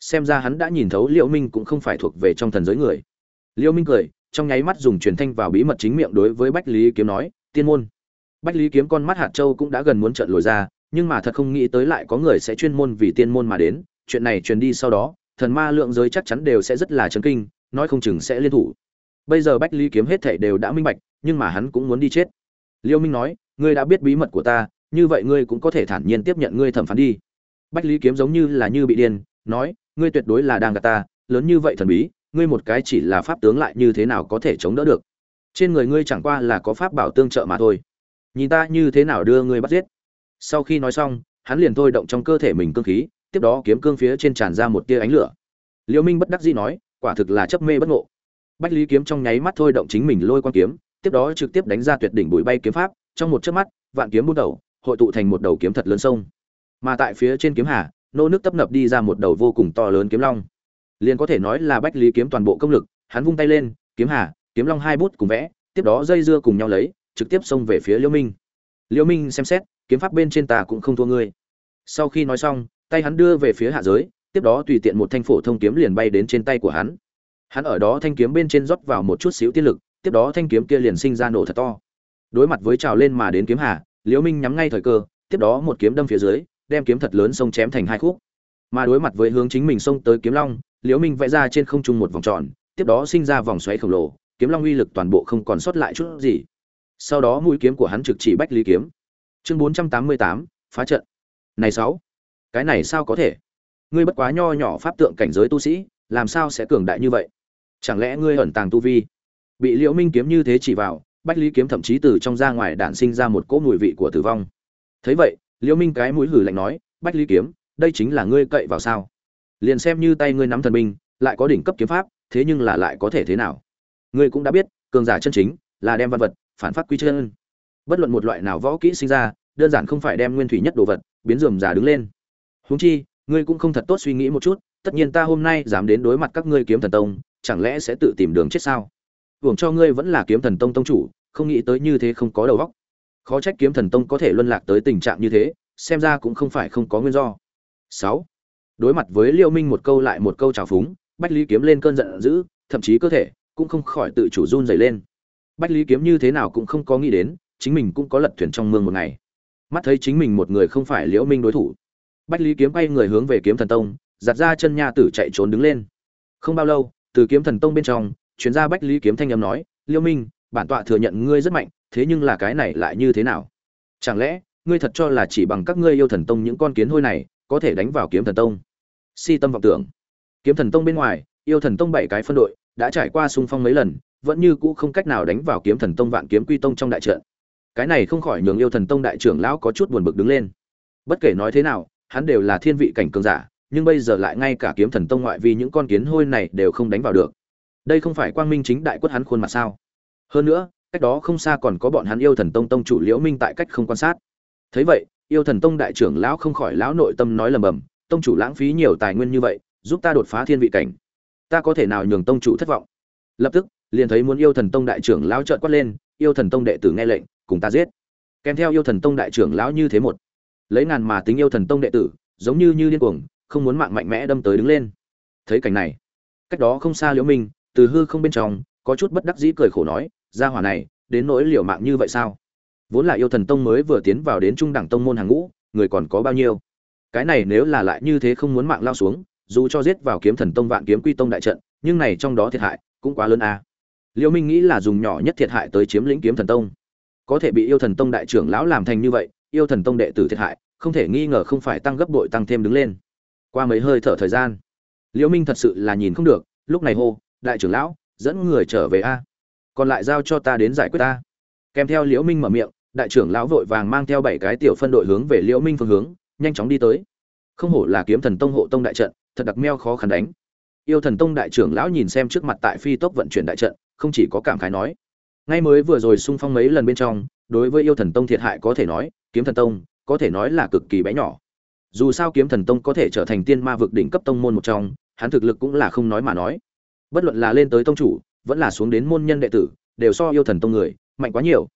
Xem ra hắn đã nhìn thấu liễu minh cũng không phải thuộc về trong thần giới người. Liễu minh cười, trong nháy mắt dùng truyền thanh vào bí mật chính miệng đối với bách lý kiếm nói, tiên môn bách lý kiếm con mắt hạt châu cũng đã gần muốn trợn lồi ra, nhưng mà thật không nghĩ tới lại có người sẽ chuyên môn vì tiên môn mà đến. Chuyện này truyền đi sau đó, thần ma lượng giới chắc chắn đều sẽ rất là chấn kinh, nói không chừng sẽ liên thủ. Bây giờ bách lý kiếm hết thảy đều đã minh bạch, nhưng mà hắn cũng muốn đi chết. Liêu minh nói, ngươi đã biết bí mật của ta, như vậy ngươi cũng có thể thản nhiên tiếp nhận ngươi thẩm phán đi. Bách lý kiếm giống như là như bị điên, nói, ngươi tuyệt đối là đang gạt ta, lớn như vậy thần bí, ngươi một cái chỉ là pháp tướng lại như thế nào có thể chống đỡ được? Trên người ngươi chẳng qua là có pháp bảo tương trợ mà thôi nhìn ta như thế nào đưa ngươi bắt giết. Sau khi nói xong, hắn liền thôi động trong cơ thể mình cương khí, tiếp đó kiếm cương phía trên tràn ra một tia ánh lửa. Liễu minh bất đắc dĩ nói, quả thực là chấp mê bất ngộ. Bách lý kiếm trong nháy mắt thôi động chính mình lôi quan kiếm, tiếp đó trực tiếp đánh ra tuyệt đỉnh bụi bay kiếm pháp, trong một chớp mắt, vạn kiếm bút đầu, hội tụ thành một đầu kiếm thật lớn sông. Mà tại phía trên kiếm hà, nô nước tấp nập đi ra một đầu vô cùng to lớn kiếm long. Liền có thể nói là bách lý kiếm toàn bộ công lực, hắn vung tay lên, kiếm hà, kiếm long hai bút cùng vẽ, tiếp đó dây dưa cùng nhau lấy trực tiếp xông về phía liễu minh. Liễu minh, xem xét, kiếm pháp bên trên ta cũng không thua ngươi. Sau khi nói xong, tay hắn đưa về phía hạ giới, tiếp đó tùy tiện một thanh phổ thông kiếm liền bay đến trên tay của hắn. Hắn ở đó thanh kiếm bên trên rót vào một chút xíu tiên lực, tiếp đó thanh kiếm kia liền sinh ra nổ thật to. Đối mặt với trào lên mà đến kiếm hà, liễu minh nhắm ngay thời cơ, tiếp đó một kiếm đâm phía dưới, đem kiếm thật lớn xông chém thành hai khúc. Mà đối mặt với hướng chính mình xông tới kiếm long, liễu minh vẽ ra trên không trung một vòng tròn, tiếp đó sinh ra vòng xoáy khổng lồ, kiếm long uy lực toàn bộ không còn sót lại chút gì sau đó mũi kiếm của hắn trực chỉ bách lý kiếm. Chương bốn trăm tám mươi tám, phá trận. Này sáu, cái này sao có thể? Ngươi bất quá nho nhỏ pháp tượng cảnh giới tu sĩ, làm sao sẽ cường đại như vậy? Chẳng lẽ ngươi ẩn tàng tu vi? Bị liễu minh kiếm như thế chỉ vào, bách lý kiếm thậm chí từ trong ra ngoài đạn sinh ra một cỗ mùi vị của tử vong. Thấy vậy, liễu minh cái mũi hử lạnh nói, bách lý kiếm, đây chính là ngươi cậy vào sao? Liền xem như tay ngươi nắm thần binh, lại có đỉnh cấp kiếm pháp, thế nhưng là lại có thể thế nào? Ngươi cũng đã biết, cường giả chân chính là đem văn vật phản phát quy chân. Bất luận một loại nào võ kỹ sinh ra, đơn giản không phải đem nguyên thủy nhất đồ vật, biến dườm giả đứng lên. Huống chi, ngươi cũng không thật tốt suy nghĩ một chút, tất nhiên ta hôm nay dám đến đối mặt các ngươi kiếm thần tông, chẳng lẽ sẽ tự tìm đường chết sao? Hưởng cho ngươi vẫn là kiếm thần tông tông chủ, không nghĩ tới như thế không có đầu óc. Khó trách kiếm thần tông có thể luân lạc tới tình trạng như thế, xem ra cũng không phải không có nguyên do. Sáu. Đối mặt với liêu minh một câu lại một câu trào phúng, bách lý kiếm lên cơn giận dữ, thậm chí cơ thể cũng không khỏi tự chủ run rẩy lên bách lý kiếm như thế nào cũng không có nghĩ đến, chính mình cũng có lật thuyền trong mương một ngày. Mắt thấy chính mình một người không phải liễu minh đối thủ. Bách lý kiếm quay người hướng về kiếm thần tông, giặt ra chân nha tử chạy trốn đứng lên. Không bao lâu, từ kiếm thần tông bên trong chuyến ra bách lý kiếm thanh âm nói, liễu minh, bản tọa thừa nhận ngươi rất mạnh, thế nhưng là cái này lại như thế nào? Chẳng lẽ, ngươi thật cho là chỉ bằng các ngươi yêu thần tông những con kiến hôi này, có thể đánh vào kiếm thần tông? Si tâm vọng tưởng. Kiếm thần tông bên ngoài, yêu thần tông bảy cái phân đội đã trải qua xung phong mấy lần vẫn như cũ không cách nào đánh vào kiếm thần tông vạn kiếm quy tông trong đại trận. Cái này không khỏi nhường yêu thần tông đại trưởng lão có chút buồn bực đứng lên. Bất kể nói thế nào, hắn đều là thiên vị cảnh cường giả, nhưng bây giờ lại ngay cả kiếm thần tông ngoại vì những con kiến hôi này đều không đánh vào được. Đây không phải quang minh chính đại quất hắn khuôn mặt sao? Hơn nữa, cách đó không xa còn có bọn hắn yêu thần tông tông chủ liễu minh tại cách không quan sát. Thấy vậy, yêu thần tông đại trưởng lão không khỏi lão nội tâm nói lầm bầm, tông chủ lãng phí nhiều tài nguyên như vậy, giúp ta đột phá thiên vị cảnh. Ta có thể nào nhường tông chủ thất vọng? Lập tức, liền thấy muốn yêu thần tông đại trưởng lão trợn quát lên, yêu thần tông đệ tử nghe lệnh, cùng ta giết. Kèm theo yêu thần tông đại trưởng lão như thế một, lấy ngàn mà tính yêu thần tông đệ tử, giống như như điên cuồng, không muốn mạng mạnh mẽ đâm tới đứng lên. Thấy cảnh này, cách đó không xa liễu minh, từ hư không bên trong, có chút bất đắc dĩ cười khổ nói, gia hỏa này, đến nỗi liều mạng như vậy sao? Vốn là yêu thần tông mới vừa tiến vào đến trung đẳng tông môn hàng ngũ, người còn có bao nhiêu? Cái này nếu là lại như thế không muốn mạng lao xuống, dù cho giết vào kiếm thần tông vạn kiếm quy tông đại trận, nhưng này trong đó thiệt hại cũng quá lớn a. À. liễu minh nghĩ là dùng nhỏ nhất thiệt hại tới chiếm lĩnh kiếm thần tông. Có thể bị yêu thần tông đại trưởng lão làm thành như vậy, yêu thần tông đệ tử thiệt hại, không thể nghi ngờ không phải tăng gấp bội tăng thêm đứng lên. Qua mấy hơi thở thời gian liễu minh thật sự là nhìn không được, lúc này hô, đại trưởng lão, dẫn người trở về a. Còn lại giao cho ta đến giải quyết ta. Kèm theo liễu minh mở miệng, đại trưởng lão vội vàng mang theo bảy cái tiểu phân đội hướng về liễu minh phương hướng, nhanh chóng đi tới. Không hổ là kiếm thần tông hộ tông đại trận, thật đặc meo khó khăn đánh yêu thần tông đại trưởng lão nhìn xem trước mặt tại phi tốc vận chuyển đại trận, không chỉ có cảm khái nói, ngay mới vừa rồi xung phong mấy lần bên trong, đối với yêu thần tông thiệt hại có thể nói, kiếm thần tông, có thể nói là cực kỳ bé nhỏ. Dù sao kiếm thần tông có thể trở thành tiên ma vực đỉnh cấp tông môn một trong, hắn thực lực cũng là không nói mà nói. Bất luận là lên tới tông chủ, vẫn là xuống đến môn nhân đệ tử, đều so yêu thần tông người mạnh quá nhiều.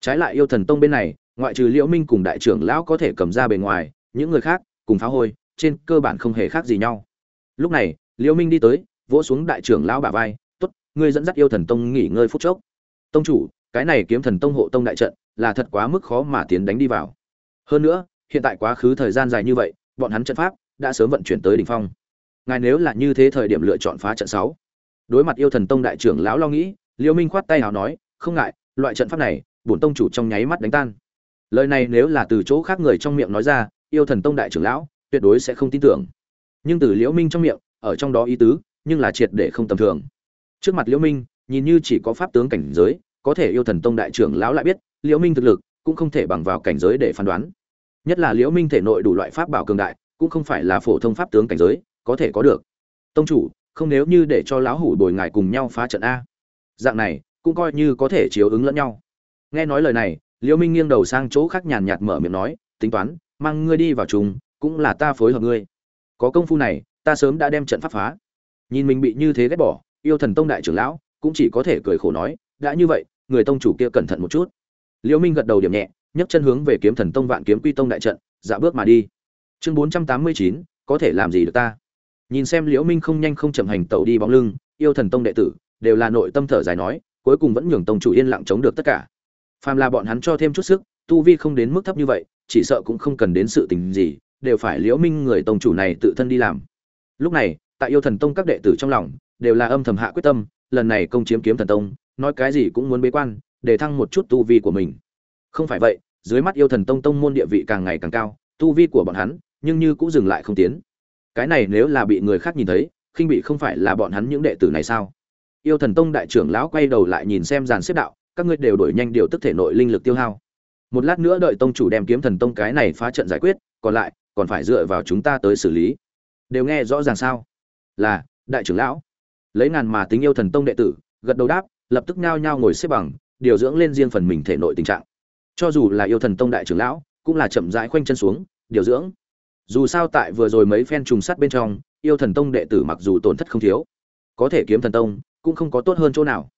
Trái lại yêu thần tông bên này, ngoại trừ liễu minh cùng đại trưởng lão có thể cầm ra bề ngoài, những người khác, cùng phá hôi, trên cơ bản không hề khác gì nhau. Lúc này Liêu minh đi tới, vỗ xuống đại trưởng lão bả vai, tốt, ngươi dẫn dắt yêu thần tông nghỉ ngơi phút chốc. Tông chủ, cái này kiếm thần tông hộ tông đại trận, là thật quá mức khó mà tiến đánh đi vào. Hơn nữa, hiện tại quá khứ thời gian dài như vậy, bọn hắn trận pháp đã sớm vận chuyển tới đỉnh phong. Ngài nếu là như thế thời điểm lựa chọn phá trận sáu. Đối mặt yêu thần tông đại trưởng lão lo nghĩ, Liêu minh khoát tay hào nói, không ngại, loại trận pháp này, bổn tông chủ trong nháy mắt đánh tan. Lời này nếu là từ chỗ khác người trong miệng nói ra, yêu thần tông đại trưởng lão tuyệt đối sẽ không tin tưởng. Nhưng từ liễu minh trong miệng ở trong đó ý tứ, nhưng là triệt để không tầm thường. Trước mặt liễu minh, nhìn như chỉ có pháp tướng cảnh giới, có thể yêu thần tông đại trưởng lão lại biết, liễu minh thực lực cũng không thể bằng vào cảnh giới để phán đoán. Nhất là liễu minh thể nội đủ loại pháp bảo cường đại, cũng không phải là phổ thông pháp tướng cảnh giới, có thể có được. Tông chủ, không nếu như để cho lão hủ bồi ngài cùng nhau phá trận a. Dạng này, cũng coi như có thể chiếu ứng lẫn nhau. Nghe nói lời này, liễu minh nghiêng đầu sang chỗ khác nhàn nhạt mở miệng nói, tính toán, mang ngươi đi vào trùng, cũng là ta phối hợp ngươi. Có công phu này ta sớm đã đem trận pháp phá. Nhìn mình bị như thế ghét bỏ yêu thần tông đại trưởng lão cũng chỉ có thể cười khổ nói đã như vậy người tông chủ kia cẩn thận một chút. Liễu minh gật đầu điểm nhẹ nhấc chân hướng về kiếm thần tông vạn kiếm quy tông đại trận dạo bước mà đi. Chương 489, có thể làm gì được ta? Nhìn xem liễu minh không nhanh không chậm hành tẩu đi bóng lưng yêu thần tông đệ tử đều là nội tâm thở dài nói cuối cùng vẫn nhường tông chủ yên lặng chống được tất cả. Phàm là bọn hắn cho thêm chút sức tu vi không đến mức thấp như vậy chỉ sợ cũng không cần đến sự tình gì đều phải liễu minh người tông chủ này tự thân đi làm lúc này, tại yêu thần tông các đệ tử trong lòng, đều là âm thầm hạ quyết tâm, lần này công chiếm kiếm thần tông, nói cái gì cũng muốn bế quan, để thăng một chút tu vi của mình. Không phải vậy, dưới mắt yêu thần tông tông môn địa vị càng ngày càng cao, tu vi của bọn hắn, nhưng như cũng dừng lại không tiến. Cái này nếu là bị người khác nhìn thấy, khinh bị không phải là bọn hắn những đệ tử này sao? Yêu thần tông đại trưởng lão quay đầu lại nhìn xem dàn xếp đạo, các ngươi đều đổi nhanh điều tức thể nội linh lực tiêu hao. Một lát nữa đợi tông chủ đem kiếm thần tông cái này phá trận giải quyết, còn lại, còn phải dựa vào chúng ta tới xử lý đều nghe rõ ràng sao? Là, đại trưởng lão. Lấy ngàn mà tính yêu thần tông đệ tử, gật đầu đáp, lập tức nhao nhao ngồi xếp bằng, điều dưỡng lên riêng phần mình thể nội tình trạng. Cho dù là yêu thần tông đại trưởng lão, cũng là chậm rãi khoanh chân xuống, điều dưỡng. Dù sao tại vừa rồi mấy phen trùng sắt bên trong, yêu thần tông đệ tử mặc dù tổn thất không thiếu, có thể kiếm thần tông cũng không có tốt hơn chỗ nào.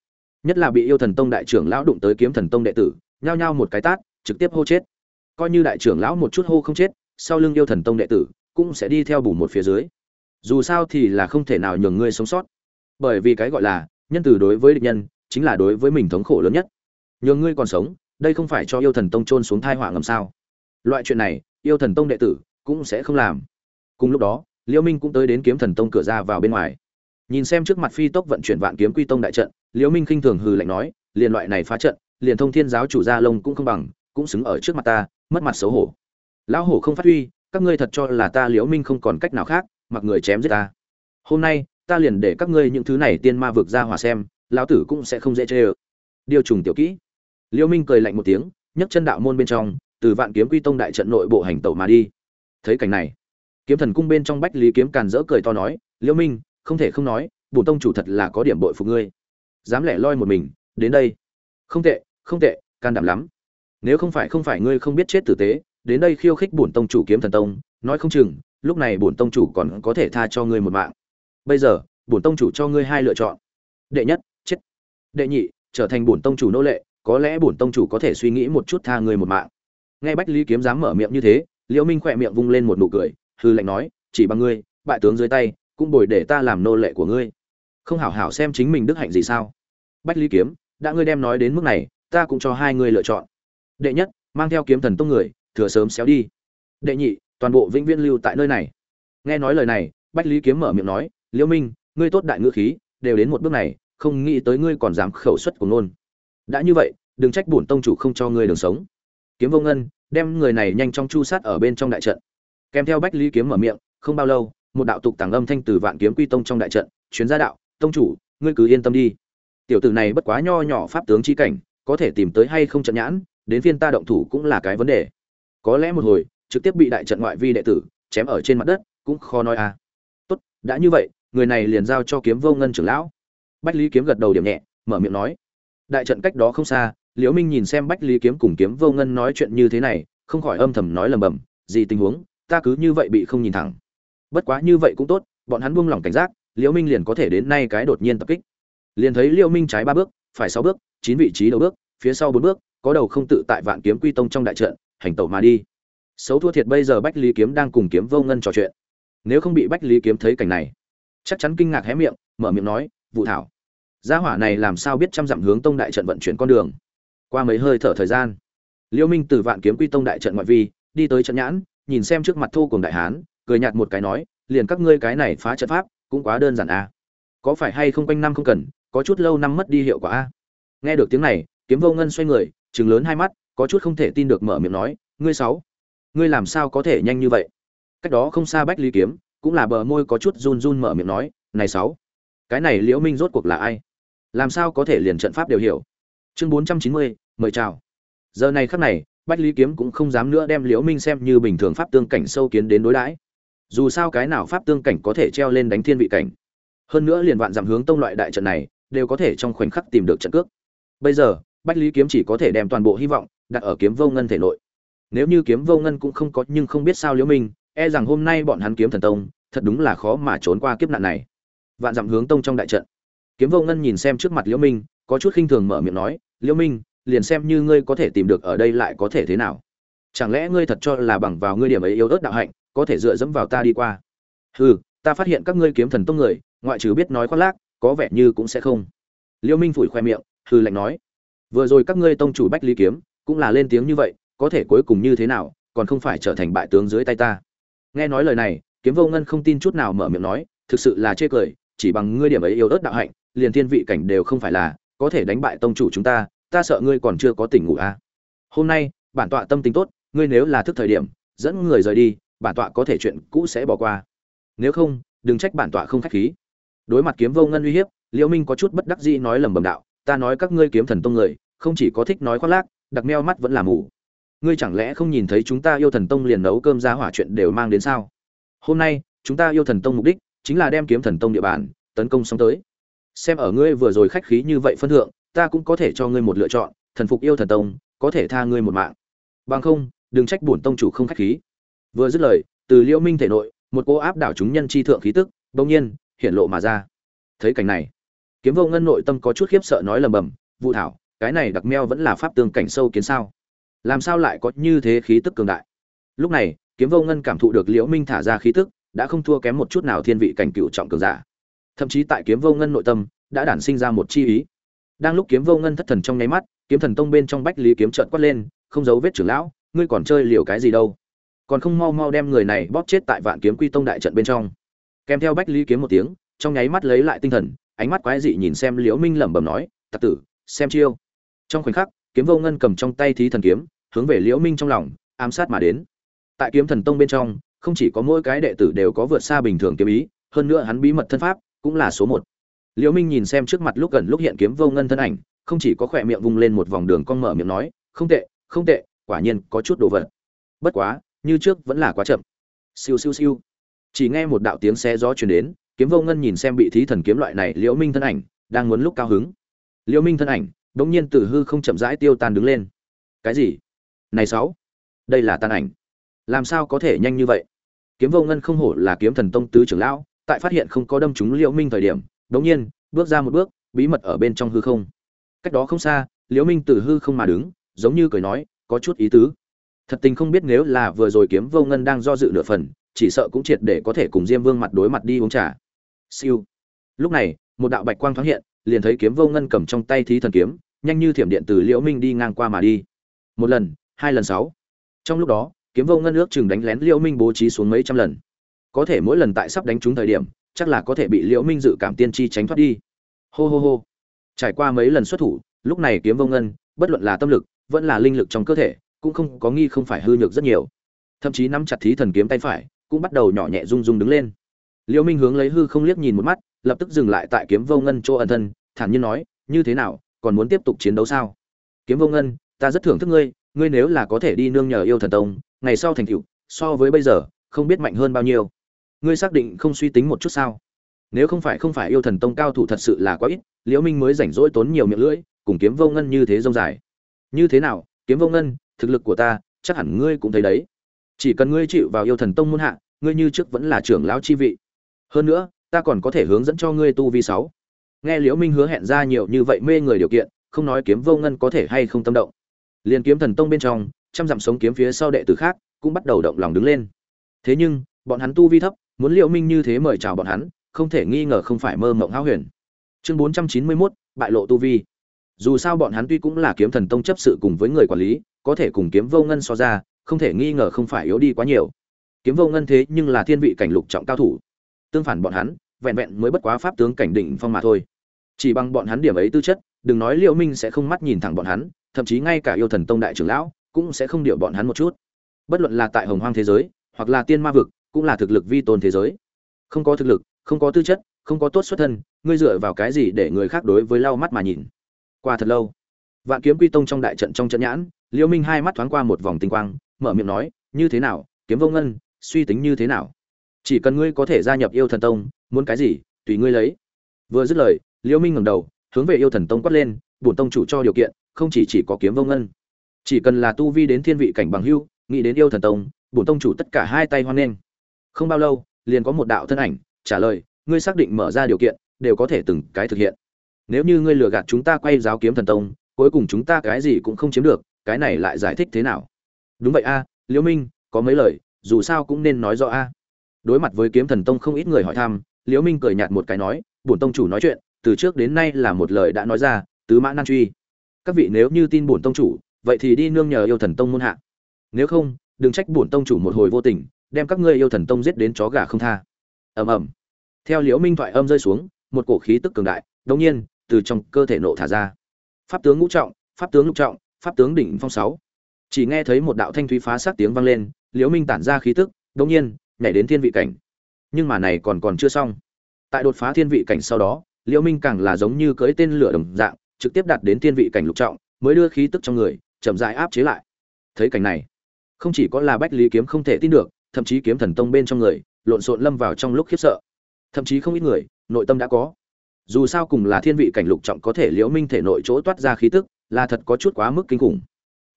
Nhất là bị yêu thần tông đại trưởng lão đụng tới kiếm thần tông đệ tử, nhao nhao một cái tát, trực tiếp hô chết. Coi như đại trưởng lão một chút hô không chết, sau lưng yêu thần tông đệ tử cũng sẽ đi theo bù một phía dưới. Dù sao thì là không thể nào nhường ngươi sống sót. Bởi vì cái gọi là, nhân từ đối với địch nhân, chính là đối với mình thống khổ lớn nhất. Nhường ngươi còn sống, đây không phải cho yêu thần tông trôn xuống thai họa ngầm sao? Loại chuyện này, yêu thần tông đệ tử cũng sẽ không làm. Cùng lúc đó, liễu minh cũng tới đến kiếm thần tông cửa ra vào bên ngoài. Nhìn xem trước mặt phi tốc vận chuyển vạn kiếm quy tông đại trận, liễu minh khinh thường hừ lạnh nói, liền loại này phá trận, liền thông thiên giáo chủ gia lông cũng không bằng, cũng xứng ở trước mặt ta, mất mặt xấu hổ. Lão hổ không phát huy các ngươi thật cho là ta liễu minh không còn cách nào khác, mặc người chém giết ta. Hôm nay, ta liền để các ngươi những thứ này tiên ma vực ra hòa xem, lão tử cũng sẽ không dễ chê ơ. Điều trùng tiểu kỹ. Liễu minh cười lạnh một tiếng, nhấc chân đạo môn bên trong, từ vạn kiếm quy tông đại trận nội bộ hành tẩu mà đi. Thấy cảnh này, kiếm thần cung bên trong bách lý kiếm càn rỡ cười to nói, liễu minh, không thể không nói, bổn tông chủ thật là có điểm bội phục ngươi. Dám lẻ loi một mình, đến đây. Không tệ không tệ, can đảm lắm. Nếu không phải không phải ngươi không biết chết tử tế đến đây khiêu khích bổn tông chủ kiếm thần tông, nói không chừng, lúc này bổn tông chủ còn có thể tha cho ngươi một mạng. Bây giờ, bổn tông chủ cho ngươi hai lựa chọn. Đệ nhất, chết. Đệ nhị, trở thành bổn tông chủ nô lệ, có lẽ bổn tông chủ có thể suy nghĩ một chút tha ngươi một mạng. Nghe bách lý kiếm dám mở miệng như thế, liễu minh khỏe miệng vung lên một nụ cười, hư lệnh nói, chỉ bằng ngươi, bại tướng dưới tay, cũng bồi để ta làm nô lệ của ngươi. Không hảo hảo xem chính mình đức hạnh gì sao? Bách lý kiếm, đã ngươi đem nói đến mức này, ta cũng cho hai ngươi lựa chọn. Đệ nhất, mang theo kiếm thần tông người thừa sớm xéo đi. Đệ nhị, toàn bộ vĩnh viễn lưu tại nơi này. Nghe nói lời này, bách lý kiếm mở miệng nói liễu minh, ngươi tốt đại ngữ khí, đều đến một bước này, không nghĩ tới ngươi còn dám khẩu xuất của ngôn đã như vậy, đừng trách bổn tông chủ không cho ngươi đường sống. Kiếm vô ngân đem người này nhanh chóng chu sát ở bên trong đại trận. Kèm theo bách lý kiếm mở miệng, không bao lâu, một đạo tục tàng âm thanh từ vạn kiếm quy tông trong đại trận, chuyến ra đạo, tông chủ, ngươi cứ yên tâm đi. Tiểu tử này bất quá nho nhỏ pháp tướng chi cảnh, có thể tìm tới hay không trận nhãn, đến phiên ta động thủ cũng là cái vấn đề có lẽ một hồi, trực tiếp bị đại trận ngoại vi đệ tử chém ở trên mặt đất, cũng khó nói à. Tốt, đã như vậy, người này liền giao cho kiếm vô ngân trưởng lão. Bách lý kiếm gật đầu điểm nhẹ, mở miệng nói. Đại trận cách đó không xa, liễu minh nhìn xem bách lý kiếm cùng kiếm vô ngân nói chuyện như thế này, không khỏi âm thầm nói lầm bầm, gì tình huống, ta cứ như vậy bị không nhìn thẳng. Bất quá như vậy cũng tốt, bọn hắn buông lỏng cảnh giác, liễu minh liền có thể đến nay cái đột nhiên tập kích. Liền thấy liễu minh trái ba bước, phải sáu bước, chín vị trí đầu bước, phía sau bốn bước, có đầu không tự tại vạn kiếm quy tông trong đại trận hành tẩu mà đi. Xấu thua thiệt bây giờ bách lý kiếm đang cùng kiếm vô ngân trò chuyện. Nếu không bị bách lý kiếm thấy cảnh này, chắc chắn kinh ngạc hé miệng, mở miệng nói vụ thảo, gia hỏa này làm sao biết trăm dặm hướng tông đại trận vận chuyển con đường? Qua mấy hơi thở thời gian, Liêu minh từ vạn kiếm quy tông đại trận ngoại vi, đi tới trận nhãn, nhìn xem trước mặt thu cùng đại hán, cười nhạt một cái nói, liền các ngươi cái này phá trận pháp, cũng quá đơn giản à. Có phải hay không quanh năm không cần, có chút lâu năm mất đi hiệu quả a nghe được tiếng này, kiếm vô ngân xoay người, trừng lớn hai mắt có chút không thể tin được mở miệng nói, ngươi sáu, ngươi làm sao có thể nhanh như vậy? Cách đó không xa bách lý kiếm, cũng là bờ môi có chút run run mở miệng nói, này sáu, cái này liễu minh rốt cuộc là ai? Làm sao có thể liền trận pháp đều hiểu? Chương bốn trăm chín mươi, mời chào. Giờ này khắc này, bách lý kiếm cũng không dám nữa đem liễu minh xem như bình thường pháp tương cảnh sâu kiến đến đối đãi. Dù sao cái nào pháp tương cảnh có thể treo lên đánh thiên vị cảnh? Hơn nữa liền vạn giảm hướng tông loại đại trận này, đều có thể trong khoảnh khắc tìm được trận cước. Bây giờ, bách lý kiếm chỉ có thể đem toàn bộ hy vọng đặt ở kiếm vô ngân thể nội. Nếu như kiếm vô ngân cũng không có nhưng không biết sao liễu minh e rằng hôm nay bọn hắn kiếm thần tông, thật đúng là khó mà trốn qua kiếp nạn này. Vạn dặm hướng tông trong đại trận. Kiếm vô ngân nhìn xem trước mặt liễu minh, có chút khinh thường mở miệng nói, liễu minh, liền xem như ngươi có thể tìm được ở đây lại có thể thế nào? Chẳng lẽ ngươi thật cho là bằng vào ngươi điểm ấy yếu ớt đạo hạnh, có thể dựa dẫm vào ta đi qua? Hừ, ta phát hiện các ngươi kiếm thần tông người, ngoại trừ biết nói khoác lác, có vẻ như cũng sẽ không. Liễu minh phủi khoe miệng, hừ lạnh nói, vừa rồi các ngươi tông chủ bách lý kiếm cũng là lên tiếng như vậy, có thể cuối cùng như thế nào, còn không phải trở thành bại tướng dưới tay ta. Nghe nói lời này, kiếm vô ngân không tin chút nào mở miệng nói, thực sự là chê cười, chỉ bằng ngươi điểm ấy yếu ớt đạo hạnh, liền thiên vị cảnh đều không phải là, có thể đánh bại tông chủ chúng ta ta sợ ngươi còn chưa có tỉnh ngủ à. hôm nay, bản tọa tâm tính tốt, ngươi nếu là thức thời điểm, dẫn người rời đi, bản tọa có thể chuyện cũ sẽ bỏ qua. Nếu không, đừng trách bản tọa không khách khí. Đối mặt kiếm vô ngân uy hiếp, liễu minh có chút bất đắc dĩ nói lầm bầm đạo, ta nói các ngươi kiếm thần tông người, không chỉ có thích nói khoác lác đặc meo mắt vẫn là mù. Ngươi chẳng lẽ không nhìn thấy chúng ta yêu thần tông liền nấu cơm ra hỏa chuyện đều mang đến sao? Hôm nay, chúng ta yêu thần tông mục đích chính là đem kiếm thần tông địa bàn tấn công xong tới. Xem ở ngươi vừa rồi khách khí như vậy phân thượng, ta cũng có thể cho ngươi một lựa chọn, thần phục yêu thần tông, có thể tha ngươi một mạng. Bằng không, đừng trách bổn tông chủ không khách khí. Vừa dứt lời, từ liễu minh thể nội, một cô áp đảo chúng nhân chi thượng khí tức, bỗng nhiên, hiện lộ mà ra. Thấy cảnh này, kiếm vô ngân nội tâm có chút khiếp sợ nói lầm bầm vụ thảo cái này đặc meo vẫn là pháp tương cảnh sâu kiến sao? Làm sao lại có như thế khí tức cường đại? Lúc này, kiếm vô ngân cảm thụ được liễu minh thả ra khí tức, đã không thua kém một chút nào thiên vị cảnh cựu trọng cường giả. Thậm chí tại kiếm vô ngân nội tâm, đã đản sinh ra một chi ý. Đang lúc kiếm vô ngân thất thần trong nháy mắt, kiếm thần tông bên trong bách lý kiếm trợn quát lên, không giấu vết trưởng lão, ngươi còn chơi liều cái gì đâu? Còn không mau mau đem người này bóp chết tại vạn kiếm quy tông đại trận bên trong. Kèm theo bách lý kiếm một tiếng, trong nháy mắt lấy lại tinh thần, ánh mắt quái dị nhìn xem liễu minh lẩm bẩm nói, tặc tử, xem chiêu trong khoảnh khắc, kiếm vô ngân cầm trong tay thí thần kiếm, hướng về liễu minh trong lòng, ám sát mà đến. Tại kiếm thần tông bên trong, không chỉ có mỗi cái đệ tử đều có vượt xa bình thường kiếm ý, hơn nữa hắn bí mật thân pháp cũng là số một. Liễu minh nhìn xem trước mặt lúc gần lúc hiện kiếm vô ngân thân ảnh, không chỉ có khỏe miệng vung lên một vòng đường cong mở miệng nói, không tệ không tệ, quả nhiên có chút đồ vật. Bất quá, như trước vẫn là quá chậm. Siêu siêu siêu. Chỉ nghe một đạo tiếng xe gió truyền đến, kiếm vô ngân nhìn xem bị thí thần kiếm loại này liễu minh thân ảnh, đang muốn lúc cao hứng. Liễu minh thân ảnh đống nhiên từ hư không chậm rãi tiêu tan đứng lên. Cái gì? Này sáu, đây là tàn ảnh. Làm sao có thể nhanh như vậy? Kiếm vô ngân không hổ là kiếm thần tông tứ trưởng lão, tại phát hiện không có đâm trúng liễu minh thời điểm, đống nhiên, bước ra một bước, bí mật ở bên trong hư không. Cách đó không xa, liễu minh từ hư không mà đứng, giống như cười nói, có chút ý tứ. Thật tình không biết nếu là vừa rồi kiếm vô ngân đang do dự nửa phần, chỉ sợ cũng triệt để có thể cùng diêm vương mặt đối mặt đi uống trà. Siêu. Lúc này, một đạo bạch quang thoáng hiện, liền thấy kiếm vô ngân cầm trong tay thí thần kiếm nhanh như thiểm điện từ liễu minh đi ngang qua mà đi. Một lần, hai lần sáu. Trong lúc đó, kiếm vô ngân ước chừng đánh lén liễu minh bố trí xuống mấy trăm lần. Có thể mỗi lần tại sắp đánh trúng thời điểm, chắc là có thể bị liễu minh dự cảm tiên tri tránh thoát đi. Hô hô hô. Trải qua mấy lần xuất thủ, lúc này kiếm vô ngân, bất luận là tâm lực, vẫn là linh lực trong cơ thể, cũng không có nghi không phải hư nhược rất nhiều. Thậm chí nắm chặt thí thần kiếm tay phải, cũng bắt đầu nhỏ nhẹ rung rung đứng lên. Liễu minh hướng lấy hư không liếc nhìn một mắt, lập tức dừng lại tại kiếm vô ngân chỗ ẩn thân, thản nhiên nói, như thế nào còn muốn tiếp tục chiến đấu sao? Kiếm vô ngân, ta rất thưởng thức ngươi ngươi nếu là có thể đi nương nhờ yêu thần tông, ngày sau thành tựu, so với bây giờ, không biết mạnh hơn bao nhiêu. Ngươi xác định không suy tính một chút sao? Nếu không phải không phải yêu thần tông cao thủ thật sự là quá ít, liễu minh mới rảnh rỗi tốn nhiều miệng lưỡi, cùng kiếm vô ngân như thế rông dài. Như thế nào, kiếm vô ngân, thực lực của ta, chắc hẳn ngươi cũng thấy đấy. Chỉ cần ngươi chịu vào yêu thần tông muôn hạ, ngươi như trước vẫn là trưởng lão chi vị. Hơn nữa, ta còn có thể hướng dẫn cho ngươi tu vi sáu nghe liễu minh hứa hẹn ra nhiều như vậy mê người điều kiện không nói kiếm vô ngân có thể hay không tâm động. Liền kiếm thần tông bên trong trăm dặm sống kiếm phía sau đệ tử khác cũng bắt đầu động lòng đứng lên. Thế nhưng bọn hắn tu vi thấp muốn liễu minh như thế mời chào bọn hắn không thể nghi ngờ không phải mơ mộng hão huyền. Chương 491, bại lộ tu vi. Dù sao bọn hắn tuy cũng là kiếm thần tông chấp sự cùng với người quản lý có thể cùng kiếm vô ngân so ra không thể nghi ngờ không phải yếu đi quá nhiều. Kiếm vô ngân thế nhưng là thiên vị cảnh lục trọng cao thủ. Tương phản bọn hắn vẹn vẹn mới bất quá pháp tướng cảnh định phong mà thôi. Chỉ bằng bọn hắn điểm ấy tư chất, đừng nói liễu minh sẽ không mắt nhìn thẳng bọn hắn, thậm chí ngay cả yêu thần tông đại trưởng lão cũng sẽ không điệu bọn hắn một chút. Bất luận là tại hồng hoang thế giới, hoặc là tiên ma vực, cũng là thực lực vi tôn thế giới. Không có thực lực, không có tư chất, không có tốt xuất thân, ngươi dựa vào cái gì để người khác đối với lau mắt mà nhìn? Qua thật lâu, vạn kiếm quy tông trong đại trận trong trận nhãn, liễu minh hai mắt thoáng qua một vòng tinh quang, mở miệng nói, như thế nào, kiếm vô ngân, suy tính như thế nào? Chỉ cần ngươi có thể gia nhập yêu thần tông muốn cái gì, tùy ngươi lấy. Vừa dứt lời, liễu minh ngẩng đầu, hướng về yêu thần tông quát lên, bổn tông chủ cho điều kiện, không chỉ chỉ có kiếm vô ngân. Chỉ cần là tu vi đến thiên vị cảnh bằng hưu, nghĩ đến yêu thần tông, bổn tông chủ tất cả hai tay hoan nghênh. Không bao lâu, liền có một đạo thân ảnh trả lời, ngươi xác định mở ra điều kiện, đều có thể từng cái thực hiện. Nếu như ngươi lừa gạt chúng ta quay giáo kiếm thần tông, cuối cùng chúng ta cái gì cũng không chiếm được, cái này lại giải thích thế nào? Đúng vậy a, liễu minh, có mấy lời, dù sao cũng nên nói rõ a. Đối mặt với kiếm thần tông không ít người hỏi thăm liễu minh cười nhạt một cái nói, bổn tông chủ nói chuyện, từ trước đến nay là một lời đã nói ra, tứ mã nan truy. Các vị nếu như tin bổn tông chủ, vậy thì đi nương nhờ yêu thần tông môn hạ. Nếu không, đừng trách bổn tông chủ một hồi vô tình, đem các ngươi yêu thần tông giết đến chó gà không tha. Ầm ầm. Theo liễu minh thoại âm rơi xuống, một cổ khí tức cường đại, đột nhiên, từ trong cơ thể nộ thả ra. Pháp tướng ngũ trọng, pháp tướng lục trọng, pháp tướng đỉnh phong sáu. Chỉ nghe thấy một đạo thanh thúy phá sát tiếng vang lên, liễu minh tản ra khí tức, đột nhiên, nhảy đến thiên vị cảnh nhưng mà này còn còn chưa xong. Tại đột phá thiên vị cảnh sau đó, liễu minh càng là giống như cưỡi tên lửa đồng dạng, trực tiếp đạt đến thiên vị cảnh lục trọng, mới đưa khí tức trong người, chậm rãi áp chế lại. Thấy cảnh này, không chỉ có là bách lý kiếm không thể tin được, thậm chí kiếm thần tông bên trong người, lộn xộn lâm vào trong lúc khiếp sợ. Thậm chí không ít người, nội tâm đã có. Dù sao cùng là thiên vị cảnh lục trọng có thể liễu minh thể nội chỗ toát ra khí tức, là thật có chút quá mức kinh khủng.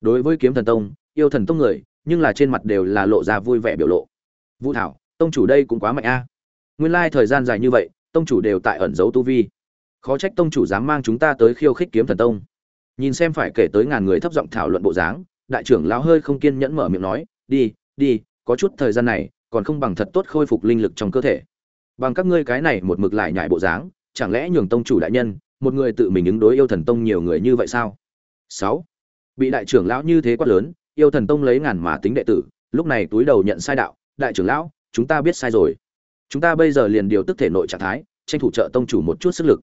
Đối với kiếm thần tông, yêu thần tông người, nhưng là trên mặt đều là lộ ra vui vẻ biểu lộ. Vũ thảo tông chủ đây cũng quá mạnh a. Nguyên lai thời gian dài như vậy, tông chủ đều tại ẩn giấu tu vi. Khó trách tông chủ dám mang chúng ta tới khiêu khích kiếm thần tông. Nhìn xem phải kể tới ngàn người thấp giọng thảo luận bộ dáng, đại trưởng lão hơi không kiên nhẫn mở miệng nói, đi đi, có chút thời gian này, còn không bằng thật tốt khôi phục linh lực trong cơ thể. Bằng các ngươi cái này một mực lại nhại bộ dáng, chẳng lẽ nhường tông chủ đại nhân, một người tự mình ứng đối yêu thần tông nhiều người như vậy sao? Sáu. Bị đại trưởng lão như thế quát lớn, yêu thần tông lấy ngàn mà tính đệ tử, lúc này túi đầu nhận sai đạo, đại trưởng lão chúng ta biết sai rồi. Chúng ta bây giờ liền điều tức thể nội trạng thái, tranh thủ trợ tông chủ một chút sức lực.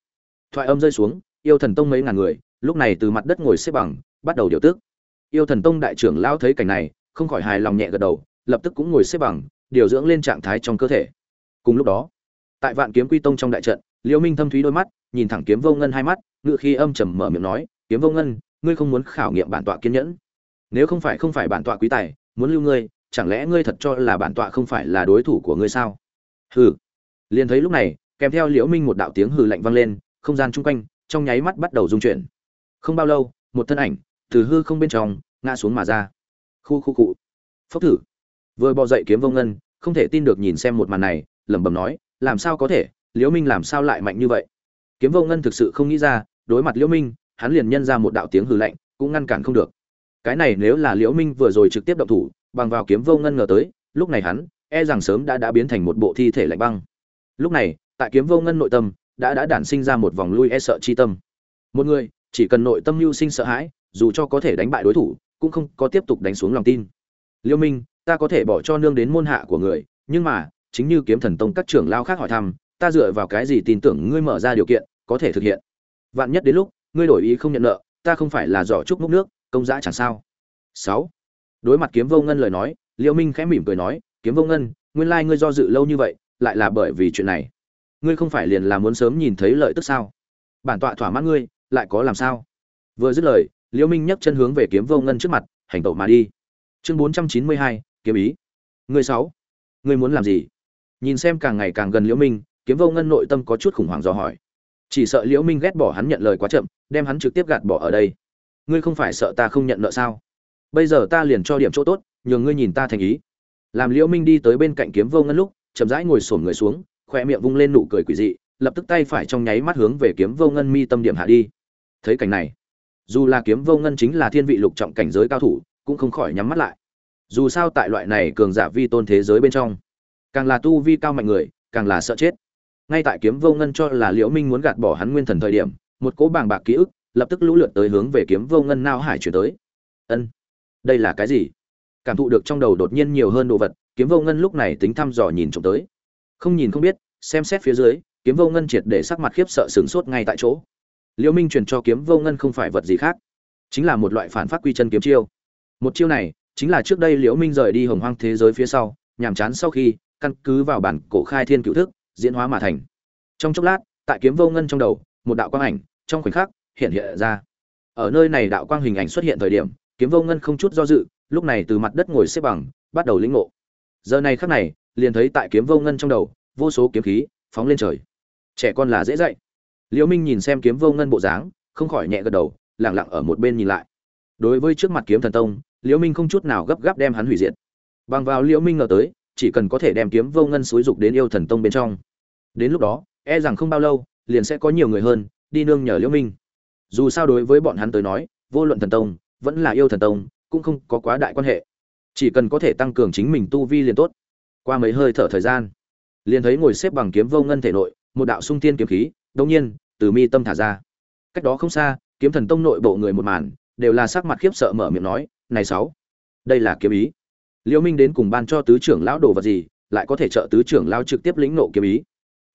Thoại âm rơi xuống, yêu thần tông mấy ngàn người, lúc này từ mặt đất ngồi xếp bằng, bắt đầu điều tức. Yêu thần tông đại trưởng lão thấy cảnh này, không khỏi hài lòng nhẹ gật đầu, lập tức cũng ngồi xếp bằng, điều dưỡng lên trạng thái trong cơ thể. Cùng lúc đó, tại vạn kiếm quy tông trong đại trận liễu minh thâm thúy đôi mắt, nhìn thẳng kiếm vô ngân hai mắt, ngự khi âm trầm mở miệng nói, kiếm vô ngân, ngươi không muốn khảo nghiệm bản tọa kiên nhẫn. Nếu không phải không phải bản tọa quý tài, muốn lưu ngươi chẳng lẽ ngươi thật cho là bản tọa không phải là đối thủ của ngươi sao? Hừ. Liền thấy lúc này, kèm theo liễu minh một đạo tiếng hừ lạnh vang lên, không gian chung quanh, trong nháy mắt bắt đầu rung chuyển. Không bao lâu, một thân ảnh, từ hư không bên trong, ngã xuống mà ra. Khu khu cụ. Phốc thử. Vừa bò dậy kiếm vô ngân, không thể tin được nhìn xem một màn này, lẩm bẩm nói, làm sao có thể? Liễu minh làm sao lại mạnh như vậy? Kiếm vô ngân thực sự không nghĩ ra, đối mặt liễu minh, hắn liền nhân ra một đạo tiếng hừ lạnh, cũng ngăn cản không được. Cái này nếu là liễu minh vừa rồi trực tiếp động thủ bằng vào kiếm vô ngân ngờ tới, lúc này hắn e rằng sớm đã đã biến thành một bộ thi thể lạnh băng. Lúc này, tại kiếm vô ngân nội tâm, đã đã đản sinh ra một vòng lui e sợ chi tâm. Một người, chỉ cần nội tâm mưu sinh sợ hãi, dù cho có thể đánh bại đối thủ, cũng không có tiếp tục đánh xuống lòng tin. Liêu minh, ta có thể bỏ cho nương đến môn hạ của người, nhưng mà, chính như kiếm thần tông các trưởng lao khác hỏi thăm, ta dựa vào cái gì tin tưởng ngươi mở ra điều kiện, có thể thực hiện? Vạn nhất đến lúc, ngươi đổi ý không nhận nợ, ta không phải là giỏ trúc múc nước, công dã chẳng sao. Sáu đối mặt kiếm vô ngân lời nói, liễu minh khẽ mỉm cười nói, kiếm vô ngân, nguyên lai ngươi do dự lâu như vậy, lại là bởi vì chuyện này. Ngươi không phải liền là muốn sớm nhìn thấy lợi tức sao? Bản tọa thỏa mãn ngươi, lại có làm sao? Vừa dứt lời, liễu minh nhấc chân hướng về kiếm vô ngân trước mặt, hành tẩu mà đi. Chương bốn trăm chín mươi hai, kiếm ý. Ngươi sáu, ngươi muốn làm gì? Nhìn xem càng ngày càng gần liễu minh, kiếm vô ngân nội tâm có chút khủng hoảng do hỏi. Chỉ sợ liễu minh ghét bỏ hắn nhận lời quá chậm, đem hắn trực tiếp gạt bỏ ở đây. Ngươi không phải sợ ta không nhận nợ sao? Bây giờ ta liền cho điểm chỗ tốt, nhường ngươi nhìn ta thành ý. Làm liễu minh đi tới bên cạnh kiếm vô ngân lúc, chậm rãi ngồi sồn người xuống khoe miệng vung lên nụ cười quỷ dị, lập tức tay phải trong nháy mắt hướng về kiếm vô ngân mi tâm điểm hạ đi. Thấy cảnh này, dù là kiếm vô ngân chính là thiên vị lục trọng cảnh giới cao thủ, cũng không khỏi nhắm mắt lại. Dù sao tại loại này cường giả vi tôn thế giới bên trong, càng là tu vi cao mạnh người, càng là sợ chết. Ngay tại kiếm vô ngân cho là liễu minh muốn gạt bỏ hắn nguyên thần thời điểm, một cỗ bàng bạc ký ức lập tức lũ lượt tới hướng về kiếm vô ngân nao hải chuyển tới. Ân đây là cái gì? Cảm thụ được trong đầu đột nhiên nhiều hơn đồ vật, kiếm vô ngân lúc này tính thăm dò nhìn trộm tới. Không nhìn không biết, xem xét phía dưới, kiếm vô ngân triệt để sắc mặt khiếp sợ sửng sốt ngay tại chỗ. Liễu minh truyền cho kiếm vô ngân không phải vật gì khác, chính là một loại phản phát quy chân kiếm chiêu. Một chiêu này, chính là trước đây liễu minh rời đi hồng hoang thế giới phía sau, nhàm chán sau khi, căn cứ vào bản cổ khai thiên cựu thức, diễn hóa mà thành. Trong chốc lát, tại kiếm vô ngân trong đầu, một đạo quang ảnh, trong khoảnh khắc, hiện hiện ra. Ở nơi này đạo quang hình ảnh xuất hiện thời điểm kiếm vô ngân không chút do dự, lúc này từ mặt đất ngồi xếp bằng, bắt đầu lĩnh ngộ. Giờ này khắc này, liền thấy tại kiếm vô ngân trong đầu, vô số kiếm khí phóng lên trời. Trẻ con là dễ dạy. Liễu minh nhìn xem kiếm vô ngân bộ dáng, không khỏi nhẹ gật đầu, lặng lặng ở một bên nhìn lại. Đối với trước mặt kiếm thần tông, liễu minh không chút nào gấp gáp đem hắn hủy diệt. Bằng vào liễu minh ngờ tới, chỉ cần có thể đem kiếm vô ngân xúi dục đến yêu thần tông bên trong. Đến lúc đó e rằng không bao lâu, liền sẽ có nhiều người hơn đi nương nhờ liễu minh. Dù sao đối với bọn hắn tới nói, vô luận thần tông vẫn là yêu thần tông, cũng không có quá đại quan hệ. Chỉ cần có thể tăng cường chính mình tu vi liền tốt. Qua mấy hơi thở thời gian, liền thấy ngồi xếp bằng kiếm vô ngân thể nội, một đạo sung tiên kiếm khí đông nhiên, từ mi tâm thả ra. Cách đó không xa, kiếm thần tông nội bộ người một màn, đều là sắc mặt khiếp sợ mở miệng nói, này sáu, đây là kiếm ý. Liễu minh đến cùng ban cho tứ trưởng lão đồ vật gì, lại có thể trợ tứ trưởng lão trực tiếp lĩnh nộ kiếm ý?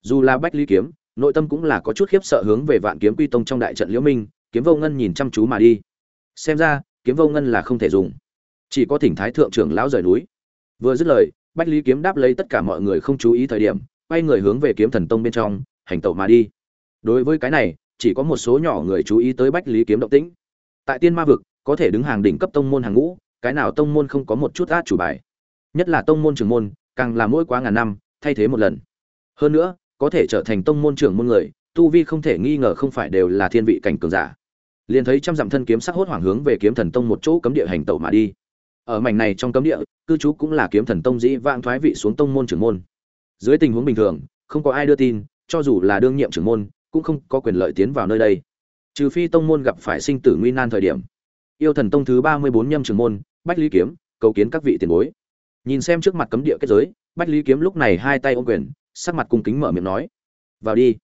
Dù là bách ly kiếm, nội tâm cũng là có chút khiếp sợ hướng về vạn kiếm quy tông trong đại trận liễu minh, kiếm vô ngân nhìn chăm chú mà đi xem ra, kiếm vô ngân là không thể dùng. Chỉ có thỉnh thái thượng trưởng lão rời núi. Vừa dứt lời, bách lý kiếm đáp lấy tất cả mọi người không chú ý thời điểm, quay người hướng về kiếm thần tông bên trong, hành tẩu mà đi. Đối với cái này, chỉ có một số nhỏ người chú ý tới bách lý kiếm động tĩnh. Tại tiên ma vực, có thể đứng hàng đỉnh cấp tông môn hàng ngũ, cái nào tông môn không có một chút át chủ bài. Nhất là tông môn trưởng môn, càng là mỗi quá ngàn năm, thay thế một lần. Hơn nữa, có thể trở thành tông môn trưởng môn người, tu vi không thể nghi ngờ không phải đều là thiên vị cảnh cường giả liền thấy trăm dặm thân kiếm sắc hốt hoảng hướng về kiếm thần tông một chỗ cấm địa hành tẩu mà đi. Ở mảnh này trong cấm địa, cư trú cũng là kiếm thần tông dĩ vãng thoái vị xuống tông môn trưởng môn. Dưới tình huống bình thường, không có ai đưa tin, cho dù là đương nhiệm trưởng môn, cũng không có quyền lợi tiến vào nơi đây. Trừ phi tông môn gặp phải sinh tử nguy nan thời điểm. Yêu thần tông thứ ba mươi bốn nhâm trưởng môn, bách lý kiếm, cầu kiến các vị tiền bối. Nhìn xem trước mặt cấm địa kết giới, bách lý kiếm lúc này hai tay ôm quyền, sắc mặt cung kính mở miệng nói, vào đi.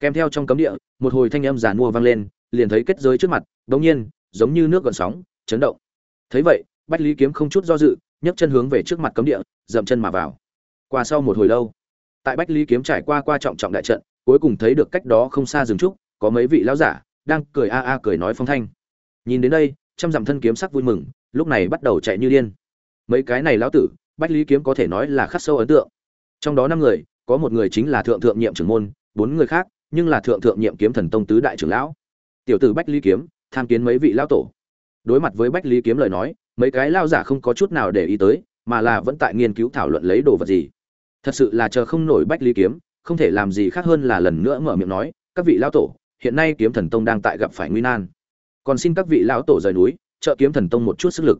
Kèm theo trong cấm địa, một hồi thanh âm giàn mua vang lên liền thấy kết giới trước mặt, bỗng nhiên, giống như nước gợn sóng, chấn động. Thấy vậy, bách lý kiếm không chút do dự, nhấc chân hướng về trước mặt cấm địa, dậm chân mà vào. Qua sau một hồi lâu, tại bách lý kiếm trải qua qua trọng trọng đại trận, cuối cùng thấy được cách đó không xa rừng trúc, có mấy vị lão giả đang cười a a cười nói phong thanh. Nhìn đến đây, trăm dặm thân kiếm sắc vui mừng, lúc này bắt đầu chạy như điên. Mấy cái này lão tử, bách lý kiếm có thể nói là khắc sâu ấn tượng. Trong đó năm người, có một người chính là thượng thượng nhiệm trưởng môn, bốn người khác, nhưng là thượng thượng nhiệm kiếm thần tông tứ đại trưởng lão tiểu tử bách lý kiếm, tham kiến mấy vị lão tổ. Đối mặt với bách lý kiếm lời nói, mấy cái lao giả không có chút nào để ý tới, mà là vẫn tại nghiên cứu thảo luận lấy đồ vật gì. Thật sự là chờ không nổi bách lý kiếm, không thể làm gì khác hơn là lần nữa mở miệng nói, các vị lão tổ, hiện nay kiếm thần tông đang tại gặp phải nguy nan. Còn xin các vị lão tổ rời núi, trợ kiếm thần tông một chút sức lực.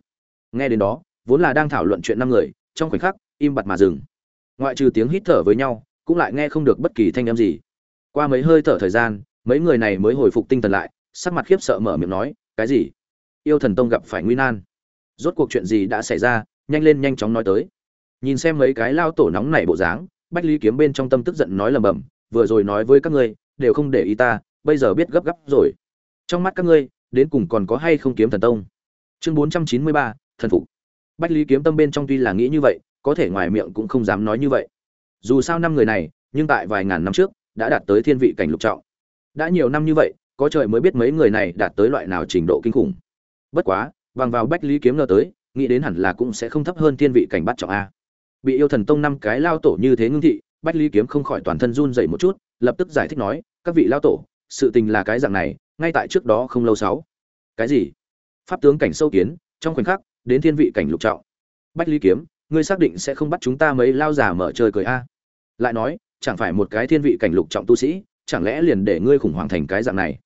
Nghe đến đó, vốn là đang thảo luận chuyện năm người, trong khoảnh khắc, im bặt mà dừng. Ngoại trừ tiếng hít thở với nhau, cũng lại nghe không được bất kỳ thanh âm gì. Qua mấy hơi thở thời gian mấy người này mới hồi phục tinh thần lại, sắc mặt khiếp sợ mở miệng nói, cái gì? Yêu thần tông gặp phải nguy nan. Rốt cuộc chuyện gì đã xảy ra, nhanh lên nhanh chóng nói tới. Nhìn xem mấy cái lao tổ nóng nảy bộ dáng, bách lý kiếm bên trong tâm tức giận nói lầm bầm, vừa rồi nói với các ngươi, đều không để ý ta, bây giờ biết gấp gấp rồi. Trong mắt các ngươi, đến cùng còn có hay không kiếm thần tông? Chương bốn trăm chín mươi ba, thần phục. Bách lý kiếm tâm bên trong tuy là nghĩ như vậy, có thể ngoài miệng cũng không dám nói như vậy. Dù sao năm người này, nhưng tại vài ngàn năm trước, đã đạt tới thiên vị cảnh lục trọng đã nhiều năm như vậy, có trời mới biết mấy người này đạt tới loại nào trình độ kinh khủng. Bất quá, bằng vào bách lý kiếm ngờ tới, nghĩ đến hẳn là cũng sẽ không thấp hơn thiên vị cảnh bắt trọng a. Bị yêu thần tông năm cái lao tổ như thế ngưng thị, bách lý kiếm không khỏi toàn thân run dậy một chút, lập tức giải thích nói, các vị lao tổ, sự tình là cái dạng này, ngay tại trước đó không lâu sáu. Cái gì? Pháp tướng cảnh sâu kiến, trong khoảnh khắc, đến thiên vị cảnh lục trọng. Bách lý kiếm, ngươi xác định sẽ không bắt chúng ta mấy lao giả mở chơi cười a? Lại nói, chẳng phải một cái thiên vị cảnh lục trọng tu sĩ chẳng lẽ liền để ngươi khủng hoảng thành cái dạng này?